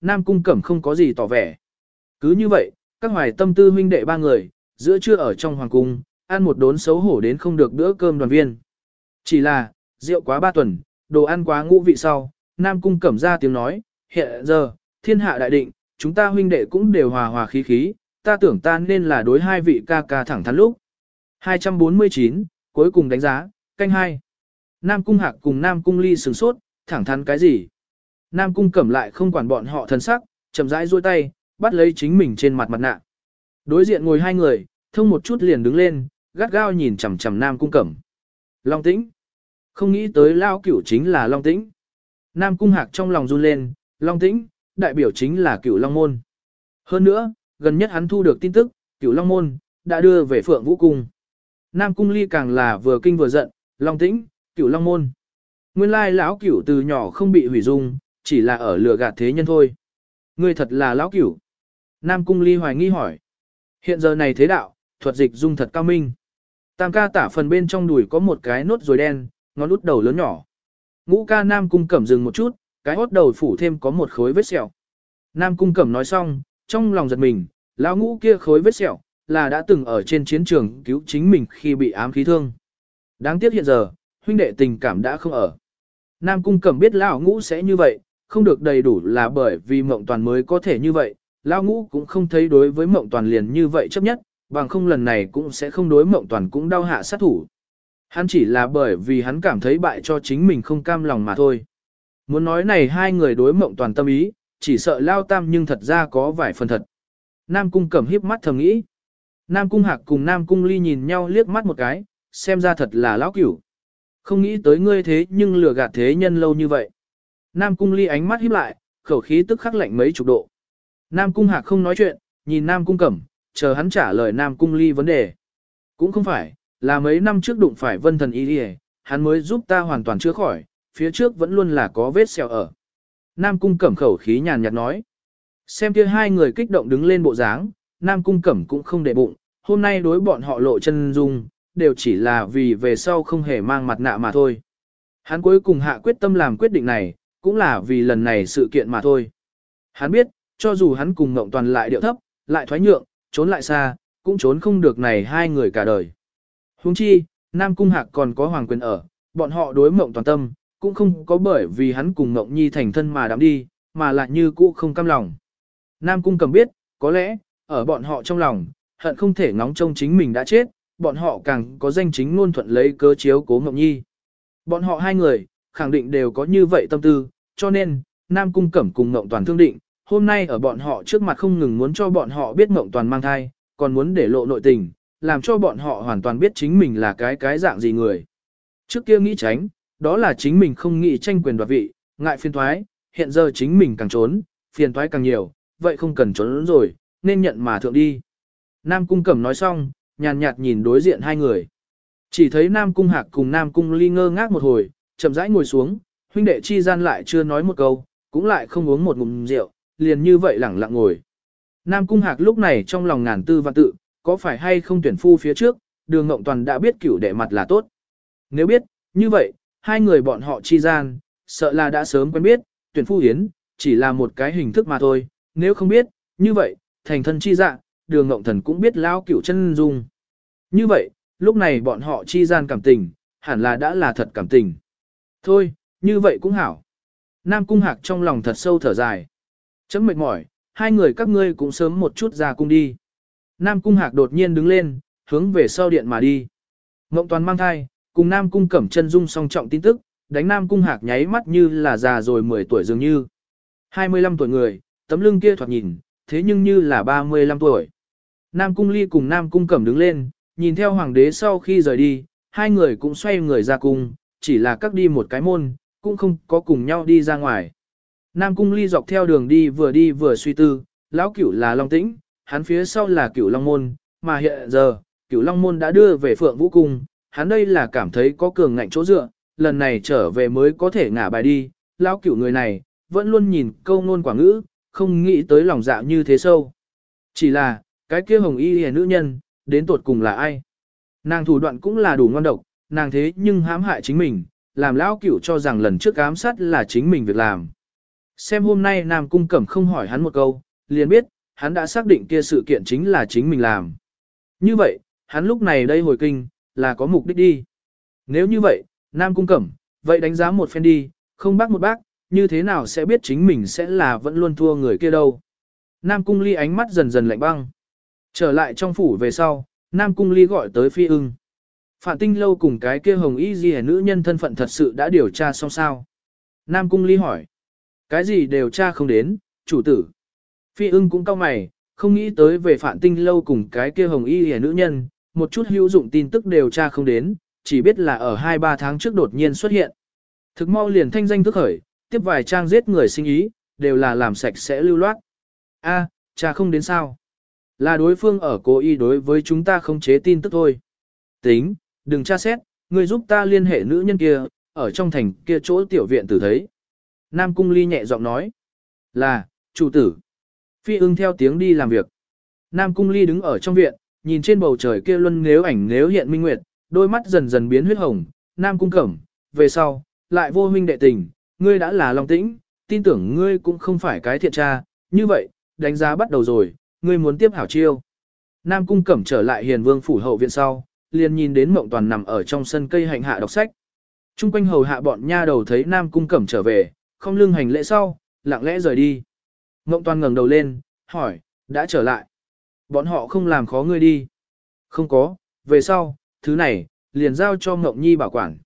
Nam Cung Cẩm không có gì tỏ vẻ. Cứ như vậy, các hoài tâm tư huynh đệ ba người, giữa trưa ở trong hoàng cung, ăn một đốn xấu hổ đến không được bữa cơm đoàn viên. Chỉ là, rượu quá ba tuần, đồ ăn quá ngũ vị sau, Nam Cung Cẩm ra tiếng nói, hiện giờ, thiên hạ đại định, chúng ta huynh đệ cũng đều hòa hòa khí khí, ta tưởng ta nên là đối hai vị ca ca thẳng thắn lúc. 249, cuối cùng đánh giá, canh hai. Nam Cung Hạc cùng Nam Cung Ly sửng sốt, thẳng thắn cái gì? Nam Cung Cẩm lại không quản bọn họ thân sắc, chậm rãi duỗi tay, bắt lấy chính mình trên mặt mặt nạ. Đối diện ngồi hai người, thông một chút liền đứng lên, gắt gao nhìn chằm chằm Nam Cung Cẩm. Long Tĩnh. Không nghĩ tới lao cửu chính là Long Tĩnh. Nam Cung Hạc trong lòng run lên, Long Tĩnh, đại biểu chính là cửu Long Môn. Hơn nữa, gần nhất hắn thu được tin tức, cửu Long Môn, đã đưa về Phượng Vũ Cung. Nam Cung Ly càng là vừa kinh vừa giận, Long Tĩnh, cửu Long Môn. Nguyên lai lão cửu từ nhỏ không bị hủy dung, chỉ là ở lừa gạt thế nhân thôi. Ngươi thật là lão cửu. Nam Cung Ly hoài nghi hỏi. Hiện giờ này thế đạo, thuật dịch dung thật cao minh. Tam ca tả phần bên trong đùi có một cái nốt rồi đen, ngón út đầu lớn nhỏ. Ngũ ca Nam Cung Cẩm dừng một chút, cái hốt đầu phủ thêm có một khối vết sẹo. Nam Cung Cẩm nói xong, trong lòng giật mình, lão ngũ kia khối vết sẹo, là đã từng ở trên chiến trường cứu chính mình khi bị ám khí thương. Đáng tiếc hiện giờ, huynh đệ tình cảm đã không ở. Nam Cung Cẩm biết lão ngũ sẽ như vậy, không được đầy đủ là bởi vì mộng toàn mới có thể như vậy, lão ngũ cũng không thấy đối với mộng toàn liền như vậy chấp nhất, bằng không lần này cũng sẽ không đối mộng toàn cũng đau hạ sát thủ. Hắn chỉ là bởi vì hắn cảm thấy bại cho chính mình không cam lòng mà thôi. Muốn nói này hai người đối mộng toàn tâm ý, chỉ sợ lao tam nhưng thật ra có vài phần thật. Nam cung cầm hiếp mắt thầm nghĩ. Nam cung hạc cùng Nam cung ly nhìn nhau liếc mắt một cái, xem ra thật là lão cửu. Không nghĩ tới ngươi thế nhưng lừa gạt thế nhân lâu như vậy. Nam cung ly ánh mắt híp lại, khẩu khí tức khắc lạnh mấy chục độ. Nam cung hạc không nói chuyện, nhìn Nam cung cẩm, chờ hắn trả lời Nam cung ly vấn đề. Cũng không phải, là mấy năm trước đụng phải vân thần y đi hắn mới giúp ta hoàn toàn chữa khỏi, phía trước vẫn luôn là có vết sẹo ở. Nam cung cẩm khẩu khí nhàn nhạt nói. Xem kia hai người kích động đứng lên bộ dáng, Nam cung cẩm cũng không để bụng, hôm nay đối bọn họ lộ chân dung, đều chỉ là vì về sau không hề mang mặt nạ mà thôi. Hắn cuối cùng hạ quyết tâm làm quyết định này, cũng là vì lần này sự kiện mà thôi. Hắn biết, cho dù hắn cùng Ngộng Toàn lại điệu thấp, lại thoái nhượng, trốn lại xa, cũng trốn không được này hai người cả đời. Huống chi, Nam Cung Hạc còn có Hoàng Quyền ở, bọn họ đối Ngộng Toàn tâm, cũng không có bởi vì hắn cùng Ngộng Nhi thành thân mà đắm đi, mà lại như cũ không cam lòng. Nam Cung cầm biết, có lẽ, ở bọn họ trong lòng, hận không thể ngóng trông chính mình đã chết, bọn họ càng có danh chính luôn thuận lấy cơ chiếu cố Ngộng Nhi. Bọn họ hai người, khẳng định đều có như vậy tâm tư, cho nên, Nam Cung Cẩm cùng Ngộng Toàn thương định, hôm nay ở bọn họ trước mặt không ngừng muốn cho bọn họ biết Ngộng Toàn mang thai, còn muốn để lộ nội tình, làm cho bọn họ hoàn toàn biết chính mình là cái cái dạng gì người. Trước kia nghĩ tránh, đó là chính mình không nghĩ tranh quyền đoạt vị, ngại phiền thoái, hiện giờ chính mình càng trốn, phiền thoái càng nhiều, vậy không cần trốn rồi, nên nhận mà thượng đi. Nam Cung Cẩm nói xong, nhàn nhạt nhìn đối diện hai người. Chỉ thấy Nam Cung Hạc cùng Nam Cung Ly ngơ ngác một hồi, chậm rãi ngồi xuống, huynh đệ chi gian lại chưa nói một câu, cũng lại không uống một ngụm rượu, liền như vậy lẳng lặng ngồi. Nam Cung Hạc lúc này trong lòng ngàn tư và tự, có phải hay không tuyển phu phía trước, đường Ngộng Toàn đã biết cửu đệ mặt là tốt. Nếu biết, như vậy, hai người bọn họ chi gian, sợ là đã sớm quen biết, tuyển phu hiến, chỉ là một cái hình thức mà thôi, nếu không biết, như vậy, thành thân chi dạ, đường Ngộng Thần cũng biết lao cửu chân dung. Như vậy, lúc này bọn họ chi gian cảm tình, hẳn là đã là thật cảm tình. Thôi, như vậy cũng hảo. Nam Cung Hạc trong lòng thật sâu thở dài. Chấm mệt mỏi, hai người các ngươi cũng sớm một chút ra cung đi. Nam Cung Hạc đột nhiên đứng lên, hướng về sau điện mà đi. Ngộng Toàn mang thai, cùng Nam Cung Cẩm chân dung song trọng tin tức, đánh Nam Cung Hạc nháy mắt như là già rồi 10 tuổi dường như. 25 tuổi người, tấm lưng kia thoạt nhìn, thế nhưng như là 35 tuổi. Nam Cung Ly cùng Nam Cung Cẩm đứng lên, nhìn theo hoàng đế sau khi rời đi, hai người cũng xoay người ra cung, chỉ là các đi một cái môn, cũng không có cùng nhau đi ra ngoài. Nam Cung Ly dọc theo đường đi vừa đi vừa suy tư, lão cửu là Long Tĩnh, hắn phía sau là cửu Long Môn, mà hiện giờ, cửu Long Môn đã đưa về Phượng Vũ Cung, hắn đây là cảm thấy có cường ngạnh chỗ dựa, lần này trở về mới có thể ngả bài đi, lão cửu người này, vẫn luôn nhìn câu ngôn quả ngữ, không nghĩ tới lòng dạ như thế sâu. Chỉ là, cái kia hồng y hề nữ nhân, đến tột cùng là ai? Nàng thủ đoạn cũng là đủ ngon độc, nàng thế nhưng hãm hại chính mình, làm lão cửu cho rằng lần trước ám sát là chính mình việc làm. xem hôm nay Nam Cung Cẩm không hỏi hắn một câu, liền biết, hắn đã xác định kia sự kiện chính là chính mình làm. Như vậy, hắn lúc này đây hồi kinh, là có mục đích đi. Nếu như vậy, Nam Cung Cẩm, vậy đánh giá một phen đi, không bác một bác, như thế nào sẽ biết chính mình sẽ là vẫn luôn thua người kia đâu. Nam Cung Ly ánh mắt dần dần lạnh băng. Trở lại trong phủ về sau, Nam Cung Ly gọi tới Phi ưng. Phạm tinh lâu cùng cái kia hồng y gì nữ nhân thân phận thật sự đã điều tra xong sao. Nam Cung Ly hỏi. Cái gì điều tra không đến, chủ tử. Phi ưng cũng cao mày, không nghĩ tới về Phạm tinh lâu cùng cái kia hồng y gì nữ nhân, một chút hữu dụng tin tức điều tra không đến, chỉ biết là ở 2-3 tháng trước đột nhiên xuất hiện. Thực mau liền thanh danh thức khởi, tiếp vài trang giết người sinh ý, đều là làm sạch sẽ lưu loát. A, cha không đến sao? Là đối phương ở cố ý đối với chúng ta không chế tin tức thôi. Tính, đừng tra xét, ngươi giúp ta liên hệ nữ nhân kia, ở trong thành kia chỗ tiểu viện tử thấy. Nam Cung Ly nhẹ giọng nói. Là, chủ tử. Phi ưng theo tiếng đi làm việc. Nam Cung Ly đứng ở trong viện, nhìn trên bầu trời kia luân nếu ảnh nếu hiện minh nguyệt, đôi mắt dần dần biến huyết hồng. Nam Cung cẩm, về sau, lại vô huynh đệ tình, ngươi đã là lòng tĩnh, tin tưởng ngươi cũng không phải cái thiện tra, như vậy, đánh giá bắt đầu rồi, ngươi muốn tiếp hảo chiêu. Nam cung cẩm trở lại hiền vương phủ hậu viện sau, liền nhìn đến mộng toàn nằm ở trong sân cây hạnh hạ đọc sách. Trung quanh hầu hạ bọn nha đầu thấy Nam cung cẩm trở về, không lưng hành lễ sau, lặng lẽ rời đi. Mộng toàn ngẩng đầu lên, hỏi, đã trở lại. Bọn họ không làm khó ngươi đi. Không có, về sau, thứ này, liền giao cho Mộng Nhi bảo quản.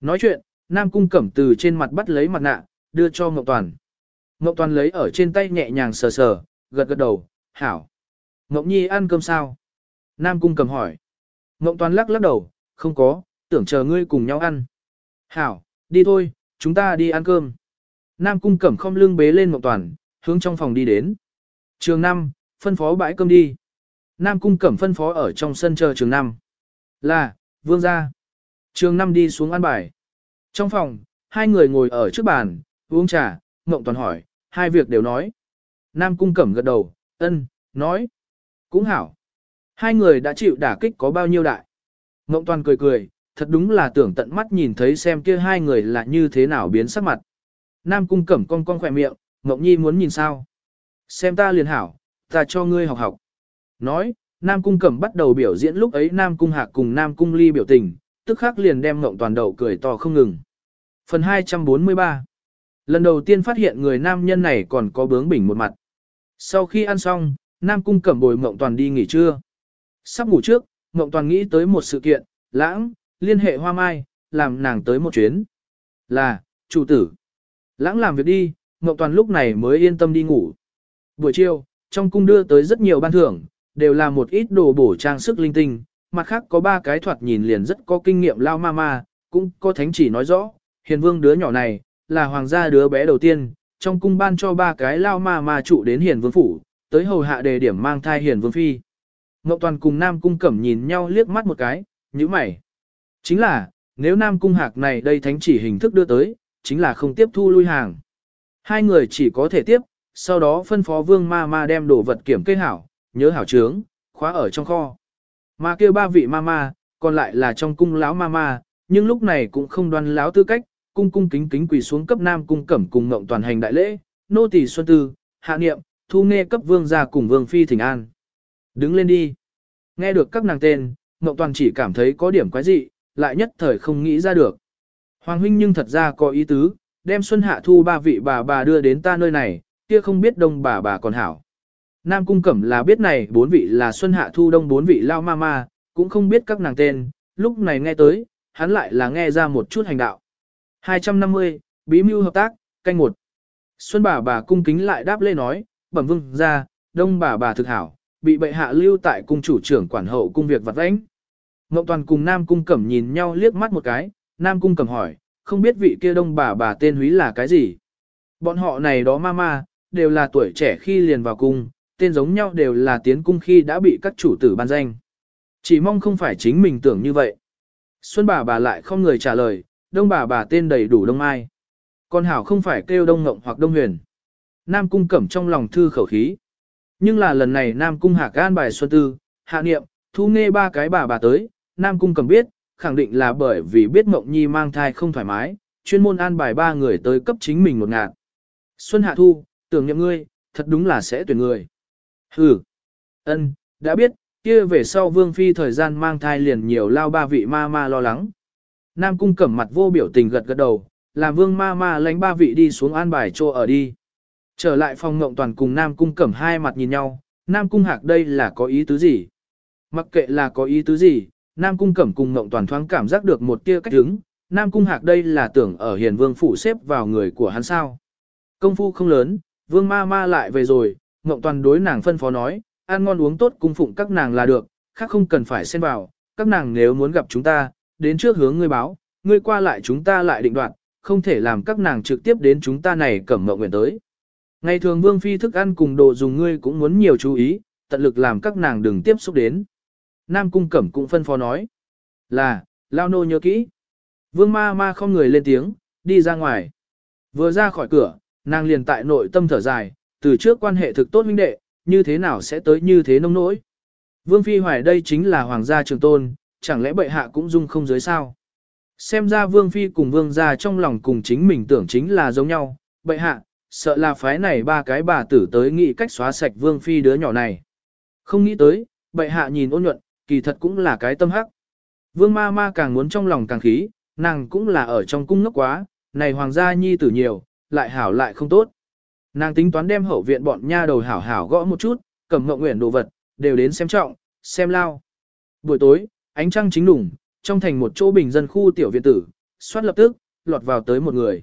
Nói chuyện, Nam cung cẩm từ trên mặt bắt lấy mặt nạ, đưa cho Mộng toàn. Mộng toàn lấy ở trên tay nhẹ nhàng sờ sờ, gật gật đầu, hảo. Mộng Nhi ăn cơm sao? Nam Cung cẩm hỏi. Ngộng Toàn lắc lắc đầu, không có, tưởng chờ ngươi cùng nhau ăn. Hảo, đi thôi, chúng ta đi ăn cơm. Nam Cung cẩm không lưng bế lên Ngộng Toàn, hướng trong phòng đi đến. Trường 5, phân phó bãi cơm đi. Nam Cung cẩm phân phó ở trong sân chờ trường 5. Là, vương gia. Trường 5 đi xuống ăn bài. Trong phòng, hai người ngồi ở trước bàn, uống trà, Ngộng Toàn hỏi, hai việc đều nói. Nam Cung cẩm gật đầu, ân, nói. Cũng hảo. Hai người đã chịu đả kích có bao nhiêu đại. Ngộng toàn cười cười, thật đúng là tưởng tận mắt nhìn thấy xem kia hai người là như thế nào biến sắc mặt. Nam cung cẩm con con khỏe miệng, Ngộng nhi muốn nhìn sao. Xem ta liền hảo, ta cho ngươi học học. Nói, Nam cung cẩm bắt đầu biểu diễn lúc ấy Nam cung hạc cùng Nam cung ly biểu tình, tức khắc liền đem Ngộng toàn đầu cười to không ngừng. Phần 243 Lần đầu tiên phát hiện người nam nhân này còn có bướng bỉnh một mặt. Sau khi ăn xong, Nam Cung cẩm bồi Mộng Toàn đi nghỉ trưa. Sắp ngủ trước, Ngộng Toàn nghĩ tới một sự kiện, lãng, liên hệ hoa mai, làm nàng tới một chuyến. Là, chủ tử. Lãng làm việc đi, Ngộng Toàn lúc này mới yên tâm đi ngủ. Buổi chiều, trong cung đưa tới rất nhiều ban thưởng, đều là một ít đồ bổ trang sức linh tinh, mặt khác có ba cái thoạt nhìn liền rất có kinh nghiệm lao ma ma, cũng có thánh chỉ nói rõ, hiền vương đứa nhỏ này, là hoàng gia đứa bé đầu tiên, trong cung ban cho ba cái lao ma ma trụ đến hiền vương phủ, tới hầu hạ đề điểm mang thai hiền vương phi. Ngọc Toàn cùng Nam Cung Cẩm nhìn nhau liếc mắt một cái, như mày. Chính là, nếu Nam Cung Hạc này đây thánh chỉ hình thức đưa tới, chính là không tiếp thu lui hàng. Hai người chỉ có thể tiếp, sau đó phân phó vương ma ma đem đồ vật kiểm kê hảo, nhớ hảo trướng, khóa ở trong kho. Mà kêu ba vị ma ma, còn lại là trong cung lão ma ma, nhưng lúc này cũng không đoan lão tư cách, cung cung kính kính quỳ xuống cấp Nam Cung Cẩm cùng Ngộng Toàn hành đại lễ, nô tỳ Xuân Tư, hạ niệm, thu nghe cấp vương gia cùng vương phi thỉnh an. Đứng lên đi. Nghe được các nàng tên, Ngọc Toàn chỉ cảm thấy có điểm quái dị, lại nhất thời không nghĩ ra được. Hoàng huynh nhưng thật ra có ý tứ, đem Xuân Hạ Thu ba vị bà bà đưa đến ta nơi này, kia không biết đông bà bà còn hảo. Nam Cung Cẩm là biết này bốn vị là Xuân Hạ Thu đông bốn vị lao ma ma, cũng không biết các nàng tên, lúc này nghe tới, hắn lại là nghe ra một chút hành đạo. 250, Bí mưu hợp tác, canh một. Xuân bà bà cung kính lại đáp lê nói, bẩm vương ra, đông bà bà thực hảo, bị bệ hạ lưu tại cung chủ trưởng quản hậu cung việc vặt vãnh. Ngọc Toàn cùng Nam Cung Cẩm nhìn nhau liếc mắt một cái, Nam Cung Cẩm hỏi, không biết vị kia đông bà bà tên húy là cái gì. Bọn họ này đó ma ma, đều là tuổi trẻ khi liền vào cung, tên giống nhau đều là tiến cung khi đã bị các chủ tử ban danh. Chỉ mong không phải chính mình tưởng như vậy. Xuân bà bà lại không người trả lời, đông bà bà tên đầy đủ đông ai. Con hảo không phải kêu đông ngộng hoặc đông huyền. Nam Cung Cẩm trong lòng thư khẩu khí. Nhưng là lần này Nam Cung Hạc an bài xuân tư, hạ niệm, thu nghe ba cái bà bà tới, Nam Cung cầm biết, khẳng định là bởi vì biết Mộng Nhi mang thai không thoải mái, chuyên môn an bài ba người tới cấp chính mình một ngạt. Xuân Hạ Thu, tưởng nhậm ngươi, thật đúng là sẽ tuyển người. Hừ. Ân, đã biết, kia về sau Vương Phi thời gian mang thai liền nhiều lao ba vị ma ma lo lắng. Nam Cung cẩm mặt vô biểu tình gật gật đầu, làm Vương ma ma lánh ba vị đi xuống an bài chỗ ở đi. Trở lại phòng ngộng toàn cùng Nam Cung cẩm hai mặt nhìn nhau, Nam Cung hạc đây là có ý tứ gì? Mặc kệ là có ý tứ gì, Nam Cung cẩm cùng ngộng toàn thoáng cảm giác được một tia cách đứng, Nam Cung hạc đây là tưởng ở hiền vương phủ xếp vào người của hắn sao. Công phu không lớn, vương ma ma lại về rồi, ngộng toàn đối nàng phân phó nói, ăn ngon uống tốt cung phụng các nàng là được, khác không cần phải xen vào, các nàng nếu muốn gặp chúng ta, đến trước hướng ngươi báo, ngươi qua lại chúng ta lại định đoạt, không thể làm các nàng trực tiếp đến chúng ta này cẩm mộng nguyện tới. Ngày thường vương phi thức ăn cùng đồ dùng ngươi cũng muốn nhiều chú ý, tận lực làm các nàng đừng tiếp xúc đến. Nam cung cẩm cũng phân phó nói, là, lao nô nhớ kỹ. Vương ma ma không người lên tiếng, đi ra ngoài. Vừa ra khỏi cửa, nàng liền tại nội tâm thở dài, từ trước quan hệ thực tốt huynh đệ, như thế nào sẽ tới như thế nông nỗi. Vương Phi Hoài đây chính là hoàng gia trường tôn, chẳng lẽ bệ hạ cũng dung không giới sao? Xem ra Vương Phi cùng Vương gia trong lòng cùng chính mình tưởng chính là giống nhau, bệ hạ, sợ là phái này ba cái bà tử tới nghĩ cách xóa sạch Vương Phi đứa nhỏ này. Không nghĩ tới, bệ hạ nhìn ôn nhuận, kỳ thật cũng là cái tâm hắc. Vương ma ma càng muốn trong lòng càng khí, nàng cũng là ở trong cung ngốc quá, này hoàng gia nhi tử nhiều, lại hảo lại không tốt. Nàng tính toán đem hậu viện bọn nha đầu hảo hảo gõ một chút, cầm ngộng nguyện đồ vật, đều đến xem trọng, xem lao. Buổi tối, ánh trăng chính đủng, trong thành một chỗ bình dân khu tiểu viện tử, xoát lập tức, lọt vào tới một người.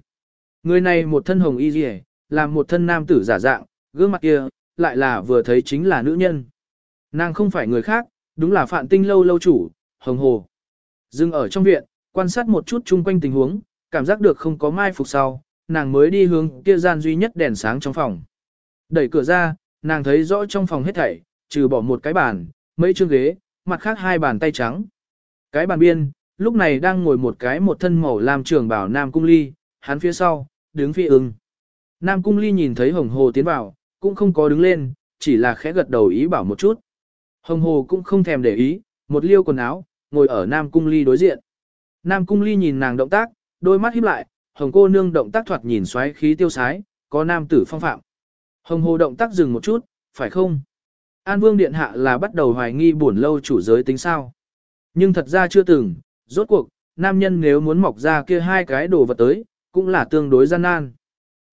Người này một thân hồng y rìa, làm một thân nam tử giả dạng, gương mặt kia, lại là vừa thấy chính là nữ nhân. Nàng không phải người khác, đúng là phạn tinh lâu lâu chủ, hồng hồ. Dừng ở trong viện, quan sát một chút chung quanh tình huống, cảm giác được không có mai phục sau, nàng mới đi hướng kia gian duy nhất đèn sáng trong phòng. Đẩy cửa ra, nàng thấy rõ trong phòng hết thảy, trừ bỏ một cái bàn, mấy chương ghế, mặt khác hai bàn tay trắng. Cái bàn biên, lúc này đang ngồi một cái một thân màu làm trường bảo Nam Cung Ly, hắn phía sau, đứng phi ưng. Nam Cung Ly nhìn thấy Hồng Hồ tiến vào, cũng không có đứng lên, chỉ là khẽ gật đầu ý bảo một chút. Hồng Hồ cũng không thèm để ý, một liêu quần áo, ngồi ở Nam Cung Ly đối diện. Nam Cung Ly nhìn nàng động tác, đôi mắt híp lại, Hồng cô nương động tác thoạt nhìn xoáy khí tiêu sái, có nam tử phong phạm. Hồng Hồ động tác dừng một chút, phải không? An Vương Điện Hạ là bắt đầu hoài nghi buồn lâu chủ giới tính sao. Nhưng thật ra chưa từng, rốt cuộc, nam nhân nếu muốn mọc ra kia hai cái đồ vật tới, cũng là tương đối gian nan.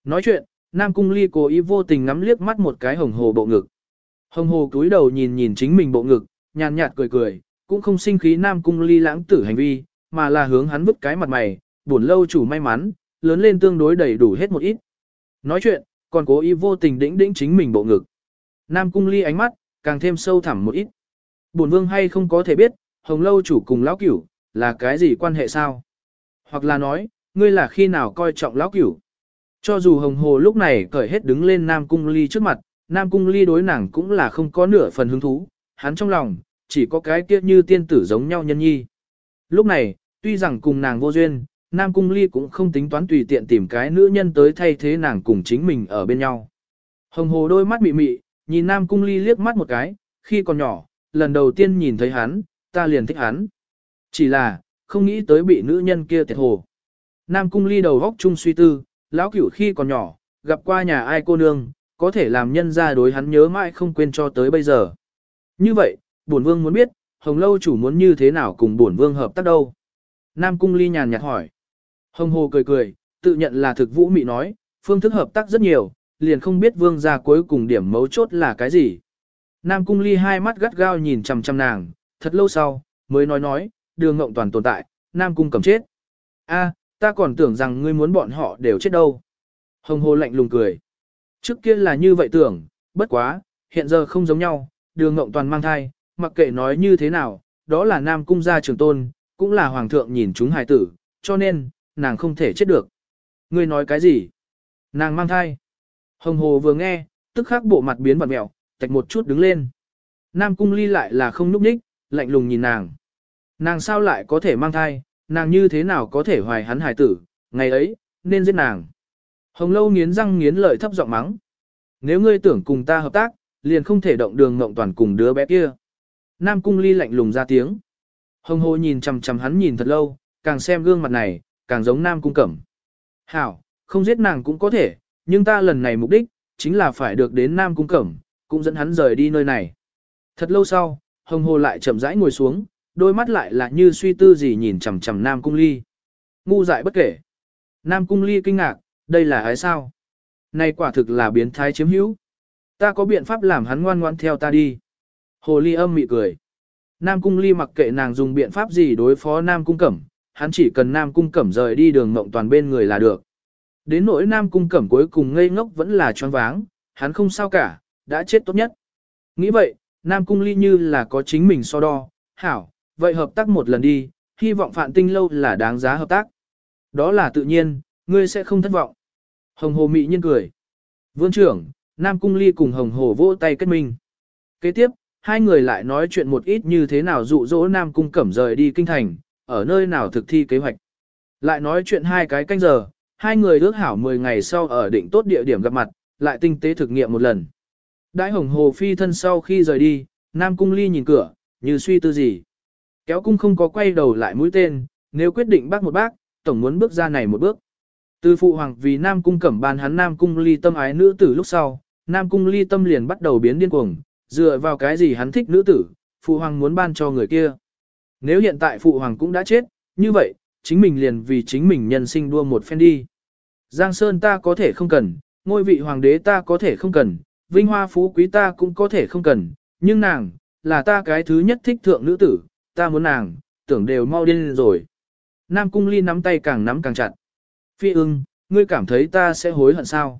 Nói chuyện, Nam Cung Ly cố ý vô tình ngắm liếc mắt một cái hồng hồ bộ ngực. Hồng hồ cúi đầu nhìn nhìn chính mình bộ ngực, nhàn nhạt cười cười, cũng không sinh khí Nam Cung Ly lãng tử hành vi, mà là hướng hắn vứt cái mặt mày, buồn lâu chủ may mắn, lớn lên tương đối đầy đủ hết một ít. Nói chuyện, còn cố ý vô tình đĩnh đĩnh chính mình bộ ngực. Nam Cung Ly ánh mắt, càng thêm sâu thẳm một ít. buồn vương hay không có thể biết, hồng lâu chủ cùng lão cửu, là cái gì quan hệ sao? Hoặc là nói, ngươi là khi nào coi trọng lão cửu? Cho dù hồng hồ lúc này cởi hết đứng lên Nam Cung Ly trước mặt, Nam Cung Ly đối nàng cũng là không có nửa phần hứng thú, hắn trong lòng, chỉ có cái kia như tiên tử giống nhau nhân nhi. Lúc này, tuy rằng cùng nàng vô duyên, Nam Cung Ly cũng không tính toán tùy tiện tìm cái nữ nhân tới thay thế nàng cùng chính mình ở bên nhau. Hồng hồ đôi mắt mị mị, nhìn Nam Cung Ly liếc mắt một cái, khi còn nhỏ, lần đầu tiên nhìn thấy hắn, ta liền thích hắn. Chỉ là, không nghĩ tới bị nữ nhân kia tiệt hồ. Nam Cung Ly đầu góc chung suy tư, lão cửu khi còn nhỏ, gặp qua nhà ai cô nương, có thể làm nhân ra đối hắn nhớ mãi không quên cho tới bây giờ. Như vậy, bổn vương muốn biết, Hồng Lâu chủ muốn như thế nào cùng bổn vương hợp tác đâu? Nam Cung Ly nhàn nhạt hỏi. Hồng Hồ cười cười, tự nhận là thực vũ mị nói, phương thức hợp tác rất nhiều, liền không biết vương gia cuối cùng điểm mấu chốt là cái gì. Nam Cung Ly hai mắt gắt gao nhìn chằm chằm nàng, thật lâu sau, mới nói nói, đường ngộng toàn tồn tại, Nam Cung cầm chết. a ta còn tưởng rằng ngươi muốn bọn họ đều chết đâu. Hồng Hồ lạnh lùng cười. Trước kia là như vậy tưởng, bất quá, hiện giờ không giống nhau, đường ngộng toàn mang thai, mặc kệ nói như thế nào, đó là Nam Cung gia trường tôn, cũng là Hoàng thượng nhìn chúng hài tử, cho nên, nàng không thể chết được. Ngươi nói cái gì? Nàng mang thai. Hồng Hồ vừa nghe, tức khắc bộ mặt biến bật mẹo, tạch một chút đứng lên. Nam Cung Ly lại là không núp ních, lạnh lùng nhìn nàng. Nàng sao lại có thể mang thai, nàng như thế nào có thể hoài hắn hài tử, ngày ấy, nên giết nàng. Hồng Lâu nghiến răng nghiến lợi thấp giọng mắng. Nếu ngươi tưởng cùng ta hợp tác, liền không thể động đường ngộng toàn cùng đứa bé kia. Nam Cung Ly lạnh lùng ra tiếng. Hồng Hồ nhìn chằm chằm hắn nhìn thật lâu, càng xem gương mặt này, càng giống Nam Cung Cẩm. Hảo, không giết nàng cũng có thể, Nhưng ta lần này mục đích, chính là phải được đến Nam Cung Cẩm, cũng dẫn hắn rời đi nơi này. Thật lâu sau, Hồng Hồ lại chậm rãi ngồi xuống, đôi mắt lại là như suy tư gì nhìn chằm chằm Nam Cung Ly. Ngu dại bất kể. Nam Cung Ly kinh ngạc, đây là ai sao? Này quả thực là biến thái chiếm hữu. Ta có biện pháp làm hắn ngoan ngoãn theo ta đi. Hồ Ly âm mị cười. Nam Cung Ly mặc kệ nàng dùng biện pháp gì đối phó Nam Cung Cẩm, hắn chỉ cần Nam Cung Cẩm rời đi đường mộng toàn bên người là được. Đến nỗi Nam Cung Cẩm cuối cùng ngây ngốc vẫn là choáng váng, hắn không sao cả, đã chết tốt nhất. Nghĩ vậy, Nam Cung Ly như là có chính mình so đo, hảo, vậy hợp tác một lần đi, hy vọng Phạn Tinh lâu là đáng giá hợp tác. Đó là tự nhiên, ngươi sẽ không thất vọng. Hồng Hồ mỹ nhiên cười. Vương trưởng, Nam Cung Ly cùng Hồng Hồ vỗ tay kết minh. Kế tiếp, hai người lại nói chuyện một ít như thế nào dụ dỗ Nam Cung Cẩm rời đi kinh thành, ở nơi nào thực thi kế hoạch. Lại nói chuyện hai cái canh giờ, hai người ước hảo 10 ngày sau ở định tốt địa điểm gặp mặt, lại tinh tế thực nghiệm một lần. Đại hồng hồ phi thân sau khi rời đi, Nam Cung Ly nhìn cửa, như suy tư gì. Kéo cung không có quay đầu lại mũi tên, nếu quyết định bác một bác, tổng muốn bước ra này một bước. Từ phụ hoàng vì Nam Cung cẩm ban hắn Nam Cung Ly tâm ái nữ tử lúc sau, Nam Cung Ly tâm liền bắt đầu biến điên cuồng, dựa vào cái gì hắn thích nữ tử, phụ hoàng muốn ban cho người kia. Nếu hiện tại phụ hoàng cũng đã chết, như vậy, chính mình liền vì chính mình nhân sinh đua một phen đi. Giang Sơn ta có thể không cần, ngôi vị hoàng đế ta có thể không cần, vinh hoa phú quý ta cũng có thể không cần, nhưng nàng, là ta cái thứ nhất thích thượng nữ tử, ta muốn nàng, tưởng đều mau điên rồi. Nam Cung Ly nắm tay càng nắm càng chặt. Phi ưng, ngươi cảm thấy ta sẽ hối hận sao?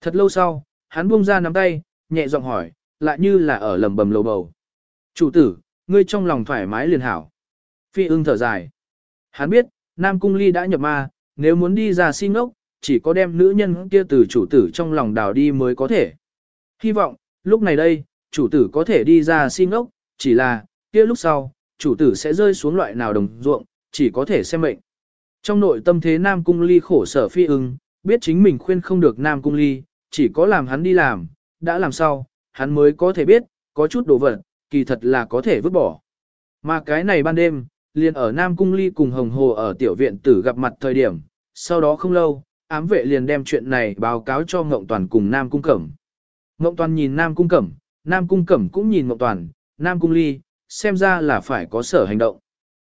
Thật lâu sau, hắn buông ra nắm tay, nhẹ giọng hỏi, lại như là ở lầm bầm lầu bầu. Chủ tử, ngươi trong lòng thoải mái liền hảo. Phi ưng thở dài. Hắn biết, Nam Cung Ly đã nhập ma, nếu muốn đi ra xin ngốc, chỉ có đem nữ nhân kia từ chủ tử trong lòng đào đi mới có thể. Hy vọng, lúc này đây, chủ tử có thể đi ra xin ngốc, chỉ là, kia lúc sau, chủ tử sẽ rơi xuống loại nào đồng ruộng, chỉ có thể xem mệnh. Trong nội tâm thế Nam Cung Ly khổ sở phi ưng, biết chính mình khuyên không được Nam Cung Ly, chỉ có làm hắn đi làm, đã làm sao, hắn mới có thể biết, có chút đồ vật, kỳ thật là có thể vứt bỏ. Mà cái này ban đêm, liền ở Nam Cung Ly cùng Hồng Hồ ở tiểu viện tử gặp mặt thời điểm, sau đó không lâu, ám vệ liền đem chuyện này báo cáo cho Ngộng Toàn cùng Nam Cung Cẩm. Ngộng Toàn nhìn Nam Cung Cẩm, Nam Cung Cẩm cũng nhìn Ngộng Toàn, Nam Cung Ly, xem ra là phải có sở hành động.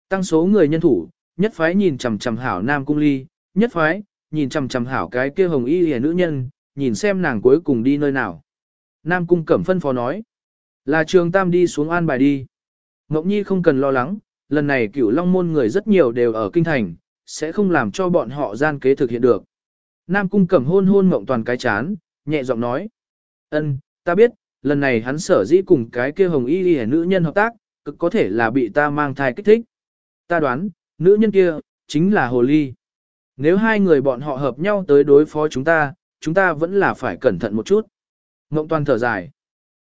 Tăng số người nhân thủ, nhất phái nhìn chằm chằm hảo Nam Cung Ly, nhất phái, nhìn chằm chằm hảo cái kia hồng y hề nữ nhân, nhìn xem nàng cuối cùng đi nơi nào. Nam Cung Cẩm phân phó nói, là trường tam đi xuống an bài đi. Ngọc Nhi không cần lo lắng, lần này cửu long môn người rất nhiều đều ở kinh thành, sẽ không làm cho bọn họ gian kế thực hiện được. Nam Cung Cẩm hôn hôn Ngộng Toàn cái chán, nhẹ giọng nói, ân, ta biết, lần này hắn sở dĩ cùng cái kia hồng y hề nữ nhân hợp tác, cực có thể là bị ta mang thai kích thích. Ta đoán, nữ nhân kia, chính là Hồ Ly. Nếu hai người bọn họ hợp nhau tới đối phó chúng ta, chúng ta vẫn là phải cẩn thận một chút. Ngộng toàn thở dài.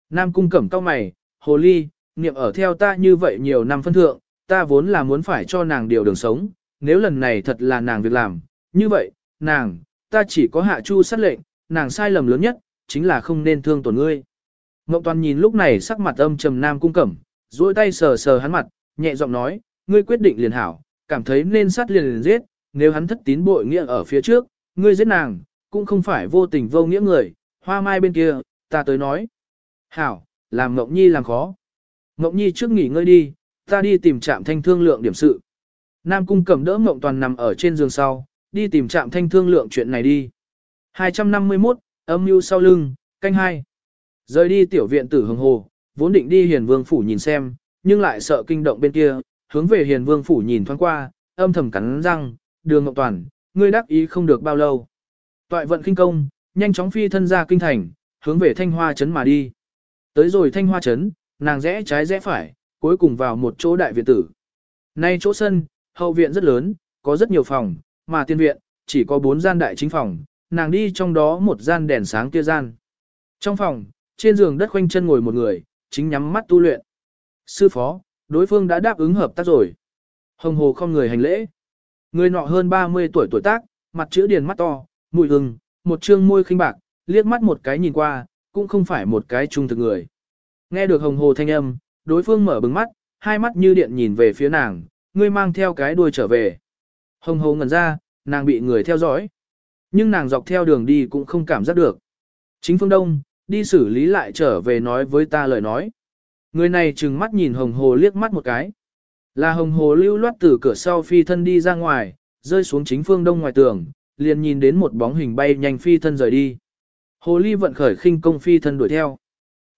Nam cung cẩm cao mày, Hồ Ly, niệm ở theo ta như vậy nhiều năm phân thượng, ta vốn là muốn phải cho nàng điều đường sống, nếu lần này thật là nàng việc làm, như vậy, nàng, ta chỉ có hạ chu sát lệnh, nàng sai lầm lớn nhất, chính là không nên thương tổn ngươi. Ngộng toàn nhìn lúc này sắc mặt âm trầm Nam cung cẩm, duỗi tay sờ sờ hắn mặt, nhẹ giọng nói, ngươi quyết định liền hảo, cảm thấy nên sát liền liền giết, nếu hắn thất tín bội nghĩa ở phía trước, ngươi giết nàng, cũng không phải vô tình vô nghĩa người, hoa mai bên kia, ta tới nói. Hảo, làm Ngọc Nhi làm khó. Ngọc Nhi trước nghỉ ngơi đi, ta đi tìm trạm thanh thương lượng điểm sự. Nam cung cầm đỡ Ngọc Toàn nằm ở trên giường sau, đi tìm trạm thanh thương lượng chuyện này đi. 251, âm mưu sau lưng, canh hai. Rời đi tiểu viện tử hồng hồ, vốn định đi hiền vương phủ nhìn xem, nhưng lại sợ kinh động bên kia, hướng về hiền vương phủ nhìn thoáng qua, âm thầm cắn răng, đường ngọc toàn, ngươi đắc ý không được bao lâu. Toại vận kinh công, nhanh chóng phi thân ra kinh thành, hướng về thanh hoa trấn mà đi. Tới rồi thanh hoa trấn, nàng rẽ trái rẽ phải, cuối cùng vào một chỗ đại viện tử. Nay chỗ sân, hậu viện rất lớn, có rất nhiều phòng, mà tiên viện, chỉ có bốn gian đại chính phòng, nàng đi trong đó một gian đèn sáng kia gian. Trong phòng, trên giường đất khoanh chân ngồi một người, chính nhắm mắt tu luyện. Sư phó, đối phương đã đáp ứng hợp tác rồi. Hồng hồ không người hành lễ. Người nọ hơn 30 tuổi tuổi tác, mặt chữ điền mắt to, mùi hừng, một trương môi khinh bạc, liếc mắt một cái nhìn qua, cũng không phải một cái trung thực người. Nghe được hồng hồ thanh âm, đối phương mở bừng mắt, hai mắt như điện nhìn về phía nàng, ngươi mang theo cái đuôi trở về. Hồng hồ ngẩn ra, nàng bị người theo dõi. Nhưng nàng dọc theo đường đi cũng không cảm giác được. Chính phương đông, đi xử lý lại trở về nói với ta lời nói. Người này trừng mắt nhìn hồng hồ liếc mắt một cái. Là hồng hồ lưu loát từ cửa sau phi thân đi ra ngoài, rơi xuống chính phương đông ngoài tường, liền nhìn đến một bóng hình bay nhanh phi thân rời đi. Hồ ly vận khởi khinh công phi thân đuổi theo.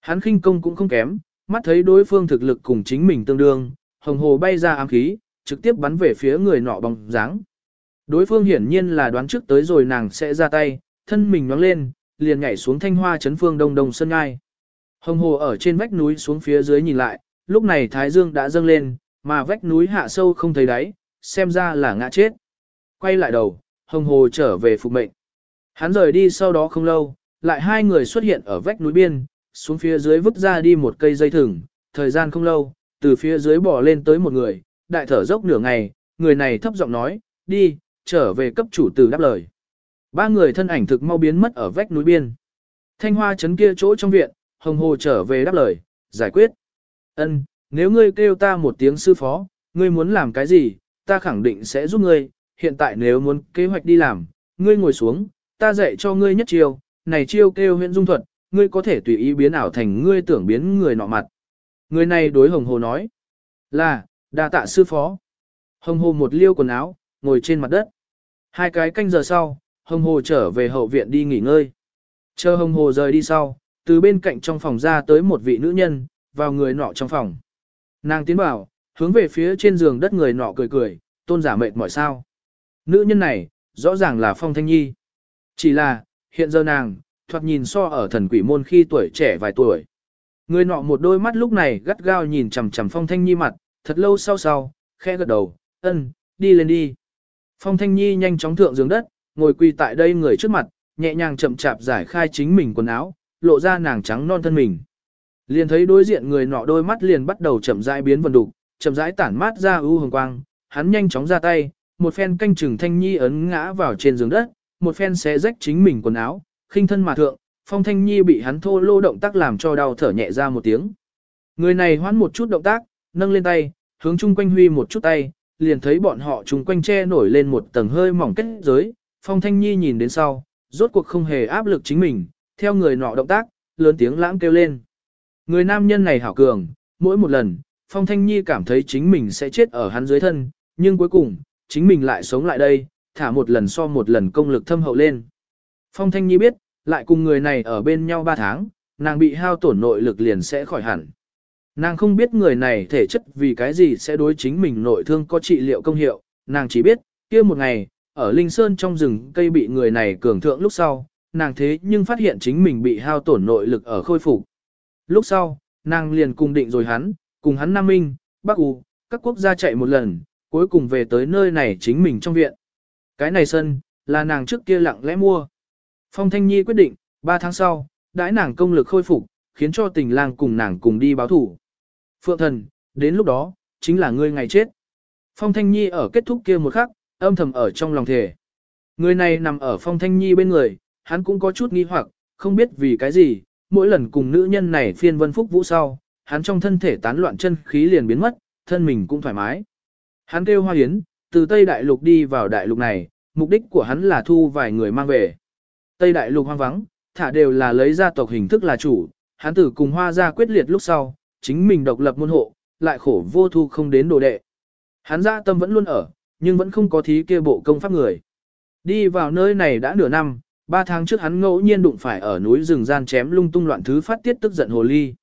Hắn khinh công cũng không kém, mắt thấy đối phương thực lực cùng chính mình tương đương, hồng hồ bay ra ám khí, trực tiếp bắn về phía người nọ bóng dáng. Đối phương hiển nhiên là đoán trước tới rồi nàng sẽ ra tay, thân mình nhoáng lên, liền nhảy xuống thanh hoa chấn phương đông đông sân ngai. Hồng hồ ở trên vách núi xuống phía dưới nhìn lại, lúc này thái dương đã dâng lên, mà vách núi hạ sâu không thấy đáy, xem ra là ngã chết. Quay lại đầu, hồng hồ trở về phục mệnh. Hắn rời đi sau đó không lâu, lại hai người xuất hiện ở vách núi biên, xuống phía dưới vứt ra đi một cây dây thừng, thời gian không lâu, từ phía dưới bỏ lên tới một người, đại thở dốc nửa ngày, người này thấp giọng nói, đi, trở về cấp chủ tử đáp lời. Ba người thân ảnh thực mau biến mất ở vách núi biên. Thanh hoa chấn kia chỗ trong viện, hồng hồ trở về đáp lời, giải quyết. Ân, nếu ngươi kêu ta một tiếng sư phó, ngươi muốn làm cái gì, ta khẳng định sẽ giúp ngươi, hiện tại nếu muốn kế hoạch đi làm, ngươi ngồi xuống, ta dạy cho ngươi nhất chiêu, này chiêu kêu huyện dung thuật, ngươi có thể tùy ý biến ảo thành ngươi tưởng biến người nọ mặt. Người này đối hồng hồ nói, là, đa tạ sư phó. Hồng hồ một liêu quần áo, ngồi trên mặt đất. Hai cái canh giờ sau, hồng hồ trở về hậu viện đi nghỉ ngơi. Chờ hồng hồ rời đi sau, từ bên cạnh trong phòng ra tới một vị nữ nhân, vào người nọ trong phòng. Nàng tiến bảo, hướng về phía trên giường đất người nọ cười cười, tôn giả mệt mỏi sao. Nữ nhân này, rõ ràng là Phong Thanh Nhi. Chỉ là, hiện giờ nàng, thoạt nhìn so ở thần quỷ môn khi tuổi trẻ vài tuổi. Người nọ một đôi mắt lúc này gắt gao nhìn chằm chằm Phong Thanh Nhi mặt, thật lâu sau sau, khẽ gật đầu, ân, đi lên đi. Phong Thanh Nhi nhanh chóng thượng giường đất, ngồi quỳ tại đây người trước mặt, nhẹ nhàng chậm chạp giải khai chính mình quần áo, lộ ra nàng trắng non thân mình. Liền thấy đối diện người nọ đôi mắt liền bắt đầu chậm rãi biến vần đục, chậm rãi tản mát ra ưu hồng quang, hắn nhanh chóng ra tay, một phen canh chừng Thanh Nhi ấn ngã vào trên giường đất, một phen xé rách chính mình quần áo, khinh thân mà thượng, Phong Thanh Nhi bị hắn thô lô động tác làm cho đau thở nhẹ ra một tiếng. Người này hoán một chút động tác, nâng lên tay, hướng chung quanh huy một chút tay, liền thấy bọn họ chung quanh che nổi lên một tầng hơi mỏng kết giới. Phong Thanh Nhi nhìn đến sau, rốt cuộc không hề áp lực chính mình, theo người nọ động tác, lớn tiếng lãng kêu lên. Người nam nhân này hảo cường, mỗi một lần, Phong Thanh Nhi cảm thấy chính mình sẽ chết ở hắn dưới thân, nhưng cuối cùng, chính mình lại sống lại đây, thả một lần so một lần công lực thâm hậu lên. Phong Thanh Nhi biết, lại cùng người này ở bên nhau 3 tháng, nàng bị hao tổn nội lực liền sẽ khỏi hẳn. Nàng không biết người này thể chất vì cái gì sẽ đối chính mình nội thương có trị liệu công hiệu, nàng chỉ biết, kia một ngày, ở Linh Sơn trong rừng cây bị người này cường thượng lúc sau, nàng thế nhưng phát hiện chính mình bị hao tổn nội lực ở khôi phục. Lúc sau, nàng liền cùng định rồi hắn, cùng hắn Nam Minh, Bắc U, các quốc gia chạy một lần, cuối cùng về tới nơi này chính mình trong viện. Cái này sân, là nàng trước kia lặng lẽ mua. Phong Thanh Nhi quyết định, 3 tháng sau, đãi nàng công lực khôi phục, khiến cho tình lang cùng nàng cùng đi báo thủ. Phượng thần, đến lúc đó, chính là ngươi ngày chết. Phong Thanh Nhi ở kết thúc kia một khắc, âm thầm ở trong lòng thể. Người này nằm ở Phong Thanh Nhi bên người, hắn cũng có chút nghi hoặc, không biết vì cái gì, mỗi lần cùng nữ nhân này phiên vân phúc vũ sau, hắn trong thân thể tán loạn chân khí liền biến mất, thân mình cũng thoải mái. Hắn kêu hoa hiến, từ Tây Đại Lục đi vào Đại Lục này, mục đích của hắn là thu vài người mang về. Tây Đại Lục hoang vắng, thả đều là lấy gia tộc hình thức là chủ, hắn tử cùng hoa gia quyết liệt lúc sau, chính mình độc lập môn hộ, lại khổ vô thu không đến đồ đệ. Hắn ra tâm vẫn luôn ở, nhưng vẫn không có thí kia bộ công pháp người. Đi vào nơi này đã nửa năm, ba tháng trước hắn ngẫu nhiên đụng phải ở núi rừng gian chém lung tung loạn thứ phát tiết tức giận hồ ly.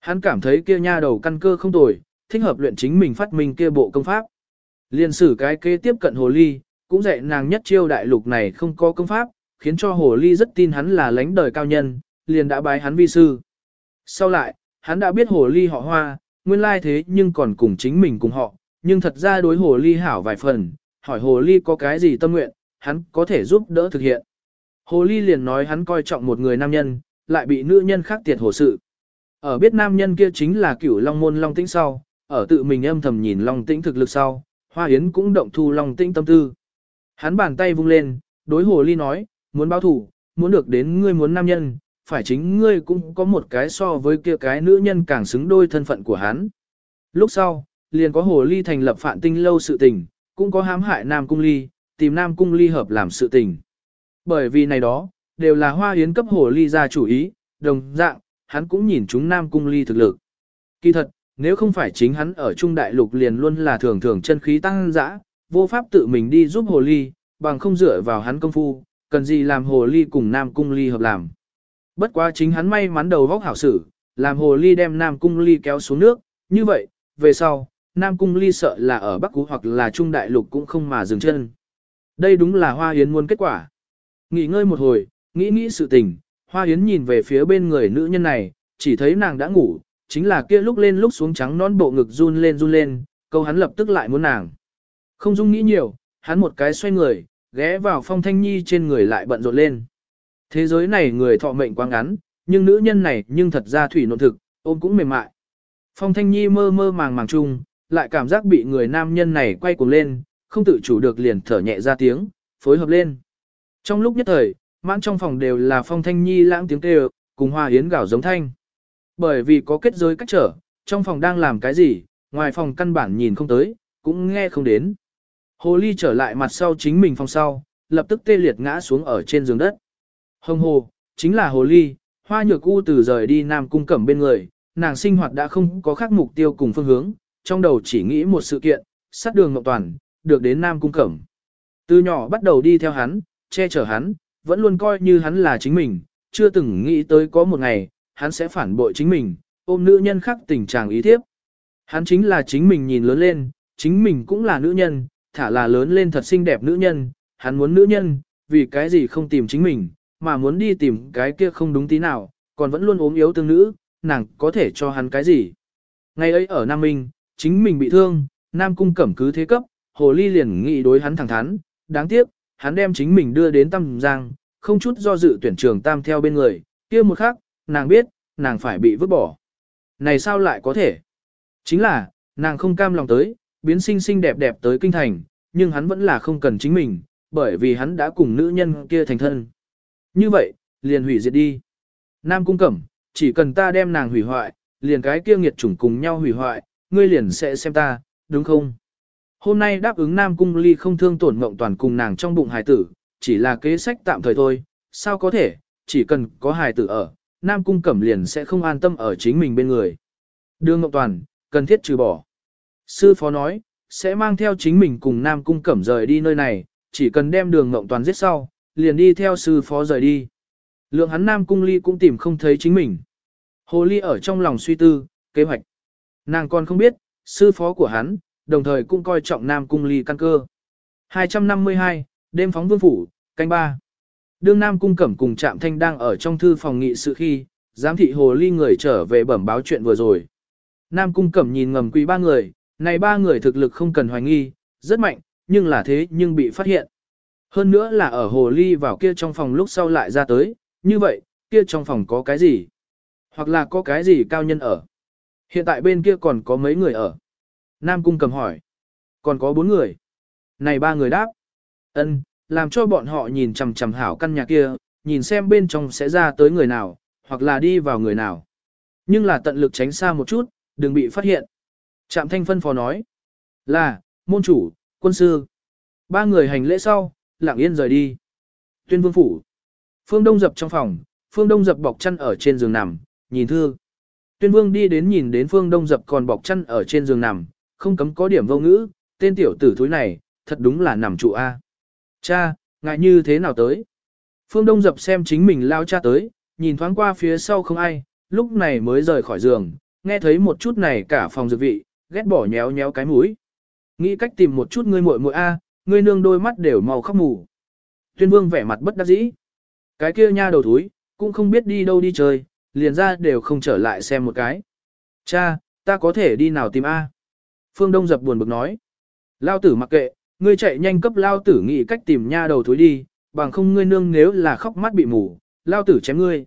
Hắn cảm thấy kia nha đầu căn cơ không tồi, thích hợp luyện chính mình phát minh kia bộ công pháp. Liên sử cái kế tiếp cận hồ ly, cũng dạy nàng nhất chiêu đại lục này không có công pháp, khiến cho hồ ly rất tin hắn là lãnh đời cao nhân, liền đã bái hắn vi sư. Sau lại, hắn đã biết hồ ly họ hoa, nguyên lai thế nhưng còn cùng chính mình cùng họ, nhưng thật ra đối hồ ly hảo vài phần, hỏi hồ ly có cái gì tâm nguyện, hắn có thể giúp đỡ thực hiện. Hồ ly liền nói hắn coi trọng một người nam nhân, lại bị nữ nhân khác tiệt hồ sự. Ở biết nam nhân kia chính là cửu long môn long tĩnh sau, ở tự mình âm thầm nhìn long tĩnh thực lực sau, hoa yến cũng động thu long tĩnh tâm tư. Hắn bàn tay vung lên, đối hồ ly nói, muốn báo thủ, muốn được đến ngươi muốn nam nhân, phải chính ngươi cũng có một cái so với kia cái nữ nhân càng xứng đôi thân phận của hắn. Lúc sau, liền có hồ ly thành lập phạn tinh lâu sự tình, cũng có hãm hại nam cung ly, tìm nam cung ly hợp làm sự tình. Bởi vì này đó, đều là hoa yến cấp hồ ly ra chủ ý, đồng dạng, hắn cũng nhìn chúng nam cung ly thực lực. Kỳ thật, nếu không phải chính hắn ở Trung Đại Lục liền luôn là thường thường chân khí tăng dã, vô pháp tự mình đi giúp hồ ly, bằng không dựa vào hắn công phu, cần gì làm hồ ly cùng nam cung ly hợp làm. Bất quá chính hắn may mắn đầu vóc hảo sử, làm hồ ly đem nam cung ly kéo xuống nước, như vậy, về sau, nam cung ly sợ là ở Bắc Cú hoặc là Trung Đại Lục cũng không mà dừng chân. Đây đúng là hoa yến muốn kết quả. Nghỉ ngơi một hồi, nghĩ nghĩ sự tình, hoa yến nhìn về phía bên người nữ nhân này, chỉ thấy nàng đã ngủ, chính là kia lúc lên lúc xuống trắng non bộ ngực run lên run lên, câu hắn lập tức lại muốn nàng. Không dung nghĩ nhiều, hắn một cái xoay người, ghé vào phong thanh nhi trên người lại bận rộn lên. Thế giới này người thọ mệnh quá ngắn, nhưng nữ nhân này nhưng thật ra thủy nộn thực, ôm cũng mềm mại. Phong thanh nhi mơ mơ màng màng chung, lại cảm giác bị người nam nhân này quay cuồng lên, không tự chủ được liền thở nhẹ ra tiếng, phối hợp lên. Trong lúc nhất thời, mãn trong phòng đều là phong thanh nhi lãng tiếng kêu, cùng hoa yến gạo giống thanh. Bởi vì có kết giới cách trở, trong phòng đang làm cái gì, ngoài phòng căn bản nhìn không tới, cũng nghe không đến. Hồ ly trở lại mặt sau chính mình phòng sau, lập tức tê liệt ngã xuống ở trên giường đất. Hồng hồ, chính là hồ ly, hoa nhược u từ rời đi nam cung cẩm bên người, nàng sinh hoạt đã không có khác mục tiêu cùng phương hướng, trong đầu chỉ nghĩ một sự kiện, sát đường ngọc toàn, được đến nam cung cẩm. Từ nhỏ bắt đầu đi theo hắn, che chở hắn, vẫn luôn coi như hắn là chính mình, chưa từng nghĩ tới có một ngày, hắn sẽ phản bội chính mình, ôm nữ nhân khác tình trạng ý thiếp. Hắn chính là chính mình nhìn lớn lên, chính mình cũng là nữ nhân, thả là lớn lên thật xinh đẹp nữ nhân, hắn muốn nữ nhân, vì cái gì không tìm chính mình, mà muốn đi tìm cái kia không đúng tí nào, còn vẫn luôn ốm yếu tương nữ, nàng có thể cho hắn cái gì. Ngày ấy ở Nam Minh, chính mình bị thương, Nam Cung cẩm cứ thế cấp, Hồ Ly liền nghị đối hắn thẳng thắn, đáng tiếc, hắn đem chính mình đưa đến Tam Giang, không chút do dự tuyển trường Tam theo bên người, kia một khắc, nàng biết, nàng phải bị vứt bỏ. Này sao lại có thể? Chính là, nàng không cam lòng tới, biến xinh xinh đẹp đẹp tới kinh thành, nhưng hắn vẫn là không cần chính mình, bởi vì hắn đã cùng nữ nhân kia thành thân. Như vậy, liền hủy diệt đi. Nam cung cẩm, chỉ cần ta đem nàng hủy hoại, liền cái kia nghiệt chủng cùng nhau hủy hoại, ngươi liền sẽ xem ta, đúng không? Hôm nay đáp ứng Nam cung ly không thương tổn mộng toàn cùng nàng trong bụng hài tử, chỉ là kế sách tạm thời thôi, sao có thể, chỉ cần có hài tử ở, Nam cung cẩm liền sẽ không an tâm ở chính mình bên người. Đường mộng toàn, cần thiết trừ bỏ. Sư phó nói, sẽ mang theo chính mình cùng Nam cung cẩm rời đi nơi này, chỉ cần đem đường mộng toàn giết sau, liền đi theo sư phó rời đi. Lượng hắn Nam Cung Ly cũng tìm không thấy chính mình. Hồ Ly ở trong lòng suy tư, kế hoạch. Nàng còn không biết, sư phó của hắn, đồng thời cũng coi trọng Nam Cung Ly căn cơ. 252, đêm phóng vương phủ, canh ba. Đương Nam Cung Cẩm cùng Trạm Thanh đang ở trong thư phòng nghị sự khi, giám thị Hồ Ly người trở về bẩm báo chuyện vừa rồi. Nam Cung Cẩm nhìn ngầm quý ba người, này ba người thực lực không cần hoài nghi, rất mạnh, nhưng là thế nhưng bị phát hiện. Hơn nữa là ở hồ ly vào kia trong phòng lúc sau lại ra tới, như vậy, kia trong phòng có cái gì? Hoặc là có cái gì cao nhân ở? Hiện tại bên kia còn có mấy người ở? Nam Cung cầm hỏi. Còn có bốn người. Này ba người đáp. ân làm cho bọn họ nhìn chằm chằm hảo căn nhà kia, nhìn xem bên trong sẽ ra tới người nào, hoặc là đi vào người nào. Nhưng là tận lực tránh xa một chút, đừng bị phát hiện. Trạm thanh phân phó nói. Là, môn chủ, quân sư. Ba người hành lễ sau, lặng yên rời đi. Tuyên vương phủ. Phương Đông dập trong phòng, Phương Đông dập bọc chăn ở trên giường nằm, nhìn thư. Tuyên vương đi đến nhìn đến Phương Đông dập còn bọc chăn ở trên giường nằm, không cấm có điểm vô ngữ, tên tiểu tử thúi này, thật đúng là nằm trụ A. Cha, ngại như thế nào tới? Phương Đông dập xem chính mình lao cha tới, nhìn thoáng qua phía sau không ai, lúc này mới rời khỏi giường, nghe thấy một chút này cả phòng dược vị, ghét bỏ nhéo nhéo cái mũi. Nghĩ cách tìm một chút ngươi muội muội A, ngươi nương đôi mắt đều màu khóc mù. Tuyên vương vẻ mặt bất đắc dĩ. Cái kia nha đầu thúi, cũng không biết đi đâu đi chơi, liền ra đều không trở lại xem một cái. Cha, ta có thể đi nào tìm A. Phương Đông dập buồn bực nói. Lao tử mặc kệ, ngươi chạy nhanh cấp lao tử nghĩ cách tìm nha đầu thối đi, bằng không ngươi nương nếu là khóc mắt bị mù, lao tử chém ngươi.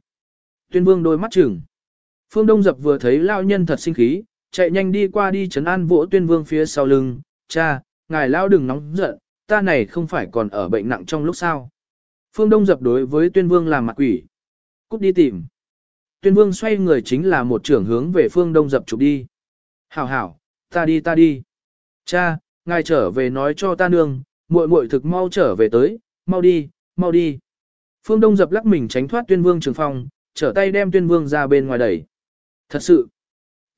Tuyên vương đôi mắt chừng. Phương Đông dập vừa thấy lao nhân thật sinh khí, chạy nhanh đi qua đi chấn an vỗ tuyên vương phía sau lưng. Cha, ngài lao đừng nóng giận, ta này không phải còn ở bệnh nặng trong lúc sao. Phương Đông dập đối với tuyên vương làm mặt quỷ. Cút đi tìm. Tuyên vương xoay người chính là một trưởng hướng về phương Đông dập chụp đi. Hảo hảo, ta đi ta đi. Cha, ngài trở về nói cho ta nương, muội muội thực mau trở về tới, mau đi, mau đi. Phương Đông dập lắc mình tránh thoát tuyên vương trường phong, trở tay đem tuyên vương ra bên ngoài đẩy. Thật sự.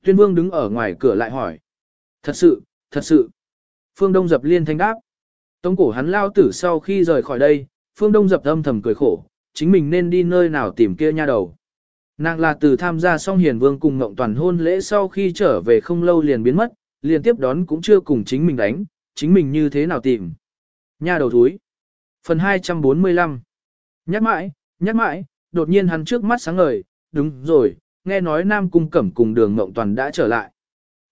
Tuyên vương đứng ở ngoài cửa lại hỏi. Thật sự, thật sự. Phương Đông dập liên thanh đáp. Tống cổ hắn lao tử sau khi rời khỏi đây, Phương Đông dập âm thầm cười khổ, chính mình nên đi nơi nào tìm kia nha đầu. Nàng là từ tham gia xong hiền vương cùng ngộng toàn hôn lễ sau khi trở về không lâu liền biến mất, liền tiếp đón cũng chưa cùng chính mình đánh, chính mình như thế nào tìm. Nha đầu thúi. Phần 245 Nhắc mãi, nhắc mãi, đột nhiên hắn trước mắt sáng ngời, đúng rồi, nghe nói Nam Cung Cẩm cùng đường Ngộng Toàn đã trở lại.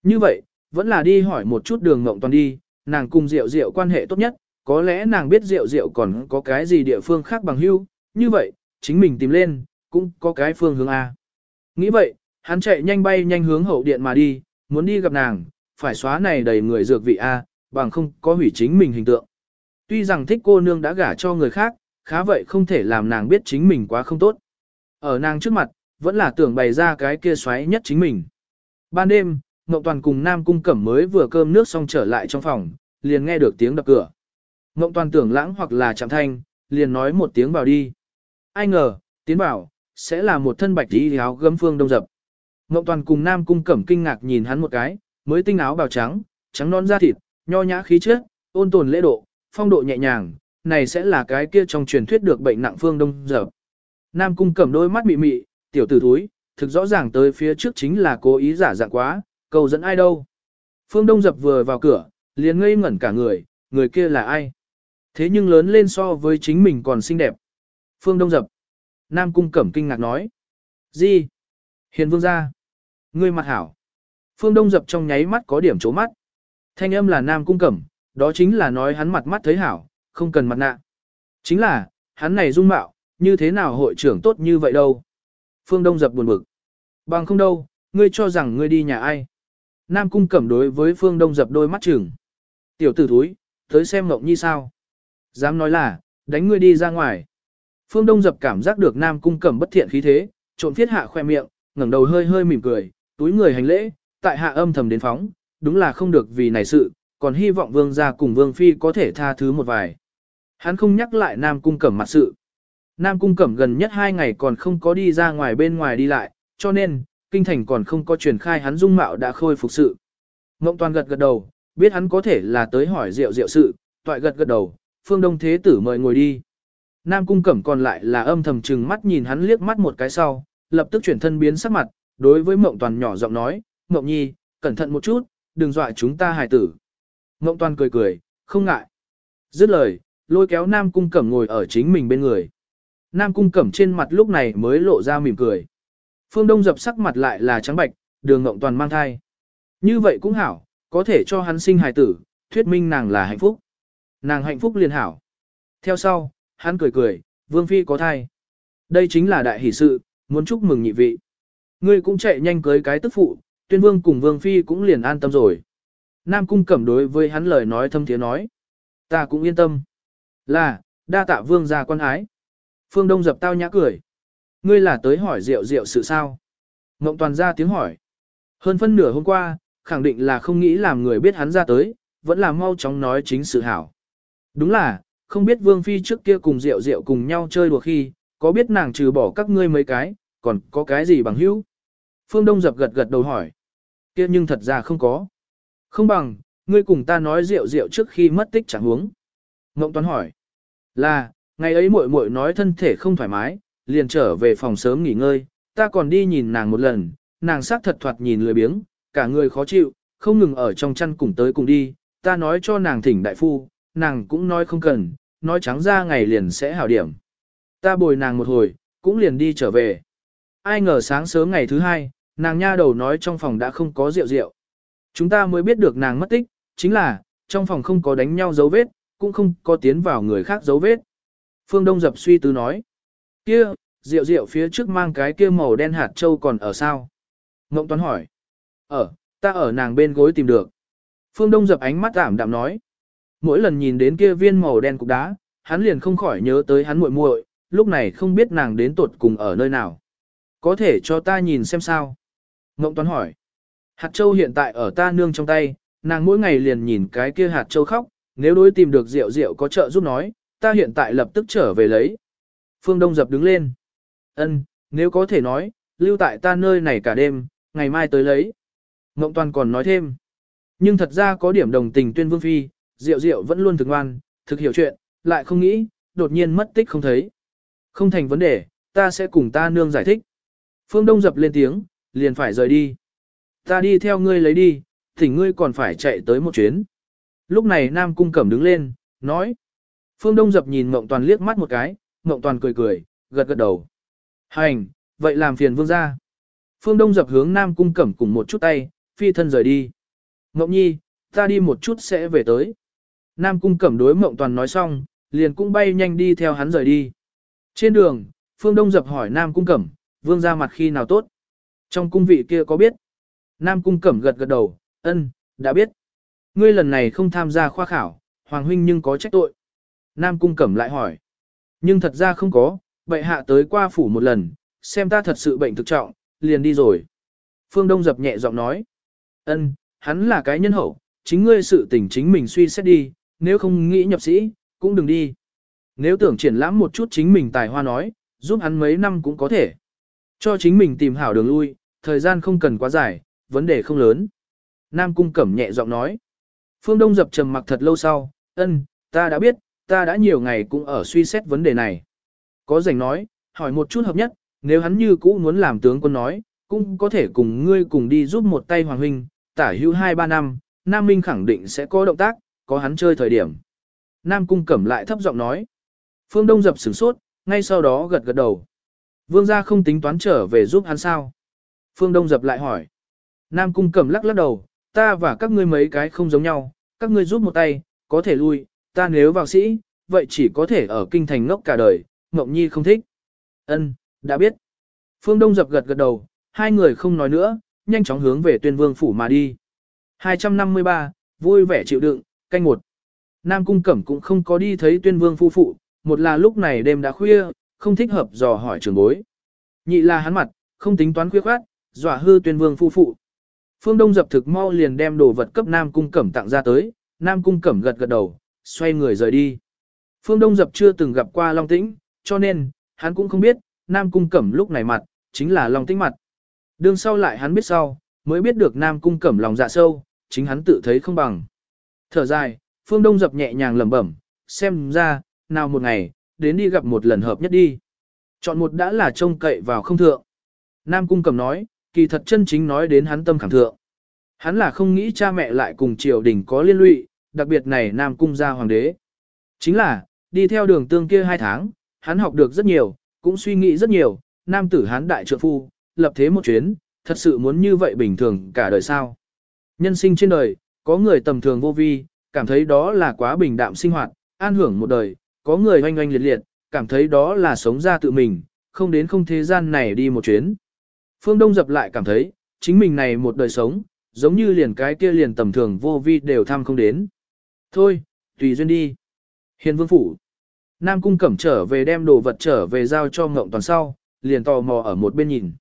Như vậy, vẫn là đi hỏi một chút đường Ngộng Toàn đi, nàng cùng Diệu Diệu quan hệ tốt nhất, có lẽ nàng biết Diệu Diệu còn có cái gì địa phương khác bằng hưu, như vậy, chính mình tìm lên, cũng có cái phương hướng A. Nghĩ vậy, hắn chạy nhanh bay nhanh hướng hậu điện mà đi, muốn đi gặp nàng, phải xóa này đầy người dược vị A, bằng không có hủy chính mình hình tượng. Tuy rằng thích cô nương đã gả cho người khác, khá vậy không thể làm nàng biết chính mình quá không tốt. Ở nàng trước mặt, vẫn là tưởng bày ra cái kia xoáy nhất chính mình. Ban đêm, Ngọc Toàn cùng Nam Cung Cẩm mới vừa cơm nước xong trở lại trong phòng, liền nghe được tiếng đập cửa. Ngọc Toàn tưởng lãng hoặc là chạm thanh, liền nói một tiếng vào đi. Ai ngờ, tiến vào, sẽ là một thân bạch tí áo gấm phương đông dập. Ngọc Toàn cùng Nam Cung Cẩm kinh ngạc nhìn hắn một cái, mới tinh áo bào trắng, trắng non da thịt, nho nhã khí chất, ôn tồn lễ độ, phong độ nhẹ nhàng, này sẽ là cái kia trong truyền thuyết được bệnh nặng phương đông dập. Nam Cung Cẩm đôi mắt mị mị, tiểu tử thúi, thực rõ ràng tới phía trước chính là cố ý giả dạng quá, cầu dẫn ai đâu. Phương Đông dập vừa vào cửa, liền ngây ngẩn cả người, người kia là ai? Thế nhưng lớn lên so với chính mình còn xinh đẹp. Phương Đông dập. Nam Cung Cẩm kinh ngạc nói. Gì? Hiền vương gia. Ngươi mặt hảo. Phương Đông dập trong nháy mắt có điểm chố mắt. Thanh âm là Nam Cung Cẩm, đó chính là nói hắn mặt mắt thấy hảo, không cần mặt nạ. Chính là, hắn này dung mạo, như thế nào hội trưởng tốt như vậy đâu. Phương Đông dập buồn bực. Bằng không đâu, ngươi cho rằng ngươi đi nhà ai. Nam Cung Cẩm đối với Phương Đông dập đôi mắt chừng. Tiểu tử thúi, tới xem Ngọc Nhi sao. Dám nói là, đánh ngươi đi ra ngoài. Phương Đông dập cảm giác được Nam Cung Cẩm bất thiện khí thế, trộn thiết hạ khoe miệng, ngẩng đầu hơi hơi mỉm cười, túi người hành lễ, tại hạ âm thầm đến phóng, đúng là không được vì này sự, còn hy vọng vương gia cùng vương phi có thể tha thứ một vài. Hắn không nhắc lại Nam Cung Cẩm mặt sự. Nam Cung Cẩm gần nhất hai ngày còn không có đi ra ngoài bên ngoài đi lại, cho nên, kinh thành còn không có truyền khai hắn dung mạo đã khôi phục sự. Ngộng toàn gật gật đầu, biết hắn có thể là tới hỏi rượu rượu sự, toại gật gật đầu, phương đông thế tử mời ngồi đi. Nam Cung Cẩm còn lại là âm thầm trừng mắt nhìn hắn liếc mắt một cái sau, lập tức chuyển thân biến sắc mặt, đối với Mộng Toàn nhỏ giọng nói, Mộng Nhi, cẩn thận một chút, đừng dọa chúng ta hài tử. Mộng Toàn cười cười, không ngại. Dứt lời, lôi kéo Nam Cung Cẩm ngồi ở chính mình bên người. Nam Cung Cẩm trên mặt lúc này mới lộ ra mỉm cười. Phương Đông dập sắc mặt lại là trắng bạch, đường Mộng Toàn mang thai. Như vậy cũng hảo, có thể cho hắn sinh hài tử, thuyết minh nàng là hạnh phúc. Nàng hạnh phúc liền hảo. Theo sau, hắn cười cười, Vương Phi có thai. Đây chính là đại hỷ sự, muốn chúc mừng nhị vị. Ngươi cũng chạy nhanh cưới cái tức phụ, tuyên vương cùng Vương Phi cũng liền an tâm rồi. Nam Cung Cẩm đối với hắn lời nói thâm thiế nói. Ta cũng yên tâm. Là, đa tạ vương gia quan ái. Phương Đông dập tao nhã cười. Ngươi là tới hỏi rượu rượu sự sao? Ngộng toàn ra tiếng hỏi. Hơn phân nửa hôm qua, khẳng định là không nghĩ làm người biết hắn ra tới, vẫn là mau chóng nói chính sự hảo. Đúng là, không biết Vương Phi trước kia cùng diệu diệu cùng nhau chơi đùa khi, có biết nàng trừ bỏ các ngươi mấy cái, còn có cái gì bằng hữu? Phương Đông dập gật gật đầu hỏi. kia nhưng thật ra không có. Không bằng, ngươi cùng ta nói diệu diệu trước khi mất tích chẳng huống. Ngộng Toán hỏi. Là, ngày ấy muội muội nói thân thể không thoải mái, liền trở về phòng sớm nghỉ ngơi, ta còn đi nhìn nàng một lần, nàng sắc thật thoạt nhìn lười biếng, cả người khó chịu, không ngừng ở trong chăn cùng tới cùng đi, ta nói cho nàng thỉnh đại phu, nàng cũng nói không cần, nói trắng ra ngày liền sẽ hảo điểm. Ta bồi nàng một hồi, cũng liền đi trở về. Ai ngờ sáng sớm ngày thứ hai, nàng nha đầu nói trong phòng đã không có rượu rượu. Chúng ta mới biết được nàng mất tích, chính là, trong phòng không có đánh nhau dấu vết, cũng không có tiến vào người khác dấu vết. Phương Đông dập suy tư nói. Kia, rượu rượu phía trước mang cái kia màu đen hạt châu còn ở sao? Ngộng Toán hỏi. Ở, ta ở nàng bên gối tìm được. Phương Đông dập ánh mắt ảm đạm nói. Mỗi lần nhìn đến kia viên màu đen cục đá, hắn liền không khỏi nhớ tới hắn muội muội, lúc này không biết nàng đến tột cùng ở nơi nào. Có thể cho ta nhìn xem sao? Ngộng Toán hỏi. Hạt châu hiện tại ở ta nương trong tay, nàng mỗi ngày liền nhìn cái kia hạt châu khóc, nếu đối tìm được rượu rượu có trợ giúp nói, ta hiện tại lập tức trở về lấy. Phương Đông dập đứng lên. Ân, nếu có thể nói, lưu tại ta nơi này cả đêm, ngày mai tới lấy. Ngộng Toàn còn nói thêm. Nhưng thật ra có điểm đồng tình tuyên vương phi, Diệu Diệu vẫn luôn thực ngoan, thực hiểu chuyện, lại không nghĩ, đột nhiên mất tích không thấy. Không thành vấn đề, ta sẽ cùng ta nương giải thích. Phương Đông dập lên tiếng, liền phải rời đi. Ta đi theo ngươi lấy đi, thỉnh ngươi còn phải chạy tới một chuyến. Lúc này Nam Cung Cẩm đứng lên, nói. Phương Đông dập nhìn Mộng Toàn liếc mắt một cái, Mộng Toàn cười cười, gật gật đầu. Hành, vậy làm phiền vương ra. Phương Đông dập hướng Nam Cung Cẩm cùng một chút tay, phi thân rời đi. Mộng Nhi, ta đi một chút sẽ về tới. Nam Cung Cẩm đối Mộng Toàn nói xong, liền cũng bay nhanh đi theo hắn rời đi. Trên đường, Phương Đông dập hỏi Nam Cung Cẩm, vương ra mặt khi nào tốt. Trong cung vị kia có biết? Nam Cung Cẩm gật gật đầu, ân, đã biết. Ngươi lần này không tham gia khoa khảo, Hoàng Huynh nhưng có trách tội. Nam Cung Cẩm lại hỏi. Nhưng thật ra không có, bệ hạ tới qua phủ một lần, xem ta thật sự bệnh thực trọng, liền đi rồi. Phương Đông dập nhẹ giọng nói. ân, hắn là cái nhân hậu, chính ngươi sự tình chính mình suy xét đi, nếu không nghĩ nhập sĩ, cũng đừng đi. Nếu tưởng triển lãm một chút chính mình tài hoa nói, giúp hắn mấy năm cũng có thể. Cho chính mình tìm hảo đường lui, thời gian không cần quá dài, vấn đề không lớn. Nam Cung Cẩm nhẹ giọng nói. Phương Đông dập trầm mặc thật lâu sau, ân, ta đã biết, ta đã nhiều ngày cũng ở suy xét vấn đề này. Có rảnh nói, hỏi một chút hợp nhất, nếu hắn như cũ muốn làm tướng quân nói, cũng có thể cùng ngươi cùng đi giúp một tay Hoàng Huynh, tả hữu 2-3 năm, Nam Minh khẳng định sẽ có động tác, có hắn chơi thời điểm. Nam Cung Cẩm lại thấp giọng nói. Phương Đông dập sửng sốt, ngay sau đó gật gật đầu. Vương gia không tính toán trở về giúp hắn sao? Phương Đông dập lại hỏi. Nam Cung Cẩm lắc lắc đầu, ta và các ngươi mấy cái không giống nhau, các ngươi giúp một tay, có thể lui, ta nếu vào sĩ, vậy chỉ có thể ở kinh thành ngốc cả đời, Ngộng Nhi không thích. Ân, đã biết. Phương Đông dập gật gật đầu, hai người không nói nữa, nhanh chóng hướng về tuyên vương phủ mà đi. 253, vui vẻ chịu đựng, canh một. Nam Cung Cẩm cũng không có đi thấy tuyên vương phu phụ, một là lúc này đêm đã khuya, không thích hợp dò hỏi trường bối. Nhị là hắn mặt, không tính toán khuya khoát, dọa hư tuyên vương phu phụ. Phương Đông dập thực mau liền đem đồ vật cấp Nam Cung Cẩm tặng ra tới, Nam Cung Cẩm gật gật đầu, xoay người rời đi. Phương Đông dập chưa từng gặp qua Long Tĩnh, cho nên, hắn cũng không biết, Nam Cung Cẩm lúc này mặt, chính là Long Tĩnh mặt. Đường sau lại hắn biết sau, mới biết được Nam Cung Cẩm lòng dạ sâu, chính hắn tự thấy không bằng. Thở dài, Phương Đông dập nhẹ nhàng lẩm bẩm, xem ra, nào một ngày, đến đi gặp một lần hợp nhất đi. Chọn một đã là trông cậy vào không thượng. Nam Cung cầm nói, kỳ thật chân chính nói đến hắn tâm khảm thượng. Hắn là không nghĩ cha mẹ lại cùng triều đình có liên lụy, đặc biệt này Nam Cung gia hoàng đế. Chính là, đi theo đường tương kia hai tháng, hắn học được rất nhiều, cũng suy nghĩ rất nhiều, nam tử hắn đại trượng phu, lập thế một chuyến, thật sự muốn như vậy bình thường cả đời sao. Nhân sinh trên đời, có người tầm thường vô vi, cảm thấy đó là quá bình đạm sinh hoạt, an hưởng một đời, có người oanh oanh liệt liệt, cảm thấy đó là sống ra tự mình, không đến không thế gian này đi một chuyến. Phương Đông dập lại cảm thấy, chính mình này một đời sống, giống như liền cái kia liền tầm thường vô vi đều thăm không đến. Thôi, tùy duyên đi. Hiền vương phủ. Nam cung cẩm trở về đem đồ vật trở về giao cho Ngộng toàn sau, liền tò mò ở một bên nhìn.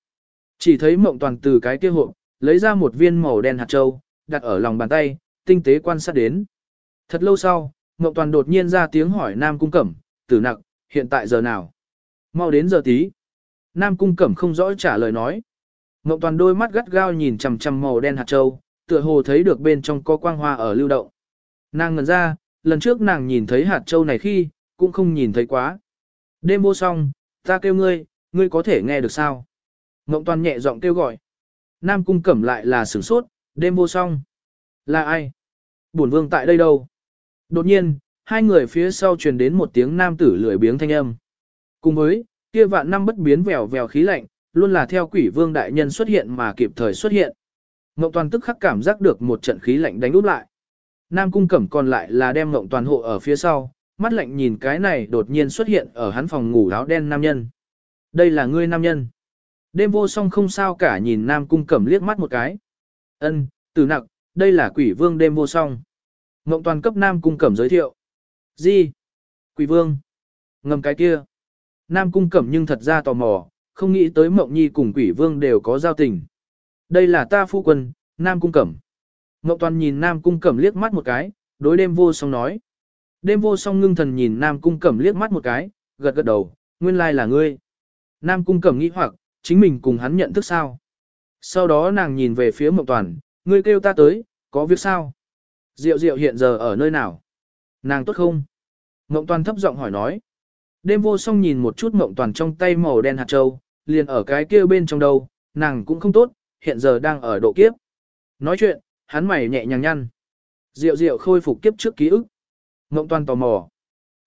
Chỉ thấy mộng toàn từ cái kia hộp, lấy ra một viên màu đen hạt châu, đặt ở lòng bàn tay, tinh tế quan sát đến. Thật lâu sau, ngọc toàn đột nhiên ra tiếng hỏi Nam cung cẩm, tử nặc, hiện tại giờ nào? Mau đến giờ tí. Nam cung cẩm không rõ trả lời nói. ngọc toàn đôi mắt gắt gao nhìn chằm chằm màu đen hạt châu, tựa hồ thấy được bên trong có quang hoa ở lưu động. Nàng ngẩn ra, lần trước nàng nhìn thấy hạt châu này khi, cũng không nhìn thấy quá. Đêm vô song, ta kêu ngươi, ngươi có thể nghe được sao? Ngộng toàn nhẹ giọng kêu gọi. Nam cung cẩm lại là sửng sốt, đêm vô song. Là ai? Bổn vương tại đây đâu? Đột nhiên, hai người phía sau truyền đến một tiếng nam tử lười biếng thanh âm. Cùng với, kia vạn năm bất biến vèo vèo khí lạnh, luôn là theo quỷ vương đại nhân xuất hiện mà kịp thời xuất hiện. Ngộng toàn tức khắc cảm giác được một trận khí lạnh đánh úp lại. Nam cung cẩm còn lại là đem ngộng toàn hộ ở phía sau, mắt lạnh nhìn cái này đột nhiên xuất hiện ở hắn phòng ngủ áo đen nam nhân. Đây là ngươi nam nhân. Đêm vô song không sao cả nhìn Nam cung cẩm liếc mắt một cái. Ân, tử nặc, đây là quỷ vương đêm vô song. Ngộng toàn cấp Nam cung cẩm giới thiệu. Gì? Quỷ vương. Ngầm cái kia. Nam cung cẩm nhưng thật ra tò mò, không nghĩ tới Mộng Nhi cùng quỷ vương đều có giao tình. Đây là ta phu quân, Nam Cung Cẩm. Ngộng Toàn nhìn Nam Cung Cẩm liếc mắt một cái, đối đêm vô song nói. Đêm vô song ngưng thần nhìn Nam Cung Cẩm liếc mắt một cái, gật gật đầu, nguyên lai là ngươi. Nam cung cẩm nghĩ hoặc, chính mình cùng hắn nhận thức sao. Sau đó nàng nhìn về phía Mộng Toàn, ngươi kêu ta tới, có việc sao? Diệu Diệu hiện giờ ở nơi nào? Nàng tốt không? Mộng Toàn thấp giọng hỏi nói. Đêm vô song nhìn một chút Mộng Toàn trong tay màu đen hạt châu, liền ở cái kia bên trong đầu, nàng cũng không tốt, hiện giờ đang ở độ kiếp. Nói chuyện, hắn mày nhẹ nhàng nhăn. Diệu Diệu khôi phục kiếp trước ký ức. Mộng Toàn tò mò.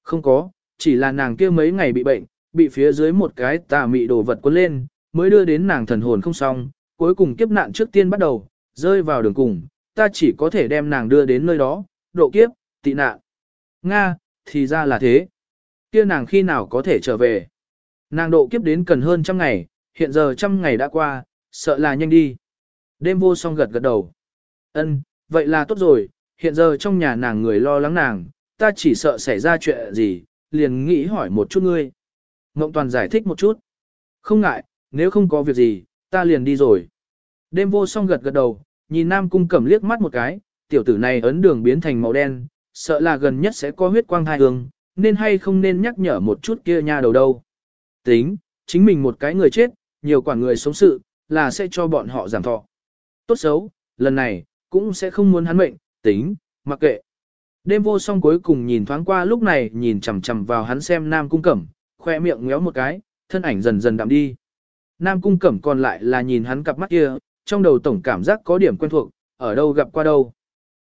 Không có, chỉ là nàng kia mấy ngày bị bệnh, bị phía dưới một cái tà mị đồ vật cuốn lên, mới đưa đến nàng thần hồn không xong, cuối cùng kiếp nạn trước tiên bắt đầu, rơi vào đường cùng, ta chỉ có thể đem nàng đưa đến nơi đó, độ kiếp, tị nạn. Nga, thì ra là thế. Kia nàng khi nào có thể trở về? Nàng độ kiếp đến cần hơn trăm ngày, hiện giờ trăm ngày đã qua, sợ là nhanh đi. Đêm vô song gật gật đầu. Ân, vậy là tốt rồi, hiện giờ trong nhà nàng người lo lắng nàng, ta chỉ sợ xảy ra chuyện gì, liền nghĩ hỏi một chút ngươi. Ngộng Toàn giải thích một chút. Không ngại, nếu không có việc gì, ta liền đi rồi. Đêm vô song gật gật đầu, nhìn Nam Cung Cẩm liếc mắt một cái, tiểu tử này ấn đường biến thành màu đen, sợ là gần nhất sẽ có huyết quang hai hương, nên hay không nên nhắc nhở một chút kia nha đầu đâu. Tính, chính mình một cái người chết, nhiều quản người sống sự, là sẽ cho bọn họ giảm thọ. Tốt xấu, lần này, cũng sẽ không muốn hắn mệnh, tính, mặc kệ. Đêm vô song cuối cùng nhìn thoáng qua lúc này nhìn chằm chằm vào hắn xem Nam Cung Cẩm, khoe miệng ngéo một cái, thân ảnh dần dần đạm đi. Nam Cung Cẩm còn lại là nhìn hắn cặp mắt kia, trong đầu tổng cảm giác có điểm quen thuộc, ở đâu gặp qua đâu.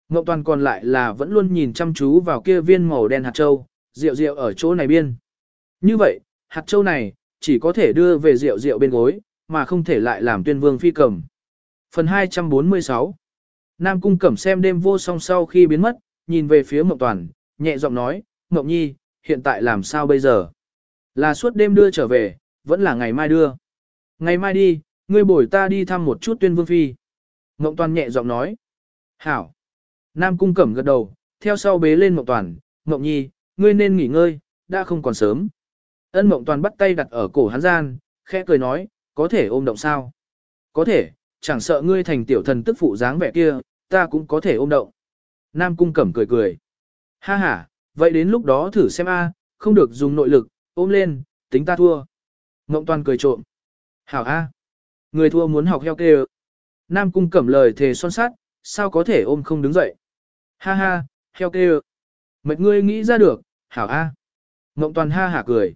Ngọc Toàn còn lại là vẫn luôn nhìn chăm chú vào kia viên màu đen hạt châu, rượu rượu ở chỗ này biên. Như vậy, hạt châu này, chỉ có thể đưa về rượu rượu bên gối, mà không thể lại làm tuyên vương phi cầm. Phần 246 Nam Cung Cẩm xem đêm vô song sau khi biến mất, nhìn về phía Mộng Toàn, nhẹ giọng nói, Mộng Nhi, hiện tại làm sao bây giờ? Là suốt đêm đưa trở về, vẫn là ngày mai đưa. Ngày mai đi, ngươi bồi ta đi thăm một chút tuyên vương phi. Ngộng Toàn nhẹ giọng nói. Hảo. Nam Cung Cẩm gật đầu, theo sau bế lên Ngộng Toàn, Ngộng Nhi, ngươi nên nghỉ ngơi, đã không còn sớm. Ân Ngộng Toàn bắt tay đặt ở cổ hắn gian, khẽ cười nói, có thể ôm động sao? Có thể, chẳng sợ ngươi thành tiểu thần tức phụ dáng vẻ kia, ta cũng có thể ôm động. Nam Cung Cẩm cười cười. Ha ha, vậy đến lúc đó thử xem a, không được dùng nội lực, ôm lên, tính ta thua. Ngộng Toàn cười trộm. Hảo a, người thua muốn học heo kêu. Nam Cung Cẩm lời thề son sát, sao có thể ôm không đứng dậy. Ha ha, heo kêu. Mệt ngươi nghĩ ra được, hảo a. Ngộng Toàn ha hả cười.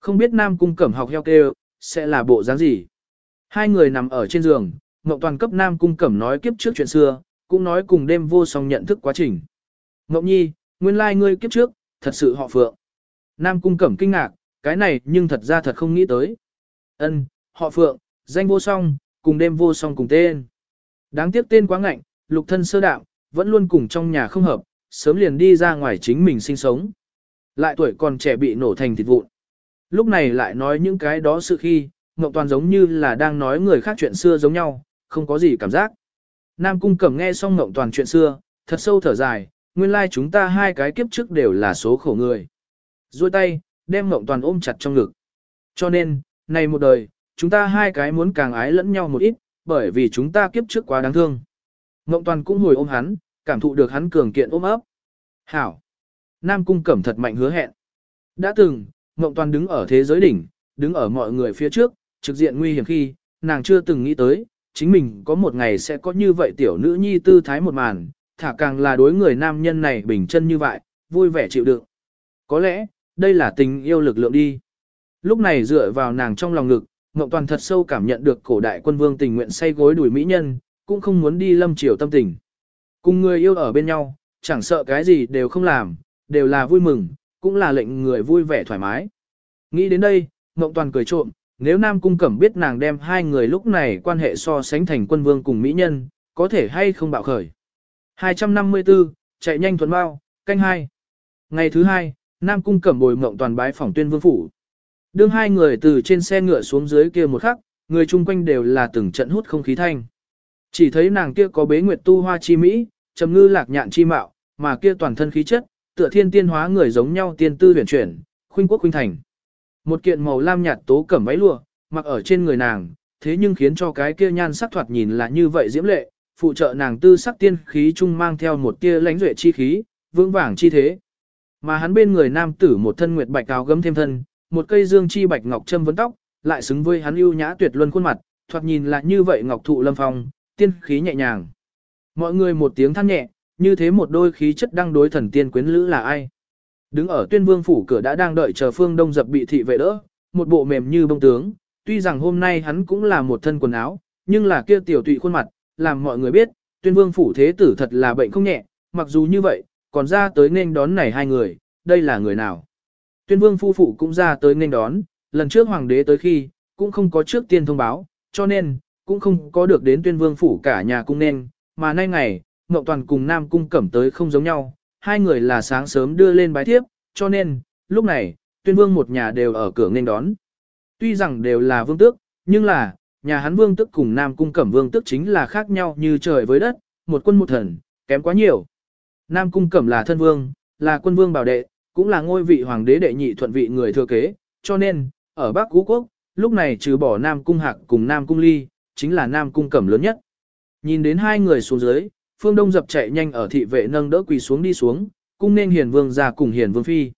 Không biết Nam Cung Cẩm học heo kêu, sẽ là bộ dáng gì. Hai người nằm ở trên giường, Ngộng Toàn cấp Nam Cung Cẩm nói kiếp trước chuyện xưa, cũng nói cùng đêm vô song nhận thức quá trình. Ngộng Nhi, nguyên lai like ngươi kiếp trước, thật sự họ Phượng. Nam Cung Cẩm kinh ngạc, cái này nhưng thật ra thật không nghĩ tới. Ân, họ Phượng, danh vô song, cùng đêm vô song cùng tên. Đáng tiếc tên quá ngạnh, lục thân sơ đạo, vẫn luôn cùng trong nhà không hợp, sớm liền đi ra ngoài chính mình sinh sống. Lại tuổi còn trẻ bị nổ thành thịt vụn. Lúc này lại nói những cái đó sự khi, Ngọc Toàn giống như là đang nói người khác chuyện xưa giống nhau, không có gì cảm giác. Nam Cung Cẩm nghe xong Ngọc Toàn chuyện xưa, thật sâu thở dài, nguyên lai chúng ta hai cái kiếp trước đều là số khổ người. Rồi tay, đem Ngọc Toàn ôm chặt trong ngực. Cho nên, này một đời, chúng ta hai cái muốn càng ái lẫn nhau một ít, bởi vì chúng ta kiếp trước quá đáng thương. Ngộng Toàn cũng hồi ôm hắn, cảm thụ được hắn cường kiện ôm ấp. Hảo! Nam Cung Cẩm thật mạnh hứa hẹn. Đã từng, Ngộng Toàn đứng ở thế giới đỉnh, đứng ở mọi người phía trước, trực diện nguy hiểm khi, nàng chưa từng nghĩ tới, chính mình có một ngày sẽ có như vậy tiểu nữ nhi tư thái một màn, thả càng là đối người nam nhân này bình chân như vậy, vui vẻ chịu đựng. Có lẽ, đây là tình yêu lực lượng đi. Lúc này dựa vào nàng trong lòng ngực, Ngộng Toàn thật sâu cảm nhận được cổ đại quân vương tình nguyện say gối đuổi mỹ nhân, cũng không muốn đi lâm triều tâm tình. Cùng người yêu ở bên nhau, chẳng sợ cái gì đều không làm, đều là vui mừng, cũng là lệnh người vui vẻ thoải mái. Nghĩ đến đây, Ngộng Toàn cười trộm, nếu Nam Cung Cẩm biết nàng đem hai người lúc này quan hệ so sánh thành quân vương cùng mỹ nhân, có thể hay không bạo khởi. 254, chạy nhanh thuần bao, canh hai. Ngày thứ hai, Nam Cung Cẩm bồi Ngộng toàn bái phỏng tuyên vương phủ. Đương hai người từ trên xe ngựa xuống dưới kia một khắc, người chung quanh đều là từng trận hút không khí thanh. Chỉ thấy nàng kia có bế nguyệt tu hoa chi mỹ, trầm ngư lạc nhạn chi mạo, mà kia toàn thân khí chất, tựa thiên tiên hóa người giống nhau tiên tư huyền chuyển, khuynh quốc khuynh thành. Một kiện màu lam nhạt tố cẩm váy lụa, mặc ở trên người nàng, thế nhưng khiến cho cái kia nhan sắc thoạt nhìn là như vậy diễm lệ, phụ trợ nàng tư sắc tiên khí trung mang theo một tia lãnh duệ chi khí, vững vàng chi thế. Mà hắn bên người nam tử một thân nguyệt bạch áo gấm thêm thân, một cây dương chi bạch ngọc châm vấn tóc, lại xứng với hắn ưu nhã tuyệt luân khuôn mặt, thoạt nhìn là như vậy ngọc thụ lâm phong, tiên khí nhẹ nhàng. Mọi người một tiếng than nhẹ, như thế một đôi khí chất đang đối thần tiên quyến lữ là ai? Đứng ở tuyên vương phủ cửa đã đang đợi chờ phương đông dập bị thị vệ đỡ, một bộ mềm như bông tướng, tuy rằng hôm nay hắn cũng là một thân quần áo, nhưng là kia tiểu tụy khuôn mặt, làm mọi người biết, tuyên vương phủ thế tử thật là bệnh không nhẹ, mặc dù như vậy, còn ra tới nên đón này hai người, đây là người nào? Tuyên vương phu phụ cũng ra tới nghênh đón, lần trước hoàng đế tới khi, cũng không có trước tiên thông báo, cho nên, cũng không có được đến tuyên vương phủ cả nhà cung nên, mà nay ngày, Ngọc Toàn cùng Nam Cung Cẩm tới không giống nhau, hai người là sáng sớm đưa lên bái thiếp, cho nên, lúc này, tuyên vương một nhà đều ở cửa nghênh đón. Tuy rằng đều là vương tước, nhưng là, nhà hắn vương tước cùng Nam Cung Cẩm vương tước chính là khác nhau như trời với đất, một quân một thần, kém quá nhiều. Nam Cung Cẩm là thân vương, là quân vương bảo đệ, cũng là ngôi vị hoàng đế đệ nhị thuận vị người thừa kế, cho nên, ở Bắc Cú Quốc, lúc này trừ bỏ Nam Cung Hạc cùng Nam Cung Ly, chính là Nam Cung Cẩm lớn nhất. Nhìn đến hai người xuống dưới, Phương Đông dập chạy nhanh ở thị vệ nâng đỡ quỳ xuống đi xuống, cung nên hiền vương ra cùng hiền vương phi.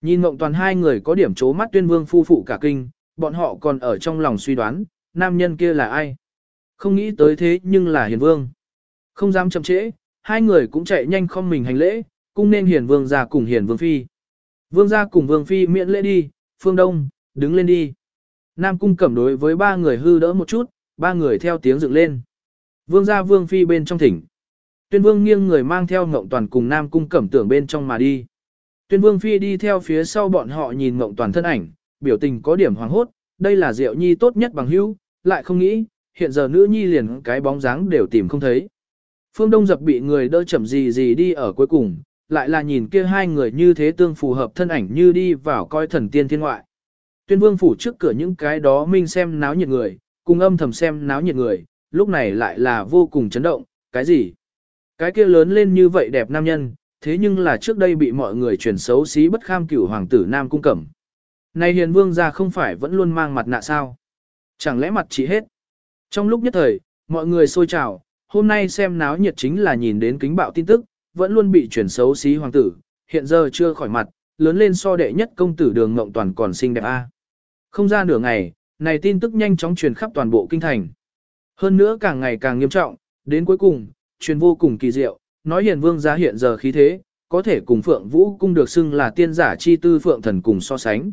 Nhìn mộng toàn hai người có điểm chố mắt tuyên vương phu phụ cả kinh, bọn họ còn ở trong lòng suy đoán, nam nhân kia là ai. Không nghĩ tới thế nhưng là hiền vương. Không dám chậm trễ, hai người cũng chạy nhanh không mình hành lễ, cung nên hiền vương gia cùng hiền vương phi. Vương gia cùng vương phi miễn lễ đi, phương đông, đứng lên đi. Nam cung cẩm đối với ba người hư đỡ một chút, ba người theo tiếng dựng lên. Vương gia vương phi bên trong thỉnh. Tuyên vương nghiêng người mang theo ngộng toàn cùng Nam cung cẩm tưởng bên trong mà đi. Tuyên vương phi đi theo phía sau bọn họ nhìn ngộng toàn thân ảnh, biểu tình có điểm hoàng hốt, đây là diệu nhi tốt nhất bằng hữu, lại không nghĩ, hiện giờ nữ nhi liền cái bóng dáng đều tìm không thấy. Phương Đông dập bị người đỡ chậm gì gì đi ở cuối cùng, lại là nhìn kia hai người như thế tương phù hợp thân ảnh như đi vào coi thần tiên thiên ngoại. Tuyên vương phủ trước cửa những cái đó minh xem náo nhiệt người, cùng âm thầm xem náo nhiệt người, lúc này lại là vô cùng chấn động, cái gì? Cái kia lớn lên như vậy đẹp nam nhân, thế nhưng là trước đây bị mọi người truyền xấu xí bất kham cửu hoàng tử Nam Cung Cẩm. Này hiền vương ra không phải vẫn luôn mang mặt nạ sao? Chẳng lẽ mặt chỉ hết? Trong lúc nhất thời, mọi người xôi trào, hôm nay xem náo nhiệt chính là nhìn đến kính bạo tin tức, vẫn luôn bị truyền xấu xí hoàng tử, hiện giờ chưa khỏi mặt, lớn lên so đệ nhất công tử đường ngộng toàn còn xinh đẹp a. Không ra nửa ngày, này tin tức nhanh chóng truyền khắp toàn bộ kinh thành. Hơn nữa càng ngày càng nghiêm trọng, đến cuối cùng, truyền vô cùng kỳ diệu, nói hiền vương gia hiện giờ khí thế, có thể cùng Phượng Vũ cung được xưng là tiên giả chi tư Phượng thần cùng so sánh.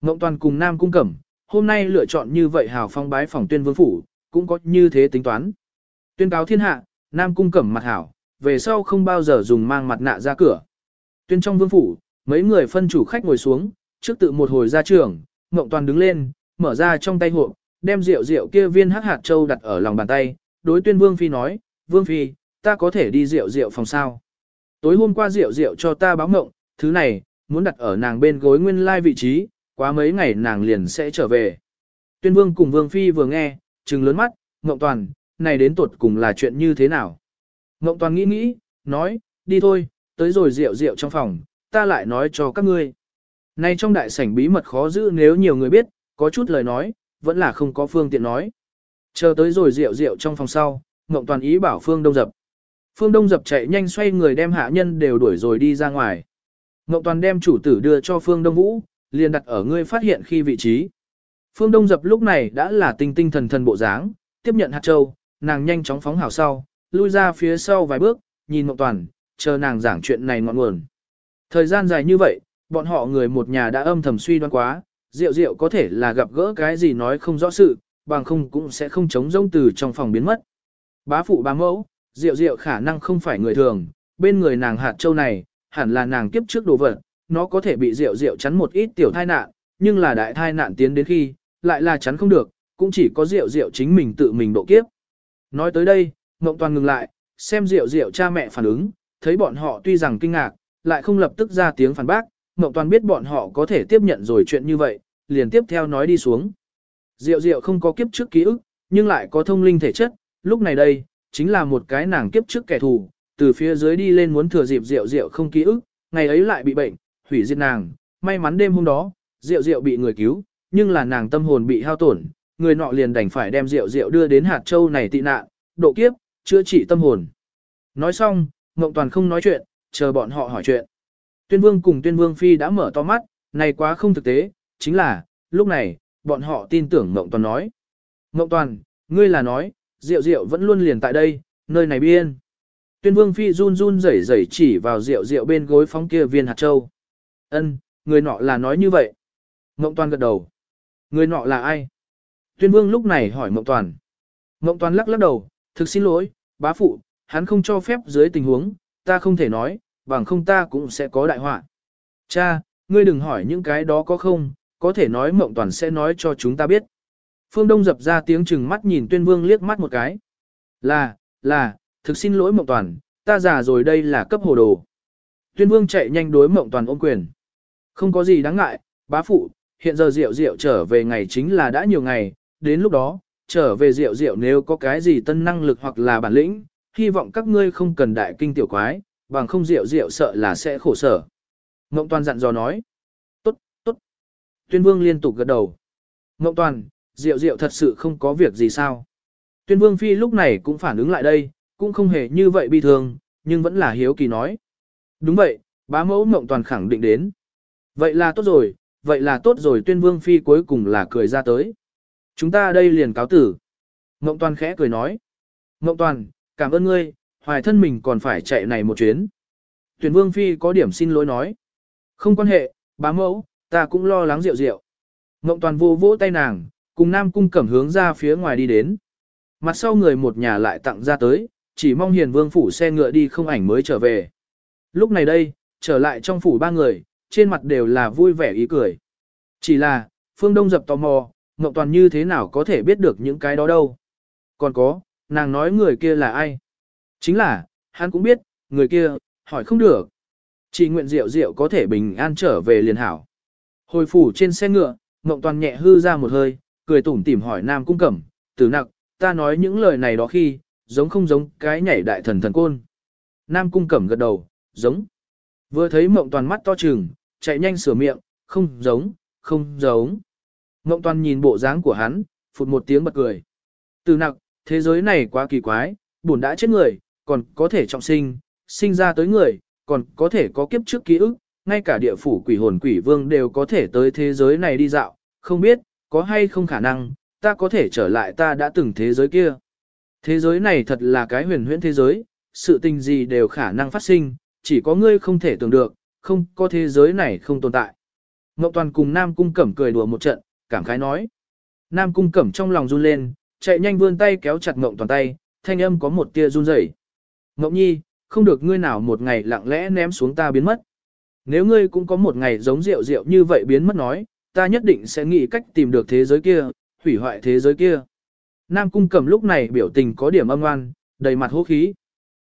Ngộng toàn cùng Nam cung cẩm, hôm nay lựa chọn như vậy hào phong bái phòng tuyên vương phủ, cũng có như thế tính toán. Tuyên cáo thiên hạ, Nam cung cẩm mặt hảo, về sau không bao giờ dùng mang mặt nạ ra cửa. Tuyên trong vương phủ, mấy người phân chủ khách ngồi xuống, trước tự một hồi ra trường, Ngộng toàn đứng lên, mở ra trong tay hộp, đem rượu rượu kia viên hắc hạt châu đặt ở lòng bàn tay, đối tuyên vương phi nói, vương phi, ta có thể đi rượu rượu phòng sao. Tối hôm qua rượu rượu cho ta báo ngộng, thứ này, muốn đặt ở nàng bên gối nguyên lai vị trí, quá mấy ngày nàng liền sẽ trở về. Tuyên vương cùng vương phi vừa nghe, trừng lớn mắt, ngộng toàn, này đến tuột cùng là chuyện như thế nào. Ngộng toàn nghĩ nghĩ, nói, đi thôi, tới rồi rượu rượu trong phòng, ta lại nói cho các ngươi. Nay trong đại sảnh bí mật khó giữ nếu nhiều người biết, có chút lời nói, vẫn là không có phương tiện nói. Chờ tới rồi rượu rượu trong phòng sau, Ngộng Toàn ý bảo Phương Đông Dập. Phương Đông Dập chạy nhanh xoay người đem hạ nhân đều đuổi rồi đi ra ngoài. Ngộng Toàn đem chủ tử đưa cho Phương Đông Vũ, liền đặt ở ngươi phát hiện khi vị trí. Phương Đông Dập lúc này đã là tinh tinh thần thần bộ dáng, tiếp nhận hạt châu, nàng nhanh chóng phóng hào sau, lui ra phía sau vài bước, nhìn Mộng Toàn, chờ nàng giảng chuyện này ngọn nguồn. Thời gian dài như vậy, bọn họ người một nhà đã âm thầm suy đoán quá, Diệu Diệu có thể là gặp gỡ cái gì nói không rõ sự, bằng không cũng sẽ không chống rông từ trong phòng biến mất. Bá phụ bá mẫu, Diệu Diệu khả năng không phải người thường, bên người nàng hạt châu này, hẳn là nàng kiếp trước đồ vật, nó có thể bị Diệu Diệu chắn một ít tiểu thai nạn, nhưng là đại thai nạn tiến đến khi, lại là chắn không được, cũng chỉ có Diệu Diệu chính mình tự mình độ kiếp. Nói tới đây, Ngộng Toàn ngừng lại, xem Diệu Diệu cha mẹ phản ứng, thấy bọn họ tuy rằng kinh ngạc, lại không lập tức ra tiếng phản bác, Ngộng Toàn biết bọn họ có thể tiếp nhận rồi chuyện như vậy, liền tiếp theo nói đi xuống. Diệu Diệu không có kiếp trước ký ức, nhưng lại có thông linh thể chất, lúc này đây, chính là một cái nàng kiếp trước kẻ thù, từ phía dưới đi lên muốn thừa dịp Diệu Diệu không ký ức, ngày ấy lại bị bệnh, hủy diệt nàng, may mắn đêm hôm đó, Diệu Diệu bị người cứu, nhưng là nàng tâm hồn bị hao tổn, người nọ liền đành phải đem Diệu Diệu đưa đến hạt châu này tị nạn, độ kiếp, chữa trị tâm hồn. Nói xong, Ngộng Toàn không nói chuyện, chờ bọn họ hỏi chuyện. Tuyên Vương cùng Tuyên Vương Phi đã mở to mắt, này quá không thực tế, chính là, lúc này, bọn họ tin tưởng Ngộng Toàn nói. Ngộng Toàn, ngươi là nói, Diệu Diệu vẫn luôn liền tại đây, nơi này biên. Tuyên Vương Phi run run rẩy rẩy chỉ vào Diệu Diệu bên gối phóng kia viên hạt châu. Ân, người nọ là nói như vậy. Ngộng Toàn gật đầu. Người nọ là ai? Tuyên Vương lúc này hỏi Ngộng Toàn. Ngộng Toàn lắc lắc đầu, thực xin lỗi, bá phụ, hắn không cho phép dưới tình huống, ta không thể nói, bằng không ta cũng sẽ có đại họa. Cha, ngươi đừng hỏi những cái đó có không, có thể nói Mộng Toàn sẽ nói cho chúng ta biết. Phương Đông dập ra tiếng chừng mắt nhìn Tuyên Vương liếc mắt một cái. Là, là, thực xin lỗi Mộng Toàn, ta già rồi đây là cấp hồ đồ. Tuyên Vương chạy nhanh đối Mộng Toàn ôm quyền. Không có gì đáng ngại, bá phụ, hiện giờ Diệu Diệu trở về ngày chính là đã nhiều ngày, đến lúc đó, trở về Diệu Diệu nếu có cái gì tân năng lực hoặc là bản lĩnh, hy vọng các ngươi không cần đại kinh tiểu quái, bằng không Diệu Diệu sợ là sẽ khổ sở. Ngộng Toàn dặn dò nói. Tốt, tốt. Tuyên Vương liên tục gật đầu. Ngộng Toàn, Diệu Diệu thật sự không có việc gì sao. Tuyên Vương Phi lúc này cũng phản ứng lại đây, cũng không hề như vậy bi thương, nhưng vẫn là hiếu kỳ nói. Đúng vậy, bá mẫu Ngộng Toàn khẳng định đến. Vậy là tốt rồi, vậy là tốt rồi Tuyên Vương Phi cuối cùng là cười ra tới. Chúng ta đây liền cáo tử. Ngộng Toàn khẽ cười nói. Ngộng Toàn, cảm ơn ngươi, hoài thân mình còn phải chạy này một chuyến. Tuyển Vương Phi có điểm xin lỗi nói. Không quan hệ, bá mẫu, ta cũng lo lắng rượu rượu. Ngộng toàn vô vỗ tay nàng, cùng Nam Cung cẩm hướng ra phía ngoài đi đến. Mặt sau người một nhà lại tặng ra tới, chỉ mong hiền vương phủ xe ngựa đi không ảnh mới trở về. Lúc này đây, trở lại trong phủ ba người, trên mặt đều là vui vẻ ý cười. Chỉ là, phương đông dập tò mò, Ngộng toàn như thế nào có thể biết được những cái đó đâu. Còn có, nàng nói người kia là ai? Chính là, hắn cũng biết, người kia, hỏi không được. Chỉ nguyện Diệu Diệu có thể bình an trở về liền hảo. Hồi phủ trên xe ngựa, Ngộng Toàn nhẹ hư ra một hơi, cười tủm tỉm hỏi Nam Cung Cẩm, tử nặc, ta nói những lời này đó khi, giống không giống cái nhảy đại thần thần côn. Nam Cung Cẩm gật đầu, giống. Vừa thấy Mộng Toàn mắt to trừng, chạy nhanh sửa miệng, không giống, không giống. Ngộng Toàn nhìn bộ dáng của hắn, phụt một tiếng bật cười. Từ nặc, thế giới này quá kỳ quái, buồn đã chết người, còn có thể trọng sinh, sinh ra tới người, còn có thể có kiếp trước ký ức, ngay cả địa phủ quỷ hồn quỷ vương đều có thể tới thế giới này đi dạo, không biết, có hay không khả năng, ta có thể trở lại ta đã từng thế giới kia. Thế giới này thật là cái huyền huyễn thế giới, sự tình gì đều khả năng phát sinh, chỉ có ngươi không thể tưởng được, không có thế giới này không tồn tại. Ngọc Toàn cùng Nam Cung Cẩm cười đùa một trận, cảm khái nói. Nam Cung Cẩm trong lòng run lên, chạy nhanh vươn tay kéo chặt Ngọc Toàn tay, thanh âm có một tia run rẩy. Ngọc Nhi, không được ngươi nào một ngày lặng lẽ ném xuống ta biến mất. Nếu ngươi cũng có một ngày giống rượu rượu như vậy biến mất nói, ta nhất định sẽ nghĩ cách tìm được thế giới kia, hủy hoại thế giới kia. Nam cung cẩm lúc này biểu tình có điểm âm ngoan, đầy mặt hô khí.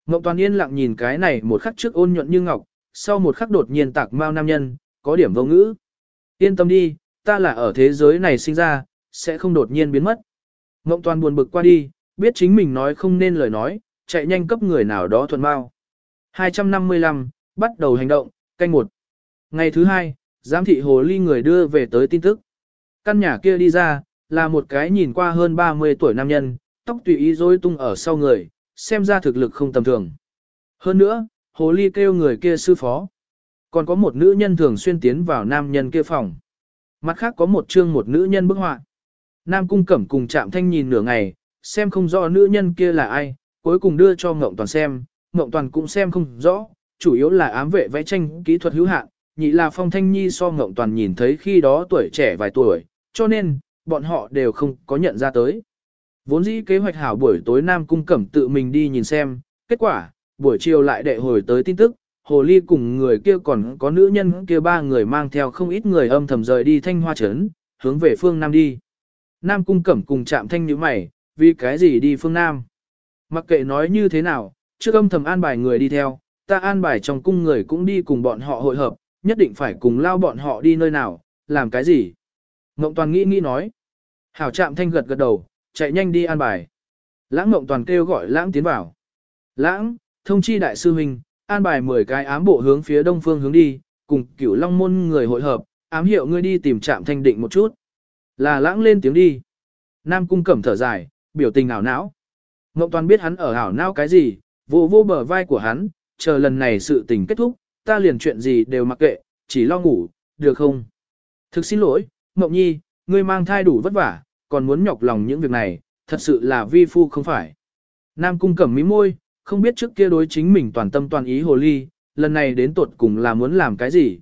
Ngọc Toàn yên lặng nhìn cái này một khắc trước ôn nhuận như ngọc, sau một khắc đột nhiên tạc mau nam nhân, có điểm vô ngữ. Yên tâm đi, ta là ở thế giới này sinh ra, sẽ không đột nhiên biến mất. Ngộng Toàn buồn bực qua đi, biết chính mình nói không nên lời nói, chạy nhanh cấp người nào đó thuần bao. 255, bắt đầu hành động, canh một. Ngày thứ hai, giám thị hồ ly người đưa về tới tin tức. Căn nhà kia đi ra, là một cái nhìn qua hơn 30 tuổi nam nhân, tóc tùy ý rối tung ở sau người, xem ra thực lực không tầm thường. Hơn nữa, hồ ly kêu người kia sư phó. Còn có một nữ nhân thường xuyên tiến vào nam nhân kia phòng. Mặt khác có một chương một nữ nhân bức họa. Nam cung cẩm cùng chạm thanh nhìn nửa ngày, xem không rõ nữ nhân kia là ai, cuối cùng đưa cho Ngộng Toàn xem, Ngộng Toàn cũng xem không rõ, chủ yếu là ám vệ vẽ tranh kỹ thuật hữu hạn, nhị là Phong Thanh Nhi so Ngộng Toàn nhìn thấy khi đó tuổi trẻ vài tuổi, cho nên, bọn họ đều không có nhận ra tới. Vốn dĩ kế hoạch hảo buổi tối Nam Cung Cẩm tự mình đi nhìn xem, kết quả, buổi chiều lại đệ hồi tới tin tức, Hồ Ly cùng người kia còn có nữ nhân kia ba người mang theo không ít người âm thầm rời đi thanh hoa trấn, hướng về phương Nam đi. Nam Cung Cẩm cùng chạm thanh như mày, vì cái gì đi phương Nam? Mặc kệ nói như thế nào, trước âm thầm an bài người đi theo, ta an bài trong cung người cũng đi cùng bọn họ hội hợp, nhất định phải cùng lao bọn họ đi nơi nào, làm cái gì. Ngộng Toàn nghĩ nghĩ nói. Hảo Trạm thanh gật gật đầu, chạy nhanh đi an bài. Lãng Ngộng Toàn kêu gọi Lãng tiến vào. Lãng, thông chi đại sư huynh, an bài 10 cái ám bộ hướng phía đông phương hướng đi, cùng cửu long môn người hội hợp, ám hiệu ngươi đi tìm Trạm thanh định một chút. Là Lãng lên tiếng đi. Nam cung cẩm thở dài, biểu tình ảo não. Ngộng toàn biết hắn ở hảo não cái gì, vô vô bờ vai của hắn, chờ lần này sự tình kết thúc, ta liền chuyện gì đều mặc kệ, chỉ lo ngủ, được không? Thực xin lỗi, ngọc Nhi, ngươi mang thai đủ vất vả, còn muốn nhọc lòng những việc này, thật sự là vi phu không phải. Nam cung cẩm mí môi, không biết trước kia đối chính mình toàn tâm toàn ý hồ ly, lần này đến tuột cùng là muốn làm cái gì.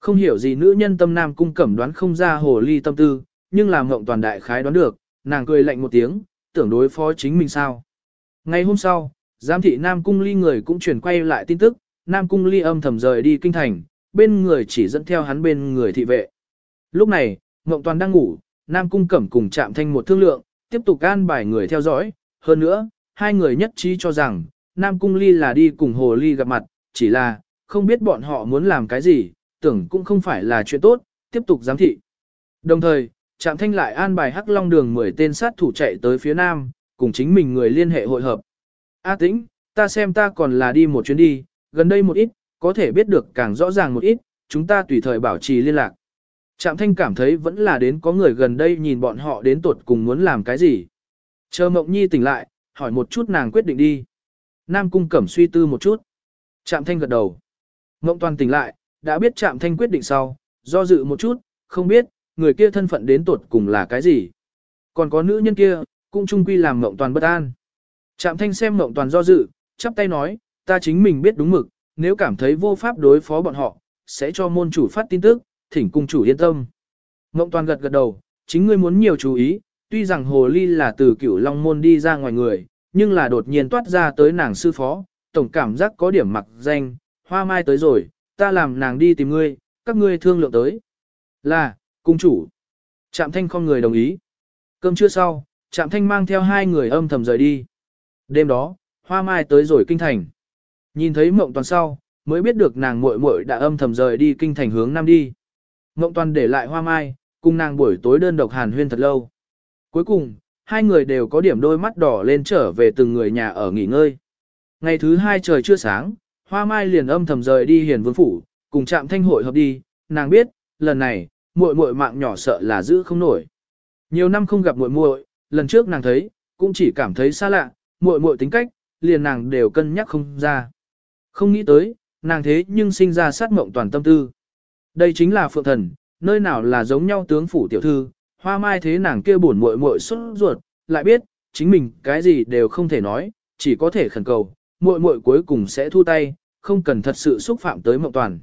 Không hiểu gì nữ nhân tâm Nam cung cẩm đoán không ra hồ ly tâm tư, nhưng làm ngộng toàn đại khái đoán được, nàng cười lạnh một tiếng, tưởng đối phó chính mình sao. Ngày hôm sau, giám thị Nam cung ly người cũng chuyển quay lại tin tức, Nam cung ly âm thầm rời đi kinh thành, bên người chỉ dẫn theo hắn bên người thị vệ. Lúc này, Ngộng Toàn đang ngủ, Nam Cung Cẩm cùng chạm thanh một thương lượng, tiếp tục an bài người theo dõi. Hơn nữa, hai người nhất trí cho rằng, Nam Cung Ly là đi cùng Hồ Ly gặp mặt, chỉ là, không biết bọn họ muốn làm cái gì, tưởng cũng không phải là chuyện tốt, tiếp tục giám thị. Đồng thời, Trạm Thanh lại an bài Hắc Long Đường 10 tên sát thủ chạy tới phía Nam, cùng chính mình người liên hệ hội hợp. A Tĩnh, ta xem ta còn là đi một chuyến đi, gần đây một ít, có thể biết được càng rõ ràng một ít, chúng ta tùy thời bảo trì liên lạc. Trạm thanh cảm thấy vẫn là đến có người gần đây nhìn bọn họ đến tột cùng muốn làm cái gì. Chờ mộng nhi tỉnh lại, hỏi một chút nàng quyết định đi. Nam cung cẩm suy tư một chút. Trạm thanh gật đầu. Ngộng toàn tỉnh lại, đã biết trạm thanh quyết định sau, do dự một chút, không biết, người kia thân phận đến tột cùng là cái gì. Còn có nữ nhân kia, cũng chung quy làm Ngộng toàn bất an. Trạm thanh xem Ngộng toàn do dự, chắp tay nói, ta chính mình biết đúng mực, nếu cảm thấy vô pháp đối phó bọn họ, sẽ cho môn chủ phát tin tức, thỉnh cung chủ yên tâm. Ngộng toàn gật gật đầu, chính ngươi muốn nhiều chú ý, tuy rằng hồ ly là từ cửu long môn đi ra ngoài người, nhưng là đột nhiên toát ra tới nàng sư phó, tổng cảm giác có điểm mặc danh, hoa mai tới rồi, ta làm nàng đi tìm ngươi, các ngươi thương lượng tới. Là, cung chủ. Trạm thanh không người đồng ý. Cơm trưa sau, Trạm thanh mang theo hai người âm thầm rời đi. Đêm đó, hoa mai tới rồi kinh thành. Nhìn thấy mộng toàn sau, mới biết được nàng muội muội đã âm thầm rời đi kinh thành hướng nam đi. Mộng toàn để lại hoa mai, cùng nàng buổi tối đơn độc hàn huyên thật lâu. Cuối cùng, hai người đều có điểm đôi mắt đỏ lên trở về từng người nhà ở nghỉ ngơi. Ngày thứ hai trời chưa sáng, hoa mai liền âm thầm rời đi hiền vương phủ, cùng chạm thanh hội hợp đi, nàng biết, lần này, muội muội mạng nhỏ sợ là giữ không nổi. Nhiều năm không gặp muội muội, lần trước nàng thấy, cũng chỉ cảm thấy xa lạ, muội muội tính cách, liền nàng đều cân nhắc không ra. Không nghĩ tới, nàng thế nhưng sinh ra sát mộng toàn tâm tư. Đây chính là phượng thần, nơi nào là giống nhau tướng phủ tiểu thư, hoa mai thế nàng kia buồn muội muội xuất ruột, lại biết, chính mình cái gì đều không thể nói, chỉ có thể khẩn cầu, muội muội cuối cùng sẽ thu tay, không cần thật sự xúc phạm tới mộng toàn.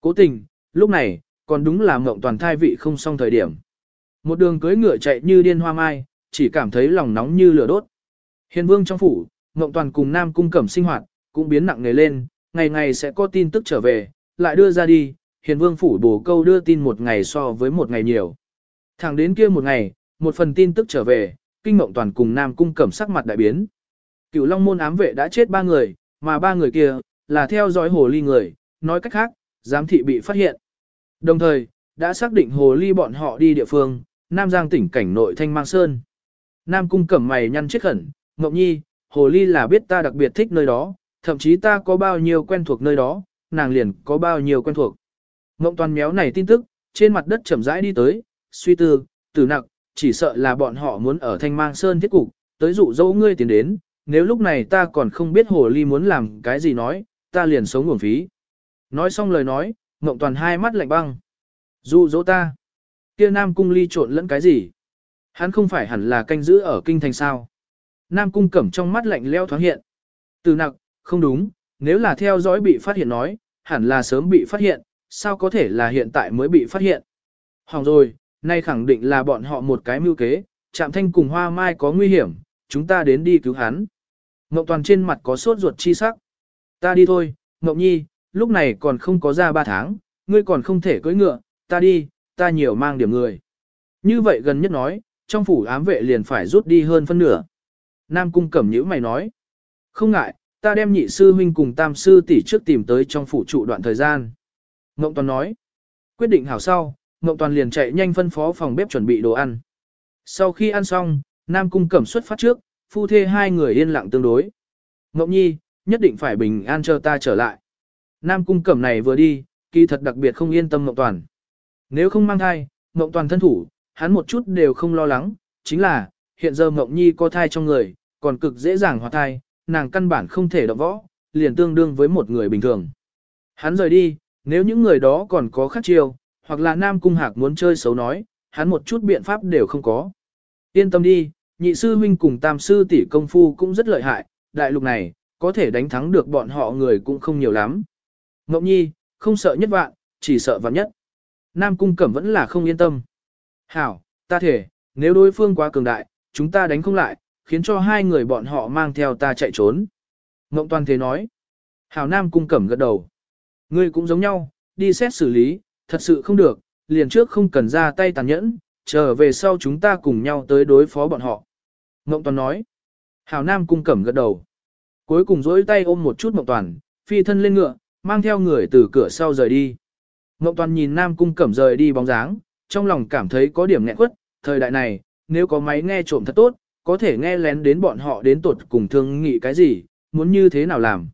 Cố tình, lúc này, còn đúng là mộng toàn thai vị không xong thời điểm. Một đường cưới ngựa chạy như điên hoa mai, chỉ cảm thấy lòng nóng như lửa đốt. Hiền vương trong phủ, mộng toàn cùng nam cung cẩm sinh hoạt, cũng biến nặng nề lên, ngày ngày sẽ có tin tức trở về, lại đưa ra đi, hiền vương phủ bổ câu đưa tin một ngày so với một ngày nhiều. Thẳng đến kia một ngày, một phần tin tức trở về, kinh mộng toàn cùng Nam Cung cẩm sắc mặt đại biến. Cựu Long môn ám vệ đã chết ba người, mà ba người kia, là theo dõi hồ ly người, nói cách khác, giám thị bị phát hiện. Đồng thời, đã xác định hồ ly bọn họ đi địa phương, Nam Giang tỉnh cảnh nội Thanh Mang Sơn. Nam Cung cẩm mày nhăn chết khẩn, Ngọc Nhi, hồ ly là biết ta đặc biệt thích nơi đó, thậm chí ta có bao nhiêu quen thuộc nơi đó, nàng liền có bao nhiêu quen thuộc. Ngộng toàn méo này tin tức, trên mặt đất chậm rãi đi tới, suy tư, tử nặc, chỉ sợ là bọn họ muốn ở thanh mang sơn thiết cục, tới dụ dỗ ngươi tiến đến, nếu lúc này ta còn không biết hồ ly muốn làm cái gì nói, ta liền sống nguồn phí. Nói xong lời nói, Ngộng toàn hai mắt lạnh băng. Dụ dỗ ta. kia Nam Cung ly trộn lẫn cái gì? Hắn không phải hẳn là canh giữ ở kinh thành sao? Nam Cung cẩm trong mắt lạnh leo thoáng hiện. Từ nặc, không đúng, nếu là theo dõi bị phát hiện nói, hẳn là sớm bị phát hiện, sao có thể là hiện tại mới bị phát hiện. Hỏng rồi, nay khẳng định là bọn họ một cái mưu kế, chạm thanh cùng hoa mai có nguy hiểm, chúng ta đến đi cứu hắn. Ngọc Toàn trên mặt có sốt ruột chi sắc. Ta đi thôi, Ngọc Nhi, lúc này còn không có ra ba tháng, ngươi còn không thể cưỡi ngựa, ta đi, ta nhiều mang điểm người. Như vậy gần nhất nói, trong phủ ám vệ liền phải rút đi hơn phân nửa. Nam cung cẩm nhữ mày nói. Không ngại, ta đem nhị sư huynh cùng tam sư tỷ trước tìm tới trong phủ trụ đoạn thời gian. Ngộng Toàn nói. Quyết định hảo sau, Ngộng Toàn liền chạy nhanh phân phó phòng bếp chuẩn bị đồ ăn. Sau khi ăn xong, Nam Cung Cẩm xuất phát trước, phu thê hai người yên lặng tương đối. Ngộng Nhi, nhất định phải bình an chờ ta trở lại. Nam Cung Cẩm này vừa đi, kỳ thật đặc biệt không yên tâm Ngộng Toàn. Nếu không mang thai, Ngộng Toàn thân thủ, hắn một chút đều không lo lắng, chính là, hiện giờ Ngộng Nhi có thai trong người, còn cực dễ dàng hòa thai, nàng căn bản không thể động võ, liền tương đương với một người bình thường. Hắn rời đi, nếu những người đó còn có khác chiêu, hoặc là Nam Cung Hạc muốn chơi xấu nói, hắn một chút biện pháp đều không có. Yên tâm đi, nhị sư huynh cùng tam sư tỷ công phu cũng rất lợi hại, đại lục này, có thể đánh thắng được bọn họ người cũng không nhiều lắm. Ngọc Nhi, không sợ nhất vạn, chỉ sợ vạn nhất. Nam Cung Cẩm vẫn là không yên tâm. Hảo, ta thể, nếu đối phương quá cường đại, chúng ta đánh không lại, khiến cho hai người bọn họ mang theo ta chạy trốn. Ngộng Toàn thế nói. Hảo Nam Cung Cẩm gật đầu. Ngươi cũng giống nhau, đi xét xử lý, thật sự không được, liền trước không cần ra tay tàn nhẫn, trở về sau chúng ta cùng nhau tới đối phó bọn họ. Ngộng Toàn nói. Hảo Nam Cung Cẩm gật đầu. Cuối cùng dỗi tay ôm một chút Ngộng Toàn, phi thân lên ngựa, mang theo người từ cửa sau rời đi. Ngộng Toàn nhìn Nam Cung Cẩm rời đi bóng dáng, trong lòng cảm thấy có điểm nghẹn quất, thời đại này, nếu có máy nghe trộm thật tốt, có thể nghe lén đến bọn họ đến tột cùng thương nghị cái gì, muốn như thế nào làm.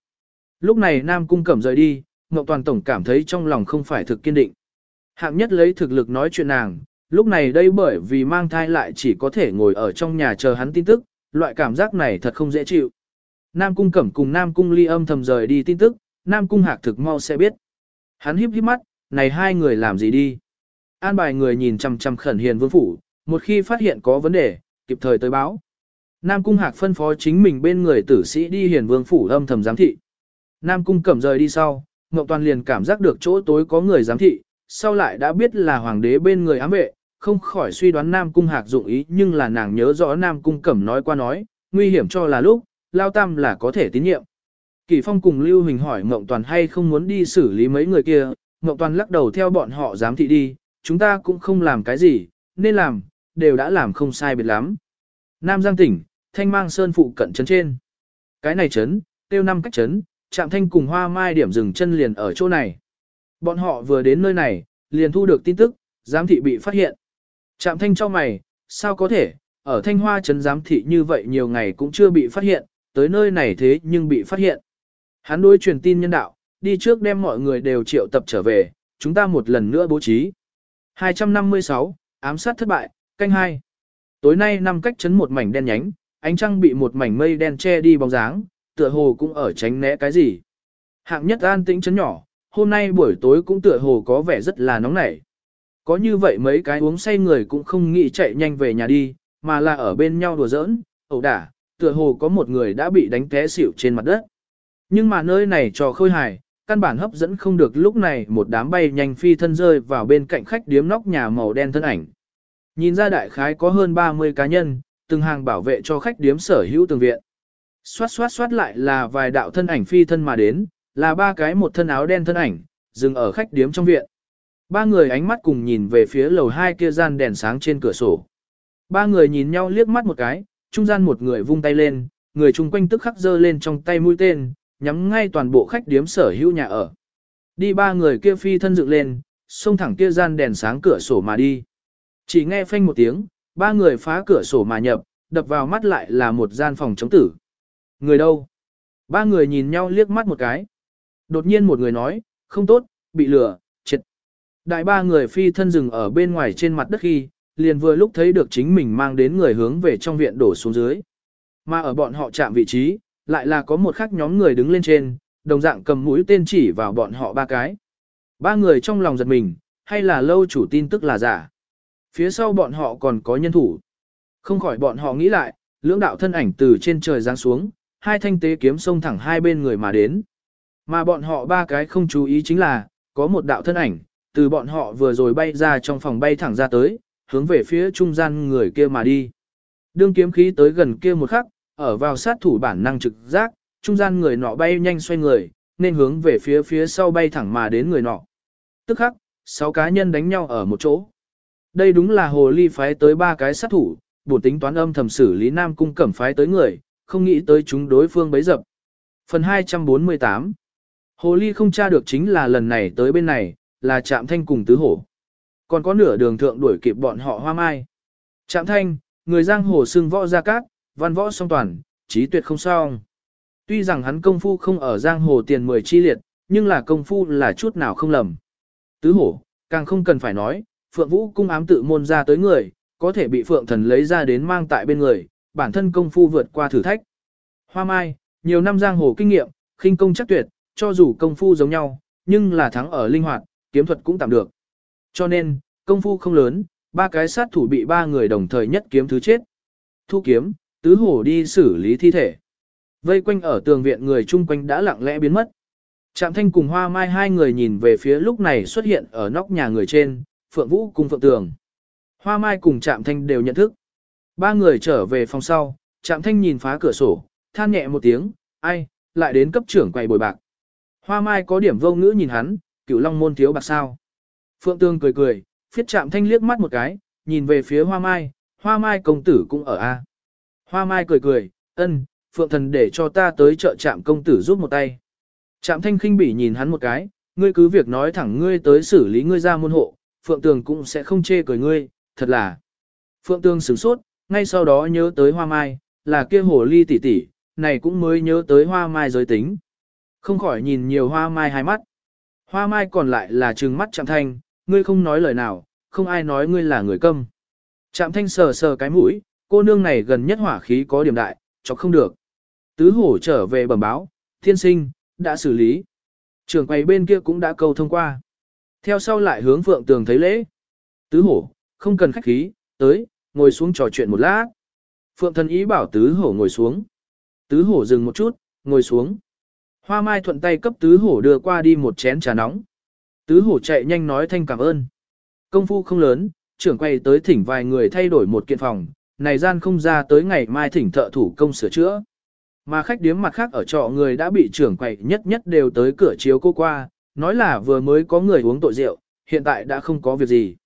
Lúc này Nam Cung Cẩm rời đi, Ngộng Toàn Tổng cảm thấy trong lòng không phải thực kiên định. Hạng nhất lấy thực lực nói chuyện nàng, lúc này đây bởi vì mang thai lại chỉ có thể ngồi ở trong nhà chờ hắn tin tức, loại cảm giác này thật không dễ chịu. Nam Cung Cẩm cùng Nam Cung Ly âm thầm rời đi tin tức, Nam Cung Hạc thực mau sẽ biết. Hắn híp híp mắt, này hai người làm gì đi? An bài người nhìn chằm chằm khẩn hiền vương phủ, một khi phát hiện có vấn đề, kịp thời tới báo. Nam Cung Hạc phân phó chính mình bên người tử sĩ đi hiền vương phủ âm thầm giám thị. Nam Cung cẩm rời đi sau, Ngọc Toàn liền cảm giác được chỗ tối có người giám thị, sau lại đã biết là hoàng đế bên người ám vệ, không khỏi suy đoán Nam Cung Hạc dụng ý nhưng là nàng nhớ rõ Nam Cung cẩm nói qua nói, nguy hiểm cho là lúc, Lao Tam là có thể tín nhiệm. Kỳ Phong cùng Lưu Hình hỏi Ngộng Toàn hay không muốn đi xử lý mấy người kia, Ngộng Toàn lắc đầu theo bọn họ giám thị đi, chúng ta cũng không làm cái gì, nên làm, đều đã làm không sai biệt lắm. Nam Giang tỉnh, Thanh Mang Sơn phụ cận trấn trên. Cái này trấn, tiêu năm cách trấn, Trạm Thanh cùng Hoa Mai điểm dừng chân liền ở chỗ này. Bọn họ vừa đến nơi này, liền thu được tin tức, giám thị bị phát hiện. Trạm Thanh cho mày, sao có thể, ở Thanh Hoa trấn giám thị như vậy nhiều ngày cũng chưa bị phát hiện, tới nơi này thế nhưng bị phát hiện. Hắn đối truyền tin nhân đạo, đi trước đem mọi người đều triệu tập trở về, chúng ta một lần nữa bố trí. 256, ám sát thất bại, canh hai. Tối nay năm cách chấn một mảnh đen nhánh, ánh trăng bị một mảnh mây đen che đi bóng dáng, tựa hồ cũng ở tránh né cái gì. Hạng nhất an tĩnh chấn nhỏ, hôm nay buổi tối cũng tựa hồ có vẻ rất là nóng nảy. Có như vậy mấy cái uống say người cũng không nghĩ chạy nhanh về nhà đi, mà là ở bên nhau đùa giỡn, ẩu đả, tựa hồ có một người đã bị đánh té xỉu trên mặt đất. Nhưng mà nơi này trò khôi hài, căn bản hấp dẫn không được lúc này một đám bay nhanh phi thân rơi vào bên cạnh khách điếm nóc nhà màu đen thân ảnh. Nhìn ra đại khái có hơn 30 cá nhân, từng hàng bảo vệ cho khách điếm sở hữu tường viện. Xoát xoát xoát lại là vài đạo thân ảnh phi thân mà đến, là ba cái một thân áo đen thân ảnh, dừng ở khách điếm trong viện. Ba người ánh mắt cùng nhìn về phía lầu hai kia gian đèn sáng trên cửa sổ. Ba người nhìn nhau liếc mắt một cái, trung gian một người vung tay lên, người chung quanh tức khắc giơ lên trong tay mũi tên, nhắm ngay toàn bộ khách điếm sở hữu nhà ở. Đi ba người kia phi thân dựng lên, xông thẳng kia gian đèn sáng cửa sổ mà đi. Chỉ nghe phanh một tiếng, ba người phá cửa sổ mà nhập, đập vào mắt lại là một gian phòng chống tử. Người đâu? Ba người nhìn nhau liếc mắt một cái. Đột nhiên một người nói, không tốt, bị lừa, chết. Đại ba người phi thân rừng ở bên ngoài trên mặt đất khi, liền vừa lúc thấy được chính mình mang đến người hướng về trong viện đổ xuống dưới. Mà ở bọn họ chạm vị trí, lại là có một khác nhóm người đứng lên trên, đồng dạng cầm mũi tên chỉ vào bọn họ ba cái. Ba người trong lòng giật mình, hay là lâu chủ tin tức là giả. Phía sau bọn họ còn có nhân thủ. Không khỏi bọn họ nghĩ lại, lưỡng đạo thân ảnh từ trên trời giáng xuống, hai thanh tế kiếm xông thẳng hai bên người mà đến. Mà bọn họ ba cái không chú ý chính là, có một đạo thân ảnh, từ bọn họ vừa rồi bay ra trong phòng bay thẳng ra tới, hướng về phía trung gian người kia mà đi. Đương kiếm khí tới gần kia một khắc, ở vào sát thủ bản năng trực giác, trung gian người nọ bay nhanh xoay người, nên hướng về phía phía sau bay thẳng mà đến người nọ. Tức khắc, sáu cá nhân đánh nhau ở một chỗ. Đây đúng là hồ ly phái tới ba cái sát thủ, bổ tính toán âm thầm xử lý nam cung cẩm phái tới người, không nghĩ tới chúng đối phương bấy dập. Phần 248 Hồ ly không tra được chính là lần này tới bên này, là chạm thanh cùng tứ hổ. Còn có nửa đường thượng đuổi kịp bọn họ hoa mai. Chạm thanh, người giang hồ xưng võ gia cát, văn võ song toàn, trí tuyệt không song. Tuy rằng hắn công phu không ở giang hồ tiền mười chi liệt, nhưng là công phu là chút nào không lầm. Tứ hổ, càng không cần phải nói, Phượng Vũ cung ám tự môn ra tới người, có thể bị Phượng thần lấy ra đến mang tại bên người, bản thân công phu vượt qua thử thách. Hoa Mai, nhiều năm giang hồ kinh nghiệm, khinh công chắc tuyệt, cho dù công phu giống nhau, nhưng là thắng ở linh hoạt, kiếm thuật cũng tạm được. Cho nên, công phu không lớn, ba cái sát thủ bị ba người đồng thời nhất kiếm thứ chết. Thu kiếm, tứ hổ đi xử lý thi thể. Vây quanh ở tường viện người chung quanh đã lặng lẽ biến mất. Trạm thanh cùng hoa mai hai người nhìn về phía lúc này xuất hiện ở nóc nhà người trên, phượng vũ cùng phượng tường. Hoa mai cùng trạm thanh đều nhận thức. Ba người trở về phòng sau, trạm thanh nhìn phá cửa sổ, than nhẹ một tiếng, ai, lại đến cấp trưởng quầy bồi bạc. Hoa mai có điểm vô ngữ nhìn hắn, cửu long môn thiếu bạc sao. Phượng Tương cười cười, phiết trạm thanh liếc mắt một cái, nhìn về phía hoa mai, hoa mai công tử cũng ở A. Hoa mai cười cười, ân, phượng thần để cho ta tới chợ trạm công tử giúp một tay. Trạm thanh khinh bỉ nhìn hắn một cái, ngươi cứ việc nói thẳng ngươi tới xử lý ngươi ra môn hộ, phượng tường cũng sẽ không chê cười ngươi, thật là. Phượng tường sửng sốt, ngay sau đó nhớ tới hoa mai, là kia hồ ly tỷ tỷ, này cũng mới nhớ tới hoa mai giới tính. Không khỏi nhìn nhiều hoa mai hai mắt. Hoa mai còn lại là trừng mắt chạm thanh, ngươi không nói lời nào, không ai nói ngươi là người câm. chạm thanh sờ sờ cái mũi, cô nương này gần nhất hỏa khí có điểm đại, cho không được. Tứ hổ trở về bẩm báo, thiên sinh, đã xử lý. Trường quầy bên kia cũng đã câu thông qua. Theo sau lại hướng phượng tường thấy lễ. Tứ hổ, không cần khách khí, tới, ngồi xuống trò chuyện một lát. Phượng thần ý bảo tứ hổ ngồi xuống. Tứ hổ dừng một chút, ngồi xuống. Hoa mai thuận tay cấp tứ hổ đưa qua đi một chén trà nóng. Tứ hổ chạy nhanh nói thanh cảm ơn. Công phu không lớn, trưởng quay tới thỉnh vài người thay đổi một kiện phòng, này gian không ra tới ngày mai thỉnh thợ thủ công sửa chữa. Mà khách điếm mặt khác ở trọ người đã bị trưởng quầy nhất nhất đều tới cửa chiếu cô qua, nói là vừa mới có người uống tội rượu, hiện tại đã không có việc gì.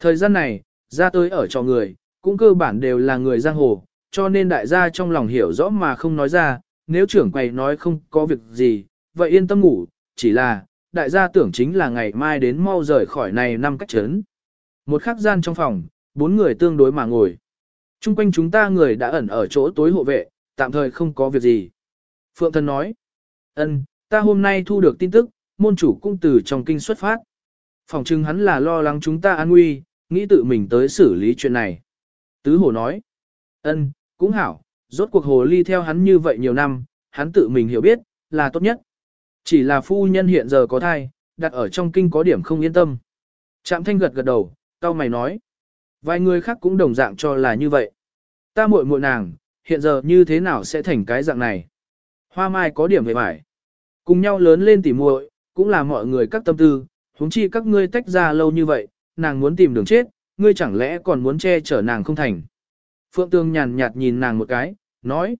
Thời gian này, ra tới ở trọ người, cũng cơ bản đều là người giang hồ, cho nên đại gia trong lòng hiểu rõ mà không nói ra, nếu trưởng quầy nói không có việc gì, vậy yên tâm ngủ, chỉ là, đại gia tưởng chính là ngày mai đến mau rời khỏi này năm cách chấn. Một khắc gian trong phòng, bốn người tương đối mà ngồi. Trung quanh chúng ta người đã ẩn ở chỗ tối hộ vệ, tạm thời không có việc gì. Phượng thần nói, ân, ta hôm nay thu được tin tức, môn chủ cung từ trong kinh xuất phát. Phòng trưng hắn là lo lắng chúng ta an nguy, nghĩ tự mình tới xử lý chuyện này. Tứ hổ nói, ân, cũng hảo, rốt cuộc hồ ly theo hắn như vậy nhiều năm, hắn tự mình hiểu biết, là tốt nhất. Chỉ là phu nhân hiện giờ có thai, đặt ở trong kinh có điểm không yên tâm. Trạm thanh gật gật đầu, cao mày nói. Vài người khác cũng đồng dạng cho là như vậy. Ta muội muội nàng, hiện giờ như thế nào sẽ thành cái dạng này? Hoa mai có điểm về mải. Cùng nhau lớn lên tỉ muội, cũng là mọi người các tâm tư, huống chi các ngươi tách ra lâu như vậy, nàng muốn tìm đường chết, ngươi chẳng lẽ còn muốn che chở nàng không thành. Phượng Tương nhàn nhạt nhìn nàng một cái, nói.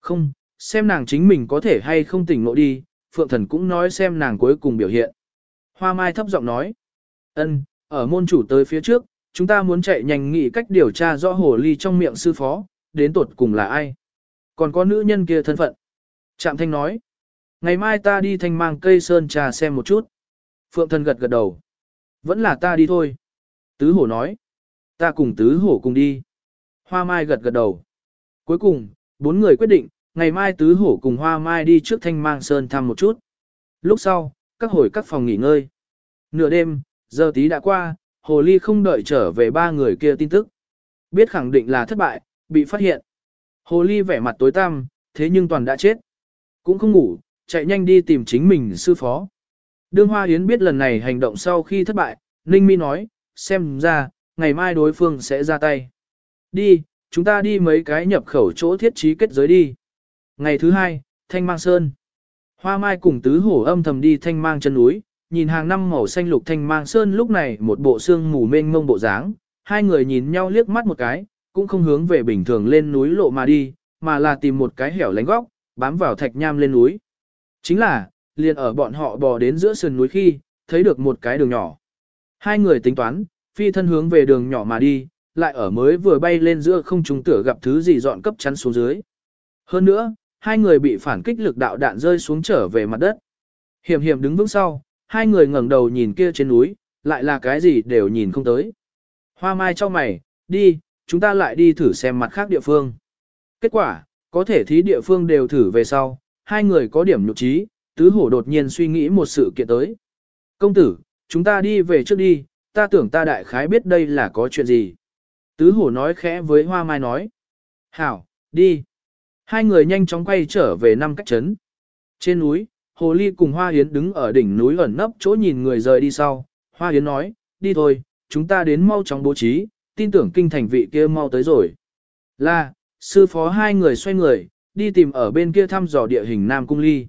Không, xem nàng chính mình có thể hay không tỉnh ngộ đi, Phượng Thần cũng nói xem nàng cuối cùng biểu hiện. Hoa Mai thấp giọng nói. ân, ở môn chủ tới phía trước, chúng ta muốn chạy nhanh nghĩ cách điều tra rõ hồ ly trong miệng sư phó, đến tột cùng là ai. Còn có nữ nhân kia thân phận. Trạm Thanh nói. Ngày mai ta đi thanh mang cây sơn trà xem một chút. Phượng Thần gật gật đầu. Vẫn là ta đi thôi. Tứ hổ nói. Ta cùng tứ hổ cùng đi. Hoa Mai gật gật đầu. Cuối cùng, bốn người quyết định, ngày mai tứ hổ cùng Hoa Mai đi trước thanh mang sơn thăm một chút. Lúc sau, các hồi các phòng nghỉ ngơi. Nửa đêm, giờ tí đã qua, Hồ Ly không đợi trở về ba người kia tin tức. Biết khẳng định là thất bại, bị phát hiện. Hồ Ly vẻ mặt tối tăm, thế nhưng toàn đã chết. Cũng không ngủ, chạy nhanh đi tìm chính mình sư phó. Đương Hoa Yến biết lần này hành động sau khi thất bại, Ninh Mi nói, xem ra, ngày mai đối phương sẽ ra tay. Đi, chúng ta đi mấy cái nhập khẩu chỗ thiết trí kết giới đi. Ngày thứ hai, Thanh Mang Sơn. Hoa Mai cùng tứ hổ âm thầm đi Thanh Mang chân núi, nhìn hàng năm màu xanh lục Thanh Mang Sơn lúc này một bộ xương mù mênh mông bộ dáng, hai người nhìn nhau liếc mắt một cái, cũng không hướng về bình thường lên núi lộ mà đi, mà là tìm một cái hẻo lánh góc, bám vào thạch nham lên núi. Chính là, liền ở bọn họ bò đến giữa sườn núi khi, thấy được một cái đường nhỏ. Hai người tính toán, phi thân hướng về đường nhỏ mà đi, lại ở mới vừa bay lên giữa không trung tửa gặp thứ gì dọn cấp chắn xuống dưới. Hơn nữa, hai người bị phản kích lực đạo đạn rơi xuống trở về mặt đất. Hiểm hiểm đứng vững sau, hai người ngẩng đầu nhìn kia trên núi, lại là cái gì đều nhìn không tới. Hoa mai cho mày, đi, chúng ta lại đi thử xem mặt khác địa phương. Kết quả, có thể thí địa phương đều thử về sau, hai người có điểm nhục trí, tứ hổ đột nhiên suy nghĩ một sự kiện tới. Công tử, chúng ta đi về trước đi, ta tưởng ta đại khái biết đây là có chuyện gì. Tứ hổ nói khẽ với hoa mai nói. Hảo, đi. Hai người nhanh chóng quay trở về năm cách trấn. Trên núi, Hồ Ly cùng Hoa Hiến đứng ở đỉnh núi ẩn nấp chỗ nhìn người rời đi sau. Hoa Hiến nói, đi thôi, chúng ta đến mau chóng bố trí, tin tưởng kinh thành vị kia mau tới rồi. Là, sư phó hai người xoay người, đi tìm ở bên kia thăm dò địa hình Nam Cung Ly.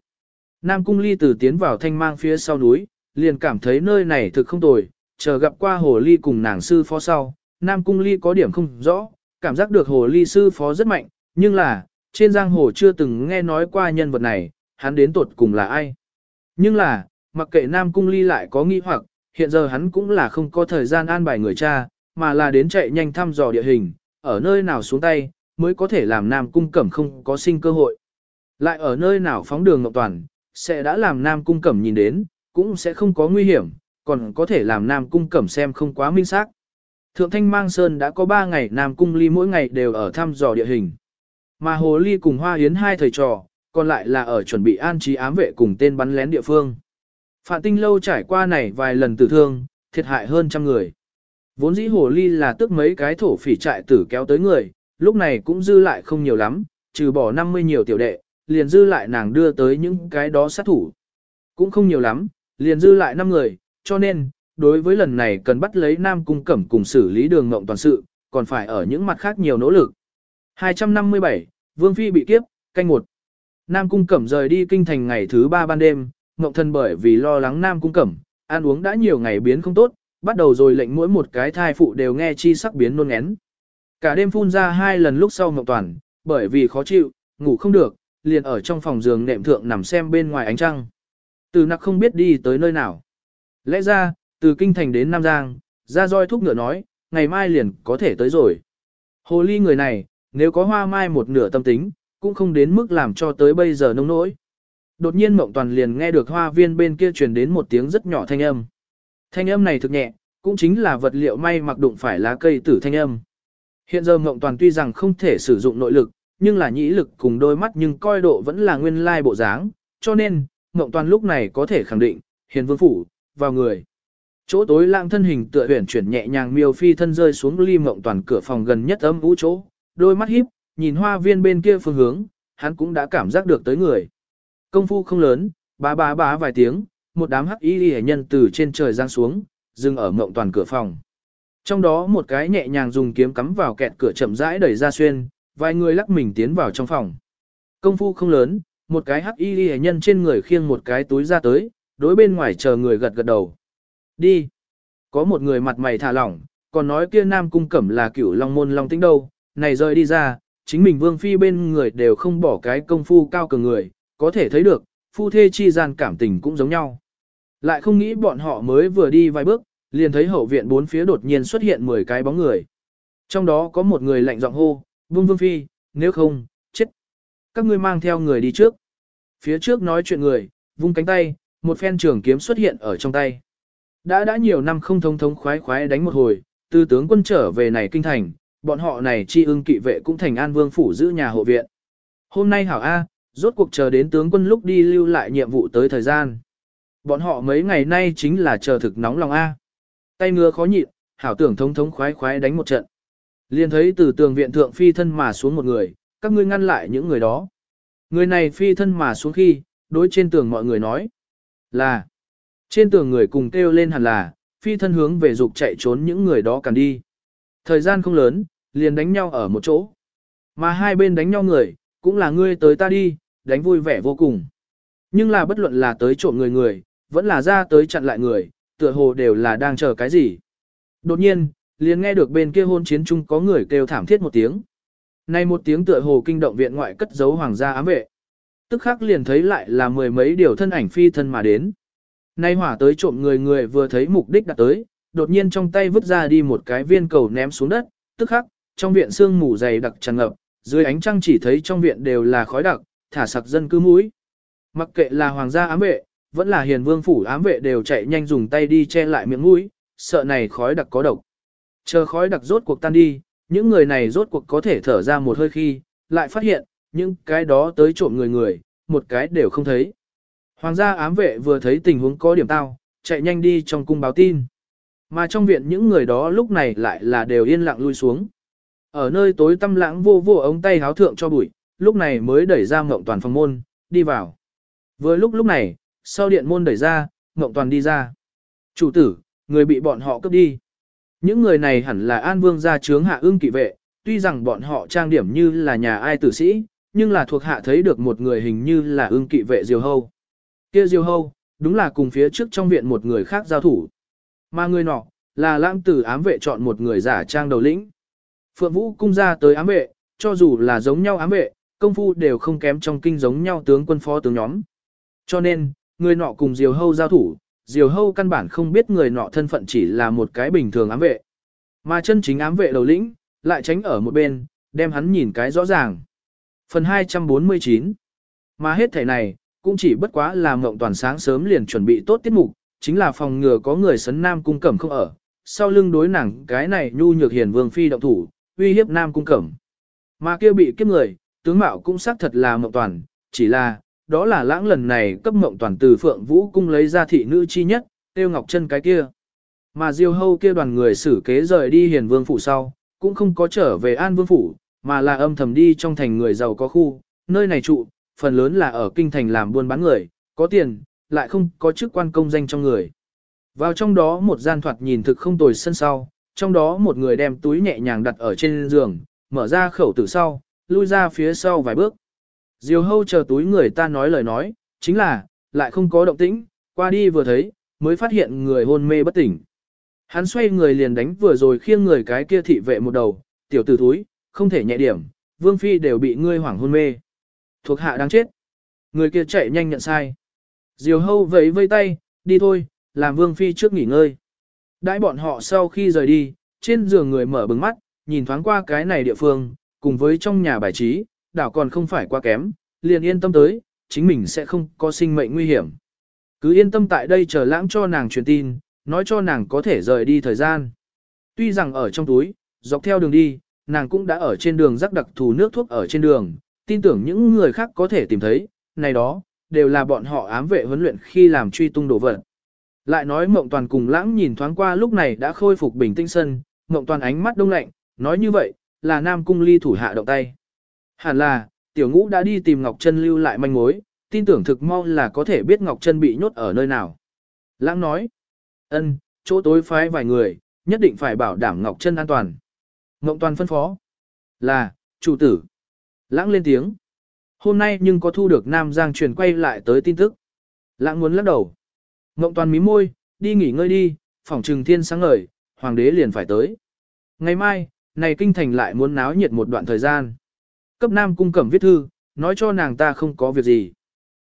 Nam Cung Ly từ tiến vào thanh mang phía sau núi, liền cảm thấy nơi này thực không tồi, chờ gặp qua hồ ly cùng nàng sư phó sau, Nam Cung Ly có điểm không rõ, cảm giác được hồ ly sư phó rất mạnh, nhưng là, trên giang hồ chưa từng nghe nói qua nhân vật này, hắn đến tột cùng là ai. Nhưng là, mặc kệ Nam Cung Ly lại có nghi hoặc, hiện giờ hắn cũng là không có thời gian an bài người cha, mà là đến chạy nhanh thăm dò địa hình, ở nơi nào xuống tay, mới có thể làm Nam Cung Cẩm không có sinh cơ hội. Lại ở nơi nào phóng đường Ngọc Toàn, sẽ đã làm Nam Cung Cẩm nhìn đến, cũng sẽ không có nguy hiểm, còn có thể làm Nam Cung Cẩm xem không quá minh xác. Thượng Thanh Mang Sơn đã có 3 ngày Nam Cung Ly mỗi ngày đều ở thăm dò địa hình. Mà Hồ Ly cùng Hoa Yến hai thầy trò, còn lại là ở chuẩn bị an trí ám vệ cùng tên bắn lén địa phương. Phạm Tinh Lâu trải qua này vài lần tử thương, thiệt hại hơn trăm người. Vốn dĩ Hồ Ly là tức mấy cái thổ phỉ trại tử kéo tới người, lúc này cũng dư lại không nhiều lắm, trừ bỏ 50 nhiều tiểu đệ, liền dư lại nàng đưa tới những cái đó sát thủ. Cũng không nhiều lắm, liền dư lại 5 người, cho nên, đối với lần này cần bắt lấy Nam Cung Cẩm cùng xử lý đường ngộng toàn sự, còn phải ở những mặt khác nhiều nỗ lực. 257, Vương Phi bị kiếp, canh một. Nam Cung Cẩm rời đi kinh thành ngày thứ ba ban đêm, Ngộng Thần bởi vì lo lắng Nam Cung Cẩm, ăn uống đã nhiều ngày biến không tốt, bắt đầu rồi lệnh mỗi một cái thai phụ đều nghe chi sắc biến nôn ngén. Cả đêm phun ra hai lần lúc sau Ngộng Toàn, bởi vì khó chịu, ngủ không được, liền ở trong phòng giường nệm thượng nằm xem bên ngoài ánh trăng. Từ nặc không biết đi tới nơi nào. Lẽ ra, từ kinh thành đến Nam Giang, ra roi thúc ngựa nói, ngày mai liền có thể tới rồi. Hồ ly người này, nếu có hoa mai một nửa tâm tính, cũng không đến mức làm cho tới bây giờ nông nỗi. Đột nhiên Mộng Toàn liền nghe được hoa viên bên kia truyền đến một tiếng rất nhỏ thanh âm. Thanh âm này thực nhẹ, cũng chính là vật liệu may mặc đụng phải lá cây tử thanh âm. Hiện giờ Mộng Toàn tuy rằng không thể sử dụng nội lực, nhưng là nhĩ lực cùng đôi mắt nhưng coi độ vẫn là nguyên lai bộ dáng, cho nên, Mộng Toàn lúc này có thể khẳng định, hiền vương phủ, vào người. Chỗ tối lang thân hình tựa huyền chuyển nhẹ nhàng miêu phi thân rơi xuống ly Mộng Toàn cửa phòng gần nhất âm vũ chỗ, đôi mắt híp, nhìn hoa viên bên kia phương hướng, hắn cũng đã cảm giác được tới người. Công phu không lớn, bá bá bá vài tiếng, một đám hắc y hệ nhân từ trên trời giáng xuống, dừng ở Mộng Toàn cửa phòng. Trong đó một cái nhẹ nhàng dùng kiếm cắm vào kẹt cửa chậm rãi đẩy ra xuyên, vài người lắc mình tiến vào trong phòng. Công phu không lớn, một cái hắc y hệ nhân trên người khiêng một cái túi ra tới, đối bên ngoài chờ người gật gật đầu. Đi. Có một người mặt mày thả lỏng, còn nói kia nam cung cẩm là cửu long môn long tính đâu, này rời đi ra, chính mình vương phi bên người đều không bỏ cái công phu cao cường người, có thể thấy được, phu thê chi gian cảm tình cũng giống nhau. Lại không nghĩ bọn họ mới vừa đi vài bước, liền thấy hậu viện bốn phía đột nhiên xuất hiện 10 cái bóng người. Trong đó có một người lạnh giọng hô, vương vương phi, nếu không, chết. Các ngươi mang theo người đi trước. Phía trước nói chuyện người, vung cánh tay, một phen trường kiếm xuất hiện ở trong tay. Đã đã nhiều năm không thông thống khoái khoái đánh một hồi, từ tướng quân trở về này kinh thành, bọn họ này chi ưng kỵ vệ cũng thành an vương phủ giữ nhà hộ viện. Hôm nay hảo A, rốt cuộc chờ đến tướng quân lúc đi lưu lại nhiệm vụ tới thời gian. Bọn họ mấy ngày nay chính là chờ thực nóng lòng A. Tay ngứa khó nhịn, hảo tưởng thống thống khoái khoái đánh một trận. Liền thấy từ tường viện thượng phi thân mà xuống một người, các ngươi ngăn lại những người đó. Người này phi thân mà xuống khi, đối trên tường mọi người nói. Là, trên tường người cùng kêu lên hẳn là, phi thân hướng về dục chạy trốn những người đó cản đi. Thời gian không lớn, liền đánh nhau ở một chỗ. Mà hai bên đánh nhau người, cũng là ngươi tới ta đi, đánh vui vẻ vô cùng. Nhưng là bất luận là tới trộm người người, vẫn là ra tới chặn lại người, tựa hồ đều là đang chờ cái gì. Đột nhiên, liền nghe được bên kia hôn chiến chung có người kêu thảm thiết một tiếng. Này một tiếng tựa hồ kinh động viện ngoại cất giấu hoàng gia ám vệ. Tức khắc liền thấy lại là mười mấy điều thân ảnh phi thân mà đến. Nay hỏa tới trộm người người vừa thấy mục đích đã tới, đột nhiên trong tay vứt ra đi một cái viên cầu ném xuống đất, tức khắc, trong viện sương mù dày đặc tràn ngập, dưới ánh trăng chỉ thấy trong viện đều là khói đặc, thả sặc dân cư mũi. Mặc kệ là hoàng gia ám vệ, vẫn là hiền vương phủ ám vệ đều chạy nhanh dùng tay đi che lại miệng mũi, sợ này khói đặc có độc. Chờ khói đặc rốt cuộc tan đi, những người này rốt cuộc có thể thở ra một hơi khi, lại phát hiện, những cái đó tới trộm người người, một cái đều không thấy. Hoàng gia ám vệ vừa thấy tình huống có điểm tao, chạy nhanh đi trong cung báo tin. Mà trong viện những người đó lúc này lại là đều yên lặng lui xuống. Ở nơi tối tăm lãng vô vô ống tay háo thượng cho bụi, lúc này mới đẩy ra Ngộng Toàn phòng môn, đi vào. Vừa lúc lúc này, sau điện môn đẩy ra, Ngộng Toàn đi ra. Chủ tử, người bị bọn họ cướp đi. Những người này hẳn là An Vương gia trướng hạ ưng kỵ vệ, tuy rằng bọn họ trang điểm như là nhà ai tử sĩ, nhưng là thuộc hạ thấy được một người hình như là ưng kỵ vệ Diều Hâu. Kia Diều Hâu, đúng là cùng phía trước trong viện một người khác giao thủ. Mà người nọ, là lãng tử ám vệ chọn một người giả trang đầu lĩnh. Phượng Vũ cung ra tới ám vệ, cho dù là giống nhau ám vệ, công phu đều không kém trong kinh giống nhau tướng quân phó tướng nhóm. Cho nên, người nọ cùng Diều Hâu giao thủ, Diều Hâu căn bản không biết người nọ thân phận chỉ là một cái bình thường ám vệ. Mà chân chính ám vệ đầu lĩnh, lại tránh ở một bên, đem hắn nhìn cái rõ ràng. Phần 249 Mà hết thể này, cũng chỉ bất quá là mộng toàn sáng sớm liền chuẩn bị tốt tiết mục, chính là phòng ngừa có người sấn Nam Cung Cẩm không ở, sau lưng đối nàng cái này nhu nhược hiền vương phi động thủ, uy hiếp Nam Cung Cẩm. Mà kia bị kiếp người, tướng mạo cũng xác thật là mộng toàn, chỉ là, đó là lãng lần này cấp mộng toàn từ Phượng Vũ cung lấy ra thị nữ chi nhất, tiêu ngọc chân cái kia. Mà Diêu Hâu kia đoàn người xử kế rời đi hiền vương phủ sau, cũng không có trở về An Vương phủ, mà là âm thầm đi trong thành người giàu có khu, nơi này trụ, phần lớn là ở kinh thành làm buôn bán người, có tiền, lại không có chức quan công danh trong người. Vào trong đó một gian thoạt nhìn thực không tồi sân sau, trong đó một người đem túi nhẹ nhàng đặt ở trên giường, mở ra khẩu tử sau, lui ra phía sau vài bước. Diều hâu chờ túi người ta nói lời nói, chính là, lại không có động tĩnh, qua đi vừa thấy, mới phát hiện người hôn mê bất tỉnh. Hắn xoay người liền đánh vừa rồi khiêng người cái kia thị vệ một đầu, tiểu tử túi, không thể nhẹ điểm, vương phi đều bị ngươi hoảng hôn mê. Thuộc hạ đang chết. Người kia chạy nhanh nhận sai. Diều hâu vẫy vây tay, đi thôi, làm vương phi trước nghỉ ngơi. Đãi bọn họ sau khi rời đi, trên giường người mở bừng mắt, nhìn thoáng qua cái này địa phương, cùng với trong nhà bài trí, đảo còn không phải quá kém, liền yên tâm tới, chính mình sẽ không có sinh mệnh nguy hiểm. Cứ yên tâm tại đây chờ lãng cho nàng truyền tin, nói cho nàng có thể rời đi thời gian. Tuy rằng ở trong túi, dọc theo đường đi, nàng cũng đã ở trên đường rắc đặc thù nước thuốc ở trên đường, tin tưởng những người khác có thể tìm thấy, này đó, đều là bọn họ ám vệ huấn luyện khi làm truy tung đồ vật. Lại nói Mộng Toàn cùng lãng nhìn thoáng qua lúc này đã khôi phục bình tĩnh sân, Mộng Toàn ánh mắt đông lạnh, nói như vậy, là Nam Cung Ly thủ hạ động tay. Hẳn là, tiểu ngũ đã đi tìm Ngọc Trân lưu lại manh mối, tin tưởng thực mau là có thể biết Ngọc Trân bị nhốt ở nơi nào. Lãng nói, ân, chỗ tối phái vài người, nhất định phải bảo đảm Ngọc Trân an toàn. Ngộng Toàn phân phó, là, chủ tử. Lãng lên tiếng. Hôm nay nhưng có thu được Nam Giang truyền quay lại tới tin tức. Lãng muốn lắc đầu. Ngộng toàn mí môi, đi nghỉ ngơi đi, phỏng trừng thiên sáng ngời, hoàng đế liền phải tới. Ngày mai, này kinh thành lại muốn náo nhiệt một đoạn thời gian. Cấp Nam cung cẩm viết thư, nói cho nàng ta không có việc gì.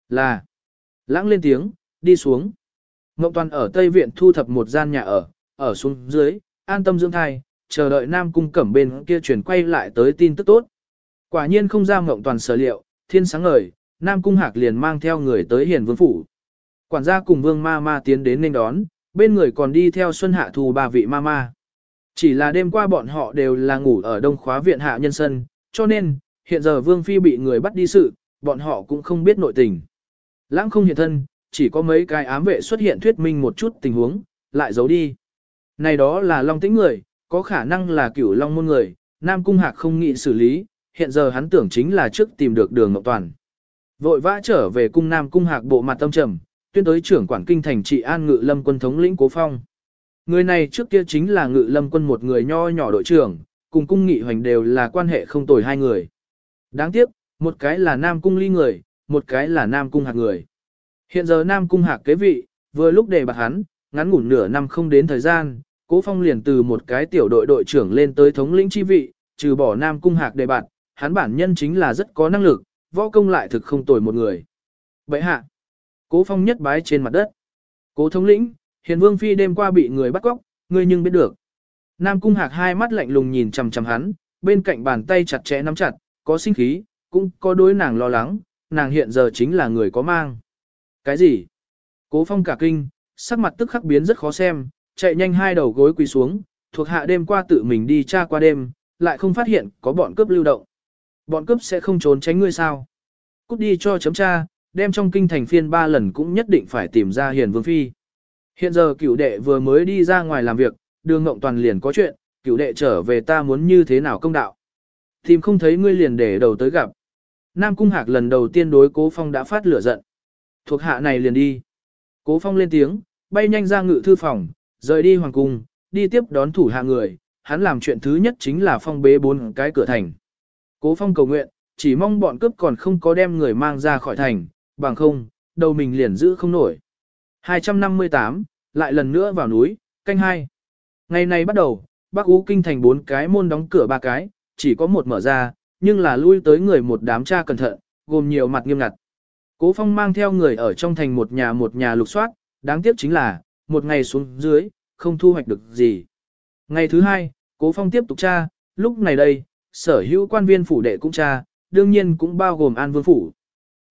Là, lãng lên tiếng, đi xuống. Ngộng toàn ở Tây Viện thu thập một gian nhà ở, ở xuống dưới, an tâm dưỡng thai, chờ đợi Nam cung cẩm bên kia chuyển quay lại tới tin tức tốt. Quả nhiên không ra mộng toàn sở liệu, thiên sáng ngời, Nam cung hạc liền mang theo người tới hiền vương phủ. Quản gia cùng vương ma ma tiến đến nên đón, bên người còn đi theo Xuân Hạ Thu ba vị ma ma. Chỉ là đêm qua bọn họ đều là ngủ ở đông khóa viện hạ nhân sân, cho nên, hiện giờ vương phi bị người bắt đi sự, bọn họ cũng không biết nội tình. Lãng không hiện thân, chỉ có mấy cái ám vệ xuất hiện thuyết minh một chút tình huống, lại giấu đi. Này đó là long tĩnh người, có khả năng là cửu long môn người, Nam Cung Hạc không nghĩ xử lý, hiện giờ hắn tưởng chính là trước tìm được đường Ngọc Toàn. Vội vã trở về cung Nam Cung Hạc bộ mặt tâm trầm, tuyên tới trưởng quản kinh thành trị an ngự lâm quân thống lĩnh cố phong. Người này trước kia chính là ngự lâm quân một người nho nhỏ đội trưởng, cùng cung nghị hoành đều là quan hệ không tồi hai người. Đáng tiếc, một cái là nam cung ly người, một cái là nam cung hạc người. Hiện giờ nam cung hạc kế vị, vừa lúc đề bạc hắn, ngắn ngủn nửa năm không đến thời gian, cố phong liền từ một cái tiểu đội đội trưởng lên tới thống lĩnh chi vị, trừ bỏ nam cung hạc đề bạc, hắn bản nhân chính là rất có năng lực, võ công lại thực không tồi một người. Bậy hạ, Cố phong nhất bái trên mặt đất. Cố thống lĩnh, hiền vương phi đêm qua bị người bắt cóc, ngươi nhưng biết được. Nam cung hạc hai mắt lạnh lùng nhìn chằm chằm hắn, bên cạnh bàn tay chặt chẽ nắm chặt, có sinh khí, cũng có đối nàng lo lắng, nàng hiện giờ chính là người có mang. Cái gì? Cố phong cả kinh, sắc mặt tức khắc biến rất khó xem, chạy nhanh hai đầu gối quỳ xuống, thuộc hạ đêm qua tự mình đi tra qua đêm, lại không phát hiện có bọn cướp lưu động. Bọn cướp sẽ không trốn tránh ngươi sao? Cút đi cho chấm tra, đem trong kinh thành phiên ba lần cũng nhất định phải tìm ra hiền vương phi. Hiện giờ cửu đệ vừa mới đi ra ngoài làm việc, đường ngộng toàn liền có chuyện, cửu đệ trở về ta muốn như thế nào công đạo. Tìm không thấy ngươi liền để đầu tới gặp. Nam Cung Hạc lần đầu tiên đối Cố Phong đã phát lửa giận. Thuộc hạ này liền đi. Cố Phong lên tiếng, bay nhanh ra ngự thư phòng, rời đi hoàng cung, đi tiếp đón thủ hạ người, hắn làm chuyện thứ nhất chính là phong bế bốn cái cửa thành. Cố phong cầu nguyện, chỉ mong bọn cướp còn không có đem người mang ra khỏi thành, bằng không, đầu mình liền giữ không nổi. 258, lại lần nữa vào núi, canh hai. Ngày này bắt đầu, Bắc Ú Kinh thành bốn cái môn đóng cửa ba cái, chỉ có một mở ra, nhưng là lui tới người một đám tra cẩn thận, gồm nhiều mặt nghiêm ngặt. Cố Phong mang theo người ở trong thành một nhà một nhà lục soát, đáng tiếc chính là, một ngày xuống dưới, không thu hoạch được gì. Ngày thứ hai, Cố Phong tiếp tục tra, lúc này đây, sở hữu quan viên phủ đệ cũng tra, đương nhiên cũng bao gồm An Vương phủ.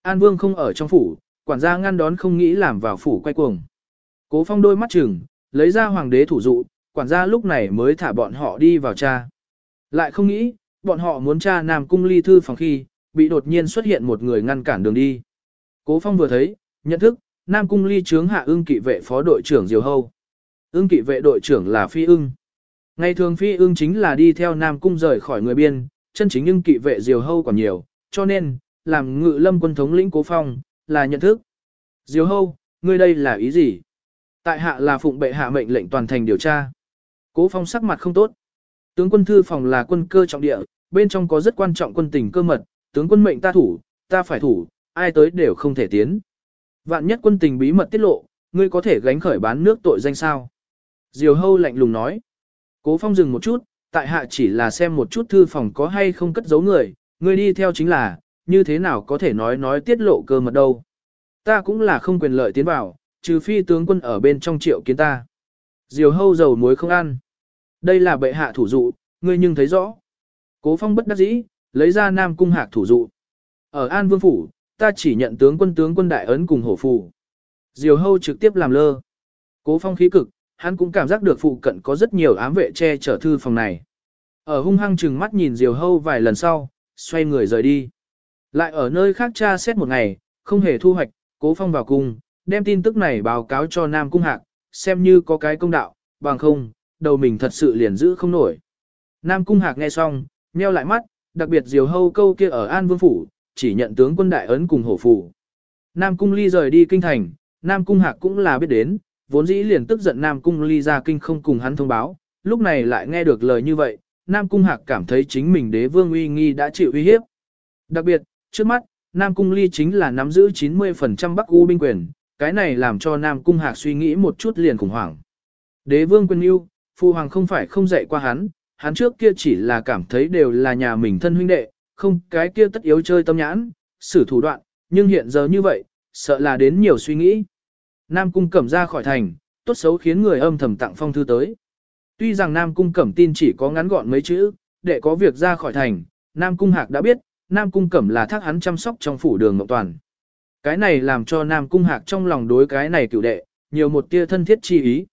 An Vương không ở trong phủ, quản gia ngăn đón không nghĩ làm vào phủ quay cuồng. Cố Phong đôi mắt chừng, lấy ra hoàng đế thủ dụ, quản gia lúc này mới thả bọn họ đi vào tra. Lại không nghĩ, bọn họ muốn tra Nam Cung ly thư phòng khi, bị đột nhiên xuất hiện một người ngăn cản đường đi. Cố Phong vừa thấy, nhận thức, Nam Cung ly chướng hạ ưng kỵ vệ phó đội trưởng Diều Hâu. Ưng kỵ vệ đội trưởng là Phi ưng. Ngày thường Phi ương chính là đi theo Nam Cung rời khỏi người biên, chân chính nhưng kỵ vệ Diều Hâu còn nhiều, cho nên, làm ngự lâm quân thống lĩnh Cố Phong, là nhận thức. Diều Hâu, ngươi đây là ý gì? Tại hạ là phụng bệ hạ mệnh lệnh toàn thành điều tra. Cố Phong sắc mặt không tốt. Tướng quân thư phòng là quân cơ trọng địa, bên trong có rất quan trọng quân tình cơ mật, tướng quân mệnh ta thủ, ta phải thủ, ai tới đều không thể tiến. Vạn nhất quân tình bí mật tiết lộ, ngươi có thể gánh khởi bán nước tội danh sao? Diều hâu lạnh lùng nói. Cố phong dừng một chút, tại hạ chỉ là xem một chút thư phòng có hay không cất giấu người, người đi theo chính là, như thế nào có thể nói nói tiết lộ cơ mật đâu. Ta cũng là không quyền lợi tiến vào, trừ phi tướng quân ở bên trong triệu kiến ta. Diều hâu dầu muối không ăn. Đây là bệ hạ thủ dụ, ngươi nhưng thấy rõ. Cố phong bất đắc dĩ, lấy ra nam cung hạc thủ dụ. Ở An Vương Phủ, ta chỉ nhận tướng quân tướng quân đại ấn cùng hổ phủ. Diều hâu trực tiếp làm lơ. Cố phong khí cực, hắn cũng cảm giác được phụ cận có rất nhiều ám vệ che chở thư phòng này. Ở hung hăng chừng mắt nhìn diều hâu vài lần sau, xoay người rời đi. Lại ở nơi khác tra xét một ngày, không hề thu hoạch, cố phong vào cung, đem tin tức này báo cáo cho Nam Cung Hạc, xem như có cái công đạo, bằng không, đầu mình thật sự liền giữ không nổi. Nam Cung Hạc nghe xong, nheo lại mắt, đặc biệt diều hâu câu kia ở An Vương Phủ, chỉ nhận tướng quân đại ấn cùng hổ phủ. Nam Cung Ly rời đi kinh thành, Nam Cung Hạc cũng là biết đến, vốn dĩ liền tức giận Nam Cung Ly ra kinh không cùng hắn thông báo, lúc này lại nghe được lời như vậy, Nam Cung Hạc cảm thấy chính mình đế vương uy nghi đã chịu uy hiếp. Đặc biệt, trước mắt, Nam Cung Ly chính là nắm giữ 90% Bắc U binh quyền, cái này làm cho Nam Cung Hạc suy nghĩ một chút liền khủng hoảng. Đế vương quân yêu, Phu Hoàng không phải không dạy qua hắn, hắn trước kia chỉ là cảm thấy đều là nhà mình thân huynh đệ, không cái kia tất yếu chơi tâm nhãn, xử thủ đoạn, nhưng hiện giờ như vậy, sợ là đến nhiều suy nghĩ. Nam Cung Cẩm ra khỏi thành, tốt xấu khiến người âm thầm tặng phong thư tới. Tuy rằng Nam Cung Cẩm tin chỉ có ngắn gọn mấy chữ, để có việc ra khỏi thành, Nam Cung Hạc đã biết, Nam Cung Cẩm là thác hắn chăm sóc trong phủ đường Ngọc Toàn. Cái này làm cho Nam Cung Hạc trong lòng đối cái này cựu đệ, nhiều một tia thân thiết chi ý.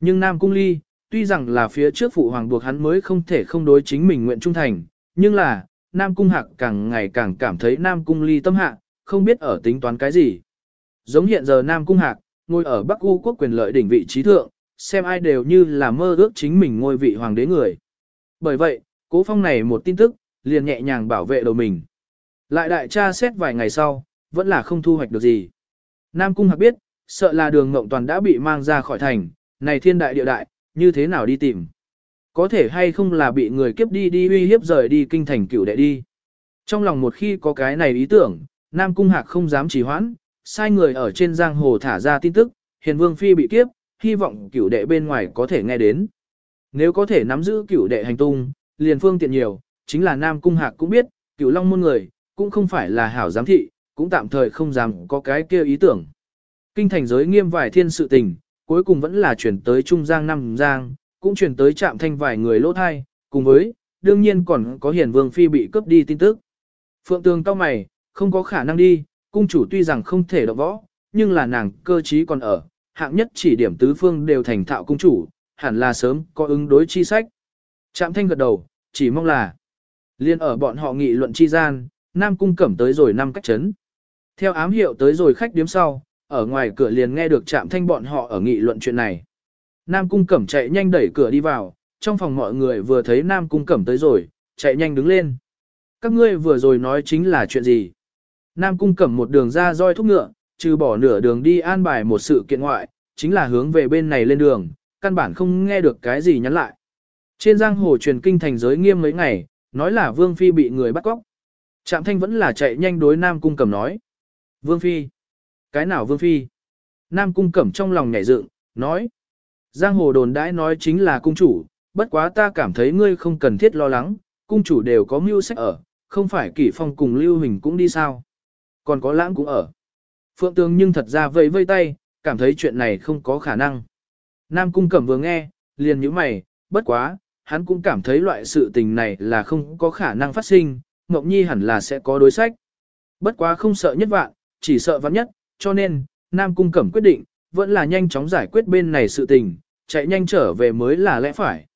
Nhưng Nam Cung Ly, tuy rằng là phía trước phụ hoàng buộc hắn mới không thể không đối chính mình nguyện trung thành, nhưng là, Nam Cung Hạc càng ngày càng cảm thấy Nam Cung Ly tâm hạ, không biết ở tính toán cái gì. Giống hiện giờ Nam Cung Hạc, ngồi ở Bắc U quốc quyền lợi đỉnh vị trí thượng, xem ai đều như là mơ ước chính mình ngôi vị hoàng đế người. Bởi vậy, cố phong này một tin tức, liền nhẹ nhàng bảo vệ đầu mình. Lại đại tra xét vài ngày sau, vẫn là không thu hoạch được gì. Nam Cung Hạc biết, sợ là đường Ngộng Toàn đã bị mang ra khỏi thành, này thiên đại địa đại, như thế nào đi tìm. Có thể hay không là bị người kiếp đi đi uy hiếp rời đi kinh thành cửu đệ đi. Trong lòng một khi có cái này ý tưởng, Nam Cung Hạc không dám trì hoãn, sai người ở trên giang hồ thả ra tin tức, hiền vương phi bị kiếp, hy vọng cửu đệ bên ngoài có thể nghe đến. Nếu có thể nắm giữ cửu đệ hành tung, liền phương tiện nhiều, chính là Nam Cung Hạc cũng biết, cửu long môn người, cũng không phải là hảo giám thị, cũng tạm thời không dám có cái kia ý tưởng. Kinh thành giới nghiêm vài thiên sự tình, cuối cùng vẫn là chuyển tới Trung Giang Nam Giang, cũng chuyển tới trạm thanh vài người lỗ thai, cùng với, đương nhiên còn có hiền vương phi bị cướp đi tin tức. Phượng tường cao mày, không có khả năng đi, cung chủ tuy rằng không thể động võ, nhưng là nàng cơ trí còn ở, hạng nhất chỉ điểm tứ phương đều thành thạo cung chủ, hẳn là sớm có ứng đối chi sách. Trạm thanh gật đầu, chỉ mong là liên ở bọn họ nghị luận chi gian, Nam cung cẩm tới rồi năm cách chấn. Theo ám hiệu tới rồi khách điếm sau, ở ngoài cửa liền nghe được chạm thanh bọn họ ở nghị luận chuyện này. Nam Cung Cẩm chạy nhanh đẩy cửa đi vào, trong phòng mọi người vừa thấy Nam Cung Cẩm tới rồi, chạy nhanh đứng lên. Các ngươi vừa rồi nói chính là chuyện gì? Nam Cung Cẩm một đường ra roi thúc ngựa, trừ bỏ nửa đường đi an bài một sự kiện ngoại, chính là hướng về bên này lên đường, căn bản không nghe được cái gì nhắn lại. Trên giang hồ truyền kinh thành giới nghiêm mấy ngày, nói là Vương Phi bị người bắt cóc. Trạm thanh vẫn là chạy nhanh đối Nam Cung Cẩm nói. Vương Phi. Cái nào Vương Phi? Nam Cung Cẩm trong lòng nhảy dựng, nói. Giang hồ đồn đãi nói chính là cung chủ, bất quá ta cảm thấy ngươi không cần thiết lo lắng, cung chủ đều có mưu sách ở, không phải kỷ phong cùng lưu hình cũng đi sao. Còn có lãng cũng ở. Phượng Tường nhưng thật ra vẫy vây tay, cảm thấy chuyện này không có khả năng. Nam Cung Cẩm vừa nghe, liền nhíu mày, bất quá, hắn cũng cảm thấy loại sự tình này là không có khả năng phát sinh, Ngọc Nhi hẳn là sẽ có đối sách. Bất quá không sợ nhất vạn, chỉ sợ vạn nhất, cho nên, Nam Cung Cẩm quyết định, vẫn là nhanh chóng giải quyết bên này sự tình, chạy nhanh trở về mới là lẽ phải.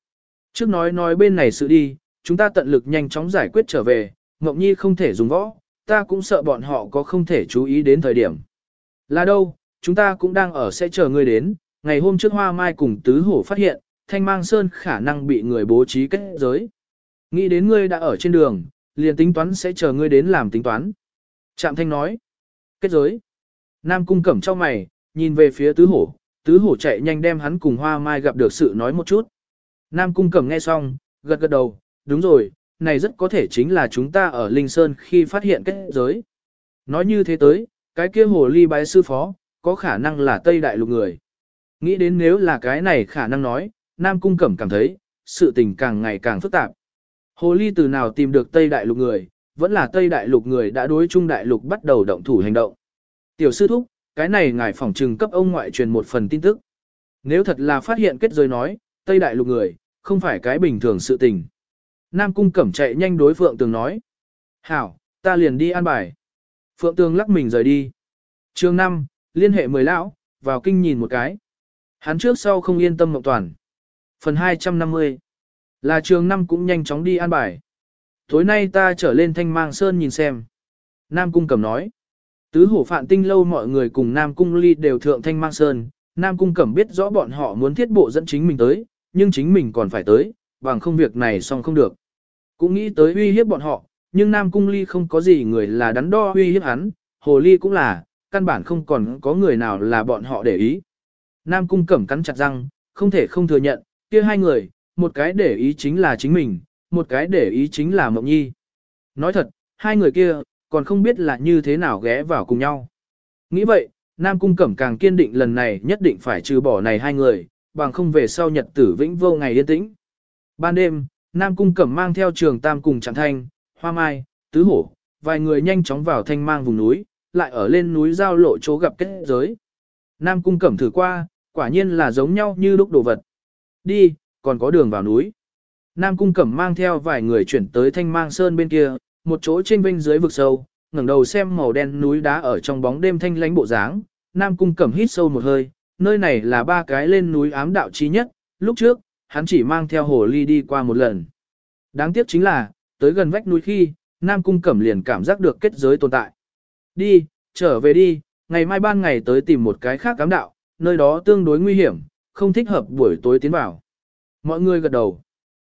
Trước nói nói bên này sự đi, chúng ta tận lực nhanh chóng giải quyết trở về, Ngọc Nhi không thể dùng võ, ta cũng sợ bọn họ có không thể chú ý đến thời điểm. Là đâu, chúng ta cũng đang ở sẽ chờ ngươi đến, ngày hôm trước Hoa Mai cùng Tứ Hổ phát hiện, Thanh Mang Sơn khả năng bị người bố trí kết giới. Nghĩ đến ngươi đã ở trên đường, liền tính toán sẽ chờ ngươi đến làm tính toán. Trạm Thanh nói, kết giới. Nam Cung cẩm cho mày, nhìn về phía Tứ Hổ, Tứ Hổ chạy nhanh đem hắn cùng Hoa Mai gặp được sự nói một chút. Nam Cung cẩm nghe xong, gật gật đầu, đúng rồi, này rất có thể chính là chúng ta ở Linh Sơn khi phát hiện kết giới. Nói như thế tới, cái kia hồ ly bái sư phó, có khả năng là Tây Đại Lục người. Nghĩ đến nếu là cái này khả năng nói, Nam Cung Cẩm cảm thấy, sự tình càng ngày càng phức tạp. Hồ ly từ nào tìm được Tây Đại Lục người, vẫn là Tây Đại Lục người đã đối Trung Đại Lục bắt đầu động thủ hành động. Tiểu sư thúc, cái này ngài phỏng trừng cấp ông ngoại truyền một phần tin tức. Nếu thật là phát hiện kết giới nói, Tây Đại Lục người, không phải cái bình thường sự tình. Nam Cung Cẩm chạy nhanh đối Phượng Tường nói. Hảo, ta liền đi an bài. Phượng Tường lắc mình rời đi. Chương 5, liên hệ mười lão, vào kinh nhìn một cái. Hắn trước sau không yên tâm mộng toàn. Phần 250 Là trường năm cũng nhanh chóng đi an bài. Tối nay ta trở lên thanh mang sơn nhìn xem. Nam Cung Cẩm nói. Tứ hổ phạn tinh lâu mọi người cùng Nam Cung ly đều thượng thanh mang sơn. Nam Cung Cẩm biết rõ bọn họ muốn thiết bộ dẫn chính mình tới, nhưng chính mình còn phải tới, bằng không việc này xong không được. Cũng nghĩ tới uy hiếp bọn họ, nhưng Nam Cung ly không có gì người là đắn đo uy hiếp hắn, hồ ly cũng là, căn bản không còn có người nào là bọn họ để ý. Nam Cung Cẩm cắn chặt răng, không thể không thừa nhận, kia hai người, một cái để ý chính là chính mình, một cái để ý chính là Mộng Nhi. Nói thật, hai người kia, còn không biết là như thế nào ghé vào cùng nhau. Nghĩ vậy, Nam Cung Cẩm càng kiên định lần này nhất định phải trừ bỏ này hai người, bằng không về sau nhật tử vĩnh vô ngày yên tĩnh. Ban đêm, Nam Cung Cẩm mang theo trường Tam cùng Trạng Thanh, Hoa Mai, Tứ Hổ, vài người nhanh chóng vào thanh mang vùng núi, lại ở lên núi giao lộ chỗ gặp kết giới. Nam Cung Cẩm thử qua, quả nhiên là giống nhau như lúc đồ vật. Đi, còn có đường vào núi. Nam Cung Cẩm mang theo vài người chuyển tới Thanh Mang Sơn bên kia, một chỗ trên vinh dưới vực sâu, ngẩng đầu xem màu đen núi đá ở trong bóng đêm thanh lánh bộ dáng. Nam Cung Cẩm hít sâu một hơi, nơi này là ba cái lên núi ám đạo chí nhất, lúc trước, hắn chỉ mang theo hồ ly đi qua một lần. Đáng tiếc chính là, tới gần vách núi khi, Nam Cung Cẩm liền cảm giác được kết giới tồn tại. Đi, trở về đi, ngày mai ban ngày tới tìm một cái khác cám đạo, nơi đó tương đối nguy hiểm, không thích hợp buổi tối tiến vào. Mọi người gật đầu.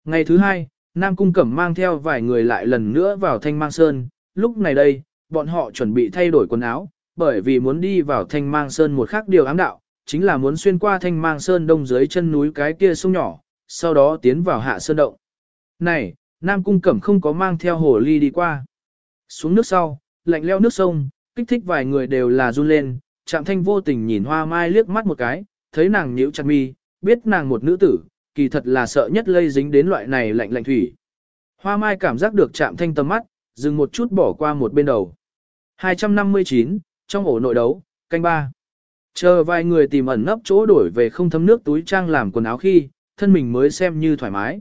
Ngày thứ hai, Nam Cung Cẩm mang theo vài người lại lần nữa vào Thanh Mang Sơn, lúc này đây, bọn họ chuẩn bị thay đổi quần áo, bởi vì muốn đi vào Thanh Mang Sơn một khác điều ám đạo, chính là muốn xuyên qua Thanh Mang Sơn đông dưới chân núi cái kia sông nhỏ, sau đó tiến vào hạ sơn động. Này, Nam Cung Cẩm không có mang theo hồ ly đi qua. Xuống nước sau, lạnh leo nước sông, kích thích vài người đều là run lên, Trạm Thanh vô tình nhìn Hoa Mai liếc mắt một cái, thấy nàng nhíu chặt mi, biết nàng một nữ tử, kỳ thật là sợ nhất lây dính đến loại này lạnh lạnh thủy. Hoa Mai cảm giác được Trạm Thanh tầm mắt, dừng một chút bỏ qua một bên đầu. 259, trong ổ nội đấu, canh ba. Chờ vài người tìm ẩn nấp chỗ đổi về không thấm nước túi trang làm quần áo khi, thân mình mới xem như thoải mái.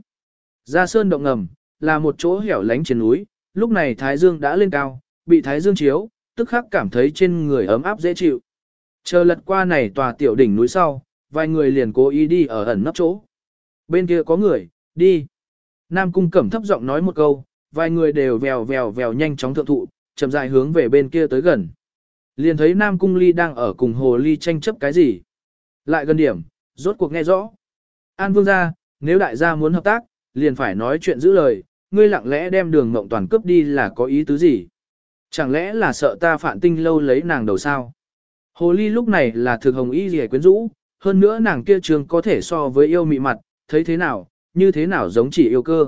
Ra sơn động ngầm, là một chỗ hẻo lánh trên núi, lúc này Thái Dương đã lên cao, bị Thái Dương chiếu, tức khắc cảm thấy trên người ấm áp dễ chịu. Chờ lật qua này tòa tiểu đỉnh núi sau, vài người liền cố ý đi ở ẩn nấp chỗ. Bên kia có người, đi. Nam cung cẩm thấp giọng nói một câu, vài người đều vèo vèo vèo nhanh chóng thượng thụ, chậm rãi hướng về bên kia tới gần. Liền thấy Nam cung ly đang ở cùng hồ ly tranh chấp cái gì. Lại gần điểm, rốt cuộc nghe rõ. An vương gia, nếu đại gia muốn hợp tác, liền phải nói chuyện giữ lời, ngươi lặng lẽ đem đường mộng toàn cướp đi là có ý tứ gì? Chẳng lẽ là sợ ta phản tinh lâu lấy nàng đầu sao? Hồ ly lúc này là thực hồng y rìa quyến rũ, hơn nữa nàng kia trường có thể so với yêu mị mặt, thấy thế nào, như thế nào giống chỉ yêu cơ.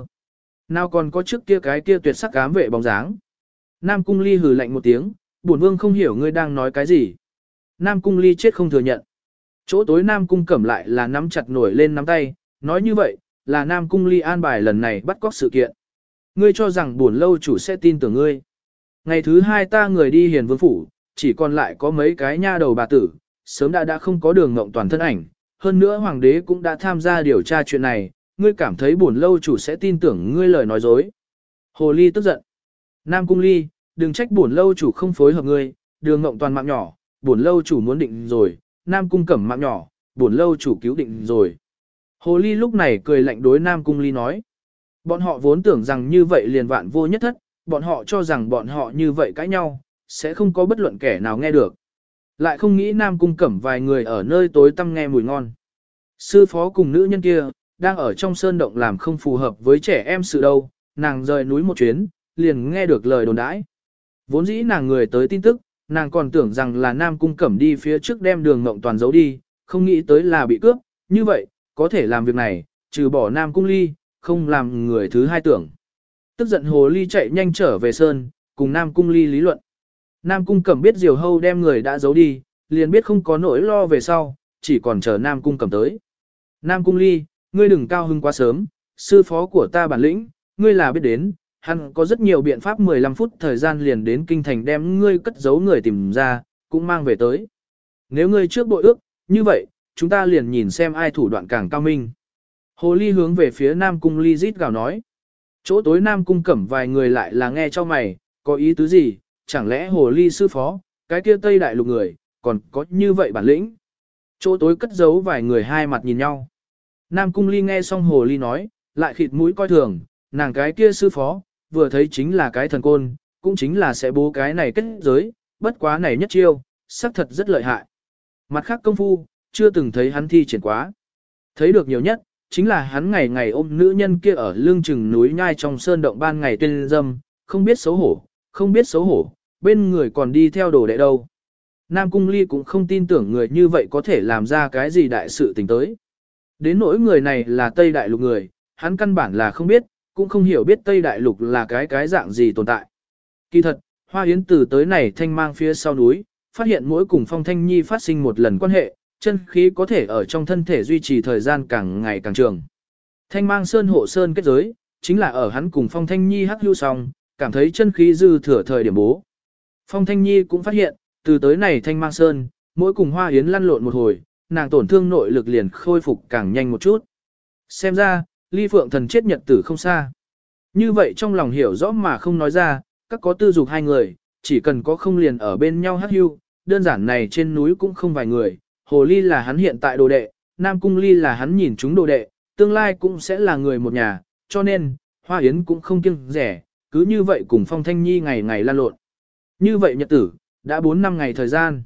Nào còn có trước kia cái kia tuyệt sắc ám vệ bóng dáng. Nam Cung Ly hừ lạnh một tiếng, bổn vương không hiểu ngươi đang nói cái gì. Nam Cung Ly chết không thừa nhận. Chỗ tối Nam Cung cẩm lại là nắm chặt nổi lên nắm tay, nói như vậy, là Nam Cung Ly an bài lần này bắt cóc sự kiện. Ngươi cho rằng buồn lâu chủ sẽ tin tưởng ngươi. Ngày thứ hai ta người đi hiền vương phủ, chỉ còn lại có mấy cái nha đầu bà tử, sớm đã đã không có đường ngộng toàn thân ảnh. Hơn nữa hoàng đế cũng đã tham gia điều tra chuyện này, ngươi cảm thấy buồn lâu chủ sẽ tin tưởng ngươi lời nói dối. Hồ Ly tức giận. Nam Cung Ly, đừng trách buồn lâu chủ không phối hợp ngươi, đường ngộng toàn mạng nhỏ, buồn lâu chủ muốn định rồi, Nam Cung cẩm mạng nhỏ, buồn lâu chủ cứu định rồi. Hồ Ly lúc này cười lạnh đối Nam Cung Ly nói. Bọn họ vốn tưởng rằng như vậy liền vạn vô nhất thất, bọn họ cho rằng bọn họ như vậy cãi nhau, sẽ không có bất luận kẻ nào nghe được. Lại không nghĩ Nam Cung cẩm vài người ở nơi tối tăm nghe mùi ngon. Sư phó cùng nữ nhân kia, đang ở trong sơn động làm không phù hợp với trẻ em sự đâu, nàng rời núi một chuyến, liền nghe được lời đồn đãi. Vốn dĩ nàng người tới tin tức, nàng còn tưởng rằng là Nam Cung Cẩm đi phía trước đem đường Ngộng Toàn giấu đi, không nghĩ tới là bị cướp, như vậy, có thể làm việc này, trừ bỏ Nam Cung Ly, không làm người thứ hai tưởng. Tức giận Hồ Ly chạy nhanh trở về Sơn, cùng Nam Cung Ly lý luận. Nam Cung Cẩm biết Diều Hâu đem người đã giấu đi, liền biết không có nỗi lo về sau, chỉ còn chờ Nam Cung Cẩm tới. Nam Cung Ly, ngươi đừng cao hưng quá sớm, sư phó của ta bản lĩnh, ngươi là biết đến, hắn có rất nhiều biện pháp 15 phút thời gian liền đến kinh thành đem ngươi cất giấu người tìm ra, cũng mang về tới. Nếu ngươi trước bội ước, như vậy, chúng ta liền nhìn xem ai thủ đoạn càng cao minh. Hồ Ly hướng về phía Nam Cung Ly rít gào nói. Chỗ tối Nam Cung cẩm vài người lại là nghe cho mày, có ý tứ gì, chẳng lẽ Hồ Ly sư phó, cái kia Tây Đại lục người, còn có như vậy bản lĩnh. Chỗ tối cất giấu vài người hai mặt nhìn nhau. Nam Cung Ly nghe xong Hồ Ly nói, lại khịt mũi coi thường, nàng cái kia sư phó, vừa thấy chính là cái thần côn, cũng chính là sẽ bố cái này kết giới, bất quá này nhất chiêu, xác thật rất lợi hại. Mặt khác công phu, chưa từng thấy hắn thi triển quá. Thấy được nhiều nhất, chính là hắn ngày ngày ôm nữ nhân kia ở lương chừng núi nhai trong sơn động ban ngày tuyên dâm, không biết xấu hổ, không biết xấu hổ, bên người còn đi theo đồ đệ đâu. Nam Cung Ly cũng không tin tưởng người như vậy có thể làm ra cái gì đại sự tình tới. Đến nỗi người này là Tây Đại Lục người, hắn căn bản là không biết, cũng không hiểu biết Tây Đại Lục là cái cái dạng gì tồn tại. Kỳ thật, Hoa Yến từ tới này thanh mang phía sau núi, phát hiện mỗi cùng Phong Thanh Nhi phát sinh một lần quan hệ, chân khí có thể ở trong thân thể duy trì thời gian càng ngày càng trường. Thanh mang sơn hộ sơn kết giới, chính là ở hắn cùng Phong Thanh Nhi hắc lưu xong, cảm thấy chân khí dư thừa thời điểm bố. Phong Thanh Nhi cũng phát hiện, từ tới này Thanh mang sơn, mỗi cùng Hoa Yến lăn lộn một hồi, nàng tổn thương nội lực liền khôi phục càng nhanh một chút. Xem ra, ly phượng thần chết nhật tử không xa. Như vậy trong lòng hiểu rõ mà không nói ra, các có tư dục hai người, chỉ cần có không liền ở bên nhau hát hưu, đơn giản này trên núi cũng không vài người, hồ ly là hắn hiện tại đồ đệ, nam cung ly là hắn nhìn chúng đồ đệ, tương lai cũng sẽ là người một nhà, cho nên, hoa yến cũng không kiêng rẻ, cứ như vậy cùng phong thanh nhi ngày ngày lan lộn. Như vậy nhật tử, đã 4 năm ngày thời gian.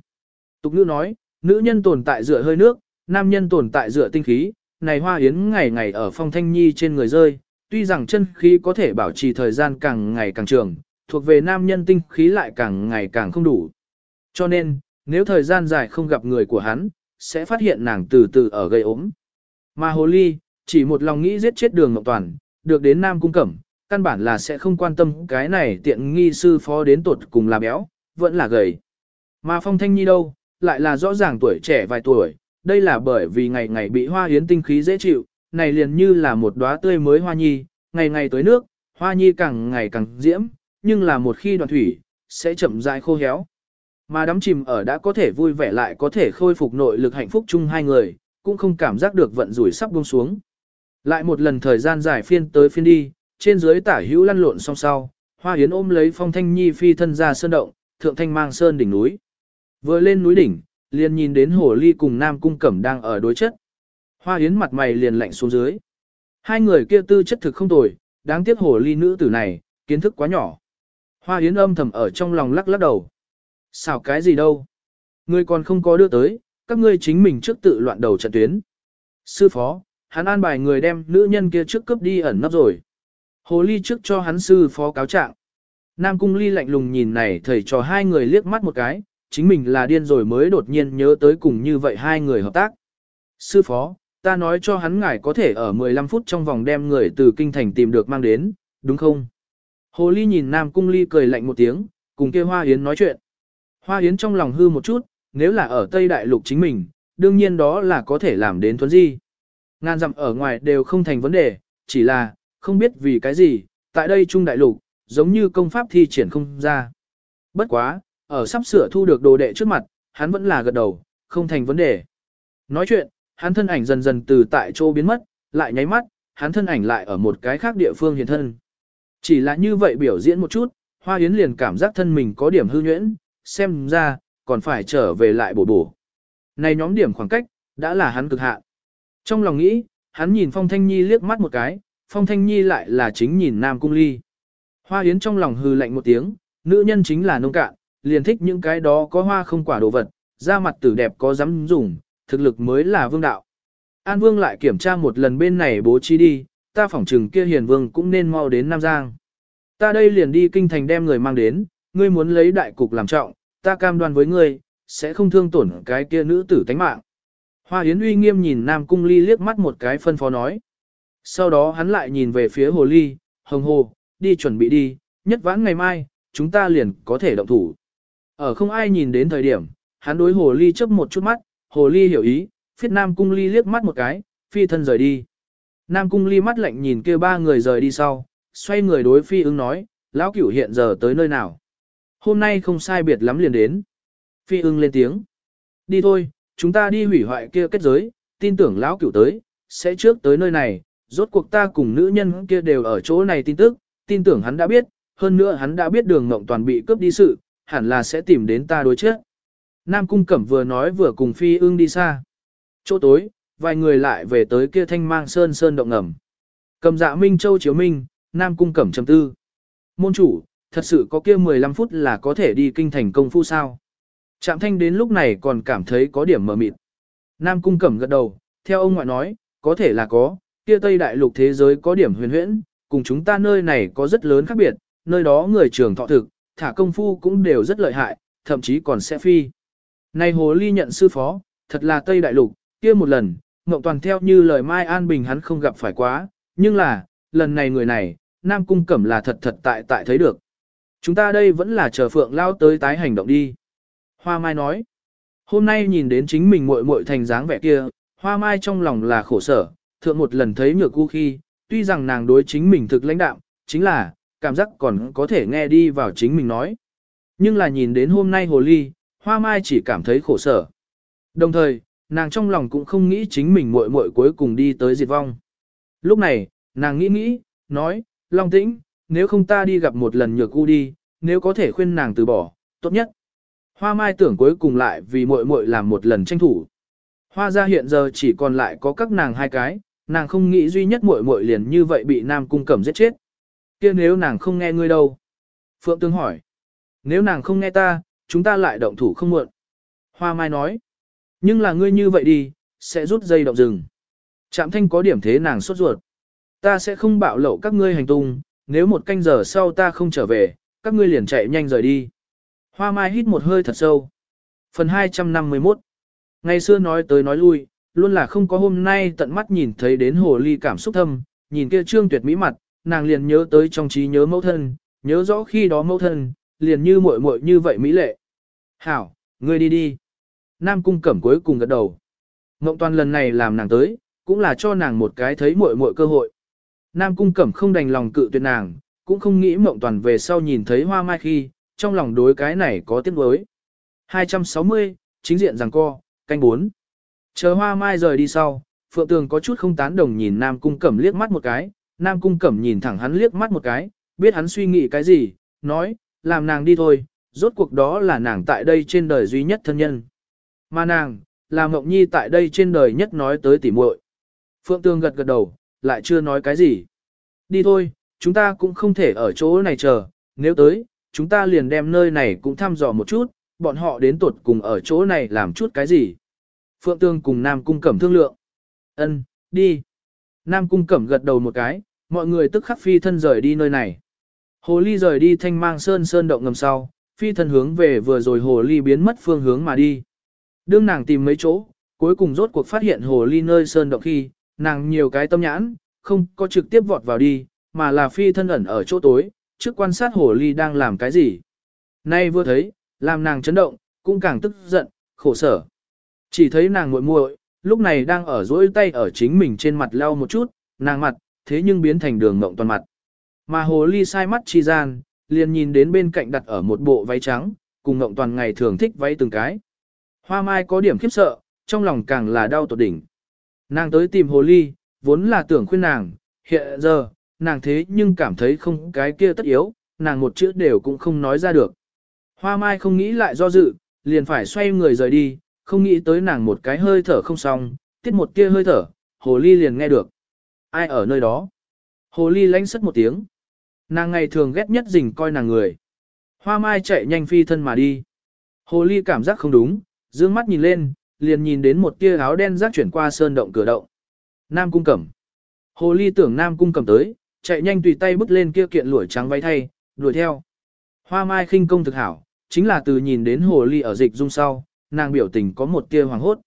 Tục ngữ nói, nữ nhân tồn tại dựa hơi nước, nam nhân tồn tại dựa tinh khí, này hoa yến ngày ngày ở phong thanh nhi trên người rơi, tuy rằng chân khí có thể bảo trì thời gian càng ngày càng trường, thuộc về nam nhân tinh khí lại càng ngày càng không đủ. Cho nên, nếu thời gian dài không gặp người của hắn, sẽ phát hiện nàng từ từ ở gây ốm. Mà hồ ly, chỉ một lòng nghĩ giết chết đường Ngọc Toàn, được đến Nam Cung Cẩm, căn bản là sẽ không quan tâm cái này tiện nghi sư phó đến tột cùng là béo, vẫn là gầy. Mà Phong Thanh Nhi đâu, lại là rõ ràng tuổi trẻ vài tuổi, đây là bởi vì ngày ngày bị hoa hiến tinh khí dễ chịu, này liền như là một đóa tươi mới hoa nhi, ngày ngày tới nước, hoa nhi càng ngày càng diễm, nhưng là một khi đoàn thủy, sẽ chậm rãi khô héo. Mà đắm chìm ở đã có thể vui vẻ lại có thể khôi phục nội lực hạnh phúc chung hai người, cũng không cảm giác được vận rủi sắp buông xuống. Lại một lần thời gian dài phiên tới phiên đi, trên dưới tả hữu lăn lộn song sau, Hoa Yến ôm lấy Phong Thanh Nhi phi thân ra sơn động, thượng thanh mang sơn đỉnh núi. Vừa lên núi đỉnh, liền nhìn đến hồ ly cùng nam cung cẩm đang ở đối chất. Hoa yến mặt mày liền lạnh xuống dưới. Hai người kia tư chất thực không tồi, đáng tiếc hồ ly nữ tử này, kiến thức quá nhỏ. Hoa yến âm thầm ở trong lòng lắc lắc đầu. xào cái gì đâu? Ngươi còn không có đưa tới, các ngươi chính mình trước tự loạn đầu trận tuyến. Sư phó, hắn an bài người đem nữ nhân kia trước cướp đi ẩn nấp rồi. Hồ ly trước cho hắn sư phó cáo trạng. Nam cung ly lạnh lùng nhìn này thầy cho hai người liếc mắt một cái, chính mình là điên rồi mới đột nhiên nhớ tới cùng như vậy hai người hợp tác. Sư phó, ta nói cho hắn ngài có thể ở 15 phút trong vòng đem người từ kinh thành tìm được mang đến, đúng không? Hồ ly nhìn Nam Cung ly cười lạnh một tiếng, cùng kia Hoa Yến nói chuyện. Hoa Yến trong lòng hư một chút, nếu là ở Tây Đại Lục chính mình, đương nhiên đó là có thể làm đến thuấn di. Ngàn dặm ở ngoài đều không thành vấn đề, chỉ là, không biết vì cái gì, tại đây Trung Đại Lục, giống như công pháp thi triển không ra. Bất quá, ở sắp sửa thu được đồ đệ trước mặt, hắn vẫn là gật đầu, không thành vấn đề. Nói chuyện, hắn thân ảnh dần dần từ tại chỗ biến mất, lại nháy mắt, hắn thân ảnh lại ở một cái khác địa phương hiện thân. Chỉ là như vậy biểu diễn một chút, Hoa Yến liền cảm giác thân mình có điểm hư nhuyễn, xem ra, còn phải trở về lại bổ bổ. Này nhóm điểm khoảng cách, đã là hắn cực hạn. Trong lòng nghĩ, hắn nhìn Phong Thanh Nhi liếc mắt một cái, Phong Thanh Nhi lại là chính nhìn Nam Cung Ly. Hoa Yến trong lòng hư lạnh một tiếng, nữ nhân chính là nông cạn, liền thích những cái đó có hoa không quả đồ vật, da mặt tử đẹp có dám dùng, thực lực mới là vương đạo. An Vương lại kiểm tra một lần bên này bố trí đi, ta phỏng trừng kia hiền vương cũng nên mau đến Nam Giang. Ta đây liền đi kinh thành đem người mang đến, ngươi muốn lấy đại cục làm trọng, ta cam đoan với ngươi, sẽ không thương tổn cái kia nữ tử tánh mạng. Hoa Yến uy nghiêm nhìn Nam Cung Ly liếc mắt một cái phân phó nói. Sau đó hắn lại nhìn về phía Hồ Ly, hồng hồ, đi chuẩn bị đi, nhất vãn ngày mai, chúng ta liền có thể động thủ. Ở không ai nhìn đến thời điểm, hắn đối Hồ Ly chớp một chút mắt, Hồ Ly hiểu ý, phiết Nam Cung Ly liếc mắt một cái, phi thân rời đi. Nam Cung Ly mắt lạnh nhìn kia ba người rời đi sau, xoay người đối phi ứng nói, lão cửu hiện giờ tới nơi nào. Hôm nay không sai biệt lắm liền đến. Phi ưng lên tiếng. Đi thôi, chúng ta đi hủy hoại kia kết giới, tin tưởng lão cửu tới, sẽ trước tới nơi này, rốt cuộc ta cùng nữ nhân kia đều ở chỗ này tin tức, tin tưởng hắn đã biết, hơn nữa hắn đã biết đường mộng toàn bị cướp đi sự, hẳn là sẽ tìm đến ta đối chết. Nam Cung Cẩm vừa nói vừa cùng Phi ưng đi xa. Chỗ tối, vài người lại về tới kia thanh mang sơn sơn động ngầm. Cầm dạ Minh Châu chiếu minh, Nam Cung Cẩm trầm tư. Môn chủ, thật sự có kia 15 phút là có thể đi kinh thành công phu sao. Trạm thanh đến lúc này còn cảm thấy có điểm mờ mịt. Nam Cung Cẩm gật đầu, theo ông ngoại nói, có thể là có, kia Tây Đại Lục thế giới có điểm huyền huyễn, cùng chúng ta nơi này có rất lớn khác biệt, nơi đó người trường thọ thực, thả công phu cũng đều rất lợi hại, thậm chí còn sẽ phi. Này Hồ Ly nhận sư phó, thật là Tây Đại Lục, kia một lần, Ngộng Toàn theo như lời Mai An Bình hắn không gặp phải quá, nhưng là, lần này người này, Nam Cung Cẩm là thật thật tại tại thấy được. Chúng ta đây vẫn là chờ Phượng Lao tới tái hành động đi. Hoa Mai nói, hôm nay nhìn đến chính mình muội muội thành dáng vẻ kia, Hoa Mai trong lòng là khổ sở, thượng một lần thấy nhược cu khi, tuy rằng nàng đối chính mình thực lãnh đạo, chính là, cảm giác còn có thể nghe đi vào chính mình nói. Nhưng là nhìn đến hôm nay hồ ly, Hoa Mai chỉ cảm thấy khổ sở. Đồng thời, nàng trong lòng cũng không nghĩ chính mình muội muội cuối cùng đi tới diệt vong. Lúc này, nàng nghĩ nghĩ, nói, Long Tĩnh, nếu không ta đi gặp một lần nhược cu đi, nếu có thể khuyên nàng từ bỏ, tốt nhất. Hoa Mai tưởng cuối cùng lại vì muội muội làm một lần tranh thủ. Hoa gia hiện giờ chỉ còn lại có các nàng hai cái, nàng không nghĩ duy nhất muội muội liền như vậy bị Nam Cung Cẩm giết chết. Kia nếu nàng không nghe ngươi đâu? Phượng Tương hỏi. Nếu nàng không nghe ta, chúng ta lại động thủ không muộn. Hoa Mai nói. Nhưng là ngươi như vậy đi, sẽ rút dây động rừng. Trạm thanh có điểm thế nàng sốt ruột. Ta sẽ không bạo lộ các ngươi hành tung, nếu một canh giờ sau ta không trở về, các ngươi liền chạy nhanh rời đi. Hoa Mai hít một hơi thật sâu. Phần 251 Ngày xưa nói tới nói lui, luôn là không có hôm nay tận mắt nhìn thấy đến hồ ly cảm xúc thâm, nhìn kia trương tuyệt mỹ mặt, nàng liền nhớ tới trong trí nhớ mẫu thân, nhớ rõ khi đó mẫu thân, liền như muội muội như vậy mỹ lệ. Hảo, ngươi đi đi. Nam cung cẩm cuối cùng gật đầu. Ngộng toàn lần này làm nàng tới, cũng là cho nàng một cái thấy muội muội cơ hội. Nam cung cẩm không đành lòng cự tuyệt nàng, cũng không nghĩ mộng toàn về sau nhìn thấy hoa mai khi, trong lòng đối cái này có tiếc nuối. 260, chính diện rằng co, canh 4. Chờ hoa mai rời đi sau, Phượng Tường có chút không tán đồng nhìn Nam Cung Cẩm liếc mắt một cái, Nam Cung Cẩm nhìn thẳng hắn liếc mắt một cái, biết hắn suy nghĩ cái gì, nói, làm nàng đi thôi, rốt cuộc đó là nàng tại đây trên đời duy nhất thân nhân. Mà nàng, là Mộng Nhi tại đây trên đời nhất nói tới tỉ muội. Phượng Tương gật gật đầu, lại chưa nói cái gì. Đi thôi, chúng ta cũng không thể ở chỗ này chờ, nếu tới, chúng ta liền đem nơi này cũng thăm dò một chút, bọn họ đến tuột cùng ở chỗ này làm chút cái gì. Phượng Tương cùng Nam Cung Cẩm thương lượng. Ân, đi. Nam Cung Cẩm gật đầu một cái, mọi người tức khắc phi thân rời đi nơi này. Hồ ly rời đi thanh mang sơn sơn động ngầm sau, phi thân hướng về vừa rồi hồ ly biến mất phương hướng mà đi. Đương nàng tìm mấy chỗ, cuối cùng rốt cuộc phát hiện hồ ly nơi sơn động khi, nàng nhiều cái tâm nhãn, không có trực tiếp vọt vào đi, mà là phi thân ẩn ở chỗ tối, trước quan sát hồ ly đang làm cái gì. Nay vừa thấy, làm nàng chấn động, cũng càng tức giận, khổ sở. Chỉ thấy nàng muội muội, lúc này đang ở dỗi tay ở chính mình trên mặt lau một chút, nàng mặt, thế nhưng biến thành đường mộng toàn mặt. Mà hồ ly sai mắt chi gian, liền nhìn đến bên cạnh đặt ở một bộ váy trắng, cùng mộng toàn ngày thường thích váy từng cái. Hoa mai có điểm khiếp sợ, trong lòng càng là đau tột đỉnh. Nàng tới tìm hồ ly, vốn là tưởng khuyên nàng, hiện giờ, nàng thế nhưng cảm thấy không cái kia tất yếu, nàng một chữ đều cũng không nói ra được. Hoa mai không nghĩ lại do dự, liền phải xoay người rời đi, không nghĩ tới nàng một cái hơi thở không xong, tiết một tia hơi thở, hồ ly liền nghe được. Ai ở nơi đó? Hồ ly lánh sất một tiếng. Nàng ngày thường ghét nhất rình coi nàng người. Hoa mai chạy nhanh phi thân mà đi. Hồ ly cảm giác không đúng, dương mắt nhìn lên, liền nhìn đến một tia áo đen rác chuyển qua sơn động cửa động. Nam cung cẩm. Hồ ly tưởng Nam cung cẩm tới, chạy nhanh tùy tay bước lên kia kiện lũi trắng váy thay, đuổi theo. Hoa mai khinh công thực hảo, chính là từ nhìn đến hồ ly ở dịch dung sau, nàng biểu tình có một tia hoàng hốt.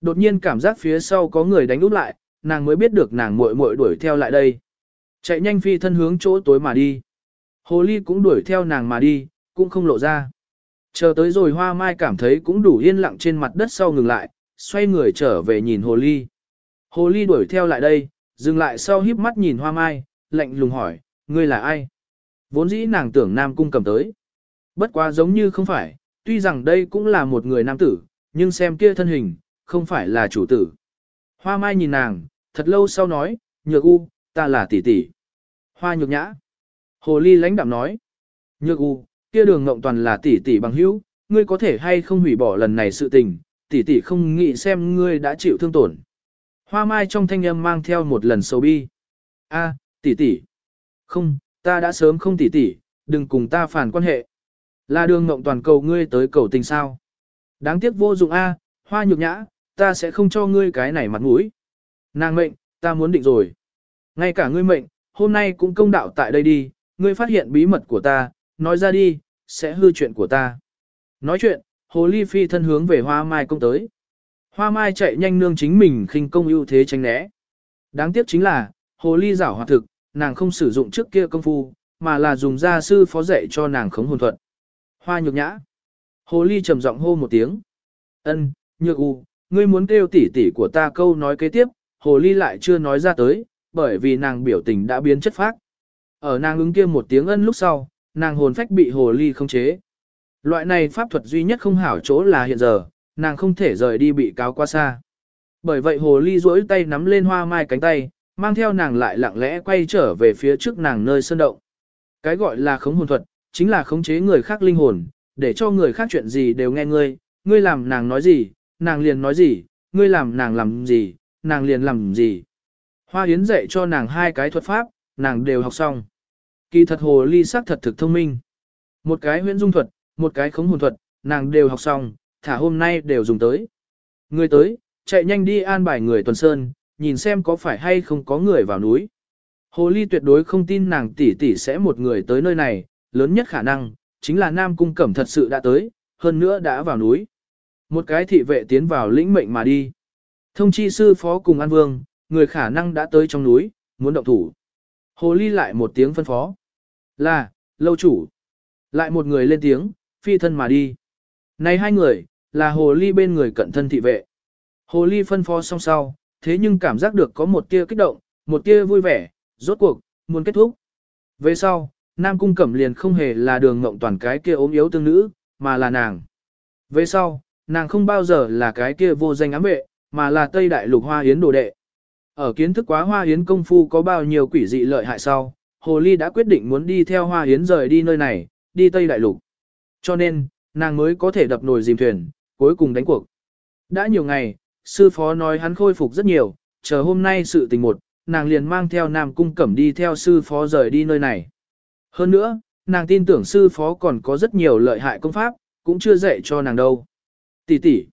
Đột nhiên cảm giác phía sau có người đánh úp lại, nàng mới biết được nàng muội muội đuổi theo lại đây. Chạy nhanh phi thân hướng chỗ tối mà đi. Hồ ly cũng đuổi theo nàng mà đi, cũng không lộ ra. Chờ tới rồi hoa mai cảm thấy cũng đủ yên lặng trên mặt đất sau ngừng lại, xoay người trở về nhìn hồ ly. Hồ ly đuổi theo lại đây, dừng lại sau híp mắt nhìn hoa mai, lạnh lùng hỏi, ngươi là ai? Vốn dĩ nàng tưởng nam cung cầm tới. Bất quá giống như không phải, tuy rằng đây cũng là một người nam tử, nhưng xem kia thân hình, không phải là chủ tử. Hoa mai nhìn nàng, thật lâu sau nói, nhược u, ta là tỷ tỷ. Hoa nhược nhã. Hồ ly lãnh đạm nói, nhược u, kia đường ngộng toàn là tỷ tỷ bằng hữu, ngươi có thể hay không hủy bỏ lần này sự tình, tỷ tỷ không nghĩ xem ngươi đã chịu thương tổn. Hoa mai trong thanh âm mang theo một lần sầu bi. A, tỷ tỷ. Không, ta đã sớm không tỷ tỷ, đừng cùng ta phản quan hệ. Là đường ngộng toàn cầu ngươi tới cầu tình sao. Đáng tiếc vô dụng A, hoa nhược nhã, ta sẽ không cho ngươi cái này mặt mũi. Nàng mệnh, ta muốn định rồi. Ngay cả ngươi mệnh, hôm nay cũng công đạo tại đây đi, ngươi phát hiện bí mật của ta, nói ra đi, sẽ hư chuyện của ta. Nói chuyện, hồ ly phi thân hướng về hoa mai công tới. Hoa mai chạy nhanh nương chính mình khinh công ưu thế tránh né. Đáng tiếc chính là, hồ ly giảo hoạt thực, nàng không sử dụng trước kia công phu, mà là dùng gia sư phó dạy cho nàng khống hồn thuật. Hoa nhược nhã. Hồ ly trầm giọng hô một tiếng. Ân, nhược u, ngươi muốn kêu tỉ tỉ của ta câu nói kế tiếp, hồ ly lại chưa nói ra tới, bởi vì nàng biểu tình đã biến chất phác. Ở nàng ứng kia một tiếng ân lúc sau, nàng hồn phách bị hồ ly không chế. Loại này pháp thuật duy nhất không hảo chỗ là hiện giờ, nàng không thể rời đi bị cáo quá xa. Bởi vậy hồ ly duỗi tay nắm lên hoa mai cánh tay, mang theo nàng lại lặng lẽ quay trở về phía trước nàng nơi sơn động. Cái gọi là khống hồn thuật, chính là khống chế người khác linh hồn, để cho người khác chuyện gì đều nghe ngươi, ngươi làm nàng nói gì, nàng liền nói gì, ngươi làm nàng làm gì, nàng liền làm gì. Hoa Yến dạy cho nàng hai cái thuật pháp, nàng đều học xong. Kỳ thật hồ ly sắc thật thực thông minh. Một cái huyễn dung thuật, một cái khống hồn thuật, nàng đều học xong, thả hôm nay đều dùng tới. Người tới, chạy nhanh đi an bài người tuần sơn, nhìn xem có phải hay không có người vào núi. Hồ ly tuyệt đối không tin nàng tỷ tỷ sẽ một người tới nơi này, lớn nhất khả năng, chính là Nam Cung Cẩm thật sự đã tới, hơn nữa đã vào núi. Một cái thị vệ tiến vào lĩnh mệnh mà đi. Thông chi sư phó cùng An Vương, người khả năng đã tới trong núi, muốn động thủ. Hồ ly lại một tiếng phân phó. Là, lâu chủ. Lại một người lên tiếng, phi thân mà đi. Này hai người, là hồ ly bên người cận thân thị vệ. Hồ ly phân phó xong sau, thế nhưng cảm giác được có một tia kích động, một tia vui vẻ, rốt cuộc, muốn kết thúc. Về sau, Nam Cung Cẩm liền không hề là đường ngộng toàn cái kia ốm yếu tương nữ, mà là nàng. Về sau, nàng không bao giờ là cái kia vô danh ám vệ, mà là Tây Đại Lục Hoa Yến đồ đệ. Ở kiến thức quá Hoa Yến công phu có bao nhiêu quỷ dị lợi hại sau, Hồ Ly đã quyết định muốn đi theo Hoa Yến rời đi nơi này, đi Tây Đại Lục. Cho nên, nàng mới có thể đập nồi dìm thuyền, cuối cùng đánh cuộc. Đã nhiều ngày, sư phó nói hắn khôi phục rất nhiều, chờ hôm nay sự tình một, nàng liền mang theo Nam Cung Cẩm đi theo sư phó rời đi nơi này. Hơn nữa, nàng tin tưởng sư phó còn có rất nhiều lợi hại công pháp, cũng chưa dạy cho nàng đâu. Tỷ tỷ,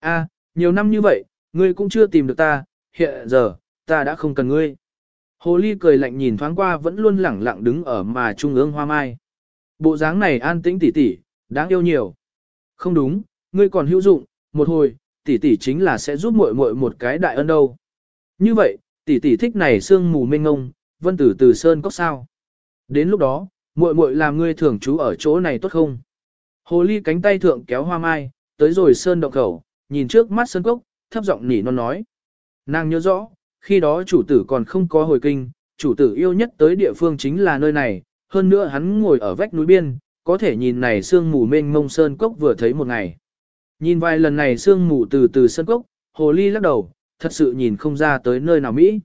a, nhiều năm như vậy, ngươi cũng chưa tìm được ta, hiện giờ, ta đã không cần ngươi. Hồ ly cười lạnh nhìn thoáng qua vẫn luôn lẳng lặng đứng ở mà trung ương hoa mai. Bộ dáng này an tĩnh tỉ tỉ, đáng yêu nhiều. Không đúng, ngươi còn hữu dụng, một hồi, tỷ tỷ chính là sẽ giúp muội muội một cái đại ân đâu. Như vậy, tỷ tỷ thích này sương mù mênh ngông, vân tử từ sơn cốc sao. Đến lúc đó, muội muội làm ngươi thường trú ở chỗ này tốt không? Hồ ly cánh tay thượng kéo hoa mai, tới rồi sơn động khẩu, nhìn trước mắt sơn cốc, thấp giọng nỉ non nói. Nàng nhớ rõ, khi đó chủ tử còn không có hồi kinh, chủ tử yêu nhất tới địa phương chính là nơi này, hơn nữa hắn ngồi ở vách núi biên, có thể nhìn này sương mù mênh mông sơn cốc vừa thấy một ngày. Nhìn vài lần này sương mù từ từ sơn cốc, hồ ly lắc đầu, thật sự nhìn không ra tới nơi nào Mỹ.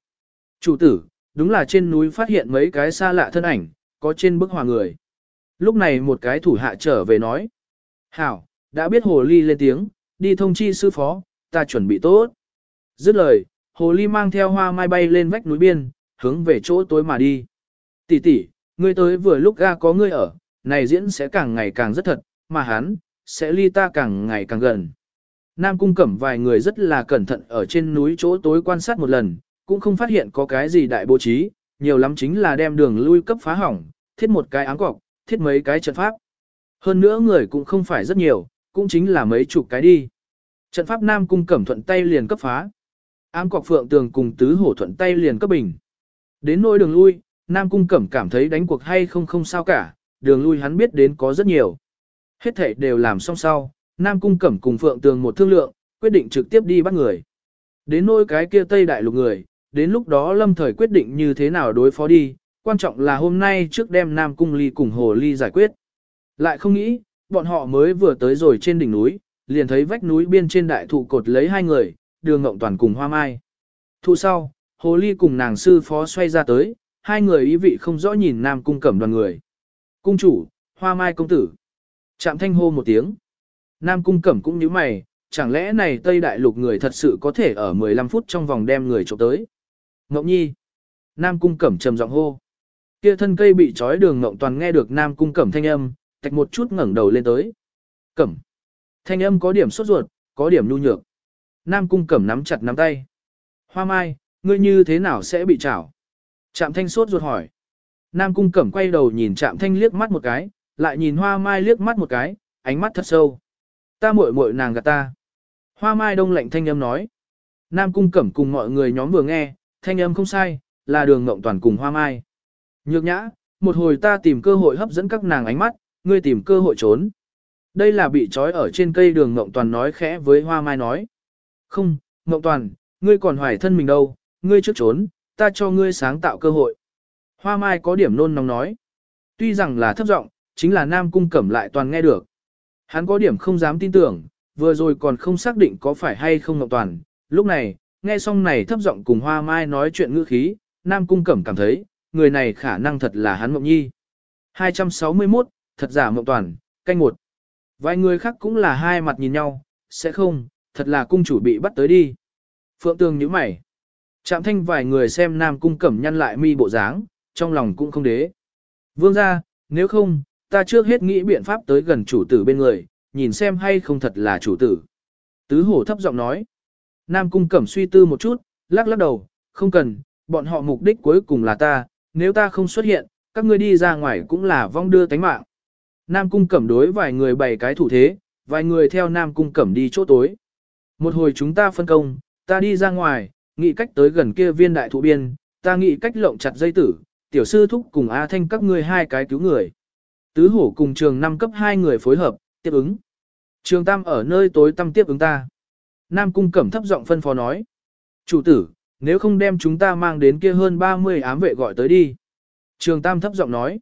Chủ tử, đúng là trên núi phát hiện mấy cái xa lạ thân ảnh, có trên bức hòa người. Lúc này một cái thủ hạ trở về nói. Hảo, đã biết hồ ly lên tiếng, đi thông chi sư phó, ta chuẩn bị tốt. Dứt lời, hồ ly mang theo hoa mai bay lên vách núi biên, hướng về chỗ tối mà đi. Tỷ tỷ, ngươi tới vừa lúc ga có ngươi ở, này diễn sẽ càng ngày càng rất thật, mà hắn, sẽ ly ta càng ngày càng gần. Nam cung cẩm vài người rất là cẩn thận ở trên núi chỗ tối quan sát một lần, cũng không phát hiện có cái gì đại bố trí, nhiều lắm chính là đem đường lui cấp phá hỏng, thiết một cái áng cọc, thiết mấy cái trận pháp. Hơn nữa người cũng không phải rất nhiều, cũng chính là mấy chục cái đi. Trận pháp Nam cung cẩm thuận tay liền cấp phá. Ám cọc phượng tường cùng tứ hổ thuận tay liền cấp bình. Đến nỗi đường lui, Nam cung cẩm cảm thấy đánh cuộc hay không không sao cả, đường lui hắn biết đến có rất nhiều. Hết thảy đều làm xong sau, Nam cung cẩm cùng phượng tường một thương lượng, quyết định trực tiếp đi bắt người. Đến nỗi cái kia Tây Đại lục người, đến lúc đó lâm thời quyết định như thế nào đối phó đi, quan trọng là hôm nay trước đem Nam cung ly cùng hồ ly giải quyết. Lại không nghĩ, bọn họ mới vừa tới rồi trên đỉnh núi, liền thấy vách núi biên trên đại thụ cột lấy hai người, đường ngộng toàn cùng hoa mai. Thụ sau, hồ ly cùng nàng sư phó xoay ra tới, hai người ý vị không rõ nhìn nam cung cẩm đoàn người. Cung chủ, hoa mai công tử. Chạm thanh hô một tiếng. Nam cung cẩm cũng như mày, chẳng lẽ này Tây Đại Lục người thật sự có thể ở 15 phút trong vòng đem người trộm tới. Ngộng Nhi. Nam cung cẩm trầm giọng hô. Kia thân cây bị trói đường ngộng toàn nghe được Nam cung cẩm thanh âm, tạch một chút ngẩng đầu lên tới. Cẩm. Thanh âm có điểm sốt ruột, có điểm nhu nhược. Nam cung cẩm nắm chặt nắm tay. Hoa mai, ngươi như thế nào sẽ bị chảo? Trạm thanh sốt ruột hỏi. Nam cung cẩm quay đầu nhìn trạm thanh liếc mắt một cái, lại nhìn hoa mai liếc mắt một cái, ánh mắt thật sâu. Ta muội muội nàng gạt ta. Hoa mai đông lạnh thanh âm nói. Nam cung cẩm cùng mọi người nhóm vừa nghe, thanh âm không sai, là đường ngộng toàn cùng hoa mai. Nhược nhã, một hồi ta tìm cơ hội hấp dẫn các nàng ánh mắt, ngươi tìm cơ hội trốn. Đây là bị trói ở trên cây đường ngộng toàn nói khẽ với hoa mai nói. Không, ngộng toàn, ngươi còn hoài thân mình đâu, ngươi trước trốn, ta cho ngươi sáng tạo cơ hội. Hoa mai có điểm nôn nóng nói. Tuy rằng là thấp giọng, chính là nam cung cẩm lại toàn nghe được. Hắn có điểm không dám tin tưởng, vừa rồi còn không xác định có phải hay không ngộng toàn. Lúc này, nghe xong này thấp giọng cùng hoa mai nói chuyện ngữ khí, nam cung cẩm cảm thấy, người này khả năng thật là hắn mộng nhi. 261, thật giả mộng toàn, canh một. Vài người khác cũng là hai mặt nhìn nhau, sẽ không, thật là cung chủ bị bắt tới đi. Phượng tường nhíu mày. Trạm thanh vài người xem nam cung cẩm nhăn lại mi bộ dáng, trong lòng cũng không đế. Vương ra, nếu không, ta trước hết nghĩ biện pháp tới gần chủ tử bên người, nhìn xem hay không thật là chủ tử. Tứ hổ thấp giọng nói. Nam cung cẩm suy tư một chút, lắc lắc đầu, không cần, bọn họ mục đích cuối cùng là ta, nếu ta không xuất hiện, các ngươi đi ra ngoài cũng là vong đưa tánh mạng. Nam cung cẩm đối vài người bày cái thủ thế, vài người theo Nam cung cẩm đi chỗ tối. Một hồi chúng ta phân công, ta đi ra ngoài, nghĩ cách tới gần kia viên đại thụ biên, ta nghĩ cách lộng chặt dây tử, tiểu sư thúc cùng A Thanh các ngươi hai cái cứu người. Tứ hổ cùng trường năm cấp hai người phối hợp, tiếp ứng. Trường tam ở nơi tối tăm tiếp ứng ta. Nam cung cẩm thấp giọng phân phó nói. Chủ tử, nếu không đem chúng ta mang đến kia hơn 30 ám vệ gọi tới đi. Trường tam thấp giọng nói.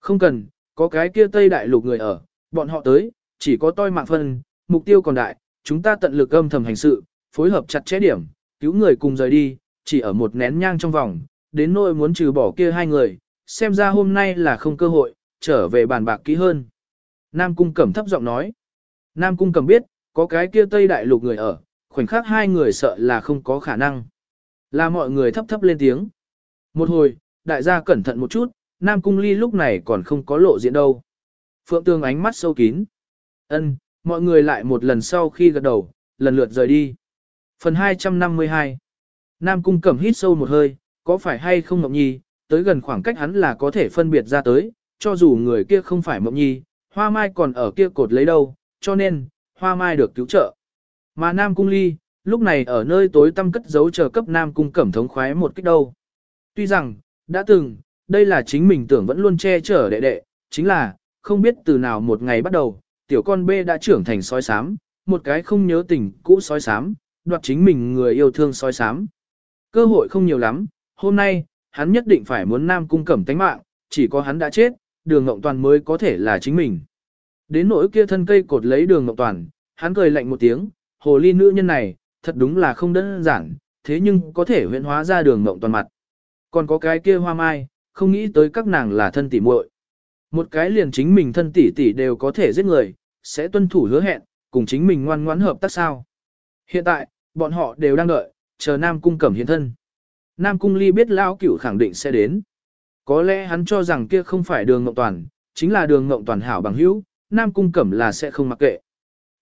Không cần, có cái kia Tây Đại Lục người ở, bọn họ tới, chỉ có toi mạng phân, mục tiêu còn đại, chúng ta tận lực âm thầm hành sự, phối hợp chặt chẽ điểm, cứu người cùng rời đi, chỉ ở một nén nhang trong vòng, đến nỗi muốn trừ bỏ kia hai người, xem ra hôm nay là không cơ hội, trở về bàn bạc kỹ hơn. Nam Cung Cẩm thấp giọng nói. Nam Cung Cẩm biết, có cái kia Tây Đại Lục người ở, khoảnh khắc hai người sợ là không có khả năng. Là mọi người thấp thấp lên tiếng. Một hồi, đại gia cẩn thận một chút, Nam Cung Ly lúc này còn không có lộ diện đâu. Phượng Tương ánh mắt sâu kín. Ân, mọi người lại một lần sau khi gật đầu, lần lượt rời đi. Phần 252 Nam Cung Cẩm hít sâu một hơi, có phải hay không Mộng Nhi, tới gần khoảng cách hắn là có thể phân biệt ra tới, cho dù người kia không phải Mộng Nhi, Hoa Mai còn ở kia cột lấy đâu, cho nên, Hoa Mai được cứu trợ. Mà Nam Cung Ly, lúc này ở nơi tối tăm cất giấu chờ cấp Nam Cung Cẩm thống khoái một cách đâu. Tuy rằng, đã từng, đây là chính mình tưởng vẫn luôn che chở đệ đệ, chính là, không biết từ nào một ngày bắt đầu, tiểu con B đã trưởng thành sói sám, một cái không nhớ tình cũ sói sám, đoạt chính mình người yêu thương sói sám. Cơ hội không nhiều lắm, hôm nay, hắn nhất định phải muốn Nam Cung Cẩm tánh mạng, chỉ có hắn đã chết, đường Ngộng Toàn mới có thể là chính mình. Đến nỗi kia thân cây cột lấy đường Ngộng Toàn, hắn cười lạnh một tiếng, hồ ly nữ nhân này, thật đúng là không đơn giản, thế nhưng có thể huyện hóa ra đường Ngộng Toàn mặt. Còn có cái kia hoa mai, không nghĩ tới các nàng là thân tỷ muội. Một cái liền chính mình thân tỷ tỷ đều có thể giết người, sẽ tuân thủ hứa hẹn, cùng chính mình ngoan ngoãn hợp tác sao. Hiện tại, bọn họ đều đang đợi, chờ Nam Cung Cẩm hiện thân. Nam Cung Ly biết Lão Cửu khẳng định sẽ đến. Có lẽ hắn cho rằng kia không phải đường Ngộng Toàn, chính là đường Ngộng Toàn hảo bằng hữu, Nam Cung Cẩm là sẽ không mặc kệ.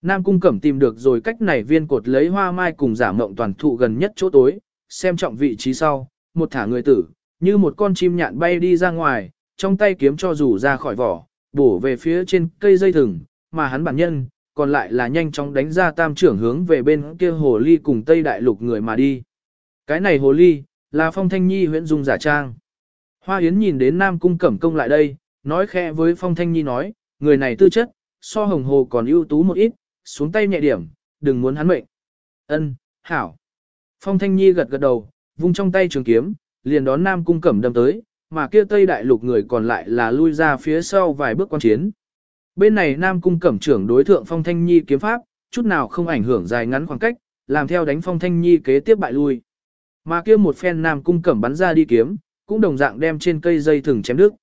Nam Cung Cẩm tìm được rồi cách này viên cột lấy hoa mai cùng giả Ngộng Toàn thụ gần nhất chỗ tối, xem trọng vị trí sau, một thả người tử, như một con chim nhạn bay đi ra ngoài, trong tay kiếm cho rủ ra khỏi vỏ, bổ về phía trên cây dây thừng, mà hắn bản nhân, còn lại là nhanh chóng đánh ra tam trưởng hướng về bên kia hồ ly cùng Tây Đại Lục người mà đi. Cái này hồ ly, là Phong Thanh Nhi huyện dung giả trang. Hoa Yến nhìn đến Nam Cung Cẩm Công lại đây, nói khẽ với Phong Thanh Nhi nói, người này tư chất, so hồng hồ còn ưu tú một ít, xuống tay nhẹ điểm, đừng muốn hắn mệnh. Ân, hảo. Phong Thanh Nhi gật gật đầu, vung trong tay trường kiếm, liền đón Nam Cung Cẩm đâm tới, mà kia Tây Đại Lục người còn lại là lui ra phía sau vài bước quan chiến. Bên này Nam Cung Cẩm trưởng đối thượng Phong Thanh Nhi kiếm pháp, chút nào không ảnh hưởng dài ngắn khoảng cách, làm theo đánh Phong Thanh Nhi kế tiếp bại lui. Mà kia một phen Nam Cung Cẩm bắn ra đi kiếm, cũng đồng dạng đem trên cây dây thừng chém đứt.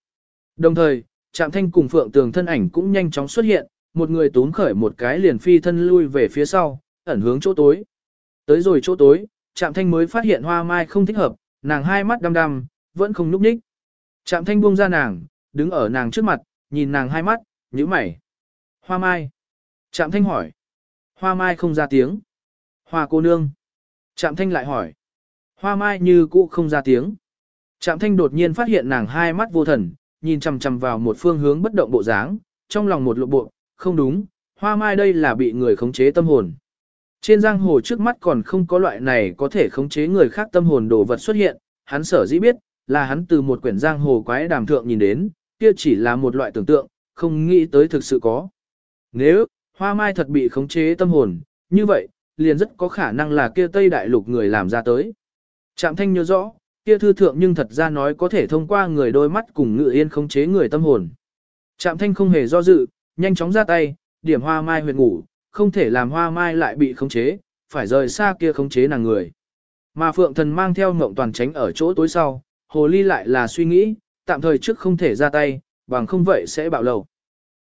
Đồng thời, Trạm Thanh cùng Phượng Tường thân ảnh cũng nhanh chóng xuất hiện, một người túm khởi một cái liền phi thân lui về phía sau, ẩn hướng chỗ tối. Tới rồi chỗ tối, Trạm Thanh mới phát hiện hoa mai không thích hợp, nàng hai mắt đăm đăm, vẫn không núp ních. Trạm Thanh buông ra nàng, đứng ở nàng trước mặt, nhìn nàng hai mắt, nhíu mày. Hoa mai. Trạm Thanh hỏi. Hoa mai không ra tiếng. Hoa cô nương. Trạm Thanh lại hỏi. Hoa mai như cũ không ra tiếng. Trạm Thanh đột nhiên phát hiện nàng hai mắt vô thần, nhìn chằm chằm vào một phương hướng bất động bộ dáng, trong lòng một lộ bộ, không đúng, hoa mai đây là bị người khống chế tâm hồn. Trên giang hồ trước mắt còn không có loại này có thể khống chế người khác tâm hồn đồ vật xuất hiện, hắn sở dĩ biết, là hắn từ một quyển giang hồ quái đàm thượng nhìn đến, kia chỉ là một loại tưởng tượng, không nghĩ tới thực sự có. Nếu, hoa mai thật bị khống chế tâm hồn, như vậy, liền rất có khả năng là kia Tây Đại Lục người làm ra tới. Trạm thanh nhớ rõ, kia thư thượng nhưng thật ra nói có thể thông qua người đôi mắt cùng ngự yên khống chế người tâm hồn. Trạm thanh không hề do dự, nhanh chóng ra tay, điểm hoa mai huyệt ngủ, không thể làm hoa mai lại bị khống chế, phải rời xa kia khống chế nàng người. Mà phượng thần mang theo mộng toàn tránh ở chỗ tối sau, hồ ly lại là suy nghĩ, tạm thời trước không thể ra tay, bằng không vậy sẽ bạo lầu.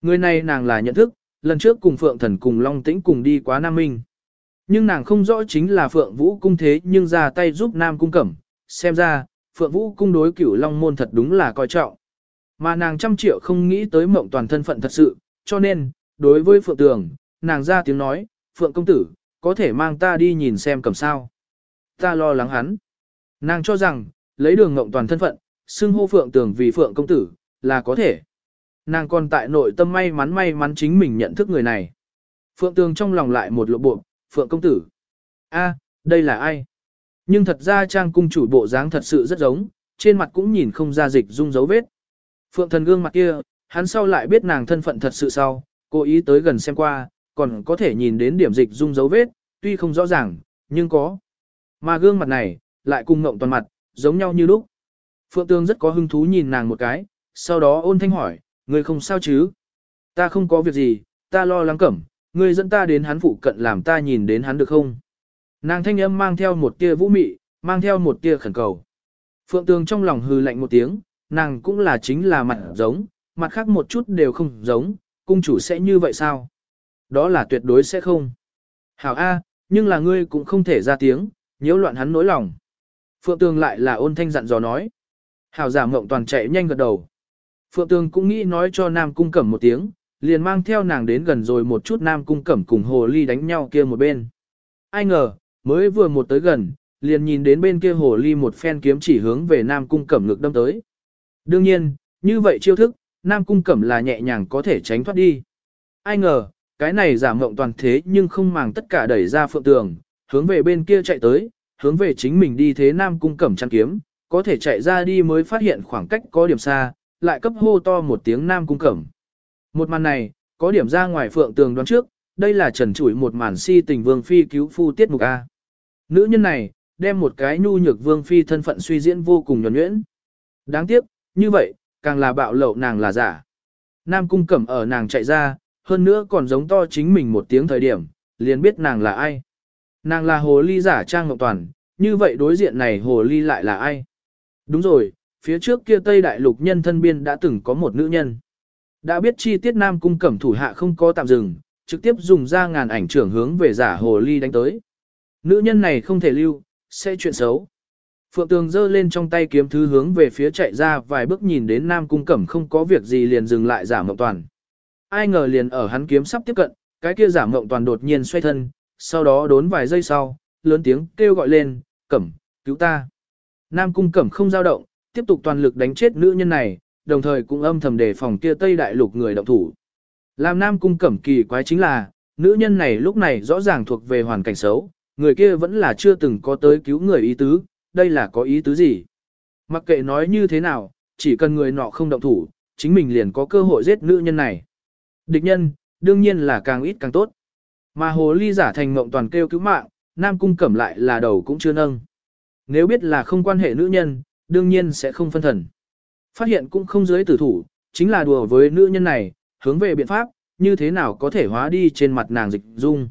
Người này nàng là nhận thức, lần trước cùng phượng thần cùng Long Tĩnh cùng đi quá Nam Minh. Nhưng nàng không rõ chính là phượng vũ cung thế nhưng ra tay giúp Nam cung cẩm, xem ra, phượng vũ cung đối cửu Long môn thật đúng là coi trọng. Mà nàng trăm triệu không nghĩ tới mộng toàn thân phận thật sự, cho nên, đối với phượng tường, nàng ra tiếng nói, phượng công tử, có thể mang ta đi nhìn xem cầm sao. Ta lo lắng hắn. Nàng cho rằng, lấy đường ngộng toàn thân phận, xưng hô phượng tường vì phượng công tử, là có thể. Nàng còn tại nội tâm may mắn may mắn chính mình nhận thức người này. Phượng tường trong lòng lại một lộ bộ, phượng công tử. a đây là ai? Nhưng thật ra trang cung chủ bộ dáng thật sự rất giống, trên mặt cũng nhìn không ra dịch dung dấu vết. Phượng thần gương mặt kia, hắn sau lại biết nàng thân phận thật sự sau, cố ý tới gần xem qua, còn có thể nhìn đến điểm dịch dung dấu vết, tuy không rõ ràng, nhưng có. Mà gương mặt này, lại cùng ngộng toàn mặt, giống nhau như lúc. Phượng Tương rất có hứng thú nhìn nàng một cái, sau đó ôn thanh hỏi, ngươi không sao chứ? Ta không có việc gì, ta lo lắng cẩm, ngươi dẫn ta đến hắn phụ cận làm ta nhìn đến hắn được không? Nàng thanh âm mang theo một tia vũ mị, mang theo một tia khẩn cầu. Phượng Tương trong lòng hừ lạnh một tiếng, nàng cũng là chính là mặt giống, mặt khác một chút đều không giống, cung chủ sẽ như vậy sao? Đó là tuyệt đối sẽ không. Hảo A, nhưng là ngươi cũng không thể ra tiếng, nhiễu loạn hắn nỗi lòng. Phượng Tường lại là ôn thanh dặn dò nói. Hảo giả mộng toàn chạy nhanh gật đầu. Phượng Tường cũng nghĩ nói cho Nam Cung Cẩm một tiếng, liền mang theo nàng đến gần rồi một chút Nam Cung Cẩm cùng Hồ Ly đánh nhau kia một bên. Ai ngờ, mới vừa một tới gần, liền nhìn đến bên kia Hồ Ly một phen kiếm chỉ hướng về Nam Cung Cẩm ngực đâm tới. Đương nhiên, như vậy chiêu thức, Nam Cung Cẩm là nhẹ nhàng có thể tránh thoát đi. Ai ngờ, cái này giả mộng toàn thế nhưng không màng tất cả đẩy ra phượng tường, hướng về bên kia chạy tới, hướng về chính mình đi thế nam cung cẩm chăn kiếm, có thể chạy ra đi mới phát hiện khoảng cách có điểm xa, lại cấp hô to một tiếng nam cung cẩm. Một màn này, có điểm ra ngoài phượng tường đoán trước, đây là trần chủi một màn si tình vương phi cứu phu tiết mục A. Nữ nhân này, đem một cái nhu nhược vương phi thân phận suy diễn vô cùng nhuẩn nhuyễn. Đáng tiếc, như vậy, càng là bạo lậu nàng là giả. Nam cung cẩm ở nàng chạy ra, hơn nữa còn giống to chính mình một tiếng thời điểm, liền biết nàng là ai. Nàng là hồ ly giả trang ngọc toàn, như vậy đối diện này hồ ly lại là ai? Đúng rồi, phía trước kia Tây Đại Lục nhân thân biên đã từng có một nữ nhân. Đã biết chi tiết Nam cung cẩm thủ hạ không có tạm dừng, trực tiếp dùng ra ngàn ảnh trưởng hướng về giả hồ ly đánh tới. Nữ nhân này không thể lưu, sẽ chuyện xấu. Phượng Tường giơ lên trong tay kiếm thứ hướng về phía chạy ra vài bước nhìn đến Nam Cung Cẩm không có việc gì liền dừng lại giả mộng toàn. Ai ngờ liền ở hắn kiếm sắp tiếp cận, cái kia giả mộng toàn đột nhiên xoay thân, sau đó đốn vài giây sau, lớn tiếng kêu gọi lên, Cẩm, cứu ta. Nam Cung Cẩm không dao động, tiếp tục toàn lực đánh chết nữ nhân này, đồng thời cũng âm thầm đề phòng kia Tây Đại Lục người động thủ. Làm Nam Cung Cẩm kỳ quái chính là, nữ nhân này lúc này rõ ràng thuộc về hoàn cảnh xấu, người kia vẫn là chưa từng có tới cứu người ý tứ, đây là có ý tứ gì? Mặc kệ nói như thế nào, chỉ cần người nọ không động thủ, chính mình liền có cơ hội giết nữ nhân này. Địch nhân, đương nhiên là càng ít càng tốt. Mà hồ ly giả thành mộng toàn kêu cứu mạng, nam cung cẩm lại là đầu cũng chưa nâng. Nếu biết là không quan hệ nữ nhân, đương nhiên sẽ không phân thần. Phát hiện cũng không dưới tử thủ, chính là đùa với nữ nhân này, hướng về biện pháp, như thế nào có thể hóa đi trên mặt nàng dịch dung.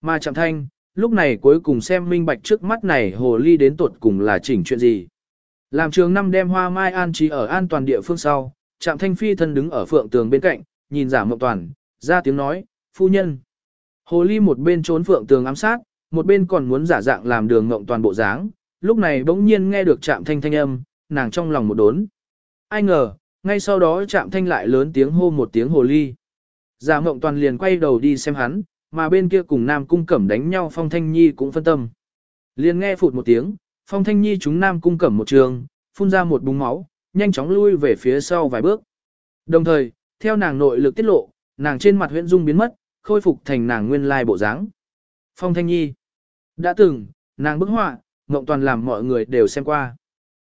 Mà chạm thanh, lúc này cuối cùng xem minh bạch trước mắt này hồ ly đến tột cùng là chỉnh chuyện gì. Làm trường năm đem hoa mai an trí ở an toàn địa phương sau, trạm thanh phi thân đứng ở phượng tường bên cạnh, nhìn giả mộng toàn, ra tiếng nói, phu nhân. Hồ ly một bên trốn phượng tường ám sát, một bên còn muốn giả dạng làm đường mộng toàn bộ dáng, lúc này bỗng nhiên nghe được chạm thanh thanh âm, nàng trong lòng một đốn. Ai ngờ, ngay sau đó chạm thanh lại lớn tiếng hô một tiếng hồ ly. Giả mộng toàn liền quay đầu đi xem hắn, mà bên kia cùng Nam Cung Cẩm đánh nhau Phong Thanh Nhi cũng phân tâm. Liền nghe phụt một tiếng, Phong Thanh Nhi chúng Nam Cung Cẩm một trường, phun ra một búng máu, nhanh chóng lui về phía sau vài bước. Đồng thời, theo nàng nội lực tiết lộ, nàng trên mặt huyễn dung biến mất, khôi phục thành nàng nguyên lai bộ dáng. Phong Thanh Nhi đã từng, nàng bức họa, Ngộng Toàn làm mọi người đều xem qua.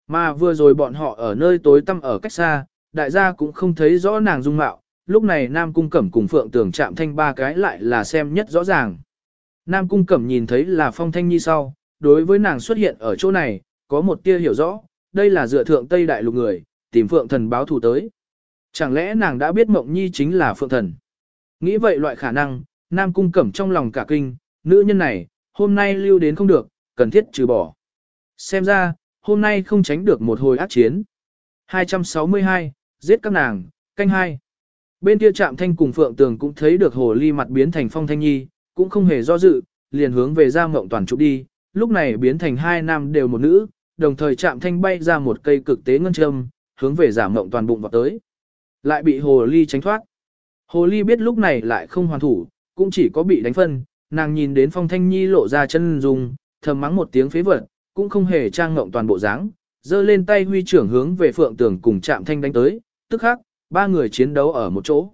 Mà vừa rồi bọn họ ở nơi tối tăm ở cách xa, đại gia cũng không thấy rõ nàng dung mạo, lúc này Nam Cung Cẩm cùng Phượng Tường chạm thanh ba cái lại là xem nhất rõ ràng. Nam Cung Cẩm nhìn thấy là Phong Thanh Nhi sau, đối với nàng xuất hiện ở chỗ này, có một tia hiểu rõ, đây là dựa thượng Tây Đại Lục người, tìm Phượng Thần báo thù tới. Chẳng lẽ nàng đã biết Mộng Nhi chính là Phượng Thần? Nghĩ vậy loại khả năng, Nam Cung Cẩm trong lòng cả kinh, nữ nhân này, hôm nay lưu đến không được, cần thiết trừ bỏ. Xem ra, hôm nay không tránh được một hồi ác chiến. 262, giết các nàng, canh hai. Bên kia trạm thanh cùng Phượng Tường cũng thấy được hồ ly mặt biến thành phong thanh nhi, cũng không hề do dự, liền hướng về ra mộng toàn trục đi, lúc này biến thành hai nam đều một nữ, đồng thời trạm thanh bay ra một cây cực tế ngân châm, hướng về giả mộng toàn bụng vào tới. Lại bị hồ ly tránh thoát. Hồ ly biết lúc này lại không hoàn thủ, cũng chỉ có bị đánh phân, nàng nhìn đến phong thanh nhi lộ ra chân dùng, thầm mắng một tiếng phế vật, cũng không hề trang ngộng toàn bộ dáng, giơ lên tay huy trưởng hướng về phượng tường cùng chạm thanh đánh tới, tức khắc, ba người chiến đấu ở một chỗ.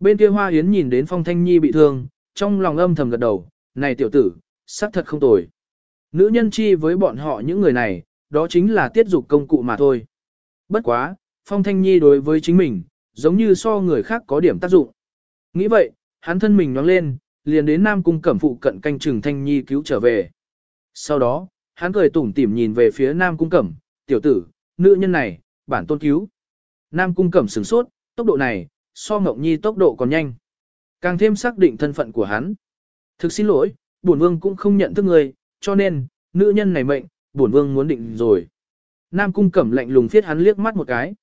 Bên kia Hoa Yến nhìn đến Phong Thanh Nhi bị thương, trong lòng âm thầm gật đầu, này tiểu tử, xác thật không tồi. Nữ nhân chi với bọn họ những người này, đó chính là tiết dục công cụ mà thôi. Bất quá, Phong Thanh Nhi đối với chính mình, giống như so người khác có điểm tác dụng. Nghĩ vậy, hắn thân mình nhoáng lên, liền đến Nam Cung Cẩm phụ cận canh chừng Thanh Nhi cứu trở về. Sau đó, hắn cười tủm tỉm nhìn về phía Nam Cung Cẩm, tiểu tử, nữ nhân này, bản tôn cứu. Nam cung cẩm sửng sốt, tốc độ này, so Ngọc Nhi tốc độ còn nhanh. Càng thêm xác định thân phận của hắn. Thực xin lỗi, bổn vương cũng không nhận thức người, cho nên, nữ nhân này mệnh, bổn vương muốn định rồi. Nam cung cẩm lạnh lùng phiết hắn liếc mắt một cái.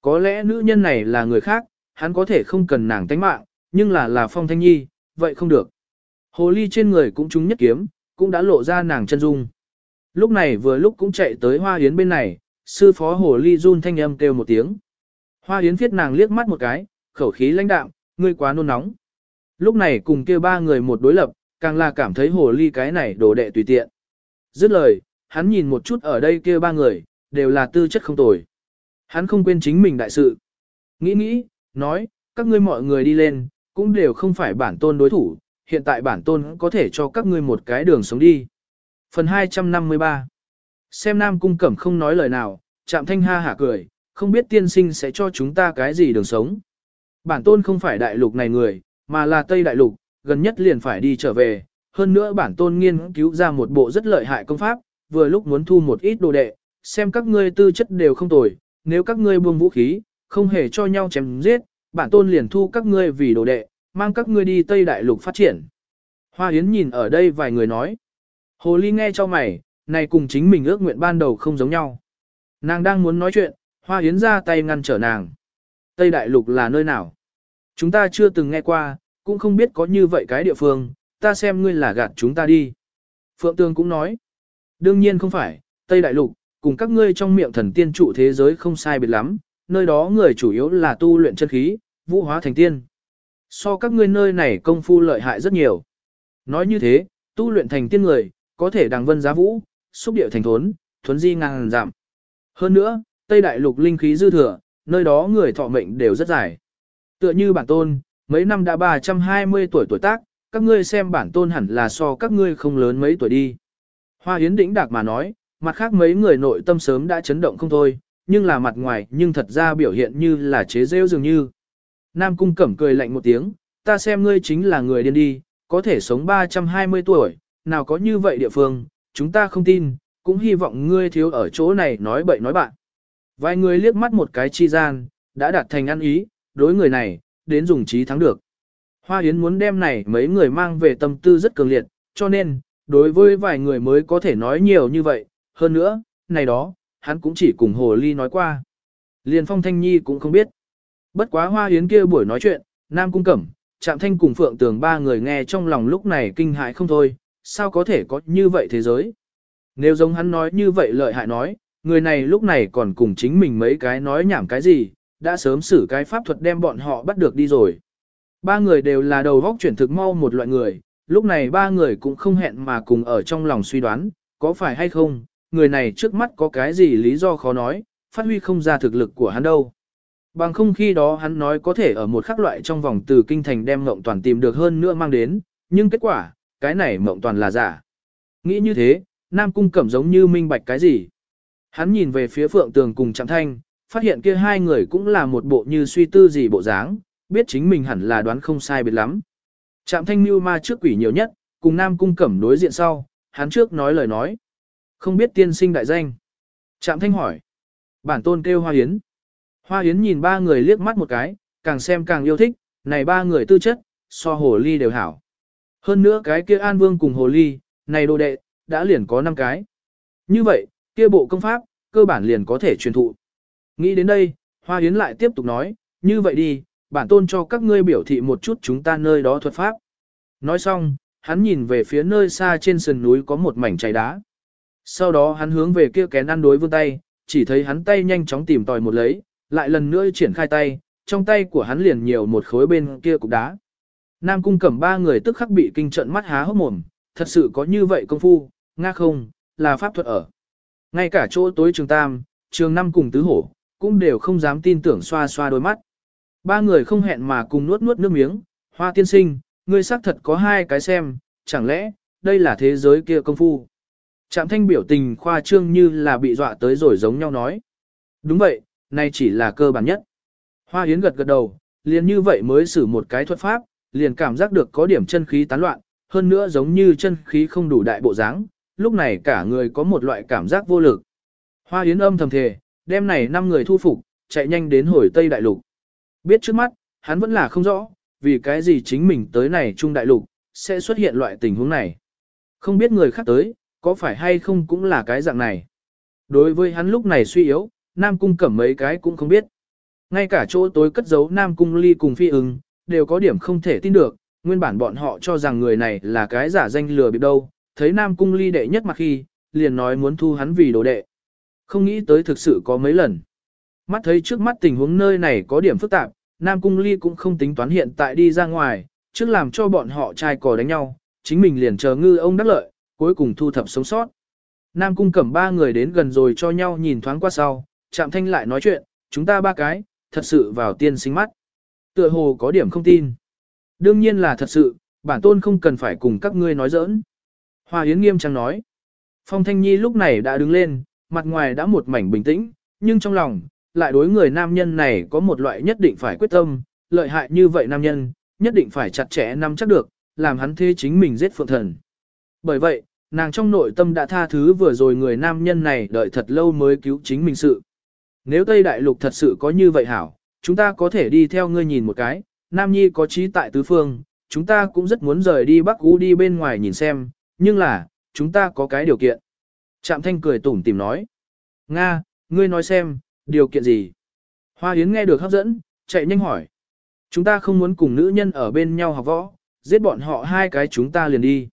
Có lẽ nữ nhân này là người khác, hắn có thể không cần nàng tánh mạng, nhưng là là phong thanh nhi, vậy không được. Hồ ly trên người cũng trúng nhất kiếm, cũng đã lộ ra nàng chân dung. Lúc này vừa lúc cũng chạy tới hoa yến bên này, sư phó hồ ly run thanh âm kêu một tiếng. Hoa Yến viết nàng liếc mắt một cái, khẩu khí lãnh đạm, ngươi quá nôn nóng. Lúc này cùng kia ba người một đối lập, càng là cảm thấy hồ ly cái này đồ đệ tùy tiện. Dứt lời, hắn nhìn một chút ở đây kia ba người, đều là tư chất không tồi. Hắn không quên chính mình đại sự. Nghĩ nghĩ, nói, các ngươi mọi người đi lên, cũng đều không phải bản tôn đối thủ, hiện tại bản tôn có thể cho các ngươi một cái đường sống đi. Phần 253 Xem Nam Cung Cẩm không nói lời nào, chạm thanh ha hả cười, không biết tiên sinh sẽ cho chúng ta cái gì đường sống. Bản tôn không phải đại lục này người, mà là Tây Đại Lục, gần nhất liền phải đi trở về. Hơn nữa bản tôn nghiên cứu ra một bộ rất lợi hại công pháp, vừa lúc muốn thu một ít đồ đệ, xem các ngươi tư chất đều không tồi, nếu các ngươi buông vũ khí, không hề cho nhau chém giết, bản tôn liền thu các ngươi vì đồ đệ, mang các ngươi đi Tây Đại Lục phát triển. Hoa Yến nhìn ở đây vài người nói. Hồ Ly nghe cho mày, này cùng chính mình ước nguyện ban đầu không giống nhau. Nàng đang muốn nói chuyện, Hoa Yến ra tay ngăn trở nàng. Tây Đại Lục là nơi nào? Chúng ta chưa từng nghe qua, cũng không biết có như vậy cái địa phương, ta xem ngươi là gạt chúng ta đi. Phượng Tương cũng nói. Đương nhiên không phải, Tây Đại Lục, cùng các ngươi trong miệng thần tiên trụ thế giới không sai biệt lắm, nơi đó người chủ yếu là tu luyện chân khí, vũ hóa thành tiên. So các ngươi nơi này công phu lợi hại rất nhiều. Nói như thế, tu luyện thành tiên người, có thể đằng vân giá vũ, xúc điệu thành thốn, thuấn di ngang giảm. Hơn nữa, Tây Đại Lục linh khí dư thừa, nơi đó người thọ mệnh đều rất dài. Tựa như bản tôn, mấy năm đã 320 tuổi tuổi tác, các ngươi xem bản tôn hẳn là so các ngươi không lớn mấy tuổi đi. Hoa Yến đĩnh đạc mà nói, mặt khác mấy người nội tâm sớm đã chấn động không thôi, nhưng là mặt ngoài nhưng thật ra biểu hiện như là chế rêu dường như. Nam Cung Cẩm cười lạnh một tiếng, ta xem ngươi chính là người điên đi, có thể sống 320 tuổi, nào có như vậy địa phương, chúng ta không tin, cũng hy vọng ngươi thiếu ở chỗ này nói bậy nói bạn. Vài người liếc mắt một cái chi gian, đã đạt thành ăn ý, đối người này, đến dùng trí thắng được. Hoa Yến muốn đem này mấy người mang về tâm tư rất cường liệt, cho nên, đối với vài người mới có thể nói nhiều như vậy, hơn nữa, này đó, hắn cũng chỉ cùng Hồ Ly nói qua. Liền Phong Thanh Nhi cũng không biết. Bất quá Hoa Yến kia buổi nói chuyện, Nam Cung Cẩm, Trạm Thanh cùng Phượng Tường ba người nghe trong lòng lúc này kinh hại không thôi, sao có thể có như vậy thế giới. Nếu giống hắn nói như vậy lợi hại nói, người này lúc này còn cùng chính mình mấy cái nói nhảm cái gì, đã sớm xử cái pháp thuật đem bọn họ bắt được đi rồi. Ba người đều là đầu vóc chuyển thực mau một loại người, lúc này ba người cũng không hẹn mà cùng ở trong lòng suy đoán, có phải hay không, người này trước mắt có cái gì lý do khó nói, phát huy không ra thực lực của hắn đâu. Bằng không khi đó hắn nói có thể ở một khắc loại trong vòng từ kinh thành đem mộng toàn tìm được hơn nữa mang đến, nhưng kết quả, cái này mộng toàn là giả. Nghĩ như thế, Nam Cung Cẩm giống như minh bạch cái gì. Hắn nhìn về phía Phượng Tường cùng Trạm Thanh, phát hiện kia hai người cũng là một bộ như suy tư gì bộ dáng, biết chính mình hẳn là đoán không sai biệt lắm. Trạm Thanh Mưu ma trước quỷ nhiều nhất, cùng Nam Cung Cẩm đối diện sau, hắn trước nói lời nói. Không biết tiên sinh đại danh. Trạm Thanh hỏi. Bản tôn kêu Hoa Hiến. Hoa Hiến nhìn ba người liếc mắt một cái, càng xem càng yêu thích, này ba người tư chất, so hồ ly đều hảo. Hơn nữa cái kia An Vương cùng hồ ly, này đồ đệ, đã liền có 5 cái. Như vậy, kia bộ công pháp, cơ bản liền có thể truyền thụ. Nghĩ đến đây, Hoa Yến lại tiếp tục nói, như vậy đi, bản tôn cho các ngươi biểu thị một chút chúng ta nơi đó thuật pháp. Nói xong, hắn nhìn về phía nơi xa trên sườn núi có một mảnh chảy đá. Sau đó hắn hướng về kia kén ăn đối vươn tay, chỉ thấy hắn tay nhanh chóng tìm tòi một lấy, lại lần nữa triển khai tay, trong tay của hắn liền nhiều một khối bên kia cục đá. Nam cung cẩm ba người tức khắc bị kinh trận mắt há hốc mồm, thật sự có như vậy công phu, nga không, là pháp thuật ở. Ngay cả chỗ tối trường tam, trường năm cùng tứ hổ, cũng đều không dám tin tưởng xoa xoa đôi mắt. Ba người không hẹn mà cùng nuốt nuốt nước miếng, hoa tiên sinh, ngươi xác thật có hai cái xem, chẳng lẽ, đây là thế giới kia công phu. Trạm thanh biểu tình khoa trương như là bị dọa tới rồi giống nhau nói. Đúng vậy, nay chỉ là cơ bản nhất. Hoa Yến gật gật đầu, liền như vậy mới xử một cái thuật pháp, liền cảm giác được có điểm chân khí tán loạn, hơn nữa giống như chân khí không đủ đại bộ dáng, lúc này cả người có một loại cảm giác vô lực. Hoa Yến âm thầm thề, đêm này năm người thu phục, chạy nhanh đến hồi Tây Đại Lục. Biết trước mắt, hắn vẫn là không rõ, vì cái gì chính mình tới này Trung Đại Lục, sẽ xuất hiện loại tình huống này. Không biết người khác tới, có phải hay không cũng là cái dạng này. Đối với hắn lúc này suy yếu, Nam Cung cẩm mấy cái cũng không biết. Ngay cả chỗ tối cất giấu Nam Cung ly cùng phi ứng, đều có điểm không thể tin được, nguyên bản bọn họ cho rằng người này là cái giả danh lừa bịp đâu, thấy Nam Cung ly đệ nhất mặt khi, liền nói muốn thu hắn vì đồ đệ. Không nghĩ tới thực sự có mấy lần. Mắt thấy trước mắt tình huống nơi này có điểm phức tạp, Nam Cung ly cũng không tính toán hiện tại đi ra ngoài, trước làm cho bọn họ trai cò đánh nhau, chính mình liền chờ ngư ông đắc lợi, cuối cùng thu thập sống sót. Nam Cung cẩm ba người đến gần rồi cho nhau nhìn thoáng qua sau, chạm thanh lại nói chuyện, chúng ta ba cái, thật sự vào tiên sinh mắt. Tựa hồ có điểm không tin. Đương nhiên là thật sự, bản tôn không cần phải cùng các ngươi nói giỡn. Hoa Yến nghiêm trang nói. Phong Thanh Nhi lúc này đã đứng lên, mặt ngoài đã một mảnh bình tĩnh, nhưng trong lòng, lại đối người nam nhân này có một loại nhất định phải quyết tâm, lợi hại như vậy nam nhân, nhất định phải chặt chẽ nắm chắc được, làm hắn thế chính mình giết phượng thần. Bởi vậy, nàng trong nội tâm đã tha thứ vừa rồi người nam nhân này đợi thật lâu mới cứu chính mình sự. Nếu Tây Đại Lục thật sự có như vậy hảo, chúng ta có thể đi theo ngươi nhìn một cái, Nam Nhi có trí tại tứ phương, chúng ta cũng rất muốn rời đi Bắc U đi bên ngoài nhìn xem, nhưng là, chúng ta có cái điều kiện. Trạm Thanh cười tủm tìm nói. Nga, ngươi nói xem, điều kiện gì? Hoa Yến nghe được hấp dẫn, chạy nhanh hỏi. Chúng ta không muốn cùng nữ nhân ở bên nhau học võ, giết bọn họ hai cái chúng ta liền đi.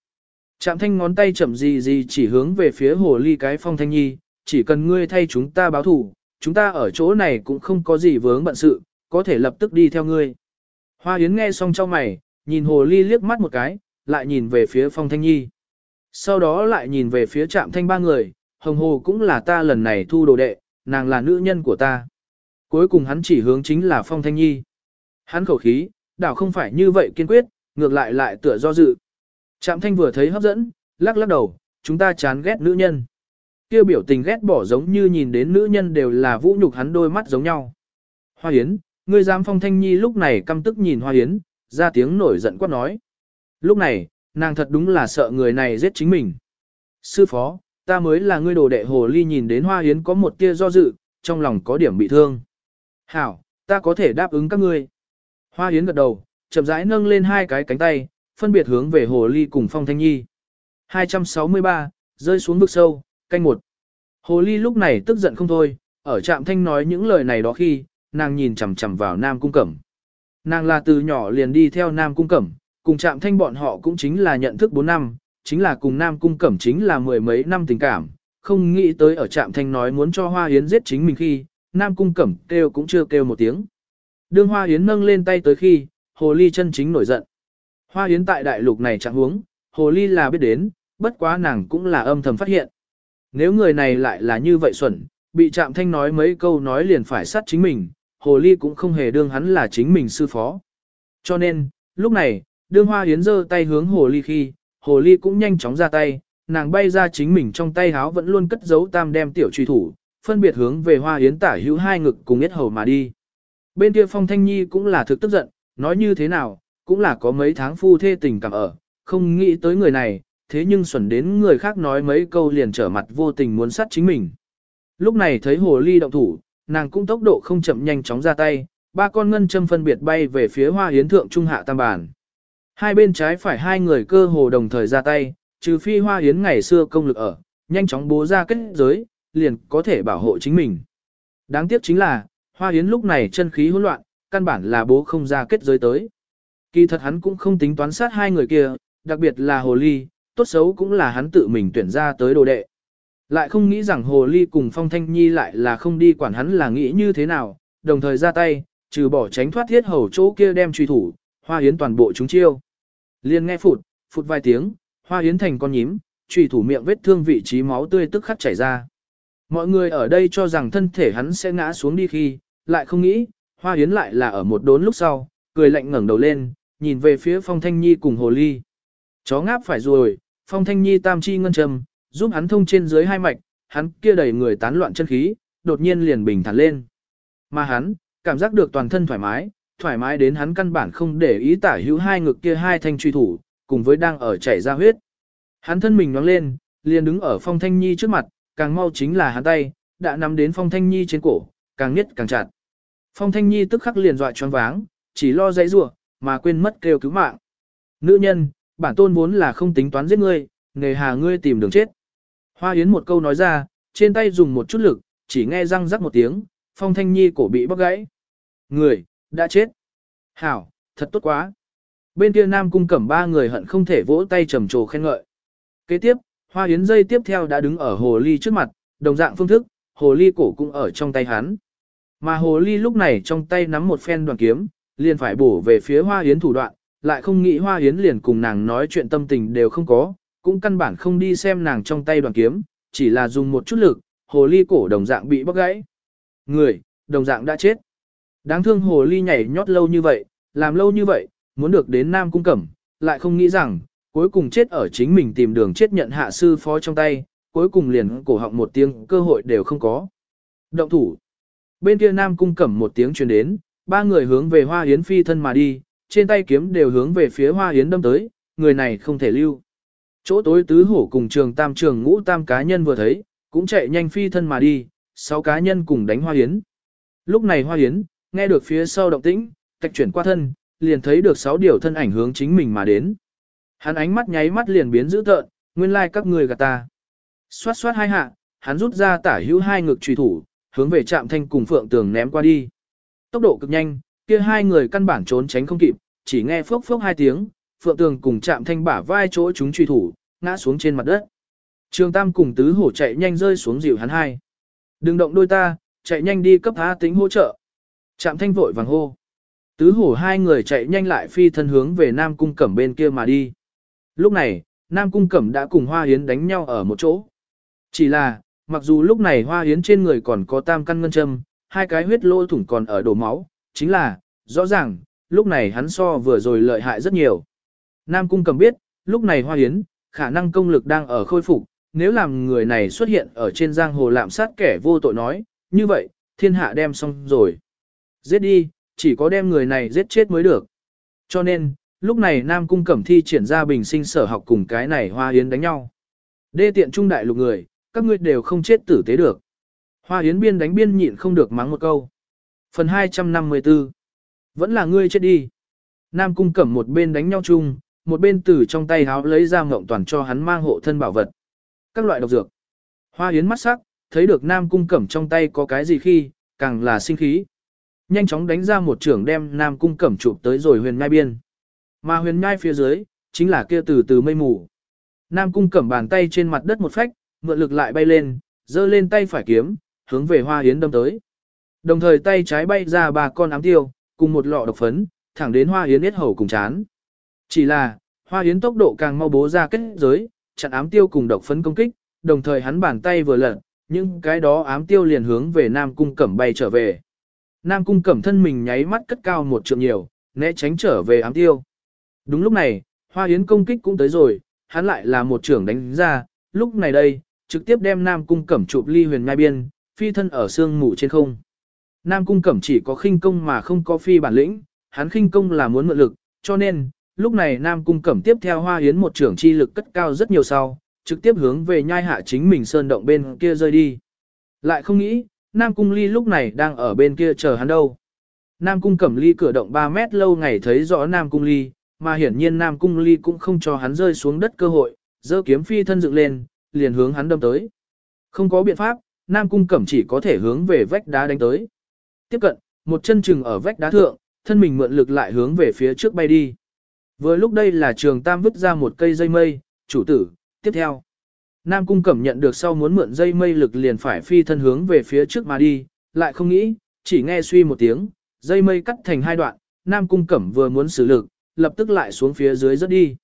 Trạm thanh ngón tay chậm gì gì chỉ hướng về phía hồ ly cái phong thanh nhi, chỉ cần ngươi thay chúng ta báo thủ, chúng ta ở chỗ này cũng không có gì vướng bận sự, có thể lập tức đi theo ngươi. Hoa Yến nghe xong cho mày, nhìn hồ ly liếc mắt một cái, lại nhìn về phía phong thanh nhi. Sau đó lại nhìn về phía trạm thanh ba người, hồng hồ cũng là ta lần này thu đồ đệ, nàng là nữ nhân của ta. Cuối cùng hắn chỉ hướng chính là phong thanh nhi. Hắn khẩu khí, đảo không phải như vậy kiên quyết, ngược lại lại tựa do dự. Trạm thanh vừa thấy hấp dẫn, lắc lắc đầu, chúng ta chán ghét nữ nhân. Kêu biểu tình ghét bỏ giống như nhìn đến nữ nhân đều là vũ nhục hắn đôi mắt giống nhau. Hoa Yến, người giám phong thanh nhi lúc này căm tức nhìn Hoa Yến, ra tiếng nổi giận quát nói. Lúc này, nàng thật đúng là sợ người này giết chính mình. Sư phó, ta mới là ngươi đồ đệ hồ ly nhìn đến Hoa Yến có một tia do dự, trong lòng có điểm bị thương. Hảo, ta có thể đáp ứng các ngươi. Hoa Yến gật đầu, chậm rãi nâng lên hai cái cánh tay, phân biệt hướng về Hồ Ly cùng Phong Thanh Nhi. 263, rơi xuống vực sâu, canh một. Hồ Ly lúc này tức giận không thôi, ở trạm thanh nói những lời này đó khi, nàng nhìn chằm chằm vào Nam Cung Cẩm. Nàng là từ nhỏ liền đi theo Nam Cung Cẩm, cùng trạm thanh bọn họ cũng chính là nhận thức 4 năm, chính là cùng Nam Cung Cẩm chính là mười mấy năm tình cảm, không nghĩ tới ở trạm thanh nói muốn cho Hoa Yến giết chính mình khi, Nam Cung Cẩm kêu cũng chưa kêu một tiếng. Đương Hoa Yến nâng lên tay tới khi, Hồ Ly chân chính nổi giận. Hoa Yến tại đại lục này chẳng huống, Hồ Ly là biết đến, bất quá nàng cũng là âm thầm phát hiện. Nếu người này lại là như vậy xuẩn, bị Trạm Thanh nói mấy câu nói liền phải sát chính mình, Hồ Ly cũng không hề đương hắn là chính mình sư phó. Cho nên, lúc này, đương Hoa Yến giơ tay hướng Hồ Ly khi, Hồ Ly cũng nhanh chóng ra tay, nàng bay ra chính mình trong tay háo vẫn luôn cất giấu tam đem tiểu truy thủ, phân biệt hướng về Hoa Yến tả hữu hai ngực cùng yết hầu mà đi. Bên kia Phong Thanh Nhi cũng là thực tức giận, nói như thế nào, cũng là có mấy tháng phu thê tình cảm ở, không nghĩ tới người này, thế nhưng xuẩn đến người khác nói mấy câu liền trở mặt vô tình muốn sát chính mình. Lúc này thấy hồ ly động thủ, nàng cũng tốc độ không chậm nhanh chóng ra tay, ba con ngân châm phân biệt bay về phía hoa hiến thượng trung hạ tam bản. Hai bên trái phải hai người cơ hồ đồng thời ra tay, trừ phi hoa hiến ngày xưa công lực ở, nhanh chóng bố ra kết giới, liền có thể bảo hộ chính mình. Đáng tiếc chính là, hoa hiến lúc này chân khí hỗn loạn, căn bản là bố không ra kết giới tới. Kỳ thật hắn cũng không tính toán sát hai người kia, đặc biệt là hồ ly, tốt xấu cũng là hắn tự mình tuyển ra tới đồ đệ. Lại không nghĩ rằng hồ ly cùng phong thanh nhi lại là không đi quản hắn là nghĩ như thế nào, đồng thời ra tay, trừ bỏ tránh thoát thiết hầu chỗ kia đem truy thủ, hoa yến toàn bộ chúng chiêu. Liên nghe phụt, phụt vài tiếng, hoa yến thành con nhím, truy thủ miệng vết thương vị trí máu tươi tức khắc chảy ra. Mọi người ở đây cho rằng thân thể hắn sẽ ngã xuống đi khi, lại không nghĩ, hoa yến lại là ở một đốn lúc sau, cười lạnh ngẩng đầu lên, nhìn về phía Phong Thanh Nhi cùng Hồ Ly. Chó ngáp phải rồi, Phong Thanh Nhi tam chi ngân trầm, giúp hắn thông trên dưới hai mạch, hắn kia đầy người tán loạn chân khí, đột nhiên liền bình thản lên. Mà hắn, cảm giác được toàn thân thoải mái, thoải mái đến hắn căn bản không để ý tả hữu hai ngực kia hai thanh truy thủ, cùng với đang ở chảy ra huyết. Hắn thân mình nhoáng lên, liền đứng ở Phong Thanh Nhi trước mặt, càng mau chính là hắn tay, đã nắm đến Phong Thanh Nhi trên cổ, càng nhất càng chặt. Phong Thanh Nhi tức khắc liền dọa choáng váng, chỉ lo dãy rủa, mà quên mất kêu cứu mạng. Nữ nhân, bản tôn vốn là không tính toán giết ngươi, nghề hà ngươi tìm đường chết. Hoa Yến một câu nói ra, trên tay dùng một chút lực, chỉ nghe răng rắc một tiếng, Phong Thanh Nhi cổ bị bóc gãy. Người, đã chết. Hảo, thật tốt quá. Bên kia Nam Cung Cẩm ba người hận không thể vỗ tay trầm trồ khen ngợi. Kế tiếp, Hoa Yến dây tiếp theo đã đứng ở hồ ly trước mặt, đồng dạng phương thức, hồ ly cổ cũng ở trong tay hắn. Mà hồ ly lúc này trong tay nắm một phen đoàn kiếm, liền phải bổ về phía hoa yến thủ đoạn, lại không nghĩ hoa yến liền cùng nàng nói chuyện tâm tình đều không có, cũng căn bản không đi xem nàng trong tay đoàn kiếm, chỉ là dùng một chút lực, hồ ly cổ đồng dạng bị bóc gãy. Người, đồng dạng đã chết. Đáng thương hồ ly nhảy nhót lâu như vậy, làm lâu như vậy, muốn được đến Nam Cung Cẩm, lại không nghĩ rằng, cuối cùng chết ở chính mình tìm đường chết nhận hạ sư phó trong tay, cuối cùng liền cổ họng một tiếng cơ hội đều không có. Động thủ. Bên kia Nam Cung Cẩm một tiếng truyền đến, ba người hướng về Hoa Yến phi thân mà đi, trên tay kiếm đều hướng về phía Hoa Yến đâm tới, người này không thể lưu. Chỗ tối tứ hổ cùng trường tam trường ngũ tam cá nhân vừa thấy, cũng chạy nhanh phi thân mà đi, sáu cá nhân cùng đánh Hoa Yến. Lúc này Hoa Yến, nghe được phía sau động tĩnh, tạch chuyển qua thân, liền thấy được sáu điều thân ảnh hướng chính mình mà đến. Hắn ánh mắt nháy mắt liền biến dữ tợn, nguyên lai like các người gạt ta. Xoát xoát hai hạ, hắn rút ra tả hữu hai ngực trùy thủ, hướng về trạm thanh cùng phượng tường ném qua đi. Tốc độ cực nhanh, kia hai người căn bản trốn tránh không kịp, chỉ nghe phốc phốc hai tiếng, phượng tường cùng chạm thanh bả vai chỗ chúng truy thủ, ngã xuống trên mặt đất. Trường Tam cùng tứ hổ chạy nhanh rơi xuống dìu hắn hai. Đừng động đôi ta, chạy nhanh đi cấp há tính hỗ trợ. Chạm thanh vội vàng hô. Tứ hổ hai người chạy nhanh lại phi thân hướng về Nam Cung Cẩm bên kia mà đi. Lúc này, Nam Cung Cẩm đã cùng Hoa Hiến đánh nhau ở một chỗ. Chỉ là, mặc dù lúc này Hoa Hiến trên người còn có tam căn ngân châm, hai cái huyết lỗ thủng còn ở đổ máu, chính là, rõ ràng, lúc này hắn so vừa rồi lợi hại rất nhiều. Nam Cung Cẩm biết, lúc này Hoa Hiến, khả năng công lực đang ở khôi phục, nếu làm người này xuất hiện ở trên giang hồ lạm sát kẻ vô tội nói, như vậy, thiên hạ đem xong rồi. Giết đi, chỉ có đem người này giết chết mới được. Cho nên, lúc này Nam Cung Cẩm Thi triển ra bình sinh sở học cùng cái này Hoa Yến đánh nhau. Đê tiện trung đại lục người, các ngươi đều không chết tử tế được. Hoa Yến biên đánh biên nhịn không được mắng một câu. Phần 254 Vẫn là ngươi chết đi. Nam Cung Cẩm một bên đánh nhau chung, một bên từ trong tay háo lấy ra ngộng toàn cho hắn mang hộ thân bảo vật. Các loại độc dược. Hoa Yến mắt sắc, thấy được Nam Cung Cẩm trong tay có cái gì khi, càng là sinh khí. Nhanh chóng đánh ra một trưởng đem Nam Cung Cẩm chụp tới rồi huyền ngai biên. Mà huyền ngai phía dưới, chính là kia từ từ mây mù. Nam Cung Cẩm bàn tay trên mặt đất một phách, mượn lực lại bay lên, giơ lên tay phải kiếm, hướng về Hoa Yến đâm tới. Đồng thời tay trái bay ra ba con ám tiêu, cùng một lọ độc phấn, thẳng đến Hoa Yến yết hầu cùng chán. Chỉ là, Hoa Yến tốc độ càng mau bố ra kết giới, chặn ám tiêu cùng độc phấn công kích, đồng thời hắn bàn tay vừa lật, nhưng cái đó ám tiêu liền hướng về Nam Cung Cẩm bay trở về. Nam Cung Cẩm thân mình nháy mắt cất cao một trượng nhiều, né tránh trở về ám tiêu. Đúng lúc này, Hoa Yến công kích cũng tới rồi, hắn lại là một trưởng đánh ra, lúc này đây, trực tiếp đem Nam Cung Cẩm chụp ly huyền ngai biên, phi thân ở xương mù trên không. Nam Cung Cẩm chỉ có khinh công mà không có phi bản lĩnh, hắn khinh công là muốn mượn lực, cho nên, lúc này Nam Cung Cẩm tiếp theo Hoa Yến một trưởng chi lực cất cao rất nhiều sau, trực tiếp hướng về nhai hạ chính mình sơn động bên kia rơi đi. Lại không nghĩ, Nam Cung Ly lúc này đang ở bên kia chờ hắn đâu. Nam Cung Cẩm Ly cửa động 3 mét lâu ngày thấy rõ Nam Cung Ly, mà hiển nhiên Nam Cung Ly cũng không cho hắn rơi xuống đất cơ hội, giơ kiếm phi thân dựng lên, liền hướng hắn đâm tới. Không có biện pháp, Nam Cung Cẩm chỉ có thể hướng về vách đá đánh tới. Tiếp cận, một chân chừng ở vách đá thượng, thân mình mượn lực lại hướng về phía trước bay đi. Vừa lúc đây là trường tam vứt ra một cây dây mây, chủ tử, tiếp theo. Nam Cung Cẩm nhận được sau muốn mượn dây mây lực liền phải phi thân hướng về phía trước mà đi, lại không nghĩ, chỉ nghe suy một tiếng, dây mây cắt thành hai đoạn, Nam Cung Cẩm vừa muốn xử lực, lập tức lại xuống phía dưới rất đi.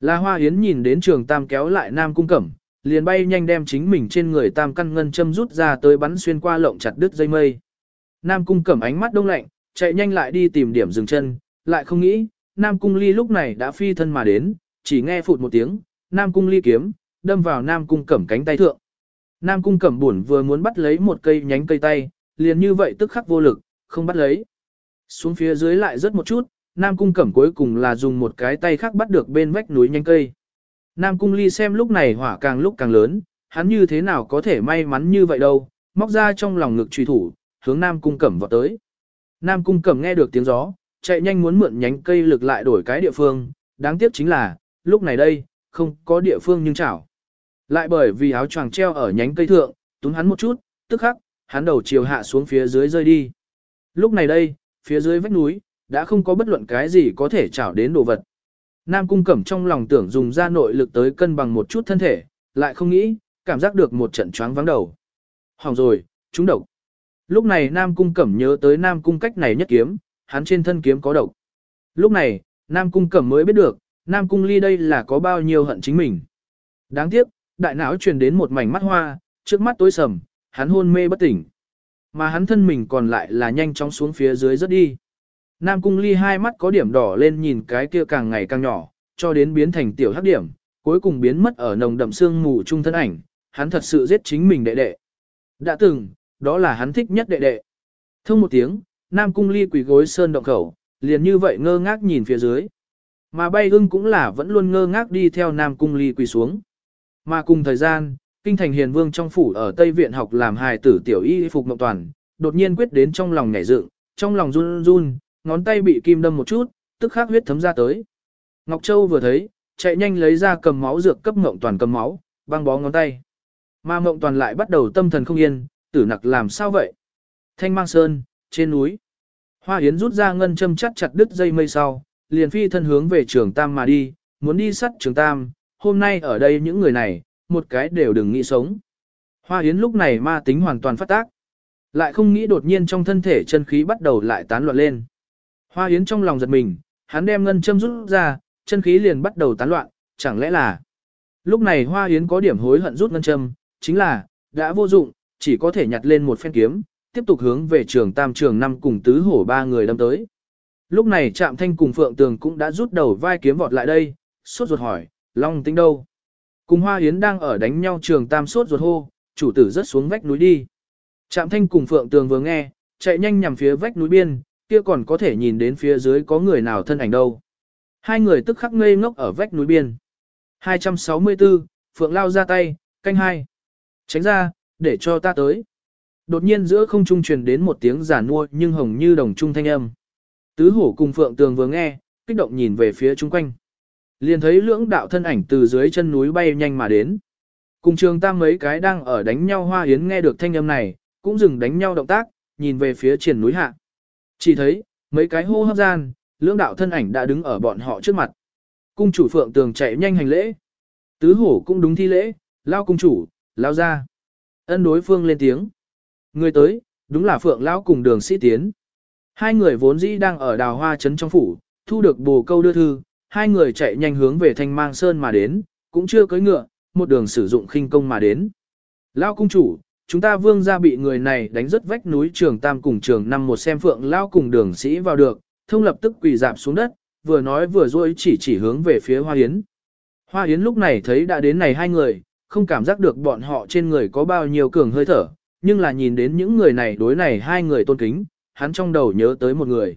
La Hoa Yến nhìn đến trường tam kéo lại Nam Cung Cẩm, liền bay nhanh đem chính mình trên người tam căn ngân châm rút ra tới bắn xuyên qua lộng chặt đứt dây mây. Nam Cung Cẩm ánh mắt đông lạnh, chạy nhanh lại đi tìm điểm dừng chân, lại không nghĩ, Nam Cung Ly lúc này đã phi thân mà đến, chỉ nghe phụt một tiếng, Nam Cung Ly kiếm, đâm vào Nam Cung Cẩm cánh tay thượng. Nam Cung Cẩm buồn vừa muốn bắt lấy một cây nhánh cây tay, liền như vậy tức khắc vô lực, không bắt lấy. Xuống phía dưới lại rất một chút, Nam Cung Cẩm cuối cùng là dùng một cái tay khác bắt được bên vách núi nhánh cây. Nam Cung Ly xem lúc này hỏa càng lúc càng lớn, hắn như thế nào có thể may mắn như vậy đâu, móc ra trong lòng ngực truy thủ, hướng Nam Cung Cẩm vọt tới. Nam Cung Cẩm nghe được tiếng gió, chạy nhanh muốn mượn nhánh cây lực lại đổi cái địa phương, đáng tiếc chính là, lúc này đây, không có địa phương nhưng chảo. Lại bởi vì áo choàng treo ở nhánh cây thượng, túm hắn một chút, tức khắc, hắn đầu chiều hạ xuống phía dưới rơi đi. Lúc này đây, phía dưới vách núi, đã không có bất luận cái gì có thể chảo đến đồ vật. Nam Cung Cẩm trong lòng tưởng dùng ra nội lực tới cân bằng một chút thân thể, lại không nghĩ, cảm giác được một trận choáng vắng đầu. Hỏng rồi, trúng độc. Lúc này Nam Cung Cẩm nhớ tới Nam Cung cách này nhất kiếm, hắn trên thân kiếm có độc. Lúc này, Nam Cung Cẩm mới biết được, Nam Cung Ly đây là có bao nhiêu hận chính mình. Đáng tiếc, đại não truyền đến một mảnh mắt hoa, trước mắt tối sầm, hắn hôn mê bất tỉnh. Mà hắn thân mình còn lại là nhanh chóng xuống phía dưới rất đi. Nam Cung Ly hai mắt có điểm đỏ lên nhìn cái kia càng ngày càng nhỏ, cho đến biến thành tiểu hắc điểm, cuối cùng biến mất ở nồng đậm sương mù trung thân ảnh, hắn thật sự giết chính mình đệ đệ. Đã từng, đó là hắn thích nhất đệ đệ. Thông một tiếng, Nam Cung Ly quỳ gối sơn động khẩu, liền như vậy ngơ ngác nhìn phía dưới. Mà bay ưng cũng là vẫn luôn ngơ ngác đi theo Nam Cung Ly quỳ xuống. Mà cùng thời gian, kinh thành hiền vương trong phủ ở Tây Viện học làm hài tử tiểu y phục mộng toàn, đột nhiên quyết đến trong lòng nhảy dựng, trong lòng run run, ngón tay bị kim đâm một chút, tức khắc huyết thấm ra tới. Ngọc Châu vừa thấy, chạy nhanh lấy ra cầm máu dược cấp Ngộng toàn cầm máu, băng bó ngón tay. Mà Ngộng toàn lại bắt đầu tâm thần không yên, tử nặc làm sao vậy? Thanh mang sơn, trên núi. Hoa Yến rút ra ngân châm chắt chặt đứt dây mây sau, liền phi thân hướng về trường Tam mà đi, muốn đi sắt trường Tam, hôm nay ở đây những người này, một cái đều đừng nghĩ sống. Hoa Yến lúc này ma tính hoàn toàn phát tác. Lại không nghĩ đột nhiên trong thân thể chân khí bắt đầu lại tán loạn lên. Hoa Yến trong lòng giật mình, hắn đem ngân châm rút ra, chân khí liền bắt đầu tán loạn, chẳng lẽ là... Lúc này Hoa Yến có điểm hối hận rút ngân châm, chính là, đã vô dụng, chỉ có thể nhặt lên một phen kiếm, tiếp tục hướng về trường tam trường năm cùng tứ hổ ba người đâm tới. Lúc này Trạm Thanh cùng Phượng Tường cũng đã rút đầu vai kiếm vọt lại đây, sốt ruột hỏi, Long tính đâu? Cùng Hoa Yến đang ở đánh nhau trường tam sốt ruột hô, chủ tử rất xuống vách núi đi. Trạm Thanh cùng Phượng Tường vừa nghe, chạy nhanh nhằm phía vách núi biên, kia còn có thể nhìn đến phía dưới có người nào thân ảnh đâu. Hai người tức khắc ngây ngốc ở vách núi biên. 264, Phượng lao ra tay, canh hai. Tránh ra, để cho ta tới. Đột nhiên giữa không trung truyền đến một tiếng giả nua nhưng hồng như đồng trung thanh âm. Tứ hổ cùng Phượng Tường vừa nghe, kích động nhìn về phía chung quanh. Liền thấy lưỡng đạo thân ảnh từ dưới chân núi bay nhanh mà đến. Cùng trường tam mấy cái đang ở đánh nhau hoa yến nghe được thanh âm này, cũng dừng đánh nhau động tác, nhìn về phía triển núi hạ. Chỉ thấy, mấy cái hô hấp gian, lưỡng đạo thân ảnh đã đứng ở bọn họ trước mặt. Cung chủ Phượng Tường chạy nhanh hành lễ. Tứ hổ cũng đúng thi lễ, lao cung chủ, lao ra. Ân đối phương lên tiếng. Người tới, đúng là Phượng Lão cùng đường sĩ tiến. Hai người vốn dĩ đang ở đào hoa trấn trong phủ, thu được bồ câu đưa thư, hai người chạy nhanh hướng về thanh mang sơn mà đến, cũng chưa cưỡi ngựa, một đường sử dụng khinh công mà đến. Lão cung chủ, chúng ta vương gia bị người này đánh rất vách núi trường tam cùng trường năm một xem Phượng Lão cùng đường sĩ vào được, thông lập tức quỳ dạp xuống đất, vừa nói vừa dối chỉ chỉ hướng về phía Hoa Yến. Hoa Yến lúc này thấy đã đến này hai người, không cảm giác được bọn họ trên người có bao nhiêu cường hơi thở, nhưng là nhìn đến những người này đối này hai người tôn kính, hắn trong đầu nhớ tới một người.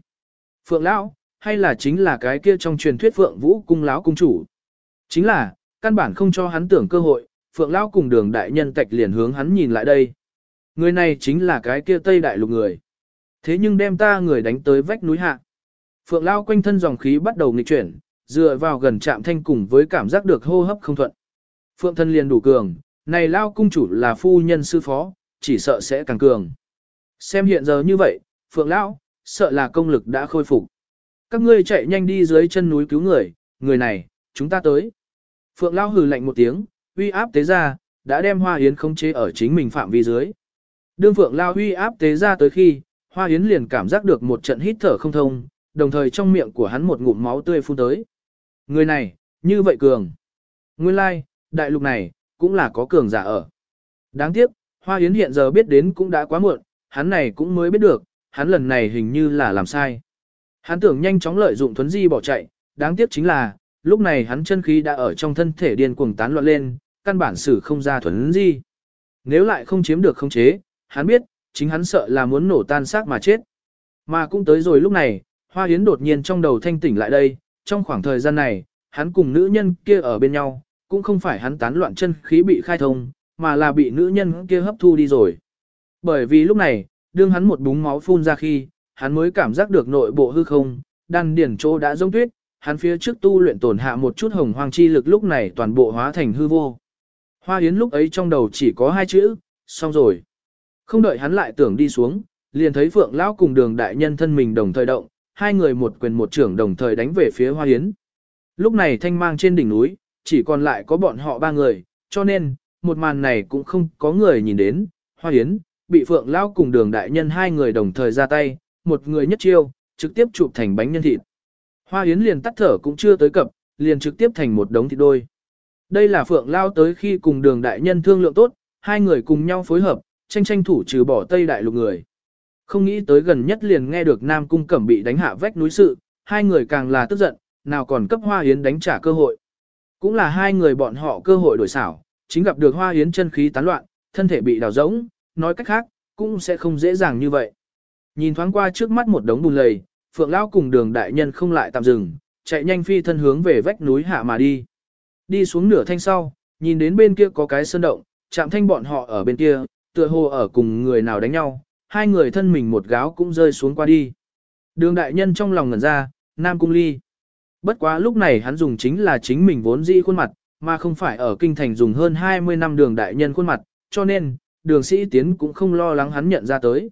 Phượng Lão, hay là chính là cái kia trong truyền thuyết Phượng Vũ cung lão cung chủ. Chính là, căn bản không cho hắn tưởng cơ hội, Phượng Lão cùng đường đại nhân tạch liền hướng hắn nhìn lại đây. Người này chính là cái kia Tây Đại Lục người. Thế nhưng đem ta người đánh tới vách núi hạ. Phượng Lão quanh thân dòng khí bắt đầu nghịch chuyển, dựa vào gần chạm thanh cùng với cảm giác được hô hấp không thuận. Phượng thân liền đủ cường, này Lao cung chủ là phu nhân sư phó, chỉ sợ sẽ càng cường. Xem hiện giờ như vậy, Phượng Lão, sợ là công lực đã khôi phục. Các ngươi chạy nhanh đi dưới chân núi cứu người, người này, chúng ta tới. Phượng Lão hừ lạnh một tiếng, uy áp tế ra, đã đem Hoa Yến khống chế ở chính mình phạm vi dưới. Đương Phượng lao uy áp tế ra tới khi, Hoa Yến liền cảm giác được một trận hít thở không thông, đồng thời trong miệng của hắn một ngụm máu tươi phun tới. Người này, như vậy cường. Nguyên lai, đại lục này, cũng là có cường giả ở. Đáng tiếc, Hoa Yến hiện giờ biết đến cũng đã quá muộn, hắn này cũng mới biết được, hắn lần này hình như là làm sai. Hắn tưởng nhanh chóng lợi dụng thuấn di bỏ chạy, đáng tiếc chính là, lúc này hắn chân khí đã ở trong thân thể điên cuồng tán loạn lên, căn bản xử không ra thuần gì. Nếu lại không chiếm được không chế, hắn biết, chính hắn sợ là muốn nổ tan xác mà chết. Mà cũng tới rồi lúc này, Hoa Yến đột nhiên trong đầu thanh tỉnh lại đây, trong khoảng thời gian này, hắn cùng nữ nhân kia ở bên nhau, cũng không phải hắn tán loạn chân khí bị khai thông, mà là bị nữ nhân kia hấp thu đi rồi. Bởi vì lúc này, đương hắn một búng máu phun ra khi, hắn mới cảm giác được nội bộ hư không, đan điển chỗ đã giống tuyết, hắn phía trước tu luyện tổn hạ một chút hồng hoang chi lực lúc này toàn bộ hóa thành hư vô. Hoa Yến lúc ấy trong đầu chỉ có hai chữ, xong rồi. Không đợi hắn lại tưởng đi xuống, liền thấy Phượng Lão cùng đường đại nhân thân mình đồng thời động, hai người một quyền một trưởng đồng thời đánh về phía Hoa Yến. Lúc này thanh mang trên đỉnh núi, chỉ còn lại có bọn họ ba người, cho nên, một màn này cũng không có người nhìn đến, Hoa Yến, bị Phượng Lão cùng đường đại nhân hai người đồng thời ra tay, một người nhất chiêu, trực tiếp chụp thành bánh nhân thịt. Hoa Yến liền tắt thở cũng chưa tới cập, liền trực tiếp thành một đống thịt đôi. Đây là Phượng Lao tới khi cùng đường đại nhân thương lượng tốt, hai người cùng nhau phối hợp, tranh tranh thủ trừ bỏ Tây Đại lục người. Không nghĩ tới gần nhất liền nghe được Nam Cung Cẩm bị đánh hạ vách núi sự, hai người càng là tức giận, nào còn cấp Hoa Yến đánh trả cơ hội. Cũng là hai người bọn họ cơ hội đổi xảo, chính gặp được Hoa Yến chân khí tán loạn, thân thể bị đào rỗng, nói cách khác, cũng sẽ không dễ dàng như vậy. Nhìn thoáng qua trước mắt một đống bùn lầy, Phượng Lão cùng đường đại nhân không lại tạm dừng, chạy nhanh phi thân hướng về vách núi hạ mà đi. Đi xuống nửa thanh sau, nhìn đến bên kia có cái sơn động, chạm thanh bọn họ ở bên kia, tựa hồ ở cùng người nào đánh nhau, hai người thân mình một gáo cũng rơi xuống qua đi. Đường đại nhân trong lòng ngẩn ra, Nam Cung Ly. Bất quá lúc này hắn dùng chính là chính mình vốn dĩ khuôn mặt, mà không phải ở kinh thành dùng hơn 20 năm đường đại nhân khuôn mặt, cho nên, đường sĩ tiến cũng không lo lắng hắn nhận ra tới.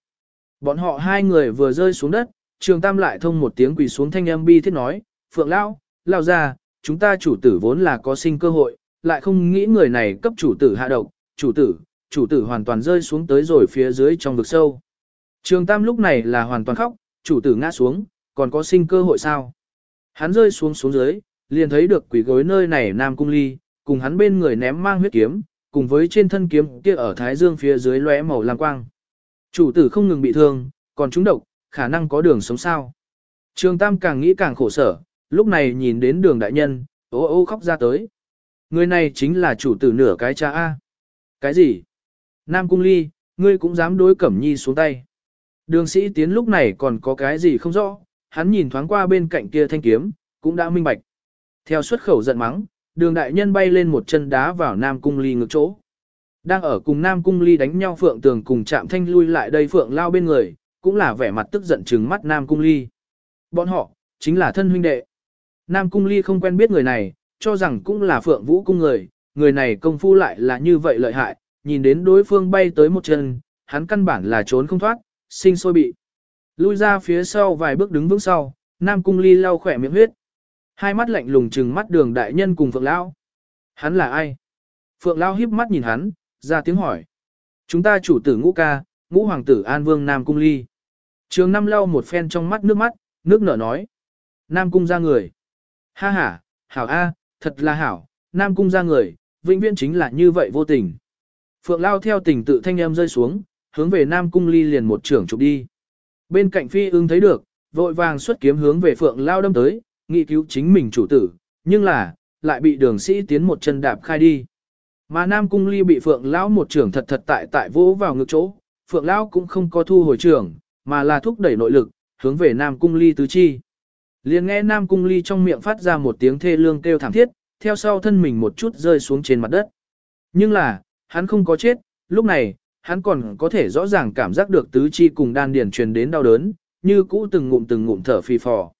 Bọn họ hai người vừa rơi xuống đất, trường tam lại thông một tiếng quỳ xuống thanh âm bi thiết nói, Phượng Lão, lao ra, chúng ta chủ tử vốn là có sinh cơ hội, lại không nghĩ người này cấp chủ tử hạ độc, chủ tử, chủ tử hoàn toàn rơi xuống tới rồi phía dưới trong vực sâu. Trường tam lúc này là hoàn toàn khóc, chủ tử ngã xuống, còn có sinh cơ hội sao? Hắn rơi xuống xuống dưới, liền thấy được quỷ gối nơi này Nam Cung Ly, cùng hắn bên người ném mang huyết kiếm, cùng với trên thân kiếm kia ở Thái Dương phía dưới lóe màu lam quang. Chủ tử không ngừng bị thương, còn trúng độc, khả năng có đường sống sao. Trường Tam càng nghĩ càng khổ sở, lúc này nhìn đến đường đại nhân, ô ô khóc ra tới. Người này chính là chủ tử nửa cái cha A. Cái gì? Nam Cung Ly, ngươi cũng dám đối Cẩm Nhi xuống tay. Đường sĩ tiến lúc này còn có cái gì không rõ, hắn nhìn thoáng qua bên cạnh kia thanh kiếm, cũng đã minh bạch. Theo xuất khẩu giận mắng, đường đại nhân bay lên một chân đá vào Nam Cung Ly ngược chỗ. Đang ở cùng Nam Cung Ly đánh nhau Phượng Tường cùng chạm thanh lui lại đây Phượng lao bên người, cũng là vẻ mặt tức giận trừng mắt Nam Cung Ly. Bọn họ, chính là thân huynh đệ. Nam Cung Ly không quen biết người này, cho rằng cũng là Phượng Vũ Cung người, người này công phu lại là như vậy lợi hại, nhìn đến đối phương bay tới một chân, hắn căn bản là trốn không thoát, sinh sôi bị. Lui ra phía sau vài bước đứng vững sau, Nam Cung Ly lau khỏe miệng huyết. Hai mắt lạnh lùng trừng mắt đường đại nhân cùng Phượng Lão. Hắn là ai? Phượng Lão híp mắt nhìn hắn, ra tiếng hỏi. Chúng ta chủ tử ngũ ca, ngũ hoàng tử An Vương Nam Cung Ly. Trường Năm lau một phen trong mắt nước mắt, nước nở nói. Nam Cung ra người. Ha ha, hảo a, thật là hảo, Nam Cung ra người, vĩnh viễn chính là như vậy vô tình. Phượng Lao theo tình tự thanh em rơi xuống, hướng về Nam Cung Ly liền một trưởng chụp đi. Bên cạnh Phi ưng thấy được, vội vàng xuất kiếm hướng về Phượng Lao đâm tới, nghị cứu chính mình chủ tử, nhưng là, lại bị đường sĩ tiến một chân đạp khai đi. Mà Nam Cung Ly bị Phượng Lão một trưởng thật thật tại tại vỗ vào ngực chỗ, Phượng Lão cũng không có thu hồi trưởng, mà là thúc đẩy nội lực, hướng về Nam Cung Ly tứ chi. Liền nghe Nam Cung Ly trong miệng phát ra một tiếng thê lương kêu thảm thiết, theo sau thân mình một chút rơi xuống trên mặt đất. Nhưng là, hắn không có chết, lúc này, hắn còn có thể rõ ràng cảm giác được tứ chi cùng đan điền truyền đến đau đớn, như cũ từng ngụm từng ngụm thở phì phò.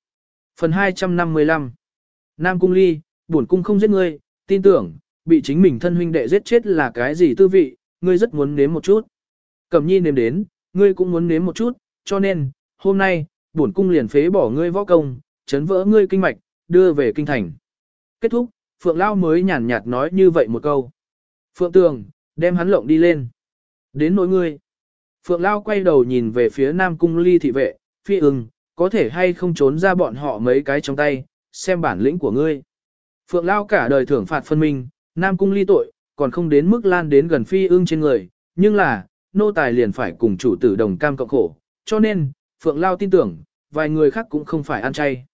Phần 255 Nam Cung Ly, bổn cung không giết ngươi, tin tưởng, bị chính mình thân huynh đệ giết chết là cái gì tư vị, ngươi rất muốn nếm một chút. Cẩm nhi nếm đến, ngươi cũng muốn nếm một chút, cho nên, hôm nay, bổn cung liền phế bỏ ngươi võ công, chấn vỡ ngươi kinh mạch, đưa về kinh thành. Kết thúc, Phượng Lao mới nhàn nhạt nói như vậy một câu. Phượng Tường, đem hắn lộng đi lên. Đến nỗi ngươi. Phượng Lao quay đầu nhìn về phía Nam Cung ly thị vệ, phi ưng, có thể hay không trốn ra bọn họ mấy cái trong tay, xem bản lĩnh của ngươi. Phượng Lao cả đời thưởng phạt phân minh, Nam Cung ly tội, còn không đến mức lan đến gần phi ưng trên người, nhưng là, nô tài liền phải cùng chủ tử đồng cam cộng khổ, cho nên, Phượng Lao tin tưởng, vài người khác cũng không phải ăn chay.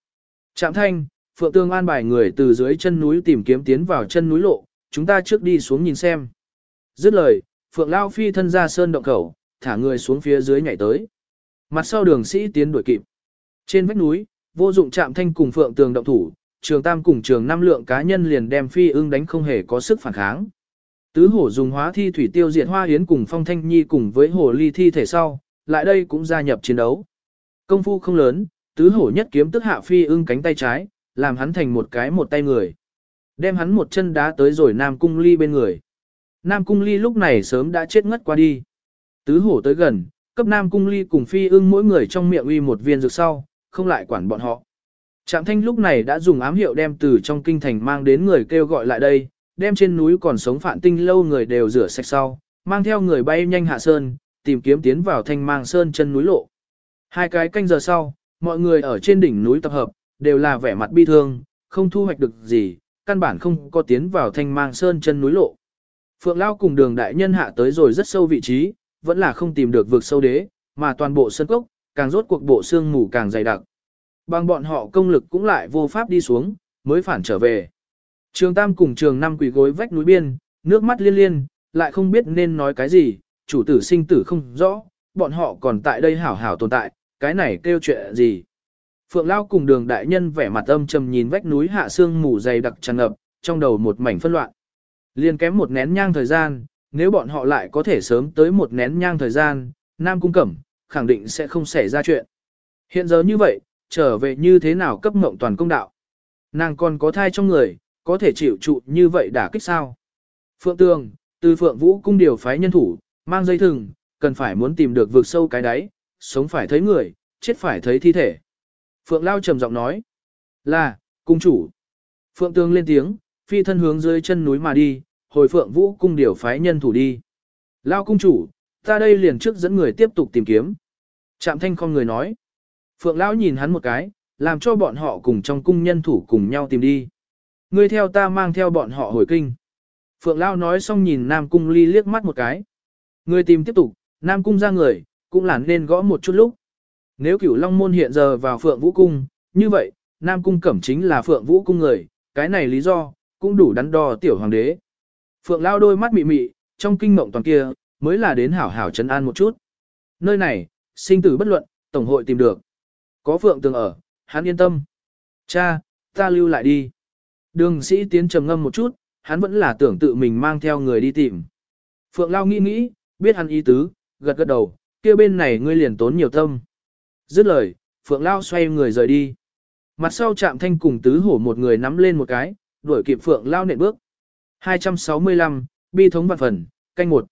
Trạm thanh, Phượng Tương an bài người từ dưới chân núi tìm kiếm tiến vào chân núi lộ, chúng ta trước đi xuống nhìn xem. Dứt lời, Phượng Lao phi thân ra sơn động khẩu, thả người xuống phía dưới nhảy tới. Mặt sau đường sĩ tiến đuổi kịp. Trên vách núi, vô dụng Trạm thanh cùng Phượng Tường động thủ, trường tam cùng trường năm lượng cá nhân liền đem phi ưng đánh không hề có sức phản kháng. Tứ hổ dùng hóa thi thủy tiêu diệt hoa yến cùng phong thanh nhi cùng với hổ ly thi thể sau, lại đây cũng gia nhập chiến đấu. Công phu không lớn, tứ hổ nhất kiếm tức hạ phi ưng cánh tay trái, làm hắn thành một cái một tay người. Đem hắn một chân đá tới rồi Nam Cung Ly bên người. Nam Cung Ly lúc này sớm đã chết ngất qua đi. Tứ hổ tới gần, cấp Nam Cung Ly cùng phi ưng mỗi người trong miệng uy một viên dược sau, không lại quản bọn họ. Trạm thanh lúc này đã dùng ám hiệu đem từ trong kinh thành mang đến người kêu gọi lại đây, đem trên núi còn sống phản tinh lâu người đều rửa sạch sau, mang theo người bay nhanh hạ sơn, tìm kiếm tiến vào thanh mang sơn chân núi lộ. Hai cái canh giờ sau, mọi người ở trên đỉnh núi tập hợp, đều là vẻ mặt bi thương, không thu hoạch được gì, căn bản không có tiến vào thanh mang sơn chân núi lộ. Phượng Lao cùng đường đại nhân hạ tới rồi rất sâu vị trí, vẫn là không tìm được vực sâu đế, mà toàn bộ sân cốc, càng rốt cuộc bộ xương mù càng dày đặc. Bằng bọn họ công lực cũng lại vô pháp đi xuống, mới phản trở về. Trường Tam cùng trường Năm quỳ gối vách núi biên, nước mắt liên liên, lại không biết nên nói cái gì, chủ tử sinh tử không rõ, bọn họ còn tại đây hảo hảo tồn tại, cái này kêu chuyện gì. Phượng Lao cùng đường đại nhân vẻ mặt âm trầm nhìn vách núi hạ xương mù dày đặc tràn ngập, trong đầu một mảnh phân loạn. Liên kém một nén nhang thời gian, nếu bọn họ lại có thể sớm tới một nén nhang thời gian, Nam Cung Cẩm, khẳng định sẽ không xảy ra chuyện. Hiện giờ như vậy, trở về như thế nào cấp mộng toàn công đạo. Nàng còn có thai trong người, có thể chịu trụ như vậy đả kích sao. Phượng Tường, từ Phượng Vũ cung điều phái nhân thủ, mang dây thừng, cần phải muốn tìm được vượt sâu cái đáy, sống phải thấy người, chết phải thấy thi thể. Phượng Lao trầm giọng nói, là, cung chủ. Phượng Tường lên tiếng, phi thân hướng dưới chân núi mà đi, hồi Phượng Vũ cung điều phái nhân thủ đi. Lao cung chủ, ta đây liền trước dẫn người tiếp tục tìm kiếm. Trạm thanh không người nói. Phượng Lão nhìn hắn một cái, làm cho bọn họ cùng trong cung nhân thủ cùng nhau tìm đi. Ngươi theo ta mang theo bọn họ hồi kinh. Phượng Lão nói xong nhìn Nam Cung Ly liếc mắt một cái. Ngươi tìm tiếp tục, Nam Cung ra người, cũng là nên gõ một chút lúc. Nếu cửu Long Môn hiện giờ vào Phượng Vũ Cung, như vậy, Nam Cung Cẩm chính là Phượng Vũ Cung người, cái này lý do, cũng đủ đắn đo tiểu hoàng đế. Phượng Lao đôi mắt mị mị, trong kinh mộng toàn kia, mới là đến hảo hảo trấn an một chút. Nơi này, sinh tử bất luận, Tổng hội tìm được. Có Phượng Tường ở, hắn yên tâm. Cha, ta lưu lại đi. Đường sĩ tiến trầm ngâm một chút, hắn vẫn là tưởng tự mình mang theo người đi tìm. Phượng Lao nghĩ nghĩ, biết hắn ý tứ, gật gật đầu, kia bên này ngươi liền tốn nhiều tâm. Dứt lời, Phượng Lao xoay người rời đi. Mặt sau chạm thanh cùng tứ hổ một người nắm lên một cái, đuổi kịp Phượng Lao nện bước. 265, bi thống vạn phần, canh một.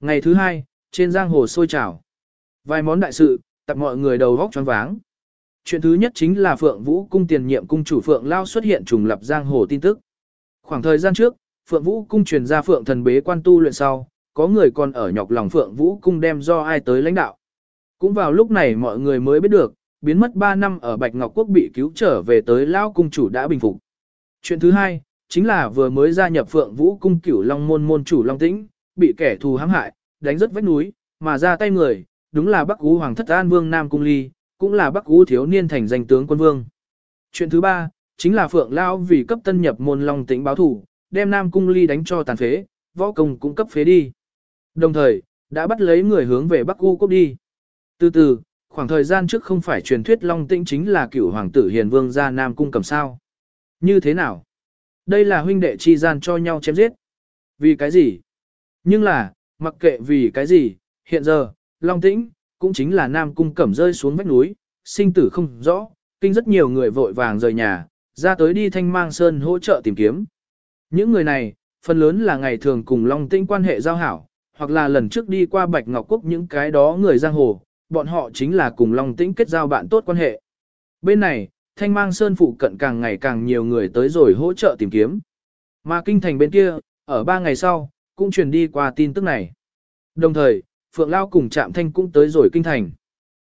Ngày thứ hai, trên giang hồ sôi trào. Vài món đại sự, tập mọi người đầu góc choáng váng. Chuyện thứ nhất chính là Phượng Vũ cung tiền nhiệm cung chủ Phượng Lao xuất hiện trùng lập giang hồ tin tức. Khoảng thời gian trước, Phượng Vũ cung truyền ra Phượng thần bế quan tu luyện sau, có người còn ở nhọc lòng Phượng Vũ cung đem do ai tới lãnh đạo. Cũng vào lúc này mọi người mới biết được, biến mất 3 năm ở Bạch Ngọc Quốc bị cứu trở về tới Lao cung chủ đã bình phục. Chuyện thứ hai, chính là vừa mới gia nhập Phượng Vũ cung cửu Long môn môn chủ Long Tĩnh, bị kẻ thù hãm hại, đánh rất vách núi, mà ra tay người, đúng là Bắc Ú Hoàng thất An Vương Nam Cung Ly, cũng là Bắc Ú thiếu niên thành danh tướng quân vương. Chuyện thứ ba, chính là Phượng Lao vì cấp tân nhập môn Long Tĩnh báo thủ, đem Nam Cung Ly đánh cho tàn phế, võ công cũng cấp phế đi. Đồng thời, đã bắt lấy người hướng về Bắc U Quốc đi. Từ từ, khoảng thời gian trước không phải truyền thuyết Long Tĩnh chính là cửu hoàng tử Hiền Vương gia Nam Cung cầm sao. Như thế nào? Đây là huynh đệ chi gian cho nhau chém giết. Vì cái gì? Nhưng là, mặc kệ vì cái gì, hiện giờ, Long Tĩnh, cũng chính là Nam Cung Cẩm rơi xuống vách núi, sinh tử không rõ, kinh rất nhiều người vội vàng rời nhà, ra tới đi thanh mang sơn hỗ trợ tìm kiếm. Những người này, phần lớn là ngày thường cùng Long Tĩnh quan hệ giao hảo, hoặc là lần trước đi qua Bạch Ngọc Quốc những cái đó người giang hồ, bọn họ chính là cùng Long Tĩnh kết giao bạn tốt quan hệ. Bên này, thanh mang sơn phụ cận càng ngày càng nhiều người tới rồi hỗ trợ tìm kiếm. Mà kinh thành bên kia, ở ba ngày sau, cũng truyền đi qua tin tức này. Đồng thời, Phượng Lao cùng Trạm Thanh cũng tới rồi kinh thành.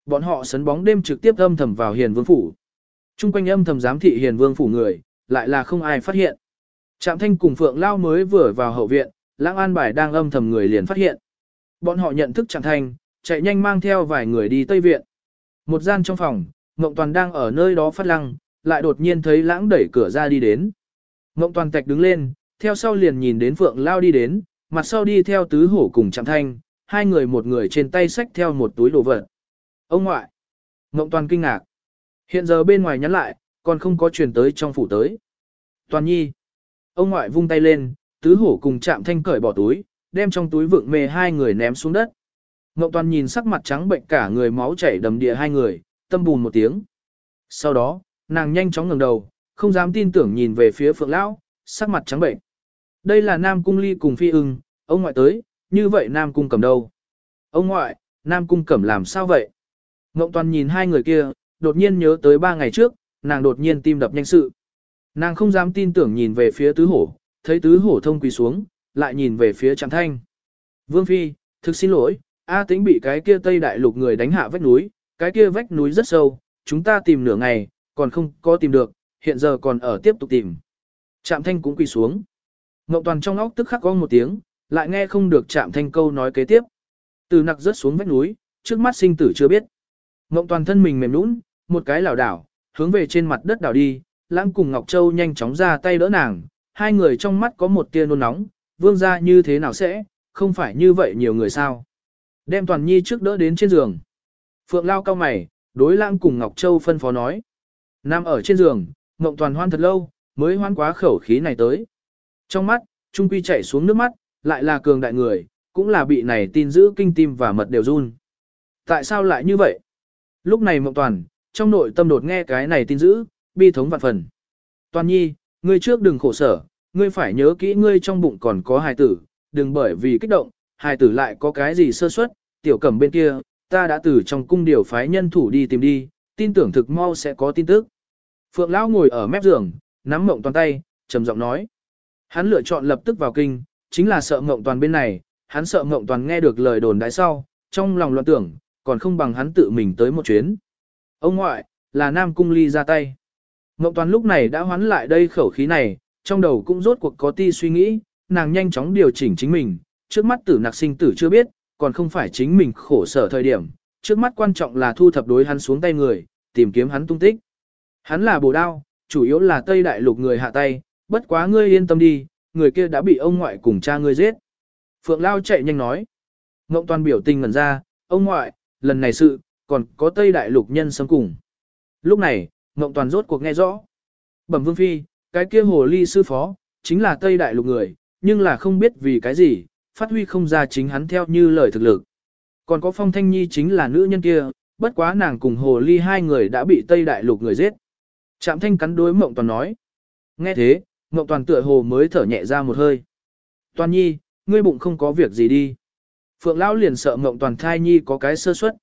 Bọn họ sấn bóng đêm trực tiếp âm thầm vào Hiền Vương phủ. Trung quanh âm thầm giám thị Hiền Vương phủ người, lại là không ai phát hiện. Trạm Thanh cùng Phượng Lao mới vừa vào hậu viện, Lãng An Bài đang âm thầm người liền phát hiện. Bọn họ nhận thức Trạm Thanh, chạy nhanh mang theo vài người đi Tây Viện. Một gian trong phòng, Ngộng Toàn đang ở nơi đó phát lăng, lại đột nhiên thấy Lãng đẩy cửa ra đi đến. Ngộng Toàn tạch đứng lên, theo sau liền nhìn đến Phượng Lao đi đến, mặt sau đi theo tứ hổ cùng Trạm Thanh, hai người một người trên tay xách theo một túi đồ vật. Ông ngoại. Ngộng toàn kinh ngạc. Hiện giờ bên ngoài nhắn lại, còn không có truyền tới trong phủ tới. Toàn nhi. Ông ngoại vung tay lên, tứ hổ cùng chạm thanh cởi bỏ túi, đem trong túi vượng mề hai người ném xuống đất. Ngộng toàn nhìn sắc mặt trắng bệnh cả người máu chảy đầm địa hai người, tâm bùn một tiếng. Sau đó, nàng nhanh chóng ngẩng đầu, không dám tin tưởng nhìn về phía phượng lão, sắc mặt trắng bệnh. Đây là Nam Cung Ly cùng Phi ưng, ông ngoại tới, như vậy Nam Cung Cẩm đâu? Ông ngoại, Nam Cung Cẩm làm sao vậy? Ngộng Toàn nhìn hai người kia, đột nhiên nhớ tới ba ngày trước, nàng đột nhiên tim đập nhanh sự. Nàng không dám tin tưởng nhìn về phía tứ hổ, thấy tứ hổ thông quỳ xuống, lại nhìn về phía Trạm Thanh. Vương Phi, thực xin lỗi, A Tĩnh bị cái kia Tây Đại Lục người đánh hạ vách núi, cái kia vách núi rất sâu, chúng ta tìm nửa ngày, còn không có tìm được, hiện giờ còn ở tiếp tục tìm. Trạm Thanh cũng quỳ xuống. Ngộng Toàn trong óc tức khắc có một tiếng, lại nghe không được chạm thanh câu nói kế tiếp. Từ nặc rớt xuống vách núi, trước mắt sinh tử chưa biết. Ngộng toàn thân mình mềm nũng, một cái lảo đảo, hướng về trên mặt đất đảo đi, lãng cùng Ngọc Châu nhanh chóng ra tay đỡ nàng, hai người trong mắt có một tia nôn nóng, vương ra như thế nào sẽ, không phải như vậy nhiều người sao. Đem toàn nhi trước đỡ đến trên giường. Phượng lao cao mày, đối lãng cùng Ngọc Châu phân phó nói. Nằm ở trên giường, Ngộng toàn hoan thật lâu, mới hoan quá khẩu khí này tới. Trong mắt, Trung Quy chạy xuống nước mắt, lại là cường đại người, cũng là bị này tin giữ kinh tim và mật đều run. Tại sao lại như vậy? Lúc này Mộng Toàn, trong nội tâm đột nghe cái này tin giữ, bi thống vạn phần. Toàn nhi, ngươi trước đừng khổ sở, ngươi phải nhớ kỹ ngươi trong bụng còn có hài tử, đừng bởi vì kích động, hài tử lại có cái gì sơ suất, tiểu cẩm bên kia, ta đã từ trong cung điều phái nhân thủ đi tìm đi, tin tưởng thực mau sẽ có tin tức. Phượng Lão ngồi ở mép giường, nắm mộng toàn tay, trầm giọng nói. Hắn lựa chọn lập tức vào kinh, chính là sợ mộng toàn bên này, hắn sợ mộng toàn nghe được lời đồn đại sau, trong lòng loạn tưởng, còn không bằng hắn tự mình tới một chuyến. Ông ngoại, là Nam Cung Ly ra tay. Mộng toàn lúc này đã hoán lại đây khẩu khí này, trong đầu cũng rốt cuộc có ti suy nghĩ, nàng nhanh chóng điều chỉnh chính mình, trước mắt tử nặc sinh tử chưa biết, còn không phải chính mình khổ sở thời điểm, trước mắt quan trọng là thu thập đối hắn xuống tay người, tìm kiếm hắn tung tích. Hắn là bồ đao, chủ yếu là Tây Đại Lục người hạ tay, bất quá ngươi yên tâm đi, người kia đã bị ông ngoại cùng cha ngươi giết. Phượng Lao chạy nhanh nói. Ngộng toàn biểu tình ngẩn ra, ông ngoại, lần này sự, còn có Tây Đại Lục nhân sống cùng. Lúc này, Ngộng toàn rốt cuộc nghe rõ. Bẩm Vương Phi, cái kia hồ ly sư phó, chính là Tây Đại Lục người, nhưng là không biết vì cái gì, phát huy không ra chính hắn theo như lời thực lực. Còn có Phong Thanh Nhi chính là nữ nhân kia, bất quá nàng cùng hồ ly hai người đã bị Tây Đại Lục người giết. Trạm thanh cắn đối mộng toàn nói. Nghe thế, mộng toàn tựa hồ mới thở nhẹ ra một hơi. Toàn nhi, ngươi bụng không có việc gì đi. Phượng Lão liền sợ mộng toàn thai nhi có cái sơ suất.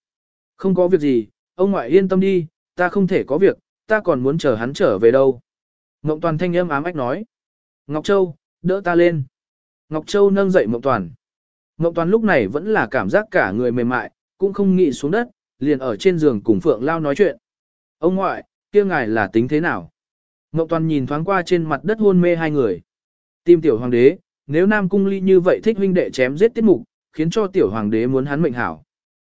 Không có việc gì, ông ngoại yên tâm đi, ta không thể có việc, ta còn muốn chờ hắn trở về đâu. Mộng toàn thanh âm ám ách nói. Ngọc Châu, đỡ ta lên. Ngọc Châu nâng dậy mộng toàn. Mộng toàn lúc này vẫn là cảm giác cả người mềm mại, cũng không nghĩ xuống đất, liền ở trên giường cùng Phượng Lao nói chuyện. Ông ngoại, kia ngài là tính thế nào? Ngọc Toàn nhìn thoáng qua trên mặt đất hôn mê hai người. Tim tiểu hoàng đế, nếu Nam Cung Ly như vậy thích huynh đệ chém giết tiết mục, khiến cho tiểu hoàng đế muốn hắn mệnh hảo.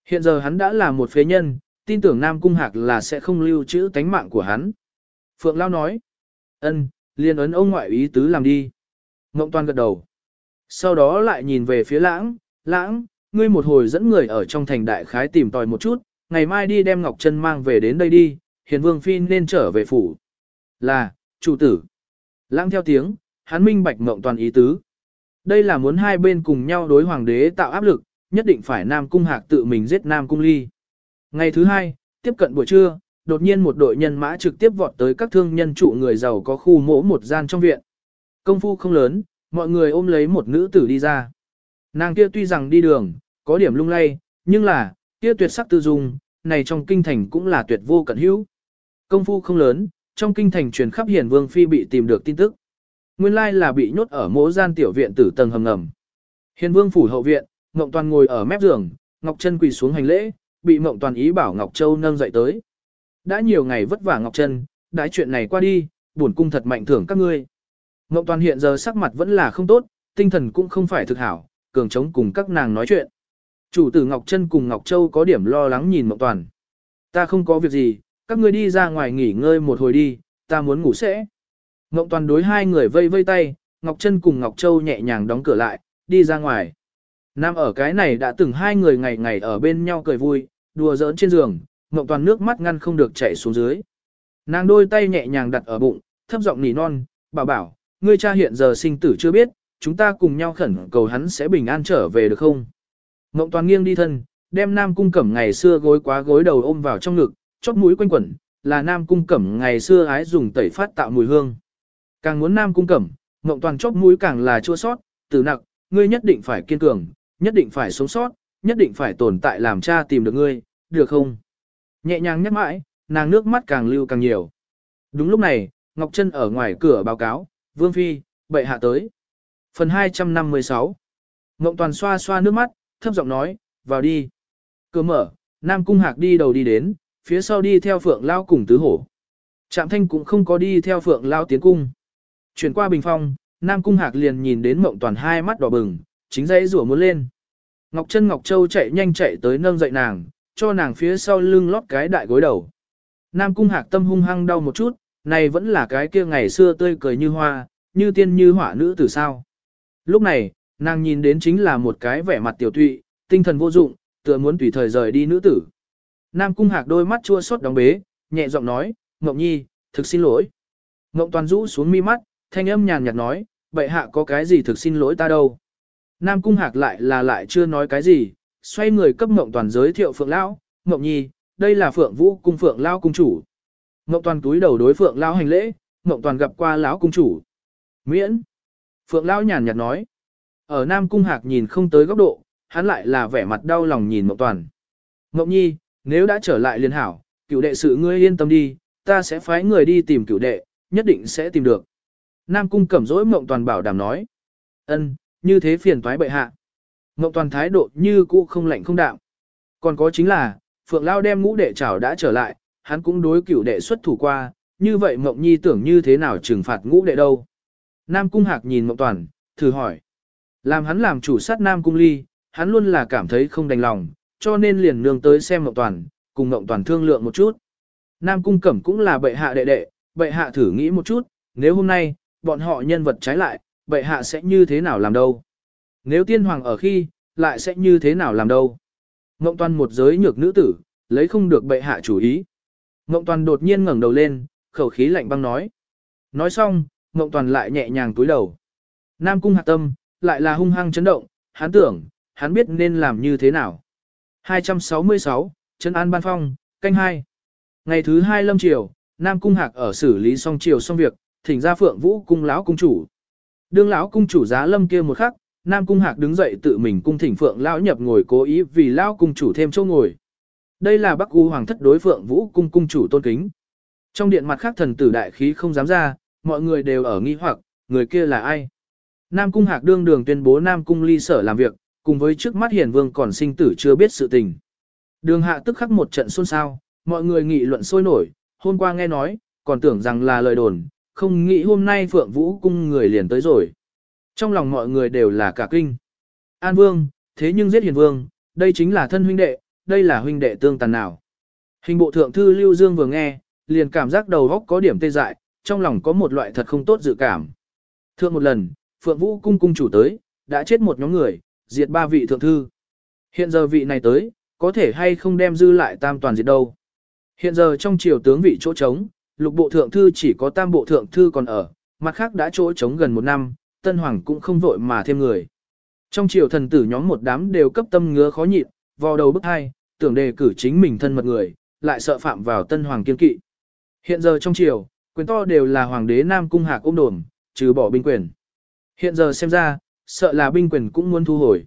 Hiện giờ hắn đã là một phế nhân, tin tưởng Nam Cung Hạc là sẽ không lưu trữ tánh mạng của hắn. Phượng Lao nói, ân, liền ấn ông ngoại ý tứ làm đi. Ngộng Toàn gật đầu. Sau đó lại nhìn về phía lãng, lãng, ngươi một hồi dẫn người ở trong thành đại khái tìm tòi một chút, ngày mai đi đem Ngọc Trân mang về đến đây đi, hiền vương phi nên trở về phủ. Là, chủ tử. Lãng theo tiếng, hắn minh bạch mộng toàn ý tứ. Đây là muốn hai bên cùng nhau đối hoàng đế tạo áp lực, nhất định phải Nam Cung Hạc tự mình giết Nam Cung Ly. Ngày thứ hai, tiếp cận buổi trưa, đột nhiên một đội nhân mã trực tiếp vọt tới các thương nhân trụ người giàu có khu mỗ một gian trong viện. Công phu không lớn, mọi người ôm lấy một nữ tử đi ra. Nàng kia tuy rằng đi đường, có điểm lung lay, nhưng là, kia tuyệt sắc tư dung, này trong kinh thành cũng là tuyệt vô cận hữu. Công phu không lớn, trong kinh thành truyền khắp hiền vương phi bị tìm được tin tức. Nguyên lai là bị nhốt ở mỗ gian tiểu viện tử tầng hầm ngầm. Hiền vương phủ hậu viện, Ngọc Toàn ngồi ở mép giường, Ngọc Trân quỳ xuống hành lễ, bị Ngọc Toàn ý bảo Ngọc Châu nâng dậy tới. Đã nhiều ngày vất vả Ngọc Trân, đãi chuyện này qua đi, buồn cung thật mạnh thưởng các ngươi. Ngọc Toàn hiện giờ sắc mặt vẫn là không tốt, tinh thần cũng không phải thực hảo, cường chống cùng các nàng nói chuyện. Chủ tử Ngọc Trân cùng Ngọc Châu có điểm lo lắng nhìn Ngọc Toàn. Ta không có việc gì, các ngươi đi ra ngoài nghỉ ngơi một hồi đi, ta muốn ngủ sẽ. Ngọc Toàn đối hai người vây vây tay, Ngọc Trân cùng Ngọc Châu nhẹ nhàng đóng cửa lại, đi ra ngoài. Nam ở cái này đã từng hai người ngày ngày ở bên nhau cười vui, đùa giỡn trên giường, Ngọc Toàn nước mắt ngăn không được chảy xuống dưới. Nàng đôi tay nhẹ nhàng đặt ở bụng, thấp giọng nỉ non, bảo bảo, ngươi cha hiện giờ sinh tử chưa biết, chúng ta cùng nhau khẩn cầu hắn sẽ bình an trở về được không? Ngọc Toàn nghiêng đi thân, đem Nam Cung Cẩm ngày xưa gối quá gối đầu ôm vào trong ngực, chót mũi quanh quẩn, là Nam Cung Cẩm ngày xưa ái dùng tẩy phát tạo mùi hương. Càng muốn Nam Cung Cẩm, Ngộng Toàn chót mũi càng là chua sót, từ nặng, ngươi nhất định phải kiên cường, nhất định phải sống sót, nhất định phải tồn tại làm cha tìm được ngươi, được không? Nhẹ nhàng nhắc mãi, nàng nước mắt càng lưu càng nhiều. Đúng lúc này, Ngọc Trân ở ngoài cửa báo cáo, Vương Phi, bệ hạ tới. Phần 256 Ngộng Toàn xoa xoa nước mắt, thấp giọng nói, vào đi. Cửa mở, Nam Cung Hạc đi đầu đi đến, phía sau đi theo Phượng Lao cùng tứ hổ. Trạm thanh cũng không có đi theo Phượng Lao tiến cung. Chuyển qua bình phong, Nam Cung Hạc liền nhìn đến Mộng Toàn hai mắt đỏ bừng, chính dãy rủa muốn lên. Ngọc Trân Ngọc Châu chạy nhanh chạy tới nâng dậy nàng, cho nàng phía sau lưng lót cái đại gối đầu. Nam cung hạc tâm hung hăng đau một chút, này vẫn là cái kia ngày xưa tươi cười như hoa, như tiên như hỏa nữ tử sao. Lúc này, nàng nhìn đến chính là một cái vẻ mặt tiểu tụy, tinh thần vô dụng, tựa muốn tùy thời rời đi nữ tử. Nam cung hạc đôi mắt chua xót đóng bế, nhẹ giọng nói, Ngọc Nhi, thực xin lỗi. Ngọc Toàn rũ xuống mi mắt, thanh âm nhàn nhạt nói, bệ hạ có cái gì thực xin lỗi ta đâu. Nam cung hạc lại là lại chưa nói cái gì, xoay người cấp Ngọc Toàn giới thiệu Phượng Lão, Ngọc Nhi, đây là Phượng Vũ cung Phượng Lão cung chủ. Ngọc Toàn túi đầu đối Phượng Lão hành lễ, Ngọc Toàn gặp qua lão cung chủ. Miễn. Phượng Lão nhàn nhạt nói. Ở Nam cung hạc nhìn không tới góc độ, hắn lại là vẻ mặt đau lòng nhìn Ngọc Toàn. Ngọc Nhi, nếu đã trở lại liền hảo, cựu đệ sự ngươi yên tâm đi, ta sẽ phái người đi tìm cựu đệ, nhất định sẽ tìm được. Nam cung cẩm dỗi mộng toàn bảo đảm nói. ân, như thế phiền toái bệ hạ. Mộng toàn thái độ như cũ không lạnh không đạm. Còn có chính là, Phượng Lao đem ngũ đệ chảo đã trở lại, hắn cũng đối cửu đệ xuất thủ qua, như vậy Mộng Nhi tưởng như thế nào trừng phạt ngũ đệ đâu. Nam Cung Hạc nhìn Mộng Toàn, thử hỏi. Làm hắn làm chủ sát Nam Cung Ly, hắn luôn là cảm thấy không đành lòng, cho nên liền nương tới xem Mộng Toàn, cùng Mộng Toàn thương lượng một chút. Nam Cung Cẩm cũng là bệ hạ đệ đệ, bệ hạ thử nghĩ một chút, nếu hôm nay, bọn họ nhân vật trái lại, bệ hạ sẽ như thế nào làm đâu? Nếu tiên hoàng ở khi, lại sẽ như thế nào làm đâu? Ngộng toàn một giới nhược nữ tử, lấy không được bệ hạ chủ ý. Ngộng toàn đột nhiên ngẩng đầu lên, khẩu khí lạnh băng nói. Nói xong, Ngộng toàn lại nhẹ nhàng túi đầu. Nam cung hạ tâm, lại là hung hăng chấn động, hắn tưởng, hắn biết nên làm như thế nào. 266, Trấn An Ban Phong, canh hai. Ngày thứ hai lâm triều, Nam Cung Hạc ở xử lý xong triều xong việc, thỉnh ra Phượng Vũ cung lão cung chủ. Đương lão cung chủ giá lâm kia một khắc, Nam Cung Hạc đứng dậy tự mình cung thỉnh Phượng lão nhập ngồi cố ý vì lão cung chủ thêm chỗ ngồi. Đây là Bắc U hoàng thất đối Phượng Vũ cung cung chủ tôn kính. Trong điện mặt khác thần tử đại khí không dám ra, mọi người đều ở nghi hoặc, người kia là ai? Nam Cung Hạc đương đường tuyên bố Nam Cung ly sở làm việc, cùng với trước mắt hiền vương còn sinh tử chưa biết sự tình. Đường hạ tức khắc một trận xôn xao, mọi người nghị luận sôi nổi, hôm qua nghe nói, còn tưởng rằng là lời đồn, không nghĩ hôm nay Phượng Vũ cung người liền tới rồi. Trong lòng mọi người đều là cả kinh. An Vương, thế nhưng giết hiền vương, đây chính là thân huynh đệ, đây là huynh đệ tương tàn nào. Hình bộ thượng thư Lưu Dương vừa nghe, liền cảm giác đầu góc có điểm tê dại, trong lòng có một loại thật không tốt dự cảm. Thượng một lần, Phượng Vũ cung cung chủ tới, đã chết một nhóm người, diệt ba vị thượng thư. Hiện giờ vị này tới, có thể hay không đem dư lại tam toàn diệt đâu. Hiện giờ trong triều tướng vị chỗ trống, lục bộ thượng thư chỉ có tam bộ thượng thư còn ở, mặt khác đã chỗ trống gần một năm, tân hoàng cũng không vội mà thêm người. Trong triều thần tử nhóm một đám đều cấp tâm ngứa khó nhịn, vào đầu bức hai, tưởng đề cử chính mình thân mật người, lại sợ phạm vào tân hoàng kiên kỵ. Hiện giờ trong triều, quyền to đều là hoàng đế Nam Cung Hạc ôm đồn, trừ bỏ binh quyền. Hiện giờ xem ra, sợ là binh quyền cũng muốn thu hồi.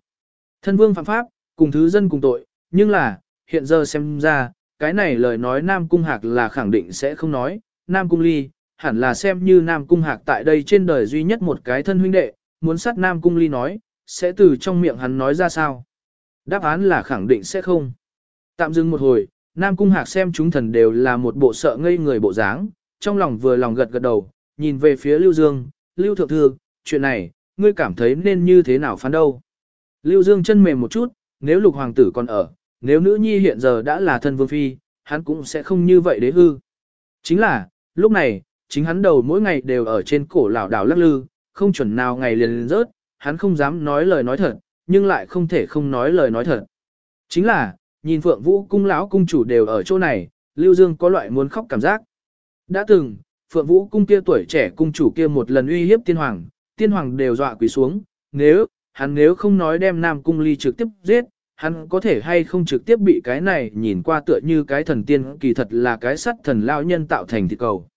Thân vương phạm pháp, cùng thứ dân cùng tội, nhưng là, hiện giờ xem ra, cái này lời nói Nam Cung Hạc là khẳng định sẽ không nói, Nam Cung Ly, hẳn là xem như Nam Cung Hạc tại đây trên đời duy nhất một cái thân huynh đệ, muốn sát Nam Cung Ly nói, sẽ từ trong miệng hắn nói ra sao. Đáp án là khẳng định sẽ không. Tạm dừng một hồi, Nam Cung Hạc xem chúng thần đều là một bộ sợ ngây người bộ dáng, trong lòng vừa lòng gật gật đầu, nhìn về phía Lưu Dương, Lưu Thượng Thư, chuyện này, ngươi cảm thấy nên như thế nào phán đâu. Lưu Dương chân mềm một chút, nếu lục hoàng tử còn ở, nếu nữ nhi hiện giờ đã là thân vương phi, hắn cũng sẽ không như vậy đế hư. Chính là, lúc này, chính hắn đầu mỗi ngày đều ở trên cổ Lão đảo lắc lư, không chuẩn nào ngày liền liền rớt, hắn không dám nói lời nói thật, nhưng lại không thể không nói lời nói thật. Chính là, nhìn Phượng Vũ cung lão cung chủ đều ở chỗ này, Lưu Dương có loại muốn khóc cảm giác. Đã từng, Phượng Vũ cung kia tuổi trẻ cung chủ kia một lần uy hiếp tiên hoàng, tiên hoàng đều dọa quỳ xuống, nếu, hắn nếu không nói đem Nam cung ly trực tiếp giết, hắn có thể hay không trực tiếp bị cái này nhìn qua tựa như cái thần tiên kỳ thật là cái sắt thần lao nhân tạo thành thịt cầu.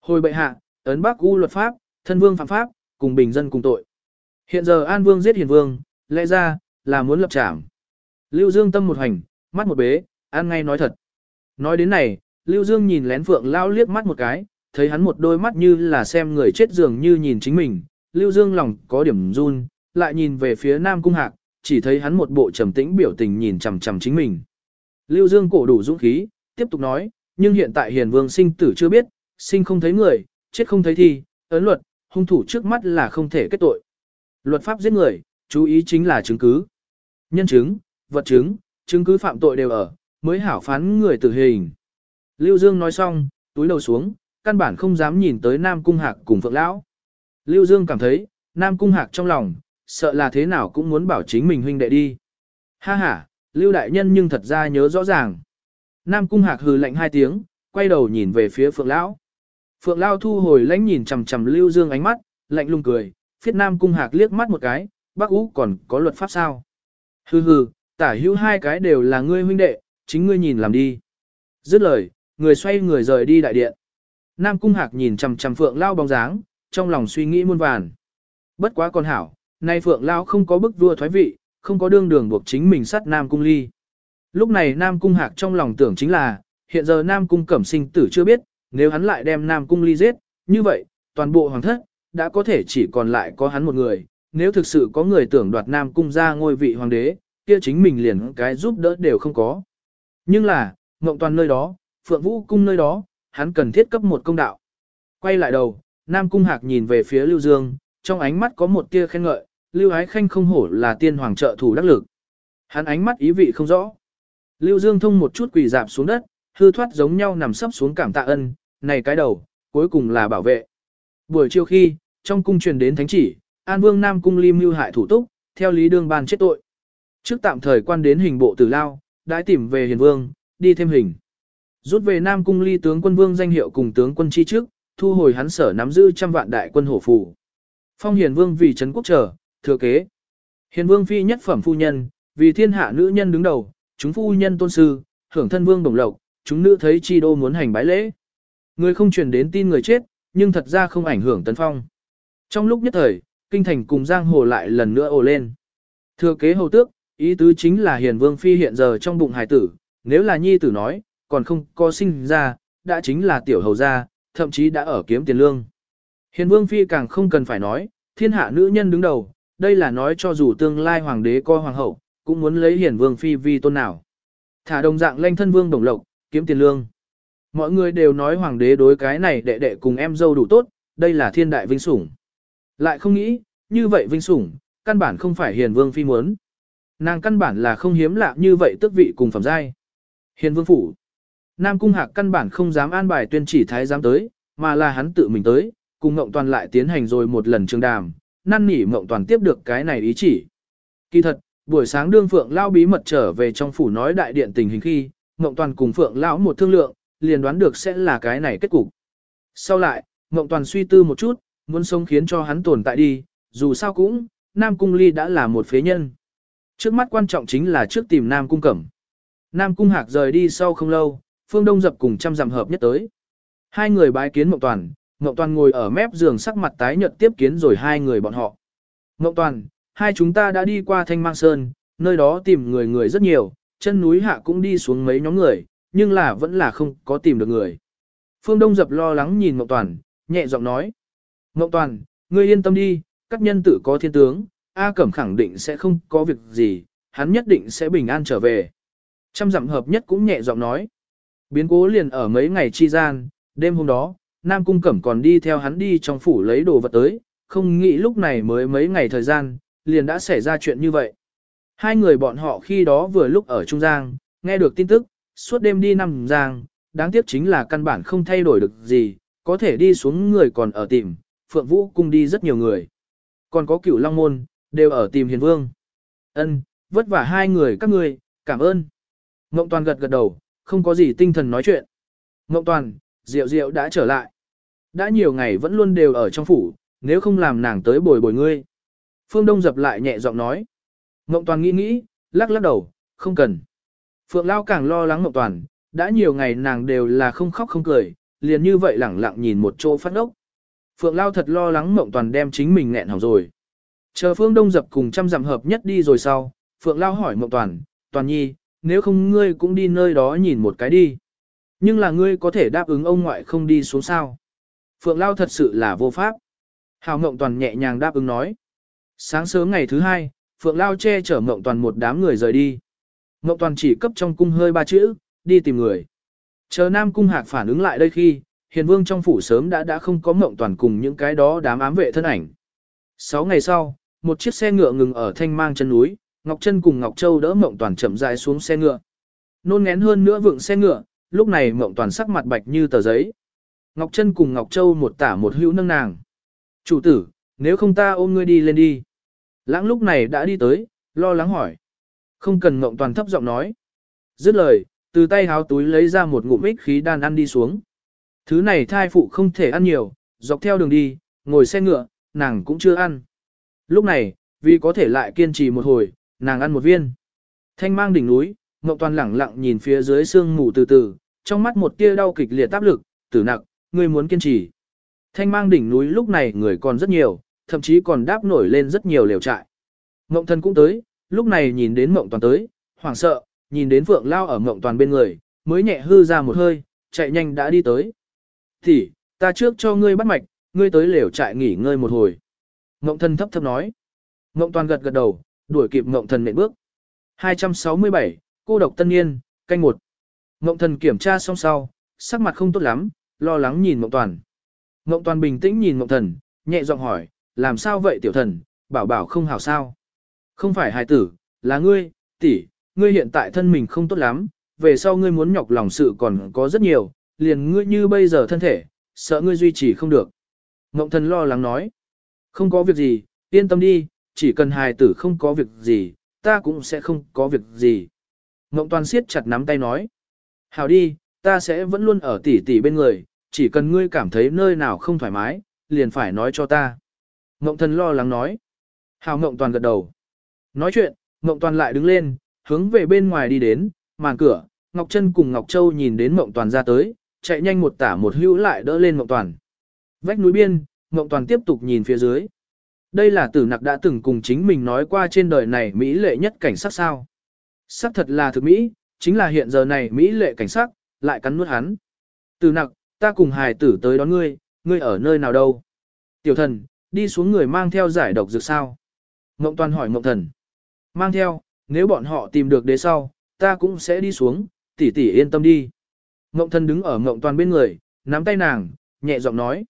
Hồi bệ hạ, ấn bác u luật pháp, thân vương phạm pháp, cùng bình dân cùng tội. Hiện giờ An Vương giết Hiền Vương, lẽ ra, là muốn lập trảm. Lưu Dương tâm một hành, mắt một bế, An ngay nói thật. Nói đến này, Lưu Dương nhìn lén Phượng Lao liếc mắt một cái, thấy hắn một đôi mắt như là xem người chết dường như nhìn chính mình. Lưu Dương lòng có điểm run, lại nhìn về phía Nam Cung Hạc, chỉ thấy hắn một bộ trầm tĩnh biểu tình nhìn chằm chằm chính mình. Lưu Dương cổ đủ dũng khí, tiếp tục nói, nhưng hiện tại Hiền Vương sinh tử chưa biết, sinh không thấy người, chết không thấy thi, ấn luật, hung thủ trước mắt là không thể kết tội. Luật pháp giết người, chú ý chính là chứng cứ. Nhân chứng, vật chứng, chứng cứ phạm tội đều ở, mới hảo phán người tử hình. Lưu Dương nói xong, túi đầu xuống, căn bản không dám nhìn tới Nam Cung Hạc cùng Phượng Lão. Lưu Dương cảm thấy, Nam Cung Hạc trong lòng, sợ là thế nào cũng muốn bảo chính mình huynh đệ đi. Ha ha, Lưu Đại Nhân nhưng thật ra nhớ rõ ràng. Nam Cung Hạc hừ lạnh hai tiếng, quay đầu nhìn về phía Phượng Lão. Phượng Lão thu hồi lãnh nhìn chằm chằm Lưu Dương ánh mắt, lạnh lùng cười, phiết Nam Cung Hạc liếc mắt một cái, bác Ú còn có luật pháp sao? Hừ hừ, tả hữu hai cái đều là ngươi huynh đệ, chính ngươi nhìn làm đi. Dứt lời, người xoay người rời đi đại điện. Nam Cung Hạc nhìn chằm chằm Phượng Lao bóng dáng, trong lòng suy nghĩ muôn vàn. Bất quá con hảo, nay Phượng Lao không có bức vua thoái vị, không có đương đường buộc chính mình sát Nam Cung Ly. Lúc này Nam Cung Hạc trong lòng tưởng chính là, hiện giờ Nam Cung Cẩm sinh tử chưa biết, nếu hắn lại đem Nam Cung Ly giết, như vậy, toàn bộ hoàng thất, đã có thể chỉ còn lại có hắn một người. Nếu thực sự có người tưởng đoạt Nam Cung ra ngôi vị hoàng đế, kia chính mình liền cái giúp đỡ đều không có. Nhưng là, Ngộng Toàn nơi đó, Phượng Vũ Cung nơi đó, hắn cần thiết cấp một công đạo. Quay lại đầu, Nam Cung Hạc nhìn về phía Lưu Dương, trong ánh mắt có một tia khen ngợi, Lưu Ái Khanh không hổ là tiên hoàng trợ thủ đắc lực. Hắn ánh mắt ý vị không rõ. Lưu Dương thông một chút quỳ dạp xuống đất, hư thoát giống nhau nằm sấp xuống cảm tạ ân, này cái đầu, cuối cùng là bảo vệ. Buổi chiều khi, trong cung truyền đến thánh chỉ, An Vương Nam Cung Lim Lưu hại thủ túc, theo lý đương ban chết tội. Trước tạm thời quan đến hình bộ tử lao, đãi tìm về hiền vương, đi thêm hình. Rút về Nam Cung ly tướng quân vương danh hiệu cùng tướng quân chi trước, thu hồi hắn sở nắm giữ trăm vạn đại quân hổ phủ. Phong hiền vương vì trấn quốc trở, thừa kế. Hiền vương phi nhất phẩm phu nhân, vì thiên hạ nữ nhân đứng đầu, chúng phu nhân tôn sư, hưởng thân vương đồng lộc, chúng nữ thấy chi đô muốn hành bái lễ. Người không truyền đến tin người chết, nhưng thật ra không ảnh hưởng tấn phong. Trong lúc nhất thời, kinh thành cùng giang hồ lại lần nữa ồ lên. Thừa kế hầu tước, ý tứ chính là hiền vương phi hiện giờ trong bụng hài tử, nếu là nhi tử nói, còn không có sinh ra, đã chính là tiểu hầu gia, thậm chí đã ở kiếm tiền lương. Hiền vương phi càng không cần phải nói, thiên hạ nữ nhân đứng đầu, đây là nói cho dù tương lai hoàng đế coi hoàng hậu, cũng muốn lấy hiền vương phi vi tôn nào. Thả đồng dạng lanh thân vương đồng lộc, kiếm tiền lương. Mọi người đều nói hoàng đế đối cái này đệ đệ cùng em dâu đủ tốt, đây là thiên đại vinh sủng. Lại không nghĩ, như vậy vinh sủng, căn bản không phải hiền vương phi muốn. Nàng căn bản là không hiếm lạ như vậy tức vị cùng phẩm giai. Hiền vương phủ. Nam Cung Hạc căn bản không dám an bài tuyên chỉ thái giám tới, mà là hắn tự mình tới, cùng Ngộng Toàn lại tiến hành rồi một lần trường đàm, năn nỉ Ngộng Toàn tiếp được cái này ý chỉ. Kỳ thật, buổi sáng đương Phượng Lao bí mật trở về trong phủ nói đại điện tình hình khi, Ngộng Toàn cùng Phượng Lão một thương lượng, liền đoán được sẽ là cái này kết cục. Sau lại, Ngộng Toàn suy tư một chút, muốn sống khiến cho hắn tồn tại đi, dù sao cũng, Nam Cung Ly đã là một phế nhân. Trước mắt quan trọng chính là trước tìm Nam Cung Cẩm. Nam Cung Hạc rời đi sau không lâu, Phương Đông dập cùng trăm dặm hợp nhất tới. Hai người bái kiến Mộng Toàn, Mộng Toàn ngồi ở mép giường sắc mặt tái nhợt tiếp kiến rồi hai người bọn họ. Mộng Toàn, hai chúng ta đã đi qua Thanh Mang Sơn, nơi đó tìm người người rất nhiều, chân núi hạ cũng đi xuống mấy nhóm người, nhưng là vẫn là không có tìm được người. Phương Đông dập lo lắng nhìn Mộng Toàn, nhẹ giọng nói. Mộng Toàn, ngươi yên tâm đi, các nhân tử có thiên tướng, A Cẩm khẳng định sẽ không có việc gì, hắn nhất định sẽ bình an trở về. Trăm dặm hợp nhất cũng nhẹ giọng nói. Biến cố liền ở mấy ngày chi gian, đêm hôm đó, Nam Cung Cẩm còn đi theo hắn đi trong phủ lấy đồ vật tới, không nghĩ lúc này mới mấy ngày thời gian, liền đã xảy ra chuyện như vậy. Hai người bọn họ khi đó vừa lúc ở Trung Giang, nghe được tin tức, suốt đêm đi nằm Giang, đáng tiếc chính là căn bản không thay đổi được gì, có thể đi xuống người còn ở tìm, Phượng Vũ cung đi rất nhiều người. Còn có cửu Long Môn, đều ở tìm Hiền Vương. Ân, vất vả hai người các ngươi, cảm ơn. Ngộng Toàn gật gật đầu, không có gì tinh thần nói chuyện. Ngộng Toàn, Diệu Diệu đã trở lại. Đã nhiều ngày vẫn luôn đều ở trong phủ, nếu không làm nàng tới bồi bồi ngươi. Phương Đông dập lại nhẹ giọng nói. Ngộng Toàn nghĩ nghĩ, lắc lắc đầu, không cần. Phượng Lao càng lo lắng Ngộng Toàn, đã nhiều ngày nàng đều là không khóc không cười, liền như vậy lẳng lặng nhìn một chỗ phát ốc. Phượng Lao thật lo lắng Ngộng Toàn đem chính mình nghẹn hỏng rồi. Chờ Phương Đông dập cùng trăm dặm hợp nhất đi rồi sau, Phượng Lao hỏi Ngộng Toàn, Toàn Nhi, nếu không ngươi cũng đi nơi đó nhìn một cái đi. Nhưng là ngươi có thể đáp ứng ông ngoại không đi xuống sao. Phượng Lao thật sự là vô pháp. Hào Ngộng Toàn nhẹ nhàng đáp ứng nói. Sáng sớm ngày thứ hai, Phượng Lao che chở Ngộng Toàn một đám người rời đi. Ngộng Toàn chỉ cấp trong cung hơi ba chữ, đi tìm người. Chờ Nam Cung Hạc phản ứng lại đây khi, Hiền Vương trong phủ sớm đã đã không có Ngộng Toàn cùng những cái đó đám ám vệ thân ảnh. Sáu ngày sau, một chiếc xe ngựa ngừng ở thanh mang chân núi, Ngọc Trân cùng Ngọc Châu đỡ Mộng Toàn chậm rãi xuống xe ngựa. Nôn ngén hơn nữa vượng xe ngựa, lúc này Mộng Toàn sắc mặt bạch như tờ giấy. Ngọc Trân cùng Ngọc Châu một tả một hữu nâng nàng. Chủ tử, nếu không ta ôm ngươi đi lên đi. Lãng lúc này đã đi tới, lo lắng hỏi. Không cần Mộng Toàn thấp giọng nói. Dứt lời, từ tay háo túi lấy ra một ngụm ích khí đan ăn đi xuống. Thứ này thai phụ không thể ăn nhiều, dọc theo đường đi, ngồi xe ngựa, nàng cũng chưa ăn. Lúc này, vì có thể lại kiên trì một hồi, nàng ăn một viên. Thanh mang đỉnh núi, Ngọc Toàn lẳng lặng nhìn phía dưới sương mù từ từ, trong mắt một tia đau kịch liệt áp lực, tử nặng, ngươi muốn kiên trì. Thanh mang đỉnh núi lúc này người còn rất nhiều, thậm chí còn đáp nổi lên rất nhiều liều trại. Ngộng thần cũng tới, lúc này nhìn đến Ngộng Toàn tới, hoảng sợ, nhìn đến Phượng Lao ở Ngộng Toàn bên người, mới nhẹ hư ra một hơi, chạy nhanh đã đi tới. Thì, ta trước cho ngươi bắt mạch, ngươi tới lều trại nghỉ ngơi một hồi. Ngộng thần thấp thấp nói. Ngộng Toàn gật gật đầu, đuổi kịp Ngộng thần nện bước. 267, cô độc tân niên, canh một. Ngộng thần kiểm tra xong sau, sắc mặt không tốt lắm, lo lắng nhìn Ngộng Toàn. Ngộng Toàn bình tĩnh nhìn Ngộng thần, nhẹ giọng hỏi, làm sao vậy tiểu thần, bảo bảo không hảo sao. Không phải hài tử, là ngươi, tỷ, ngươi hiện tại thân mình không tốt lắm, về sau ngươi muốn nhọc lòng sự còn có rất nhiều, liền ngươi như bây giờ thân thể, sợ ngươi duy trì không được. Ngộng thần lo lắng nói, không có việc gì, yên tâm đi, chỉ cần hài tử không có việc gì, ta cũng sẽ không có việc gì. Ngộng toàn siết chặt nắm tay nói, hảo đi, ta sẽ vẫn luôn ở tỷ tỷ bên người, chỉ cần ngươi cảm thấy nơi nào không thoải mái, liền phải nói cho ta. Ngộng thần lo lắng nói, hảo ngộng toàn gật đầu. Nói chuyện, ngộng toàn lại đứng lên, hướng về bên ngoài đi đến, màn cửa, Ngọc Trân cùng Ngọc Châu nhìn đến ngộng Toàn ra tới, chạy nhanh một tả một hữu lại đỡ lên ngộng Toàn. Vách núi biên, ngộng Toàn tiếp tục nhìn phía dưới. Đây là tử nặc đã từng cùng chính mình nói qua trên đời này Mỹ lệ nhất cảnh sắc sao. Sắc thật là thực Mỹ, chính là hiện giờ này Mỹ lệ cảnh sắc, lại cắn nuốt hắn. Tử nặc, ta cùng hài tử tới đón ngươi, ngươi ở nơi nào đâu? Tiểu thần, đi xuống người mang theo giải độc dược sao? Ngộng Toàn hỏi ngộng thần. Mang theo, nếu bọn họ tìm được đế sau, ta cũng sẽ đi xuống, tỷ tỷ yên tâm đi. Ngộng Thần đứng ở ngộng toàn bên người, nắm tay nàng, nhẹ giọng nói.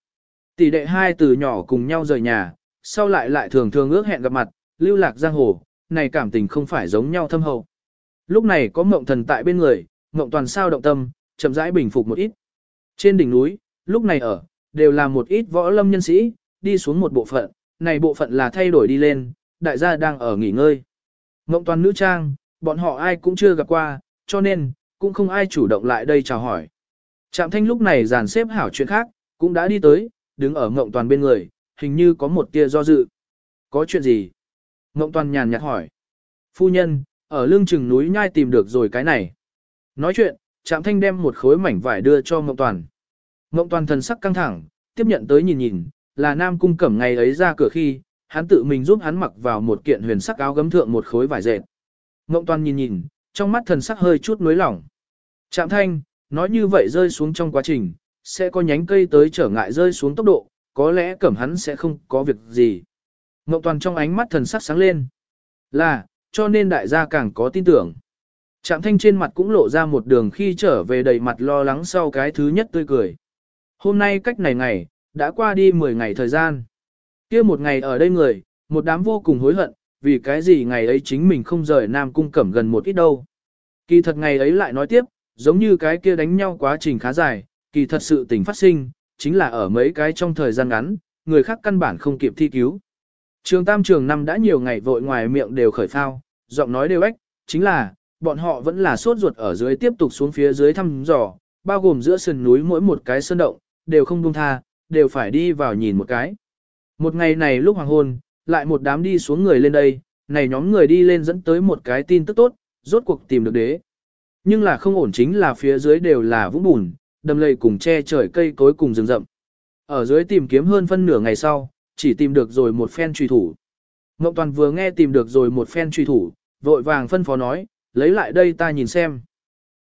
Tỷ đệ hai từ nhỏ cùng nhau rời nhà, sau lại lại thường thường ước hẹn gặp mặt, lưu lạc giang hồ, này cảm tình không phải giống nhau thâm hậu. Lúc này có mộng thần tại bên người, mộng toàn sao động tâm, chậm rãi bình phục một ít. Trên đỉnh núi, lúc này ở, đều là một ít võ lâm nhân sĩ, đi xuống một bộ phận, này bộ phận là thay đổi đi lên, đại gia đang ở nghỉ ngơi. Mộng toàn nữ trang, bọn họ ai cũng chưa gặp qua, cho nên, cũng không ai chủ động lại đây chào hỏi. Trạm thanh lúc này dàn xếp hảo chuyện khác, cũng đã đi tới, đứng ở mộng toàn bên người, hình như có một tia do dự. Có chuyện gì? Ngộng toàn nhàn nhạt hỏi. Phu nhân, ở lưng chừng núi nhai tìm được rồi cái này. Nói chuyện, trạm thanh đem một khối mảnh vải đưa cho ngộng toàn. Ngộng toàn thần sắc căng thẳng, tiếp nhận tới nhìn nhìn, là nam cung cẩm ngày ấy ra cửa khi, hắn tự mình giúp hắn mặc vào một kiện huyền sắc áo gấm thượng một khối vải dệt. Ngộng toàn nhìn nhìn, trong mắt thần sắc hơi chút nuối lỏng. Trạm thanh, nói như vậy rơi xuống trong quá trình, sẽ có nhánh cây tới trở ngại rơi xuống tốc độ, có lẽ cẩm hắn sẽ không có việc gì. Ngọc toàn trong ánh mắt thần sắc sáng lên. Là, cho nên đại gia càng có tin tưởng. Trạm thanh trên mặt cũng lộ ra một đường khi trở về đầy mặt lo lắng sau cái thứ nhất tươi cười. Hôm nay cách này ngày, đã qua đi 10 ngày thời gian. kia một ngày ở đây người, một đám vô cùng hối hận, vì cái gì ngày ấy chính mình không rời Nam Cung Cẩm gần một ít đâu. Kỳ thật ngày ấy lại nói tiếp, giống như cái kia đánh nhau quá trình khá dài, kỳ thật sự tình phát sinh, chính là ở mấy cái trong thời gian ngắn, người khác căn bản không kịp thi cứu. Trường Tam Trường năm đã nhiều ngày vội ngoài miệng đều khởi phao, giọng nói đều ếch, chính là, bọn họ vẫn là sốt ruột ở dưới tiếp tục xuống phía dưới thăm dò, bao gồm giữa sườn núi mỗi một cái sơn động, đều không buông tha, đều phải đi vào nhìn một cái. Một ngày này lúc hoàng hôn, lại một đám đi xuống người lên đây, này nhóm người đi lên dẫn tới một cái tin tức tốt, rốt cuộc tìm được đế. Nhưng là không ổn chính là phía dưới đều là vũng bùn, đầm lầy cùng che trời cây cối cùng rừng rậm. Ở dưới tìm kiếm hơn phân nửa ngày sau, chỉ tìm được rồi một phen truy thủ. Ngộng Toàn vừa nghe tìm được rồi một phen truy thủ, vội vàng phân phó nói, lấy lại đây ta nhìn xem.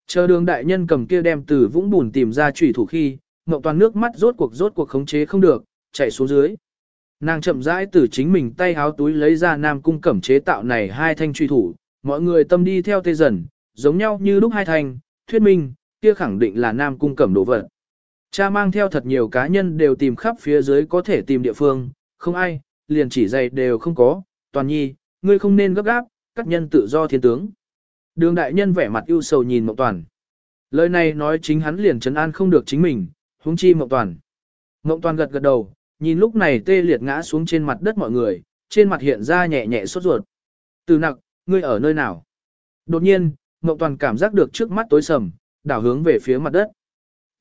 Chờ đường đại nhân cầm kia đem từ vũng bùn tìm ra truy thủ khi, Ngộng Toàn nước mắt rốt cuộc rốt cuộc khống chế không được, chạy xuống dưới. Nàng chậm rãi từ chính mình tay háo túi lấy ra nam cung cẩm chế tạo này hai thanh truy thủ, mọi người tâm đi theo tê dần, giống nhau như lúc hai thanh, thuyết minh, kia khẳng định là nam cung cẩm đồ vật. Cha mang theo thật nhiều cá nhân đều tìm khắp phía dưới có thể tìm địa phương, không ai, liền chỉ dày đều không có, toàn nhi, ngươi không nên gấp gáp, các nhân tự do thiên tướng. Đường đại nhân vẻ mặt ưu sầu nhìn Mộng Toàn. Lời này nói chính hắn liền trấn an không được chính mình, huống chi Mộng Toàn. Mộng Toàn gật gật đầu, nhìn lúc này tê liệt ngã xuống trên mặt đất mọi người, trên mặt hiện ra nhẹ nhẹ sốt ruột. Từ nặc, ngươi ở nơi nào? Đột nhiên, Mộng Toàn cảm giác được trước mắt tối sầm, đảo hướng về phía mặt đất.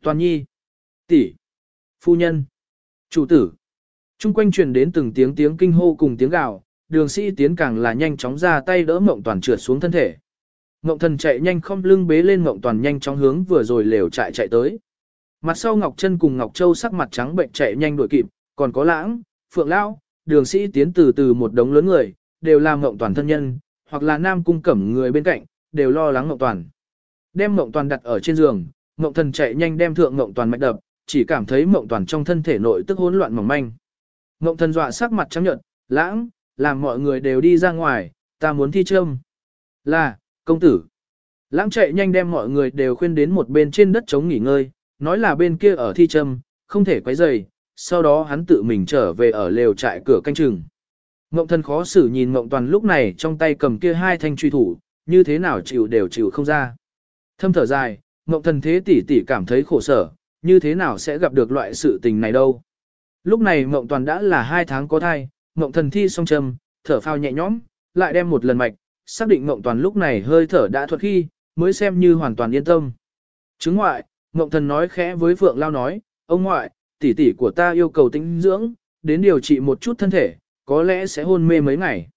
Toàn nhi, tỷ, phu nhân, chủ tử. Trung quanh truyền đến từng tiếng tiếng kinh hô cùng tiếng gào, đường sĩ tiến càng là nhanh chóng ra tay đỡ Mộng Toàn trượt xuống thân thể. Mộng thần chạy nhanh không lưng bế lên Mộng Toàn nhanh chóng hướng vừa rồi lều chạy chạy tới. Mặt sau Ngọc Trân cùng Ngọc Châu sắc mặt trắng bệnh chạy nhanh đuổi kịp, còn có lãng, phượng lão, đường sĩ tiến từ từ một đống lớn người, đều là Mộng Toàn thân nhân, hoặc là nam cung cẩm người bên cạnh, đều lo lắng Mộng Toàn. Đem Mộng Toàn đặt ở trên giường, Mộng thần chạy nhanh đem thượng Mộng Toàn mạch đập, chỉ cảm thấy Mộng Toàn trong thân thể nội tức hỗn loạn mỏng manh. Mộng thần dọa sắc mặt trắng nhợt, lãng, làm mọi người đều đi ra ngoài, ta muốn thi châm. Là, công tử. Lãng chạy nhanh đem mọi người đều khuyên đến một bên trên đất trống nghỉ ngơi, nói là bên kia ở thi châm, không thể quấy rầy. sau đó hắn tự mình trở về ở lều trại cửa canh chừng. Mộng thần khó xử nhìn mộng toàn lúc này trong tay cầm kia hai thanh truy thủ, như thế nào chịu đều chịu không ra. Thâm thở dài, Ngộng thần thế tỷ tỷ cảm thấy khổ sở, như thế nào sẽ gặp được loại sự tình này đâu. Lúc này Ngộng toàn đã là hai tháng có thai, Ngộng thần thi song châm, thở phao nhẹ nhõm, lại đem một lần mạch, xác định Ngộng toàn lúc này hơi thở đã thuật khi, mới xem như hoàn toàn yên tâm. Chứng ngoại, Ngộng thần nói khẽ với Phượng Lao nói, ông ngoại, tỷ tỷ của ta yêu cầu tinh dưỡng, đến điều trị một chút thân thể, có lẽ sẽ hôn mê mấy ngày.